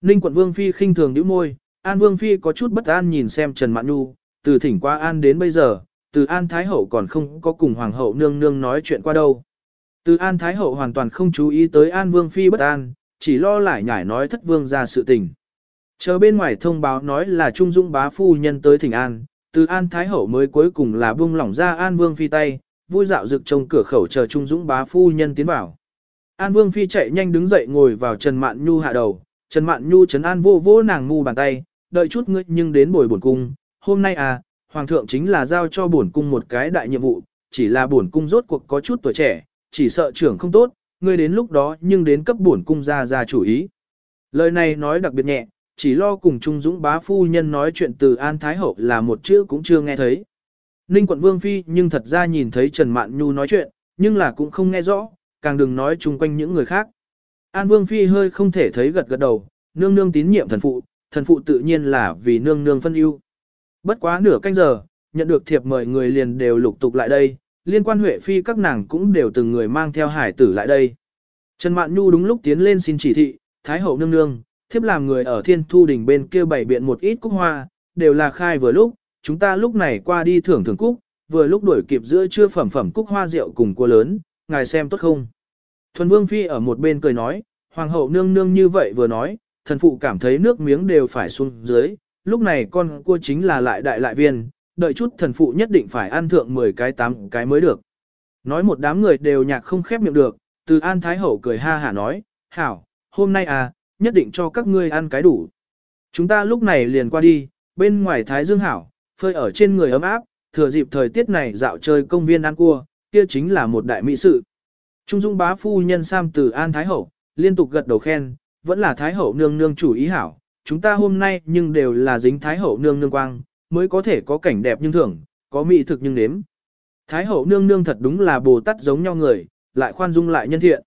Ninh quận Vương Phi khinh thường nhíu môi, An Vương Phi có chút bất an nhìn xem Trần Mạn Nhu, từ thỉnh qua An đến bây giờ, từ An Thái Hậu còn không có cùng Hoàng hậu nương nương nói chuyện qua đâu. Từ An Thái Hậu hoàn toàn không chú ý tới An Vương Phi bất an, chỉ lo lại nhải nói thất vương ra sự tình. Chờ bên ngoài thông báo nói là Trung Dung bá phu nhân tới thỉnh An, từ An Thái Hậu mới cuối cùng là buông lỏng ra An Vương Phi tay, vui dạo rực trong cửa khẩu chờ Trung Dũng bá phu nhân tiến vào. An Vương Phi chạy nhanh đứng dậy ngồi vào Trần Mạn Nhu hạ đầu, Trần Mạn Nhu trấn an vô vô nàng ngu bàn tay, đợi chút ngươi nhưng đến bồi bổn cung, hôm nay à, Hoàng thượng chính là giao cho bổn cung một cái đại nhiệm vụ, chỉ là bổn cung rốt cuộc có chút tuổi trẻ, chỉ sợ trưởng không tốt, ngươi đến lúc đó nhưng đến cấp bổn cung ra ra chủ ý. Lời này nói đặc biệt nhẹ, chỉ lo cùng Trung Dũng bá phu nhân nói chuyện từ An Thái Hậu là một chữ cũng chưa nghe thấy. Ninh quận Vương Phi nhưng thật ra nhìn thấy Trần Mạn Nhu nói chuyện, nhưng là cũng không nghe rõ, càng đừng nói chung quanh những người khác. An Vương Phi hơi không thể thấy gật gật đầu, nương nương tín nhiệm thần phụ, thần phụ tự nhiên là vì nương nương phân ưu. Bất quá nửa canh giờ, nhận được thiệp mời người liền đều lục tục lại đây, liên quan Huệ Phi các nàng cũng đều từng người mang theo hải tử lại đây. Trần Mạn Nhu đúng lúc tiến lên xin chỉ thị, Thái hậu nương nương, thiếp làm người ở thiên thu đình bên kia bày biện một ít cúc hoa, đều là khai vừa lúc, chúng ta lúc này qua đi thưởng thưởng cúc, vừa lúc đuổi kịp giữa trưa phẩm phẩm cúc hoa rượu cùng cua lớn, ngài xem tốt không. Thuần Vương Phi ở một bên cười nói, Hoàng hậu nương nương như vậy vừa nói, thần phụ cảm thấy nước miếng đều phải xuống dưới, lúc này con cua chính là lại đại lại viên, đợi chút thần phụ nhất định phải ăn thượng 10 cái 8 cái mới được. Nói một đám người đều nhạc không khép miệng được, từ An Thái Hậu cười ha hả nói, hảo, hôm nay à, nhất định cho các ngươi ăn cái đủ. Chúng ta lúc này liền qua đi, bên ngoài Thái Dương hảo, phơi ở trên người ấm áp, thừa dịp thời tiết này dạo chơi công viên ăn cua, kia chính là một đại mỹ sự. Trung dung bá phu nhân Sam từ An Thái Hậu, liên tục gật đầu khen, vẫn là Thái Hậu nương nương chủ ý hảo, chúng ta hôm nay nhưng đều là dính Thái Hậu nương nương quang, mới có thể có cảnh đẹp nhưng thưởng, có mỹ thực nhưng nếm. Thái Hậu nương nương thật đúng là Bồ Tát giống nhau người, lại khoan dung lại nhân thiện.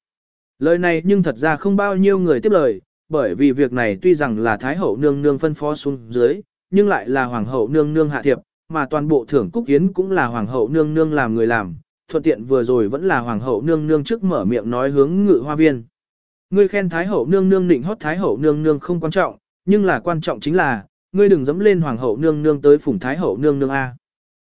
Lời này nhưng thật ra không bao nhiêu người tiếp lời, bởi vì việc này tuy rằng là Thái Hậu nương nương phân phó xuống dưới, nhưng lại là Hoàng Hậu nương nương hạ thiệp, mà toàn bộ thưởng cúc yến cũng là Hoàng Hậu nương nương làm người làm, thuận tiện vừa rồi vẫn là Hoàng Hậu nương nương trước mở miệng nói hướng ngự hoa viên. Ngươi khen Thái Hậu nương nương định hót Thái Hậu nương nương không quan trọng, nhưng là quan trọng chính là, ngươi đừng dẫm lên Hoàng Hậu nương nương tới phủng Thái Hậu nương nương A.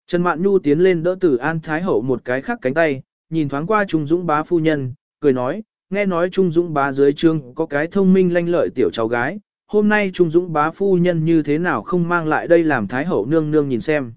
Trần Mạn Nhu tiến lên đỡ Tử An Thái Hậu một cái khác cánh tay, nhìn thoáng qua Trung Dũng bá phu nhân, cười nói, nghe nói Trung Dũng bá dưới trương có cái thông minh lanh lợi tiểu cháu gái, hôm nay Trung Dũng bá phu nhân như thế nào không mang lại đây làm Thái Hậu nương nương nhìn xem.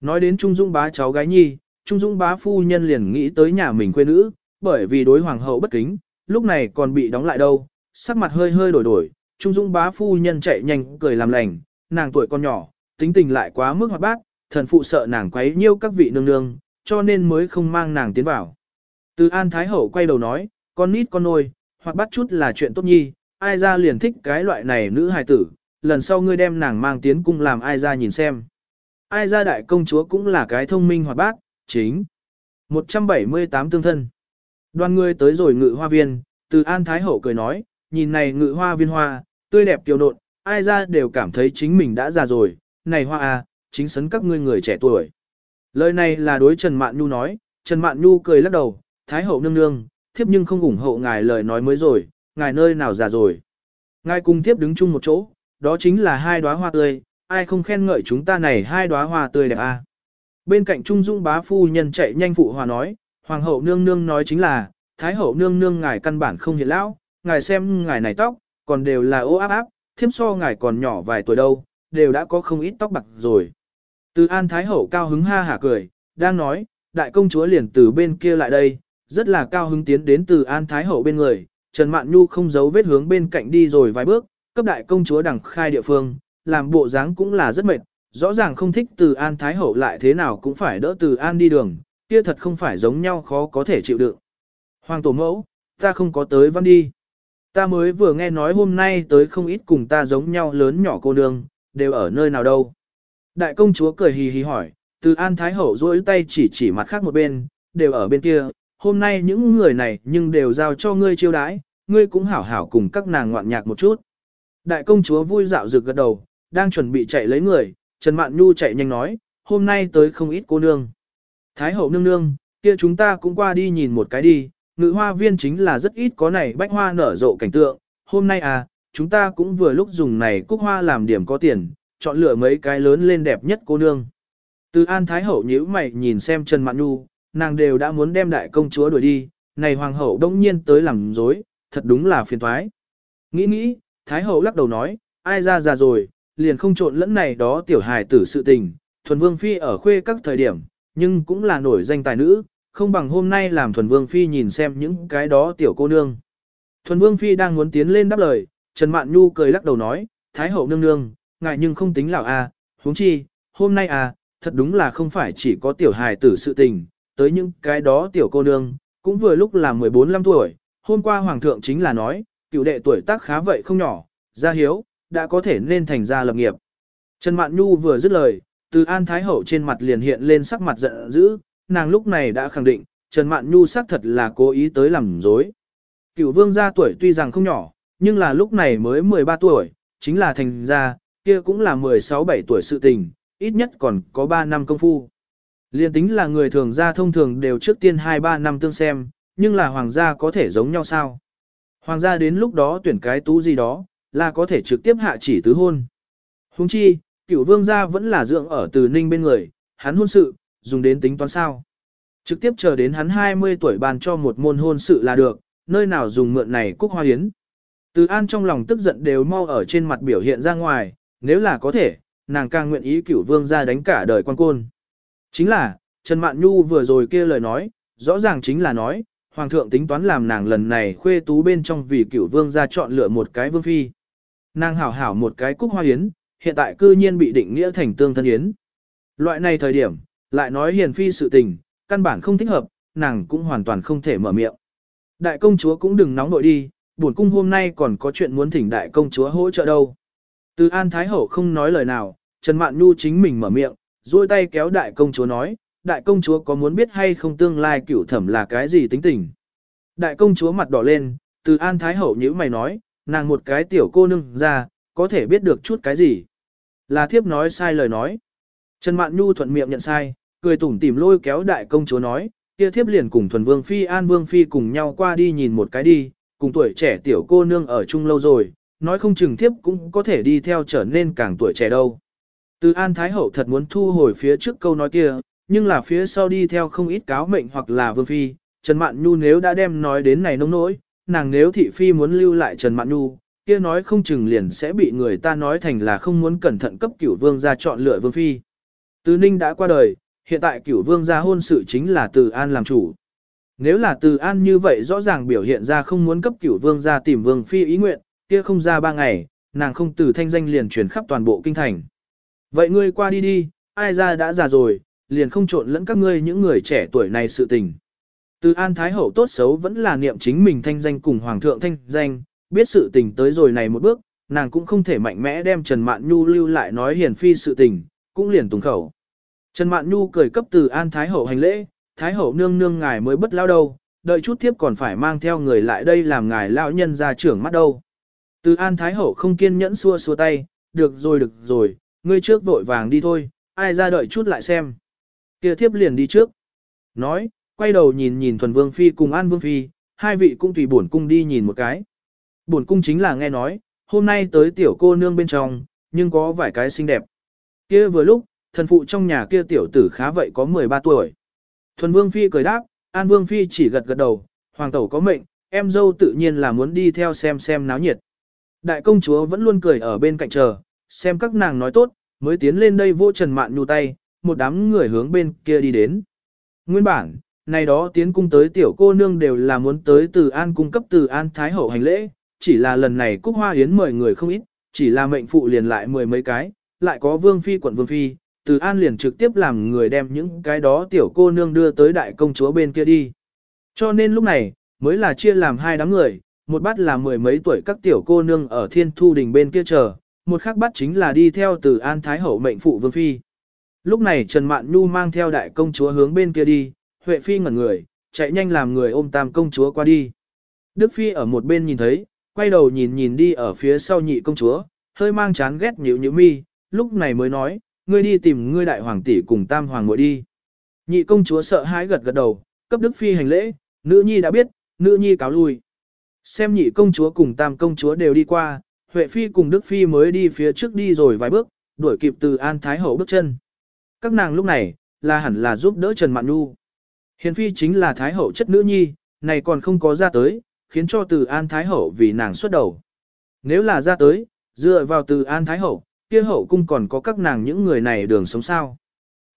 Nói đến Trung Dũng bá cháu gái nhi, Trung Dũng bá phu nhân liền nghĩ tới nhà mình quê nữ, bởi vì đối hoàng hậu bất kính, lúc này còn bị đóng lại đâu, sắc mặt hơi hơi đổi đổi, Trung Dũng bá phu nhân chạy nhanh cười làm lành, nàng tuổi con nhỏ, tính tình lại quá mức hoạt bát, thần phụ sợ nàng quấy nhiêu các vị nương nương, cho nên mới không mang nàng tiến vào. Từ An Thái Hậu quay đầu nói, con nít con nôi, hoặc bắt chút là chuyện tốt nhi, ai ra liền thích cái loại này nữ hài tử, lần sau ngươi đem nàng mang tiến cung làm ai ra nhìn xem. Ai ra đại công chúa cũng là cái thông minh hoạt bát, chính. 178 tương thân. Đoàn ngươi tới rồi ngự hoa viên, từ An Thái Hậu cười nói, nhìn này ngự hoa viên hoa, tươi đẹp kiều nộn, ai ra đều cảm thấy chính mình đã già rồi, này hoa à, chính sấn các ngươi người trẻ tuổi. Lời này là đối Trần Mạn Nhu nói, Trần Mạn Nhu cười lắc đầu, Thái Hậu nương nương, thiếp nhưng không ủng hộ ngài lời nói mới rồi, ngài nơi nào già rồi. Ngài cùng thiếp đứng chung một chỗ, đó chính là hai đóa hoa tươi, ai không khen ngợi chúng ta này hai đóa hoa tươi đẹp à. Bên cạnh Trung Dung bá phu nhân chạy nhanh phụ hòa nói, Hoàng hậu nương nương nói chính là, Thái hậu nương nương ngài căn bản không hiện lão, ngài xem ngài này tóc, còn đều là ô áp áp, thiếp so ngài còn nhỏ vài tuổi đâu, đều đã có không ít tóc bạc rồi. Từ An Thái hậu cao hứng ha hả cười, đang nói, đại công chúa liền từ bên kia lại đây, rất là cao hứng tiến đến từ An Thái hậu bên người, Trần Mạn Nhu không giấu vết hướng bên cạnh đi rồi vài bước, cấp đại công chúa đằng khai địa phương, làm bộ dáng cũng là rất mệt, rõ ràng không thích từ An Thái hậu lại thế nào cũng phải đỡ từ An đi đường, kia thật không phải giống nhau khó có thể chịu đựng. Hoàng tổ mẫu, ta không có tới văn đi. Ta mới vừa nghe nói hôm nay tới không ít cùng ta giống nhau lớn nhỏ cô nương, đều ở nơi nào đâu. Đại công chúa cười hì hì hỏi, từ An Thái Hậu duỗi tay chỉ chỉ mặt khác một bên, đều ở bên kia, hôm nay những người này nhưng đều giao cho ngươi chiêu đãi, ngươi cũng hảo hảo cùng các nàng ngoạn nhạc một chút. Đại công chúa vui dạo rực gật đầu, đang chuẩn bị chạy lấy người, Trần Mạn Nhu chạy nhanh nói, hôm nay tới không ít cô nương. Thái hậu nương nương, kia chúng ta cũng qua đi nhìn một cái đi, ngự hoa viên chính là rất ít có này bách hoa nở rộ cảnh tượng, hôm nay à, chúng ta cũng vừa lúc dùng này cúc hoa làm điểm có tiền, chọn lựa mấy cái lớn lên đẹp nhất cô nương. Từ An Thái hậu nhíu mày nhìn xem Trần Mạn Nhu, nàng đều đã muốn đem đại công chúa đuổi đi, này hoàng hậu đông nhiên tới làm dối, thật đúng là phiền toái. Nghĩ nghĩ, Thái hậu lắc đầu nói, ai ra già rồi, liền không trộn lẫn này đó tiểu hài tử sự tình, thuần vương phi ở khuê các thời điểm, nhưng cũng là nổi danh tài nữ, không bằng hôm nay làm thuần vương phi nhìn xem những cái đó tiểu cô nương. Thuần vương phi đang muốn tiến lên đáp lời, Trần Mạn Nhu cười lắc đầu nói, Thái hậu nương nương, ngại nhưng không tính lão a, à, huống chi, hôm nay à, thật đúng là không phải chỉ có tiểu hài tử sự tình, tới những cái đó tiểu cô nương, cũng vừa lúc là 14-15 tuổi, hôm qua hoàng thượng chính là nói, cựu đệ tuổi tác khá vậy không nhỏ, gia hiếu, đã có thể nên thành gia lập nghiệp. Trần Mạn Nhu vừa dứt lời, từ An Thái Hậu trên mặt liền hiện lên sắc mặt giận dữ, nàng lúc này đã khẳng định, Trần Mạn Nhu xác thật là cố ý tới làm dối. Cựu vương gia tuổi tuy rằng không nhỏ, nhưng là lúc này mới 13 tuổi, chính là thành gia, kia cũng là 16-17 tuổi sự tình, ít nhất còn có 3 năm công phu. Liên tính là người thường gia thông thường đều trước tiên 2-3 năm tương xem, nhưng là hoàng gia có thể giống nhau sao? Hoàng gia đến lúc đó tuyển cái tú gì đó, là có thể trực tiếp hạ chỉ tứ hôn. Huống chi, cửu vương gia vẫn là dưỡng ở từ ninh bên người, hắn hôn sự, dùng đến tính toán sao. Trực tiếp chờ đến hắn 20 tuổi bàn cho một môn hôn sự là được, nơi nào dùng mượn này cúc hoa hiến. Từ an trong lòng tức giận đều mau ở trên mặt biểu hiện ra ngoài, nếu là có thể, nàng càng nguyện ý cửu vương gia đánh cả đời quan côn. Chính là, Trần Mạn Nhu vừa rồi kia lời nói, rõ ràng chính là nói, Hoàng thượng tính toán làm nàng lần này khuê tú bên trong vì cửu vương gia chọn lựa một cái vương phi. Nàng hảo hảo một cái cúc hoa yến, hiện tại cư nhiên bị định nghĩa thành tương thân yến. Loại này thời điểm, lại nói hiền phi sự tình, căn bản không thích hợp, nàng cũng hoàn toàn không thể mở miệng. Đại công chúa cũng đừng nóng nội đi, buồn cung hôm nay còn có chuyện muốn thỉnh đại công chúa hỗ trợ đâu. Từ An Thái Hậu không nói lời nào, Trần Mạn Nhu chính mình mở miệng, duỗi tay kéo đại công chúa nói, đại công chúa có muốn biết hay không tương lai cửu thẩm là cái gì tính tình. Đại công chúa mặt đỏ lên, từ An Thái Hậu nhíu mày nói, nàng một cái tiểu cô nương ra, có thể biết được chút cái gì. Là thiếp nói sai lời nói. Trần Mạn Nhu thuận miệng nhận sai, cười tủm tỉm lôi kéo đại công chúa nói, kia thiếp liền cùng thuần vương phi an vương phi cùng nhau qua đi nhìn một cái đi, cùng tuổi trẻ tiểu cô nương ở chung lâu rồi, nói không chừng thiếp cũng có thể đi theo trở nên càng tuổi trẻ đâu. Từ An Thái Hậu thật muốn thu hồi phía trước câu nói kia, nhưng là phía sau đi theo không ít cáo mệnh hoặc là vương phi, Trần Mạn Nhu nếu đã đem nói đến này nông nỗi, nàng nếu thị phi muốn lưu lại Trần Mạn Nhu, kia nói không chừng liền sẽ bị người ta nói thành là không muốn cẩn thận cấp cửu vương ra chọn lựa vương phi. Từ Ninh đã qua đời, hiện tại cửu vương gia hôn sự chính là Từ An làm chủ. Nếu là Từ An như vậy rõ ràng biểu hiện ra không muốn cấp cửu vương gia tìm vương phi ý nguyện, kia không ra ba ngày, nàng không từ thanh danh liền truyền khắp toàn bộ kinh thành. Vậy ngươi qua đi đi, ai ra đã già rồi, liền không trộn lẫn các ngươi những người trẻ tuổi này sự tình. Từ An Thái Hậu tốt xấu vẫn là niệm chính mình thanh danh cùng Hoàng thượng thanh danh, biết sự tình tới rồi này một bước, nàng cũng không thể mạnh mẽ đem Trần Mạn Nhu lưu lại nói hiền phi sự tình, cũng liền tùng khẩu. Trần Mạn Nhu cười cấp từ An Thái Hậu hành lễ, Thái Hậu nương nương ngài mới bất lao đâu, đợi chút tiếp còn phải mang theo người lại đây làm ngài lão nhân ra trưởng mắt đâu. Từ An Thái Hậu không kiên nhẫn xua xua tay, được rồi được rồi, ngươi trước vội vàng đi thôi, ai ra đợi chút lại xem. Kia thiếp liền đi trước. Nói, quay đầu nhìn nhìn thuần vương phi cùng an vương phi, hai vị cũng tùy bổn cung đi nhìn một cái. Bổn cung chính là nghe nói, hôm nay tới tiểu cô nương bên trong, nhưng có vài cái xinh đẹp. Kia vừa lúc, thần phụ trong nhà kia tiểu tử khá vậy có 13 tuổi. Thuần vương phi cười đáp, an vương phi chỉ gật gật đầu, hoàng tẩu có mệnh, em dâu tự nhiên là muốn đi theo xem xem náo nhiệt. Đại công chúa vẫn luôn cười ở bên cạnh chờ, xem các nàng nói tốt, mới tiến lên đây vô trần mạn nhu tay, một đám người hướng bên kia đi đến. Nguyên bản, này đó tiến cung tới tiểu cô nương đều là muốn tới từ an cung cấp từ an thái hậu hành lễ, chỉ là lần này cúc hoa yến mời người không ít, chỉ là mệnh phụ liền lại mười mấy cái, lại có vương phi quận vương phi, từ an liền trực tiếp làm người đem những cái đó tiểu cô nương đưa tới đại công chúa bên kia đi. Cho nên lúc này, mới là chia làm hai đám người, một bát là mười mấy tuổi các tiểu cô nương ở thiên thu đình bên kia chờ, một khác bát chính là đi theo từ An Thái Hậu mệnh phụ Vương Phi. Lúc này Trần Mạn Nhu mang theo đại công chúa hướng bên kia đi, Huệ Phi ngẩn người, chạy nhanh làm người ôm tam công chúa qua đi. Đức Phi ở một bên nhìn thấy, quay đầu nhìn nhìn đi ở phía sau nhị công chúa, hơi mang chán ghét nhíu nhíu mi, lúc này mới nói, ngươi đi tìm ngươi đại hoàng tỷ cùng tam hoàng muội đi. Nhị công chúa sợ hãi gật gật đầu, cấp Đức Phi hành lễ, nữ nhi đã biết, nữ nhi cáo lui. Xem nhị công chúa cùng tam công chúa đều đi qua, Huệ Phi cùng Đức Phi mới đi phía trước đi rồi vài bước, đuổi kịp từ An Thái Hậu bước chân. Các nàng lúc này, là hẳn là giúp đỡ Trần Mạn Nhu. Hiền Phi chính là Thái Hậu chất nữ nhi, này còn không có ra tới, khiến cho từ An Thái Hậu vì nàng xuất đầu. Nếu là ra tới, dựa vào từ An Thái Hậu, kia hậu cung còn có các nàng những người này đường sống sao.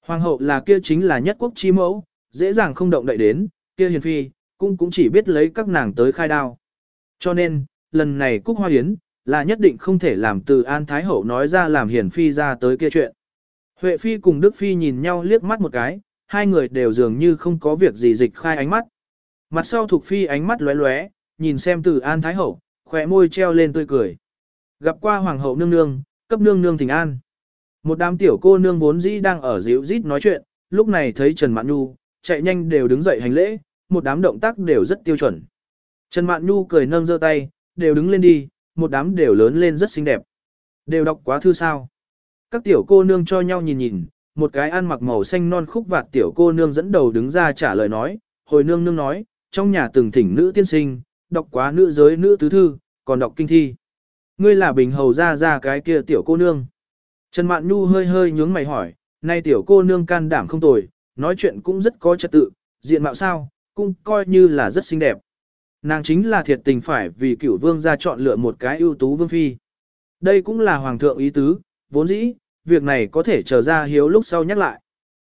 Hoàng hậu là kia chính là nhất quốc chi mẫu, dễ dàng không động đậy đến, kia hiền phi, cũng cũng chỉ biết lấy các nàng tới khai đao. Cho nên, lần này Cúc Hoa Hiến, là nhất định không thể làm từ An Thái Hậu nói ra làm hiền phi ra tới kia chuyện. Huệ phi cùng Đức phi nhìn nhau liếc mắt một cái, hai người đều dường như không có việc gì dịch khai ánh mắt. Mặt sau thuộc phi ánh mắt lóe lóe, nhìn xem từ An Thái Hậu, khỏe môi treo lên tươi cười. Gặp qua Hoàng hậu nương nương, cấp nương nương thỉnh an. Một đám tiểu cô nương vốn dĩ đang ở dịu rít nói chuyện, lúc này thấy Trần Mạn Nhu, chạy nhanh đều đứng dậy hành lễ, một đám động tác đều rất tiêu chuẩn. Trần Mạn Nhu cười nâng giơ tay, đều đứng lên đi, một đám đều lớn lên rất xinh đẹp. Đều đọc quá thư sao. Các tiểu cô nương cho nhau nhìn nhìn, một cái ăn mặc màu xanh non khúc vạt tiểu cô nương dẫn đầu đứng ra trả lời nói, hồi nương nương nói, trong nhà từng thỉnh nữ tiên sinh, đọc quá nữ giới nữ tứ thư, còn đọc kinh thi. Ngươi là bình hầu ra ra cái kia tiểu cô nương. Trần Mạn Nhu hơi hơi nhướng mày hỏi, nay tiểu cô nương can đảm không tồi, nói chuyện cũng rất có trật tự, diện mạo sao, cũng coi như là rất xinh đẹp. Nàng chính là thiệt tình phải vì cửu vương ra chọn lựa một cái ưu tú vương phi. Đây cũng là hoàng thượng ý tứ, vốn dĩ, việc này có thể trở ra hiếu lúc sau nhắc lại.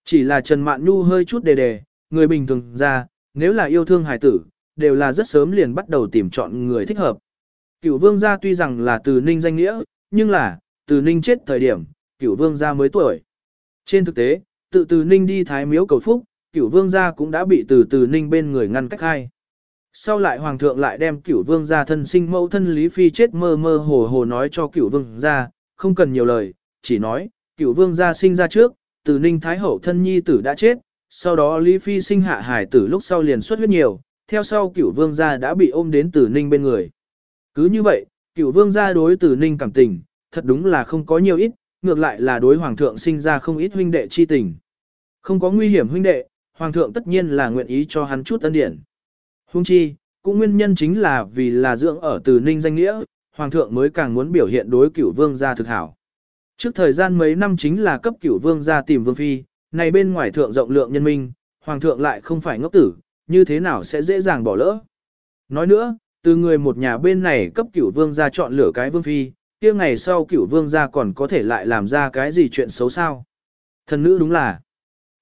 Chỉ là Trần Mạn Nhu hơi chút đề đề, người bình thường ra, nếu là yêu thương hài tử, đều là rất sớm liền bắt đầu tìm chọn người thích hợp. Cửu vương gia tuy rằng là từ ninh danh nghĩa, nhưng là, từ ninh chết thời điểm, cửu vương gia mới tuổi. Trên thực tế, tự từ ninh đi thái miếu cầu phúc, cửu vương gia cũng đã bị từ từ ninh bên người ngăn cách hai. Sau lại hoàng thượng lại đem cửu vương gia thân sinh mẫu thân Lý Phi chết mơ mơ hồ hồ nói cho cửu vương gia, không cần nhiều lời, chỉ nói, cửu vương gia sinh ra trước, từ ninh thái hậu thân nhi tử đã chết, sau đó Lý Phi sinh hạ hải tử lúc sau liền xuất huyết nhiều, theo sau cửu vương gia đã bị ôm đến từ ninh bên người. Cứ như vậy, cựu vương gia đối từ ninh cảm tình, thật đúng là không có nhiều ít, ngược lại là đối hoàng thượng sinh ra không ít huynh đệ chi tình. Không có nguy hiểm huynh đệ, hoàng thượng tất nhiên là nguyện ý cho hắn chút ân điển. Hung chi, cũng nguyên nhân chính là vì là dưỡng ở từ ninh danh nghĩa, hoàng thượng mới càng muốn biểu hiện đối cửu vương gia thực hảo. Trước thời gian mấy năm chính là cấp cửu vương gia tìm vương phi, này bên ngoài thượng rộng lượng nhân minh, hoàng thượng lại không phải ngốc tử, như thế nào sẽ dễ dàng bỏ lỡ. Nói nữa, từ người một nhà bên này cấp cửu vương gia chọn lựa cái vương phi, kia ngày sau cửu vương gia còn có thể lại làm ra cái gì chuyện xấu sao. Thần nữ đúng là,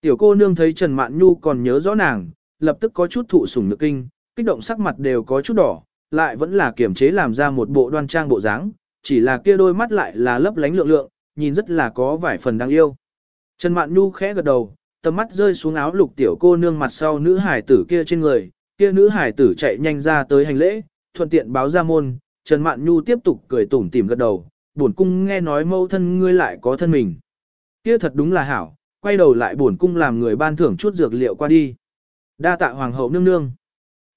tiểu cô nương thấy Trần Mạn Nhu còn nhớ rõ nàng, lập tức có chút thụ sủng nữ kinh, kích động sắc mặt đều có chút đỏ, lại vẫn là kiềm chế làm ra một bộ đoan trang bộ dáng, chỉ là kia đôi mắt lại là lấp lánh lượng lượng, nhìn rất là có vài phần đáng yêu. Trần Mạn Nhu khẽ gật đầu, tầm mắt rơi xuống áo lục tiểu cô nương mặt sau nữ hải tử kia trên người, kia nữ hải tử chạy nhanh ra tới hành lễ, thuận tiện báo ra môn, Trần Mạn Nhu tiếp tục cười tủm tỉm gật đầu, buồn cung nghe nói mâu thân ngươi lại có thân mình. Kia thật đúng là hảo, quay đầu lại buồn cung làm người ban thưởng chút dược liệu qua đi. Đa tạ hoàng hậu nương nương.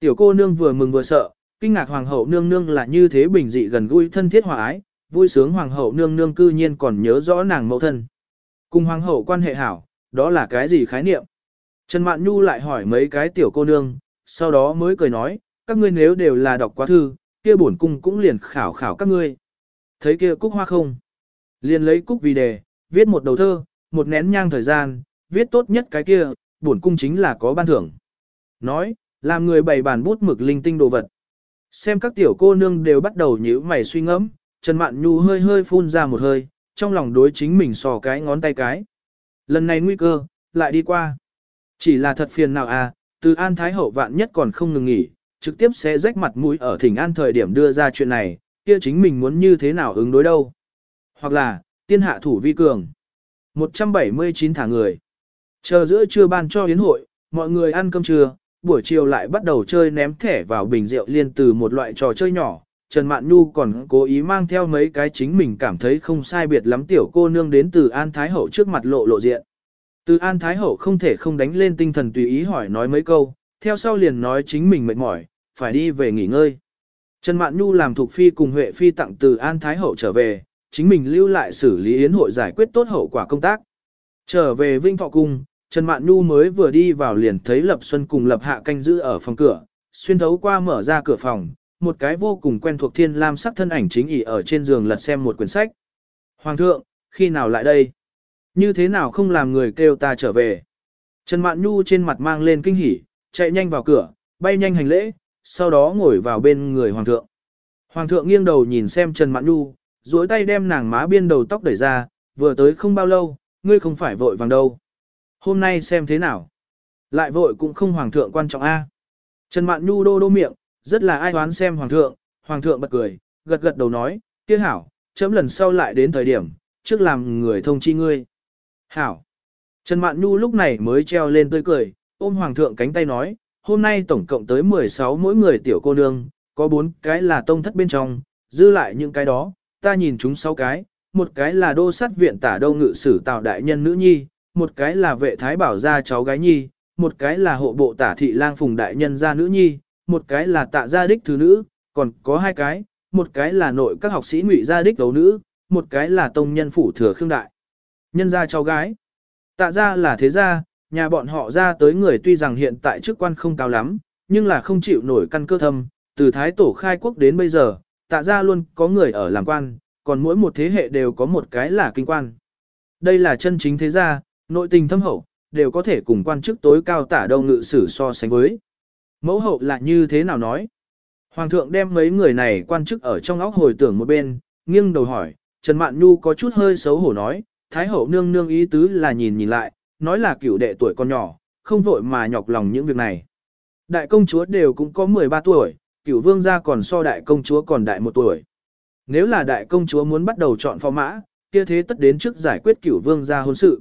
Tiểu cô nương vừa mừng vừa sợ, kinh ngạc hoàng hậu nương nương là như thế bình dị gần gũi thân thiết hòa ái, vui sướng hoàng hậu nương nương cư nhiên còn nhớ rõ nàng mẫu thân. Cùng hoàng hậu quan hệ hảo, đó là cái gì khái niệm? Trần Mạn Nhu lại hỏi mấy cái tiểu cô nương, sau đó mới cười nói, các ngươi nếu đều là đọc quá thư, kia bổn cung cũng liền khảo khảo các ngươi. Thấy kia cúc hoa không? Liền lấy cúc vì đề, viết một đầu thơ, một nén nhang thời gian, viết tốt nhất cái kia, bổn cung chính là có ban thưởng. Nói, làm người bày bàn bút mực linh tinh đồ vật. Xem các tiểu cô nương đều bắt đầu nhíu mày suy ngẫm, Trần Mạn Nhu hơi hơi phun ra một hơi, trong lòng đối chính mình sò cái ngón tay cái. Lần này nguy cơ, lại đi qua. Chỉ là thật phiền nào à, từ An Thái Hậu vạn nhất còn không ngừng nghỉ, trực tiếp sẽ rách mặt mũi ở thỉnh An thời điểm đưa ra chuyện này, kia chính mình muốn như thế nào ứng đối đâu. Hoặc là, tiên hạ thủ vi cường. 179 thả người. Chờ giữa trưa ban cho yến hội, mọi người ăn cơm trưa, buổi chiều lại bắt đầu chơi ném thẻ vào bình rượu liên từ một loại trò chơi nhỏ. Trần Mạn Nhu còn cố ý mang theo mấy cái chính mình cảm thấy không sai biệt lắm tiểu cô nương đến từ An Thái Hậu trước mặt lộ lộ diện. Từ An Thái Hậu không thể không đánh lên tinh thần tùy ý hỏi nói mấy câu, theo sau liền nói chính mình mệt mỏi, phải đi về nghỉ ngơi. Trần Mạn Nhu làm thuộc phi cùng Huệ phi tặng từ An Thái Hậu trở về, chính mình lưu lại xử lý yến hội giải quyết tốt hậu quả công tác. Trở về Vinh Thọ Cung, Trần Mạn Nhu mới vừa đi vào liền thấy Lập Xuân cùng Lập Hạ canh giữ ở phòng cửa, xuyên thấu qua mở ra cửa phòng, một cái vô cùng quen thuộc thiên lam sắc thân ảnh chính ỉ ở trên giường lật xem một quyển sách. Hoàng thượng, khi nào lại đây? Như thế nào không làm người kêu ta trở về? Trần Mạn Nhu trên mặt mang lên kinh hỉ, chạy nhanh vào cửa, bay nhanh hành lễ, sau đó ngồi vào bên người Hoàng thượng. Hoàng thượng nghiêng đầu nhìn xem Trần Mạn Nhu, duỗi tay đem nàng má biên đầu tóc đẩy ra, vừa tới không bao lâu, ngươi không phải vội vàng đâu. Hôm nay xem thế nào. Lại vội cũng không Hoàng thượng quan trọng a. Trần Mạn Nhu đô đô miệng, rất là ai đoán xem Hoàng thượng, Hoàng thượng bật cười, gật gật đầu nói, kia hảo, chấm lần sau lại đến thời điểm, trước làm người thông chi ngươi. Hảo. Trần Mạn Nhu lúc này mới treo lên tươi cười, ôm Hoàng thượng cánh tay nói, hôm nay tổng cộng tới 16 mỗi người tiểu cô nương, có 4 cái là tông thất bên trong, dư lại những cái đó, ta nhìn chúng 6 cái, một cái là đô sát viện tả đâu ngự sử tạo đại nhân nữ nhi, một cái là vệ thái bảo gia cháu gái nhi, một cái là hộ bộ tả thị lang phùng đại nhân gia nữ nhi, một cái là tạ gia đích thứ nữ, còn có hai cái, một cái là nội các học sĩ ngụy gia đích đấu nữ, một cái là tông nhân phủ thừa khương đại. Nhân gia cháu gái. Tạ gia là thế gia, nhà bọn họ ra tới người tuy rằng hiện tại chức quan không cao lắm, nhưng là không chịu nổi căn cơ thâm, từ thái tổ khai quốc đến bây giờ, tạ gia luôn có người ở làm quan, còn mỗi một thế hệ đều có một cái là kinh quan. Đây là chân chính thế gia, nội tình thâm hậu, đều có thể cùng quan chức tối cao tả đâu ngự sử so sánh với. Mẫu hậu là như thế nào nói? Hoàng thượng đem mấy người này quan chức ở trong óc hồi tưởng một bên, nghiêng đầu hỏi, Trần Mạn Nhu có chút hơi xấu hổ nói, Thái hậu nương nương ý tứ là nhìn nhìn lại, nói là cửu đệ tuổi con nhỏ, không vội mà nhọc lòng những việc này. Đại công chúa đều cũng có 13 tuổi, cửu vương gia còn so đại công chúa còn đại một tuổi. Nếu là đại công chúa muốn bắt đầu chọn phò mã, kia thế tất đến trước giải quyết cửu vương gia hôn sự.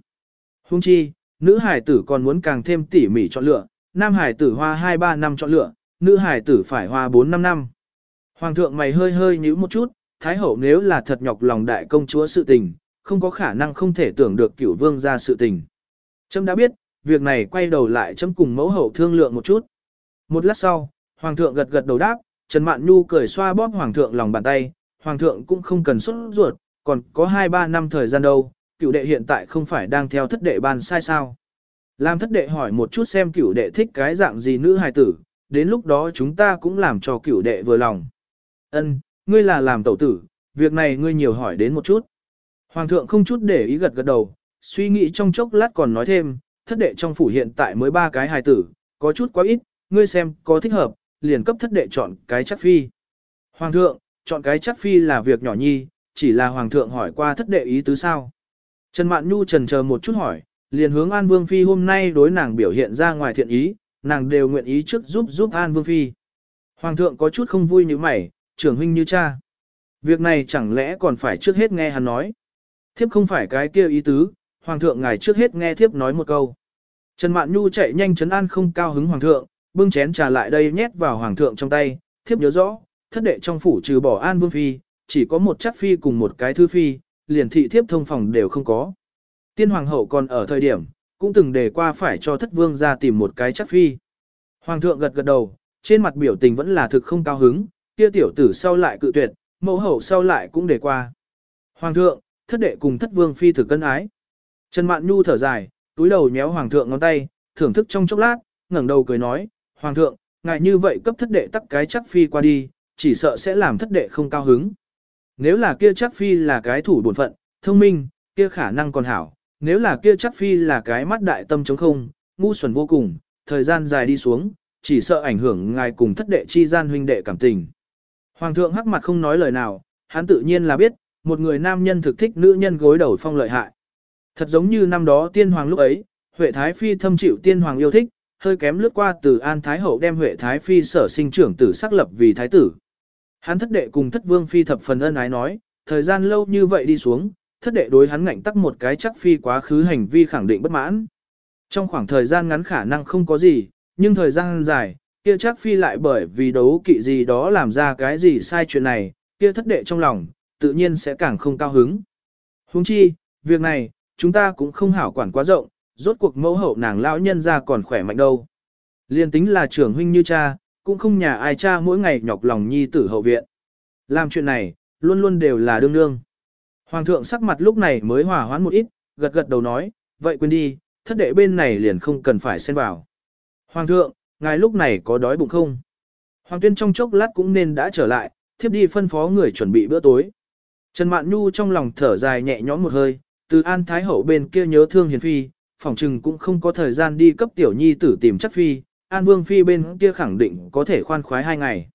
Hung chi, nữ hải tử còn muốn càng thêm tỉ mỉ chọn lựa, nam hải tử hoa 2-3 năm chọn lựa, nữ hải tử phải hoa 4-5 năm. Hoàng thượng mày hơi hơi nhíu một chút, thái hậu nếu là thật nhọc lòng đại công chúa sự tình, không có khả năng không thể tưởng được cửu vương ra sự tình. Trâm đã biết, việc này quay đầu lại chấm cùng mẫu hậu thương lượng một chút. Một lát sau, hoàng thượng gật gật đầu đáp, Trần Mạn Nhu cười xoa bóp hoàng thượng lòng bàn tay, hoàng thượng cũng không cần xuất ruột, còn có 2-3 năm thời gian đâu, cựu đệ hiện tại không phải đang theo thất đệ bàn sai sao. Làm thất đệ hỏi một chút xem cựu đệ thích cái dạng gì nữ hài tử, đến lúc đó chúng ta cũng làm cho cựu đệ vừa lòng. Ân, ngươi là làm tẩu tử, việc này ngươi nhiều hỏi đến một chút. Hoàng thượng không chút để ý gật gật đầu, suy nghĩ trong chốc lát còn nói thêm, thất đệ trong phủ hiện tại mới ba cái hài tử, có chút quá ít, ngươi xem có thích hợp, liền cấp thất đệ chọn cái chắc phi. Hoàng thượng, chọn cái chắc phi là việc nhỏ nhi, chỉ là hoàng thượng hỏi qua thất đệ ý tứ sao. Trần Mạn Nhu trần chờ một chút hỏi, liền hướng An Vương Phi hôm nay đối nàng biểu hiện ra ngoài thiện ý, nàng đều nguyện ý trước giúp giúp An Vương Phi. Hoàng thượng có chút không vui như mày, trưởng huynh như cha. Việc này chẳng lẽ còn phải trước hết nghe hắn nói. Thiếp không phải cái kia ý tứ, Hoàng thượng ngài trước hết nghe thiếp nói một câu. Trần Mạn Nhu chạy nhanh chấn an không cao hứng Hoàng thượng, bưng chén trà lại đây nhét vào Hoàng thượng trong tay, thiếp nhớ rõ, thất đệ trong phủ trừ bỏ An Vương Phi, chỉ có một chắc phi cùng một cái thư phi, liền thị thiếp thông phòng đều không có. Tiên hoàng hậu còn ở thời điểm, cũng từng đề qua phải cho thất vương ra tìm một cái chắc phi. Hoàng thượng gật gật đầu, trên mặt biểu tình vẫn là thực không cao hứng, kia tiểu tử sau lại cự tuyệt, mẫu hậu sau lại cũng đề qua. Hoàng thượng, thất đệ cùng thất vương phi thực cân ái. Trần Mạn Nhu thở dài, túi đầu nhéo hoàng thượng ngón tay, thưởng thức trong chốc lát, ngẩng đầu cười nói, hoàng thượng, ngài như vậy cấp thất đệ tắc cái chắc phi qua đi, chỉ sợ sẽ làm thất đệ không cao hứng. Nếu là kia chắc phi là cái thủ bổn phận, thông minh, kia khả năng còn hảo, nếu là kia chắc phi là cái mắt đại tâm chống không, ngu xuẩn vô cùng, thời gian dài đi xuống, chỉ sợ ảnh hưởng ngài cùng thất đệ chi gian huynh đệ cảm tình. Hoàng thượng hắc mặt không nói lời nào, hắn tự nhiên là biết, một người nam nhân thực thích nữ nhân gối đầu phong lợi hại. Thật giống như năm đó tiên hoàng lúc ấy, Huệ Thái Phi thâm chịu tiên hoàng yêu thích, hơi kém lướt qua từ An Thái Hậu đem Huệ Thái Phi sở sinh trưởng tử xác lập vì Thái tử. Hắn thất đệ cùng thất vương phi thập phần ân ái nói, thời gian lâu như vậy đi xuống, thất đệ đối hắn ngạnh tắc một cái chắc phi quá khứ hành vi khẳng định bất mãn. Trong khoảng thời gian ngắn khả năng không có gì, nhưng thời gian dài, kia chắc phi lại bởi vì đấu kỵ gì đó làm ra cái gì sai chuyện này, kia thất đệ trong lòng, tự nhiên sẽ càng không cao hứng. Huống chi, việc này, chúng ta cũng không hảo quản quá rộng, rốt cuộc mẫu hậu nàng lão nhân ra còn khỏe mạnh đâu. Liên tính là trưởng huynh như cha, cũng không nhà ai cha mỗi ngày nhọc lòng nhi tử hậu viện. Làm chuyện này, luôn luôn đều là đương đương. Hoàng thượng sắc mặt lúc này mới hòa hoãn một ít, gật gật đầu nói, vậy quên đi, thất đệ bên này liền không cần phải xen vào. Hoàng thượng, ngài lúc này có đói bụng không? Hoàng tuyên trong chốc lát cũng nên đã trở lại, thiếp đi phân phó người chuẩn bị bữa tối. Trần Mạn Nhu trong lòng thở dài nhẹ nhõm một hơi, từ An Thái Hậu bên kia nhớ thương hiền phi, phòng trừng cũng không có thời gian đi cấp tiểu nhi tử tìm chắc phi, An Vương phi bên kia khẳng định có thể khoan khoái hai ngày.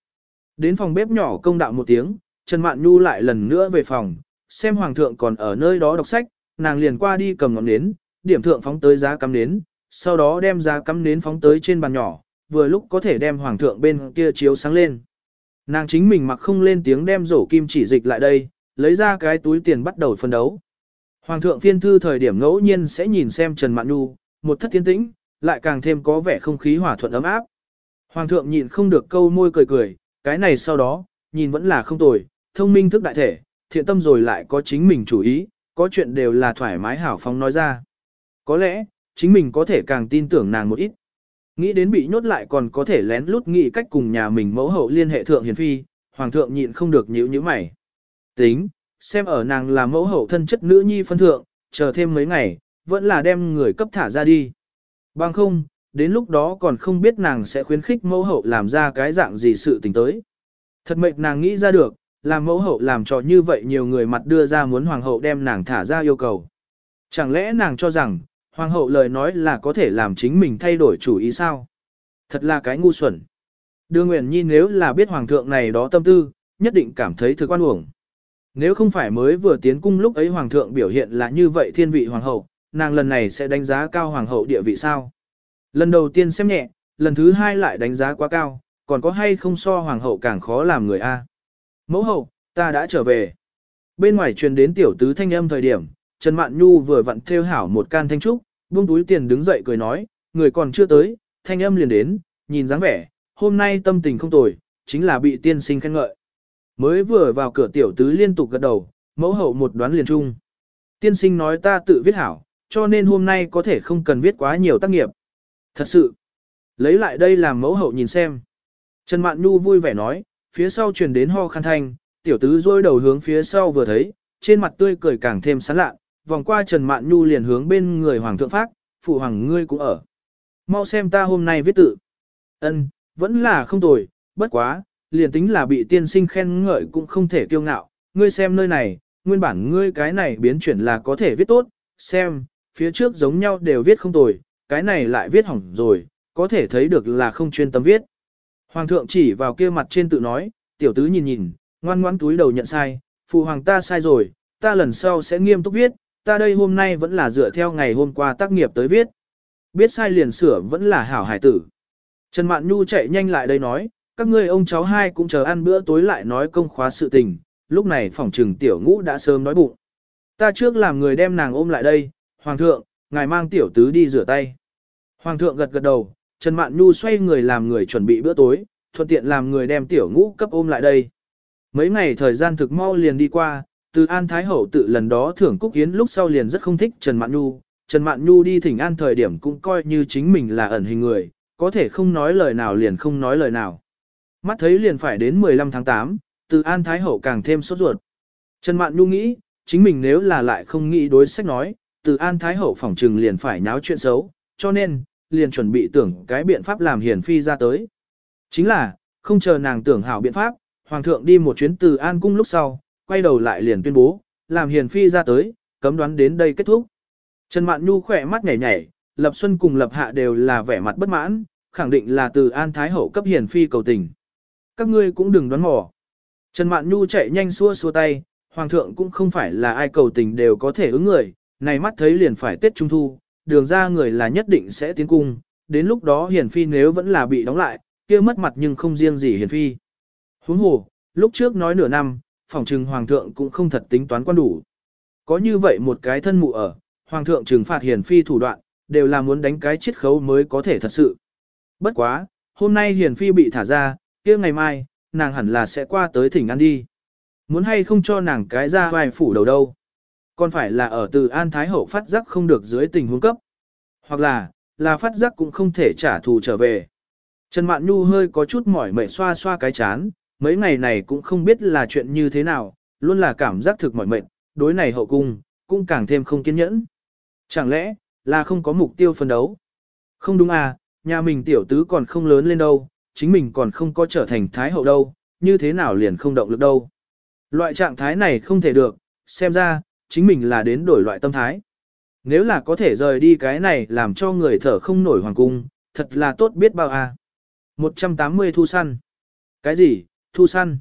Đến phòng bếp nhỏ công đạo một tiếng, Trần Mạn Nhu lại lần nữa về phòng, xem hoàng thượng còn ở nơi đó đọc sách, nàng liền qua đi cầm ngọn nến, điểm thượng phóng tới giá cắm nến, sau đó đem giá cắm nến phóng tới trên bàn nhỏ, vừa lúc có thể đem hoàng thượng bên kia chiếu sáng lên. Nàng chính mình mặc không lên tiếng đem rổ kim chỉ dịch lại đây, lấy ra cái túi tiền bắt đầu phân đấu. Hoàng thượng phiên thư thời điểm ngẫu nhiên sẽ nhìn xem Trần Mạn Nhu, một thất thiên tĩnh, lại càng thêm có vẻ không khí hòa thuận ấm áp. Hoàng thượng nhịn không được câu môi cười cười, cái này sau đó, nhìn vẫn là không tồi, thông minh thức đại thể, thiện tâm rồi lại có chính mình chủ ý, có chuyện đều là thoải mái hảo phóng nói ra. Có lẽ, chính mình có thể càng tin tưởng nàng một ít. Nghĩ đến bị nhốt lại còn có thể lén lút nghĩ cách cùng nhà mình mẫu hậu liên hệ thượng hiền phi, hoàng thượng nhịn không được nhíu nhíu mày. Tính, xem ở nàng là mẫu hậu thân chất nữ nhi phân thượng, chờ thêm mấy ngày, vẫn là đem người cấp thả ra đi. Bằng không, đến lúc đó còn không biết nàng sẽ khuyến khích mẫu hậu làm ra cái dạng gì sự tình tới. Thật mệt nàng nghĩ ra được, làm mẫu hậu làm cho như vậy nhiều người mặt đưa ra muốn hoàng hậu đem nàng thả ra yêu cầu. Chẳng lẽ nàng cho rằng, hoàng hậu lời nói là có thể làm chính mình thay đổi chủ ý sao? Thật là cái ngu xuẩn. Đưa Nguyễn Nhi nếu là biết hoàng thượng này đó tâm tư, nhất định cảm thấy thực quan uổng. Nếu không phải mới vừa tiến cung lúc ấy hoàng thượng biểu hiện là như vậy thiên vị hoàng hậu, nàng lần này sẽ đánh giá cao hoàng hậu địa vị sao? Lần đầu tiên xem nhẹ, lần thứ hai lại đánh giá quá cao, còn có hay không so hoàng hậu càng khó làm người a? Mẫu hậu, ta đã trở về. Bên ngoài truyền đến tiểu tứ thanh âm thời điểm, Trần Mạn Nhu vừa vặn theo hảo một can thanh trúc, buông túi tiền đứng dậy cười nói, người còn chưa tới, thanh âm liền đến, nhìn dáng vẻ, hôm nay tâm tình không tồi, chính là bị tiên sinh khen ngợi. Mới vừa vào cửa tiểu tứ liên tục gật đầu, mẫu hậu một đoán liền chung. Tiên sinh nói ta tự viết hảo, cho nên hôm nay có thể không cần viết quá nhiều tác nghiệp. Thật sự, lấy lại đây làm mẫu hậu nhìn xem. Trần Mạn Nhu vui vẻ nói, phía sau truyền đến ho khăn thanh, tiểu tứ rôi đầu hướng phía sau vừa thấy, trên mặt tươi cười càng thêm sán lạ, vòng qua Trần Mạn Nhu liền hướng bên người Hoàng thượng phát, phụ hoàng ngươi cũng ở. Mau xem ta hôm nay viết tự. Ân, vẫn là không tồi, bất quá, liền tính là bị tiên sinh khen ngợi cũng không thể kiêu ngạo, ngươi xem nơi này, nguyên bản ngươi cái này biến chuyển là có thể viết tốt, xem, phía trước giống nhau đều viết không tồi, cái này lại viết hỏng rồi, có thể thấy được là không chuyên tâm viết. Hoàng thượng chỉ vào kia mặt trên tự nói, tiểu tứ nhìn nhìn, ngoan ngoãn túi đầu nhận sai, phụ hoàng ta sai rồi, ta lần sau sẽ nghiêm túc viết, ta đây hôm nay vẫn là dựa theo ngày hôm qua tác nghiệp tới viết. Biết sai liền sửa vẫn là hảo hải tử. Trần Mạn Nhu chạy nhanh lại đây nói, các ngươi ông cháu hai cũng chờ ăn bữa tối lại nói công khóa sự tình, lúc này phòng trừng tiểu ngũ đã sớm nói bụng. Ta trước làm người đem nàng ôm lại đây, Hoàng thượng, ngài mang tiểu tứ đi rửa tay. Hoàng thượng gật gật đầu, Trần Mạn Nhu xoay người làm người chuẩn bị bữa tối, thuận tiện làm người đem tiểu ngũ cấp ôm lại đây. Mấy ngày thời gian thực mau liền đi qua, từ An Thái Hậu tự lần đó thưởng Cúc Yến lúc sau liền rất không thích Trần Mạn Nhu. Trần Mạn Nhu đi thỉnh an thời điểm cũng coi như chính mình là ẩn hình người, có thể không nói lời nào liền không nói lời nào. Mắt thấy liền phải đến 15 tháng 8, từ An Thái Hậu càng thêm sốt ruột. Trần Mạn Nhu nghĩ, chính mình nếu là lại không nghĩ đối sách nói, từ An Thái Hậu phỏng trừng liền phải nháo chuyện xấu, cho nên, liền chuẩn bị tưởng cái biện pháp làm hiền phi ra tới. Chính là, không chờ nàng tưởng hảo biện pháp, Hoàng thượng đi một chuyến từ An Cung lúc sau, quay đầu lại liền tuyên bố, làm hiền phi ra tới, cấm đoán đến đây kết thúc. Trần Mạn Nhu khỏe mắt nhảy nhảy, Lập Xuân cùng Lập Hạ đều là vẻ mặt bất mãn, khẳng định là từ An Thái Hậu cấp hiền phi cầu tình. Các ngươi cũng đừng đoán mò. Trần Mạn Nhu chạy nhanh xua xua tay, Hoàng thượng cũng không phải là ai cầu tình đều có thể ứng người, này mắt thấy liền phải Tết Trung Thu, đường ra người là nhất định sẽ tiến cung, đến lúc đó hiền phi nếu vẫn là bị đóng lại, kia mất mặt nhưng không riêng gì hiền phi. Huống hồ, lúc trước nói nửa năm, phòng trừng hoàng thượng cũng không thật tính toán quan đủ. Có như vậy một cái thân mụ ở, hoàng thượng trừng phạt hiền phi thủ đoạn, đều là muốn đánh cái chiết khấu mới có thể thật sự. Bất quá, hôm nay hiền phi bị thả ra, kia ngày mai, nàng hẳn là sẽ qua tới thỉnh ăn đi. Muốn hay không cho nàng cái ra vài phủ đầu đâu. Còn phải là ở từ An Thái Hậu phát giác không được dưới tình huống cấp. Hoặc là, là phát giác cũng không thể trả thù trở về. Trần Mạn Nhu hơi có chút mỏi mệt xoa xoa cái chán, mấy ngày này cũng không biết là chuyện như thế nào, luôn là cảm giác thực mỏi mệt, đối này hậu cung, cũng càng thêm không kiên nhẫn. Chẳng lẽ, là không có mục tiêu phân đấu? Không đúng à, nhà mình tiểu tứ còn không lớn lên đâu, chính mình còn không có trở thành thái hậu đâu, như thế nào liền không động lực đâu. Loại trạng thái này không thể được, xem ra, chính mình là đến đổi loại tâm thái. Nếu là có thể rời đi cái này làm cho người thở không nổi hoàng cung, thật là tốt biết bao à. 180 thu săn. Cái gì, thu săn?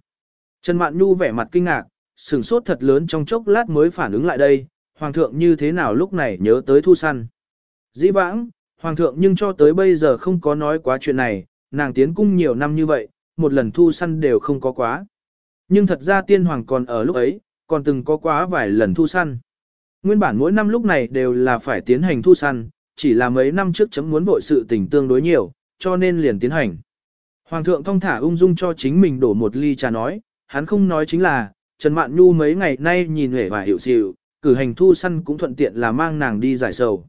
Trần Mạn Nhu vẻ mặt kinh ngạc, sửng sốt thật lớn trong chốc lát mới phản ứng lại đây, hoàng thượng như thế nào lúc này nhớ tới thu săn. Dĩ vãng, hoàng thượng nhưng cho tới bây giờ không có nói quá chuyện này, nàng tiến cung nhiều năm như vậy, một lần thu săn đều không có quá. Nhưng thật ra tiên hoàng còn ở lúc ấy, còn từng có quá vài lần thu săn. Nguyên bản mỗi năm lúc này đều là phải tiến hành thu săn, chỉ là mấy năm trước chấm muốn vội sự tình tương đối nhiều, cho nên liền tiến hành. Hoàng thượng thong thả ung dung cho chính mình đổ một ly trà nói, hắn không nói chính là, Trần Mạn Nhu mấy ngày nay nhìn huệ và hiểu xịu, cử hành thu săn cũng thuận tiện là mang nàng đi giải sầu.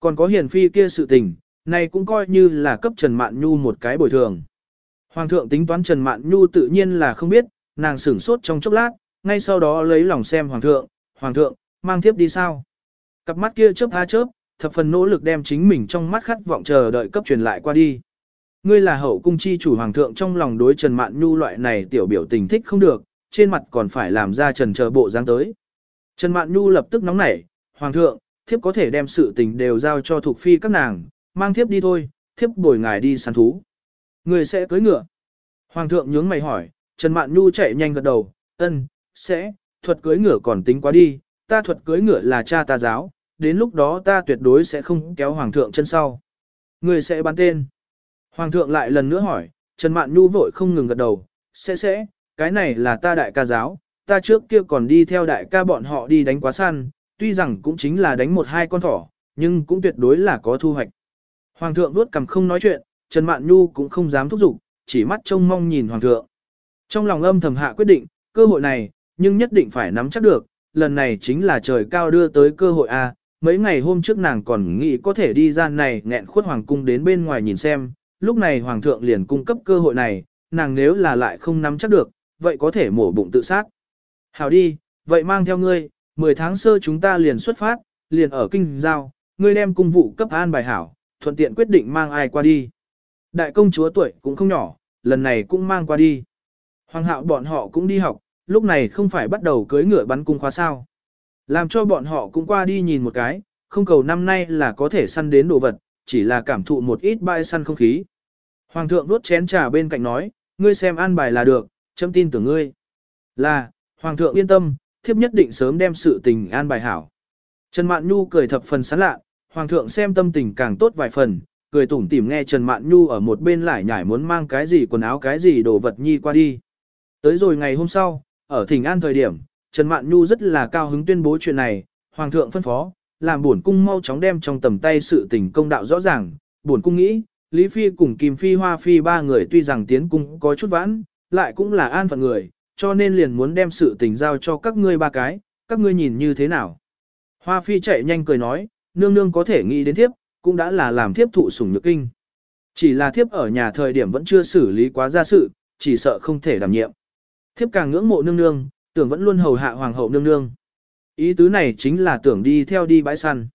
Còn có hiền phi kia sự tình, này cũng coi như là cấp Trần Mạn Nhu một cái bồi thường. Hoàng thượng tính toán Trần Mạn Nhu tự nhiên là không biết, nàng sửng sốt trong chốc lát, ngay sau đó lấy lòng xem Hoàng thượng, Hoàng thượng, mang thiếp đi sao? Cặp mắt kia chớp tha chớp, thập phần nỗ lực đem chính mình trong mắt khát vọng chờ đợi cấp truyền lại qua đi. Ngươi là hậu cung chi chủ hoàng thượng trong lòng đối Trần Mạn Nhu loại này tiểu biểu tình thích không được, trên mặt còn phải làm ra trần chờ bộ dáng tới. Trần Mạn Nhu lập tức nóng nảy, hoàng thượng, thiếp có thể đem sự tình đều giao cho thuộc phi các nàng, mang thiếp đi thôi, thiếp bồi ngài đi săn thú. Người sẽ cưới ngựa. Hoàng thượng nhướng mày hỏi, Trần Mạn Nhu chạy nhanh gật đầu, ân, sẽ, thuật cưới ngựa còn tính quá đi, ta thuật cưới ngựa là cha ta giáo, đến lúc đó ta tuyệt đối sẽ không kéo hoàng thượng chân sau. Người sẽ bán tên. Hoàng thượng lại lần nữa hỏi, Trần Mạn Nhu vội không ngừng gật đầu, sẽ sẽ, cái này là ta đại ca giáo, ta trước kia còn đi theo đại ca bọn họ đi đánh quá săn, tuy rằng cũng chính là đánh một hai con thỏ, nhưng cũng tuyệt đối là có thu hoạch. Hoàng thượng vuốt cầm không nói chuyện, Trần Mạn Nhu cũng không dám thúc giục, chỉ mắt trông mong nhìn hoàng thượng. Trong lòng âm thầm hạ quyết định, cơ hội này, nhưng nhất định phải nắm chắc được, lần này chính là trời cao đưa tới cơ hội a. Mấy ngày hôm trước nàng còn nghĩ có thể đi ra này nghẹn khuất hoàng cung đến bên ngoài nhìn xem, lúc này hoàng thượng liền cung cấp cơ hội này, nàng nếu là lại không nắm chắc được, vậy có thể mổ bụng tự sát. Hảo đi, vậy mang theo ngươi, 10 tháng sơ chúng ta liền xuất phát, liền ở kinh giao, ngươi đem cung vụ cấp an bài hảo, thuận tiện quyết định mang ai qua đi. Đại công chúa tuổi cũng không nhỏ, lần này cũng mang qua đi. Hoàng hạo bọn họ cũng đi học, lúc này không phải bắt đầu cưới ngựa bắn cung khóa sao. Làm cho bọn họ cũng qua đi nhìn một cái, không cầu năm nay là có thể săn đến đồ vật, chỉ là cảm thụ một ít bãi săn không khí. Hoàng thượng nuốt chén trà bên cạnh nói, ngươi xem an bài là được, chấm tin tưởng ngươi. Là, Hoàng thượng yên tâm, thiếp nhất định sớm đem sự tình an bài hảo. Trần Mạn Nhu cười thập phần sán lạ, Hoàng thượng xem tâm tình càng tốt vài phần, cười tủm tỉm nghe Trần Mạn Nhu ở một bên lại nhải muốn mang cái gì quần áo cái gì đồ vật nhi qua đi. Tới rồi ngày hôm sau, ở thỉnh an thời điểm, Trần Mạn Nhu rất là cao hứng tuyên bố chuyện này, Hoàng thượng phân phó, làm buồn cung mau chóng đem trong tầm tay sự tình công đạo rõ ràng, buồn cung nghĩ, Lý Phi cùng Kim Phi Hoa Phi ba người tuy rằng tiến cung có chút vãn, lại cũng là an phận người, cho nên liền muốn đem sự tình giao cho các ngươi ba cái, các ngươi nhìn như thế nào. Hoa Phi chạy nhanh cười nói, nương nương có thể nghĩ đến thiếp, cũng đã là làm thiếp thụ sủng nhược kinh. Chỉ là thiếp ở nhà thời điểm vẫn chưa xử lý quá ra sự, chỉ sợ không thể đảm nhiệm. Thiếp càng ngưỡng mộ nương nương, tưởng vẫn luôn hầu hạ hoàng hậu nương nương. Ý tứ này chính là tưởng đi theo đi bãi săn.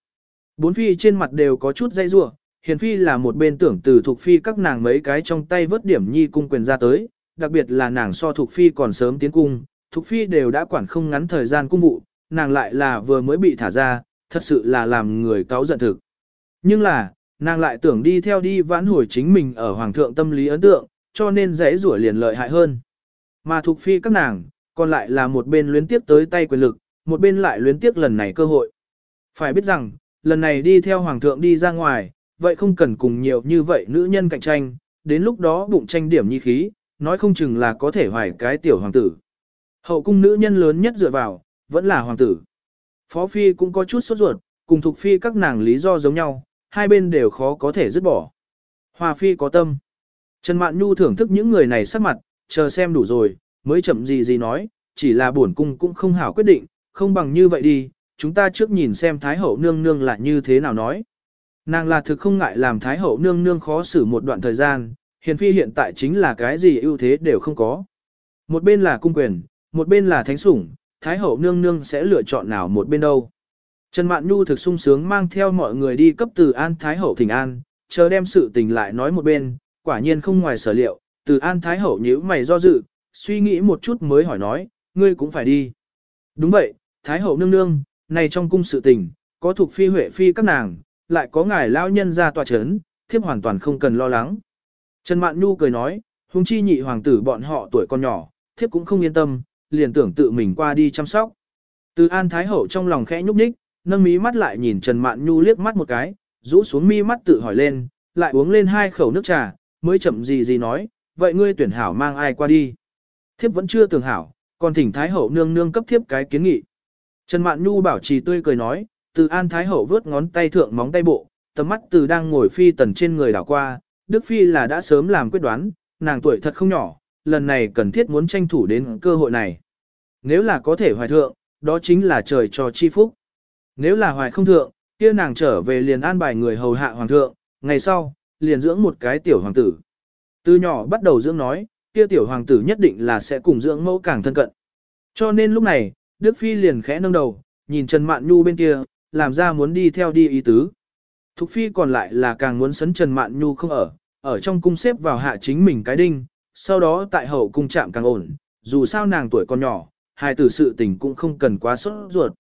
Bốn phi trên mặt đều có chút dây rủa hiền phi là một bên tưởng từ thuộc phi các nàng mấy cái trong tay vớt điểm nhi cung quyền ra tới, đặc biệt là nàng so thuộc phi còn sớm tiến cung, thuộc phi đều đã quản không ngắn thời gian cung vụ, nàng lại là vừa mới bị thả ra, thật sự là làm người cáo giận thực. Nhưng là, nàng lại tưởng đi theo đi vãn hồi chính mình ở hoàng thượng tâm lý ấn tượng, cho nên dễ rủa liền lợi hại hơn. Mà thuộc phi các nàng, còn lại là một bên luyến tiếp tới tay quyền lực, một bên lại luyến tiếp lần này cơ hội. Phải biết rằng, lần này đi theo hoàng thượng đi ra ngoài, vậy không cần cùng nhiều như vậy nữ nhân cạnh tranh, đến lúc đó bụng tranh điểm nhi khí, nói không chừng là có thể hoài cái tiểu hoàng tử. Hậu cung nữ nhân lớn nhất dựa vào, vẫn là hoàng tử. Phó Phi cũng có chút sốt ruột, cùng Thục Phi các nàng lý do giống nhau, hai bên đều khó có thể dứt bỏ. Hoa phi có tâm. Trần Mạn Nhu thưởng thức những người này sắc mặt, chờ xem đủ rồi, mới chậm gì gì nói, chỉ là bổn cung cũng không hảo quyết định, không bằng như vậy đi, chúng ta trước nhìn xem Thái Hậu nương nương là như thế nào nói. Nàng là thực không ngại làm Thái Hậu nương nương khó xử một đoạn thời gian, hiền phi hiện tại chính là cái gì ưu thế đều không có. Một bên là cung quyền, một bên là thánh sủng, Thái Hậu nương nương sẽ lựa chọn nào một bên đâu. Trần Mạn Nhu thực sung sướng mang theo mọi người đi cấp từ An Thái Hậu thỉnh an, chờ đem sự tình lại nói một bên, quả nhiên không ngoài sở liệu, từ An Thái Hậu nhíu mày do dự, suy nghĩ một chút mới hỏi nói, ngươi cũng phải đi. Đúng vậy, Thái Hậu nương nương, này trong cung sự tình, có thuộc phi huệ phi các nàng, lại có ngài lao nhân ra tòa chấn, thiếp hoàn toàn không cần lo lắng. Trần Mạn Nhu cười nói, huống chi nhị hoàng tử bọn họ tuổi còn nhỏ, thiếp cũng không yên tâm, liền tưởng tự mình qua đi chăm sóc. Từ An Thái Hậu trong lòng khẽ nhúc nhích, nâng mí mắt lại nhìn Trần Mạn Nhu liếc mắt một cái, rũ xuống mi mắt tự hỏi lên, lại uống lên hai khẩu nước trà, mới chậm gì gì nói, vậy ngươi tuyển hảo mang ai qua đi. Thiếp vẫn chưa tưởng hảo, còn thỉnh Thái Hậu nương nương cấp thiếp cái kiến nghị. Trần Mạn Nhu bảo trì tươi cười nói, từ An Thái Hậu vớt ngón tay thượng móng tay bộ, tầm mắt từ đang ngồi phi tần trên người đảo qua, Đức Phi là đã sớm làm quyết đoán, nàng tuổi thật không nhỏ, lần này cần thiết muốn tranh thủ đến cơ hội này. Nếu là có thể hoài thượng, đó chính là trời cho chi phúc. Nếu là hoài không thượng, kia nàng trở về liền an bài người hầu hạ hoàng thượng, ngày sau, liền dưỡng một cái tiểu hoàng tử. Từ nhỏ bắt đầu dưỡng nói, kia tiểu hoàng tử nhất định là sẽ cùng dưỡng mẫu càng thân cận. Cho nên lúc này, Đức Phi liền khẽ nâng đầu, nhìn Trần Mạn Nhu bên kia, làm ra muốn đi theo đi ý tứ. Thục Phi còn lại là càng muốn sấn Trần Mạn Nhu không ở, ở trong cung xếp vào hạ chính mình cái đinh, sau đó tại hậu cung chạm càng ổn, dù sao nàng tuổi còn nhỏ, hài tử sự tình cũng không cần quá sốt ruột.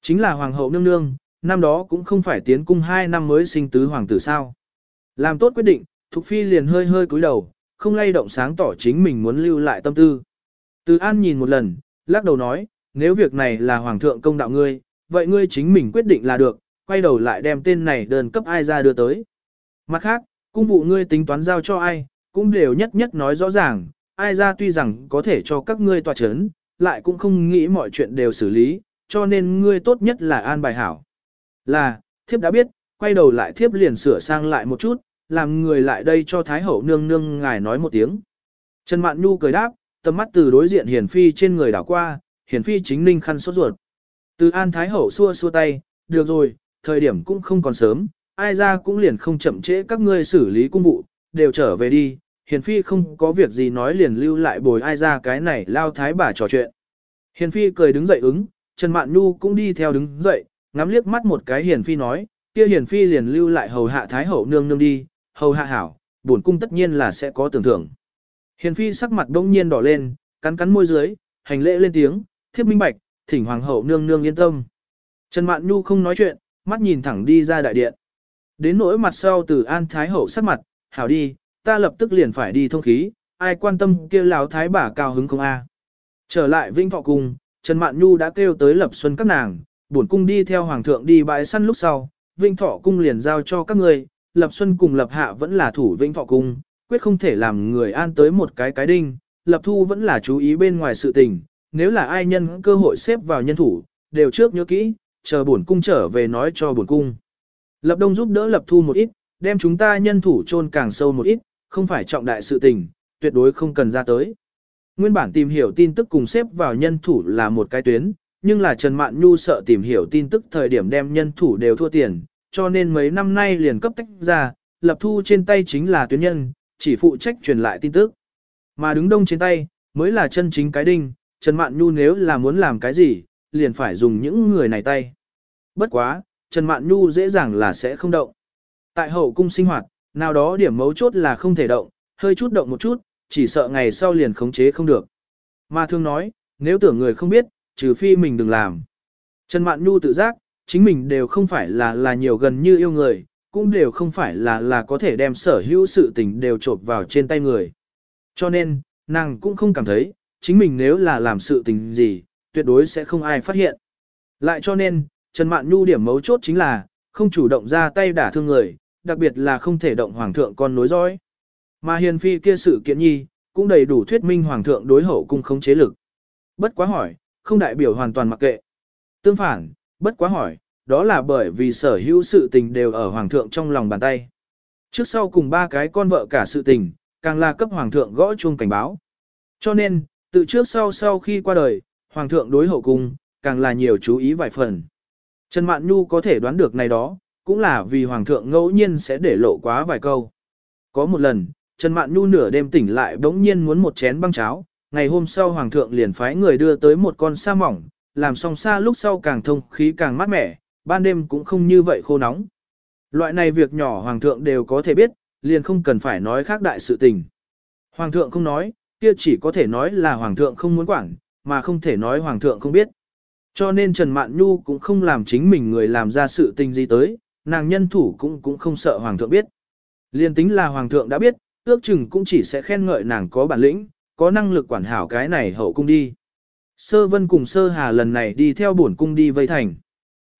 Chính là hoàng hậu nương nương, năm đó cũng không phải tiến cung 2 năm mới sinh tứ hoàng tử sao. Làm tốt quyết định, Thục Phi liền hơi hơi cúi đầu, không lay động sáng tỏ chính mình muốn lưu lại tâm tư. Từ An nhìn một lần, lắc đầu nói, nếu việc này là hoàng thượng công đạo ngươi, vậy ngươi chính mình quyết định là được, quay đầu lại đem tên này đơn cấp ai ra đưa tới. Mặt khác, cung vụ ngươi tính toán giao cho ai, cũng đều nhất nhất nói rõ ràng, ai ra tuy rằng có thể cho các ngươi tòa chấn, lại cũng không nghĩ mọi chuyện đều xử lý, cho nên ngươi tốt nhất là an bài hảo. Là, thiếp đã biết, quay đầu lại thiếp liền sửa sang lại một chút, làm người lại đây cho Thái Hậu nương nương ngài nói một tiếng. Trần Mạn Nhu cười đáp, tầm mắt từ đối diện hiển Phi trên người đảo qua, hiển Phi chính ninh khăn sốt ruột. Từ An Thái Hậu xua xua tay, được rồi, thời điểm cũng không còn sớm, ai ra cũng liền không chậm trễ các ngươi xử lý cung vụ, đều trở về đi. Hiền Phi không có việc gì nói liền lưu lại bồi ai ra cái này lao thái bà trò chuyện. Hiền Phi cười đứng dậy ứng, Trần Mạn Nhu cũng đi theo đứng dậy, ngắm liếc mắt một cái Hiền Phi nói, kia Hiền Phi liền lưu lại hầu hạ Thái Hậu nương nương đi, hầu hạ hảo, bổn cung tất nhiên là sẽ có tưởng thưởng. Hiền Phi sắc mặt đông nhiên đỏ lên, cắn cắn môi dưới, hành lễ lên tiếng, thiếp minh bạch, thỉnh Hoàng Hậu nương nương yên tâm. Trần Mạn Nhu không nói chuyện, mắt nhìn thẳng đi ra đại điện. Đến nỗi mặt sau từ An Thái Hậu sắc mặt, hảo đi, ta lập tức liền phải đi thông khí, ai quan tâm kia lão thái bà cao hứng không a. Trở lại Vinh Thọ Cung, Trần Mạn Nhu đã kêu tới lập xuân các nàng, bổn cung đi theo Hoàng thượng đi bãi săn lúc sau, Vinh Thọ Cung liền giao cho các người, lập xuân cùng lập hạ vẫn là thủ Vinh Thọ Cung, quyết không thể làm người an tới một cái cái đinh, lập thu vẫn là chú ý bên ngoài sự tình, nếu là ai nhân cơ hội xếp vào nhân thủ, đều trước nhớ kỹ, chờ bổn cung trở về nói cho bổn cung. Lập đông giúp đỡ lập thu một ít, đem chúng ta nhân thủ chôn càng sâu một ít, không phải trọng đại sự tình, tuyệt đối không cần ra tới. Nguyên bản tìm hiểu tin tức cùng xếp vào nhân thủ là một cái tuyến, nhưng là Trần Mạn Nhu sợ tìm hiểu tin tức thời điểm đem nhân thủ đều thua tiền, cho nên mấy năm nay liền cấp tách ra, lập thu trên tay chính là tuyến nhân, chỉ phụ trách truyền lại tin tức. Mà đứng đông trên tay, mới là chân chính cái đinh, Trần Mạn Nhu nếu là muốn làm cái gì, liền phải dùng những người này tay. Bất quá, Trần Mạn Nhu dễ dàng là sẽ không động. Tại hậu cung sinh hoạt, nào đó điểm mấu chốt là không thể động, hơi chút động một chút, chỉ sợ ngày sau liền khống chế không được. Mà thương nói, nếu tưởng người không biết, trừ phi mình đừng làm. Trần Mạn Nhu tự giác, chính mình đều không phải là là nhiều gần như yêu người, cũng đều không phải là là có thể đem sở hữu sự tình đều trộp vào trên tay người. Cho nên, nàng cũng không cảm thấy, chính mình nếu là làm sự tình gì, tuyệt đối sẽ không ai phát hiện. Lại cho nên, Trần Mạn Nhu điểm mấu chốt chính là, không chủ động ra tay đả thương người, đặc biệt là không thể động hoàng thượng con nối dõi. Mà hiền phi kia sự kiện nhi, cũng đầy đủ thuyết minh hoàng thượng đối hậu cung không chế lực. Bất quá hỏi, không đại biểu hoàn toàn mặc kệ. Tương phản, bất quá hỏi, đó là bởi vì sở hữu sự tình đều ở hoàng thượng trong lòng bàn tay. Trước sau cùng ba cái con vợ cả sự tình, càng là cấp hoàng thượng gõ chuông cảnh báo. Cho nên, từ trước sau sau khi qua đời, hoàng thượng đối hậu cung, càng là nhiều chú ý vài phần. Trần Mạn Nhu có thể đoán được này đó, cũng là vì hoàng thượng ngẫu nhiên sẽ để lộ quá vài câu. Có một lần, Trần Mạn Nhu nửa đêm tỉnh lại bỗng nhiên muốn một chén băng cháo, ngày hôm sau hoàng thượng liền phái người đưa tới một con sa mỏng, làm xong sa lúc sau càng thông khí càng mát mẻ, ban đêm cũng không như vậy khô nóng. Loại này việc nhỏ hoàng thượng đều có thể biết, liền không cần phải nói khác đại sự tình. Hoàng thượng không nói, kia chỉ có thể nói là hoàng thượng không muốn quản, mà không thể nói hoàng thượng không biết. Cho nên Trần Mạn Nhu cũng không làm chính mình người làm ra sự tình gì tới, nàng nhân thủ cũng cũng không sợ hoàng thượng biết. Liên tính là hoàng thượng đã biết, ước chừng cũng chỉ sẽ khen ngợi nàng có bản lĩnh, có năng lực quản hảo cái này hậu cung đi. Sơ Vân cùng Sơ Hà lần này đi theo bổn cung đi vây thành.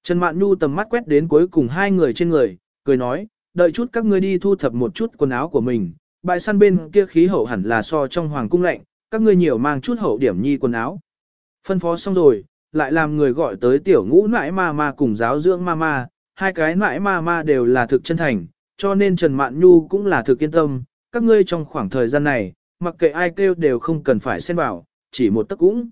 Trần Mạn Nhu tầm mắt quét đến cuối cùng hai người trên người, cười nói, đợi chút các ngươi đi thu thập một chút quần áo của mình, bãi săn bên kia khí hậu hẳn là so trong hoàng cung lạnh, các ngươi nhiều mang chút hậu điểm nhi quần áo. Phân phó xong rồi, lại làm người gọi tới tiểu ngũ nãi ma ma cùng giáo dưỡng ma ma, hai cái mãi ma ma đều là thực chân thành, cho nên Trần Mạn Nhu cũng là thực yên tâm, các ngươi trong khoảng thời gian này, mặc kệ ai kêu đều không cần phải xen vào, chỉ một tấc cũng.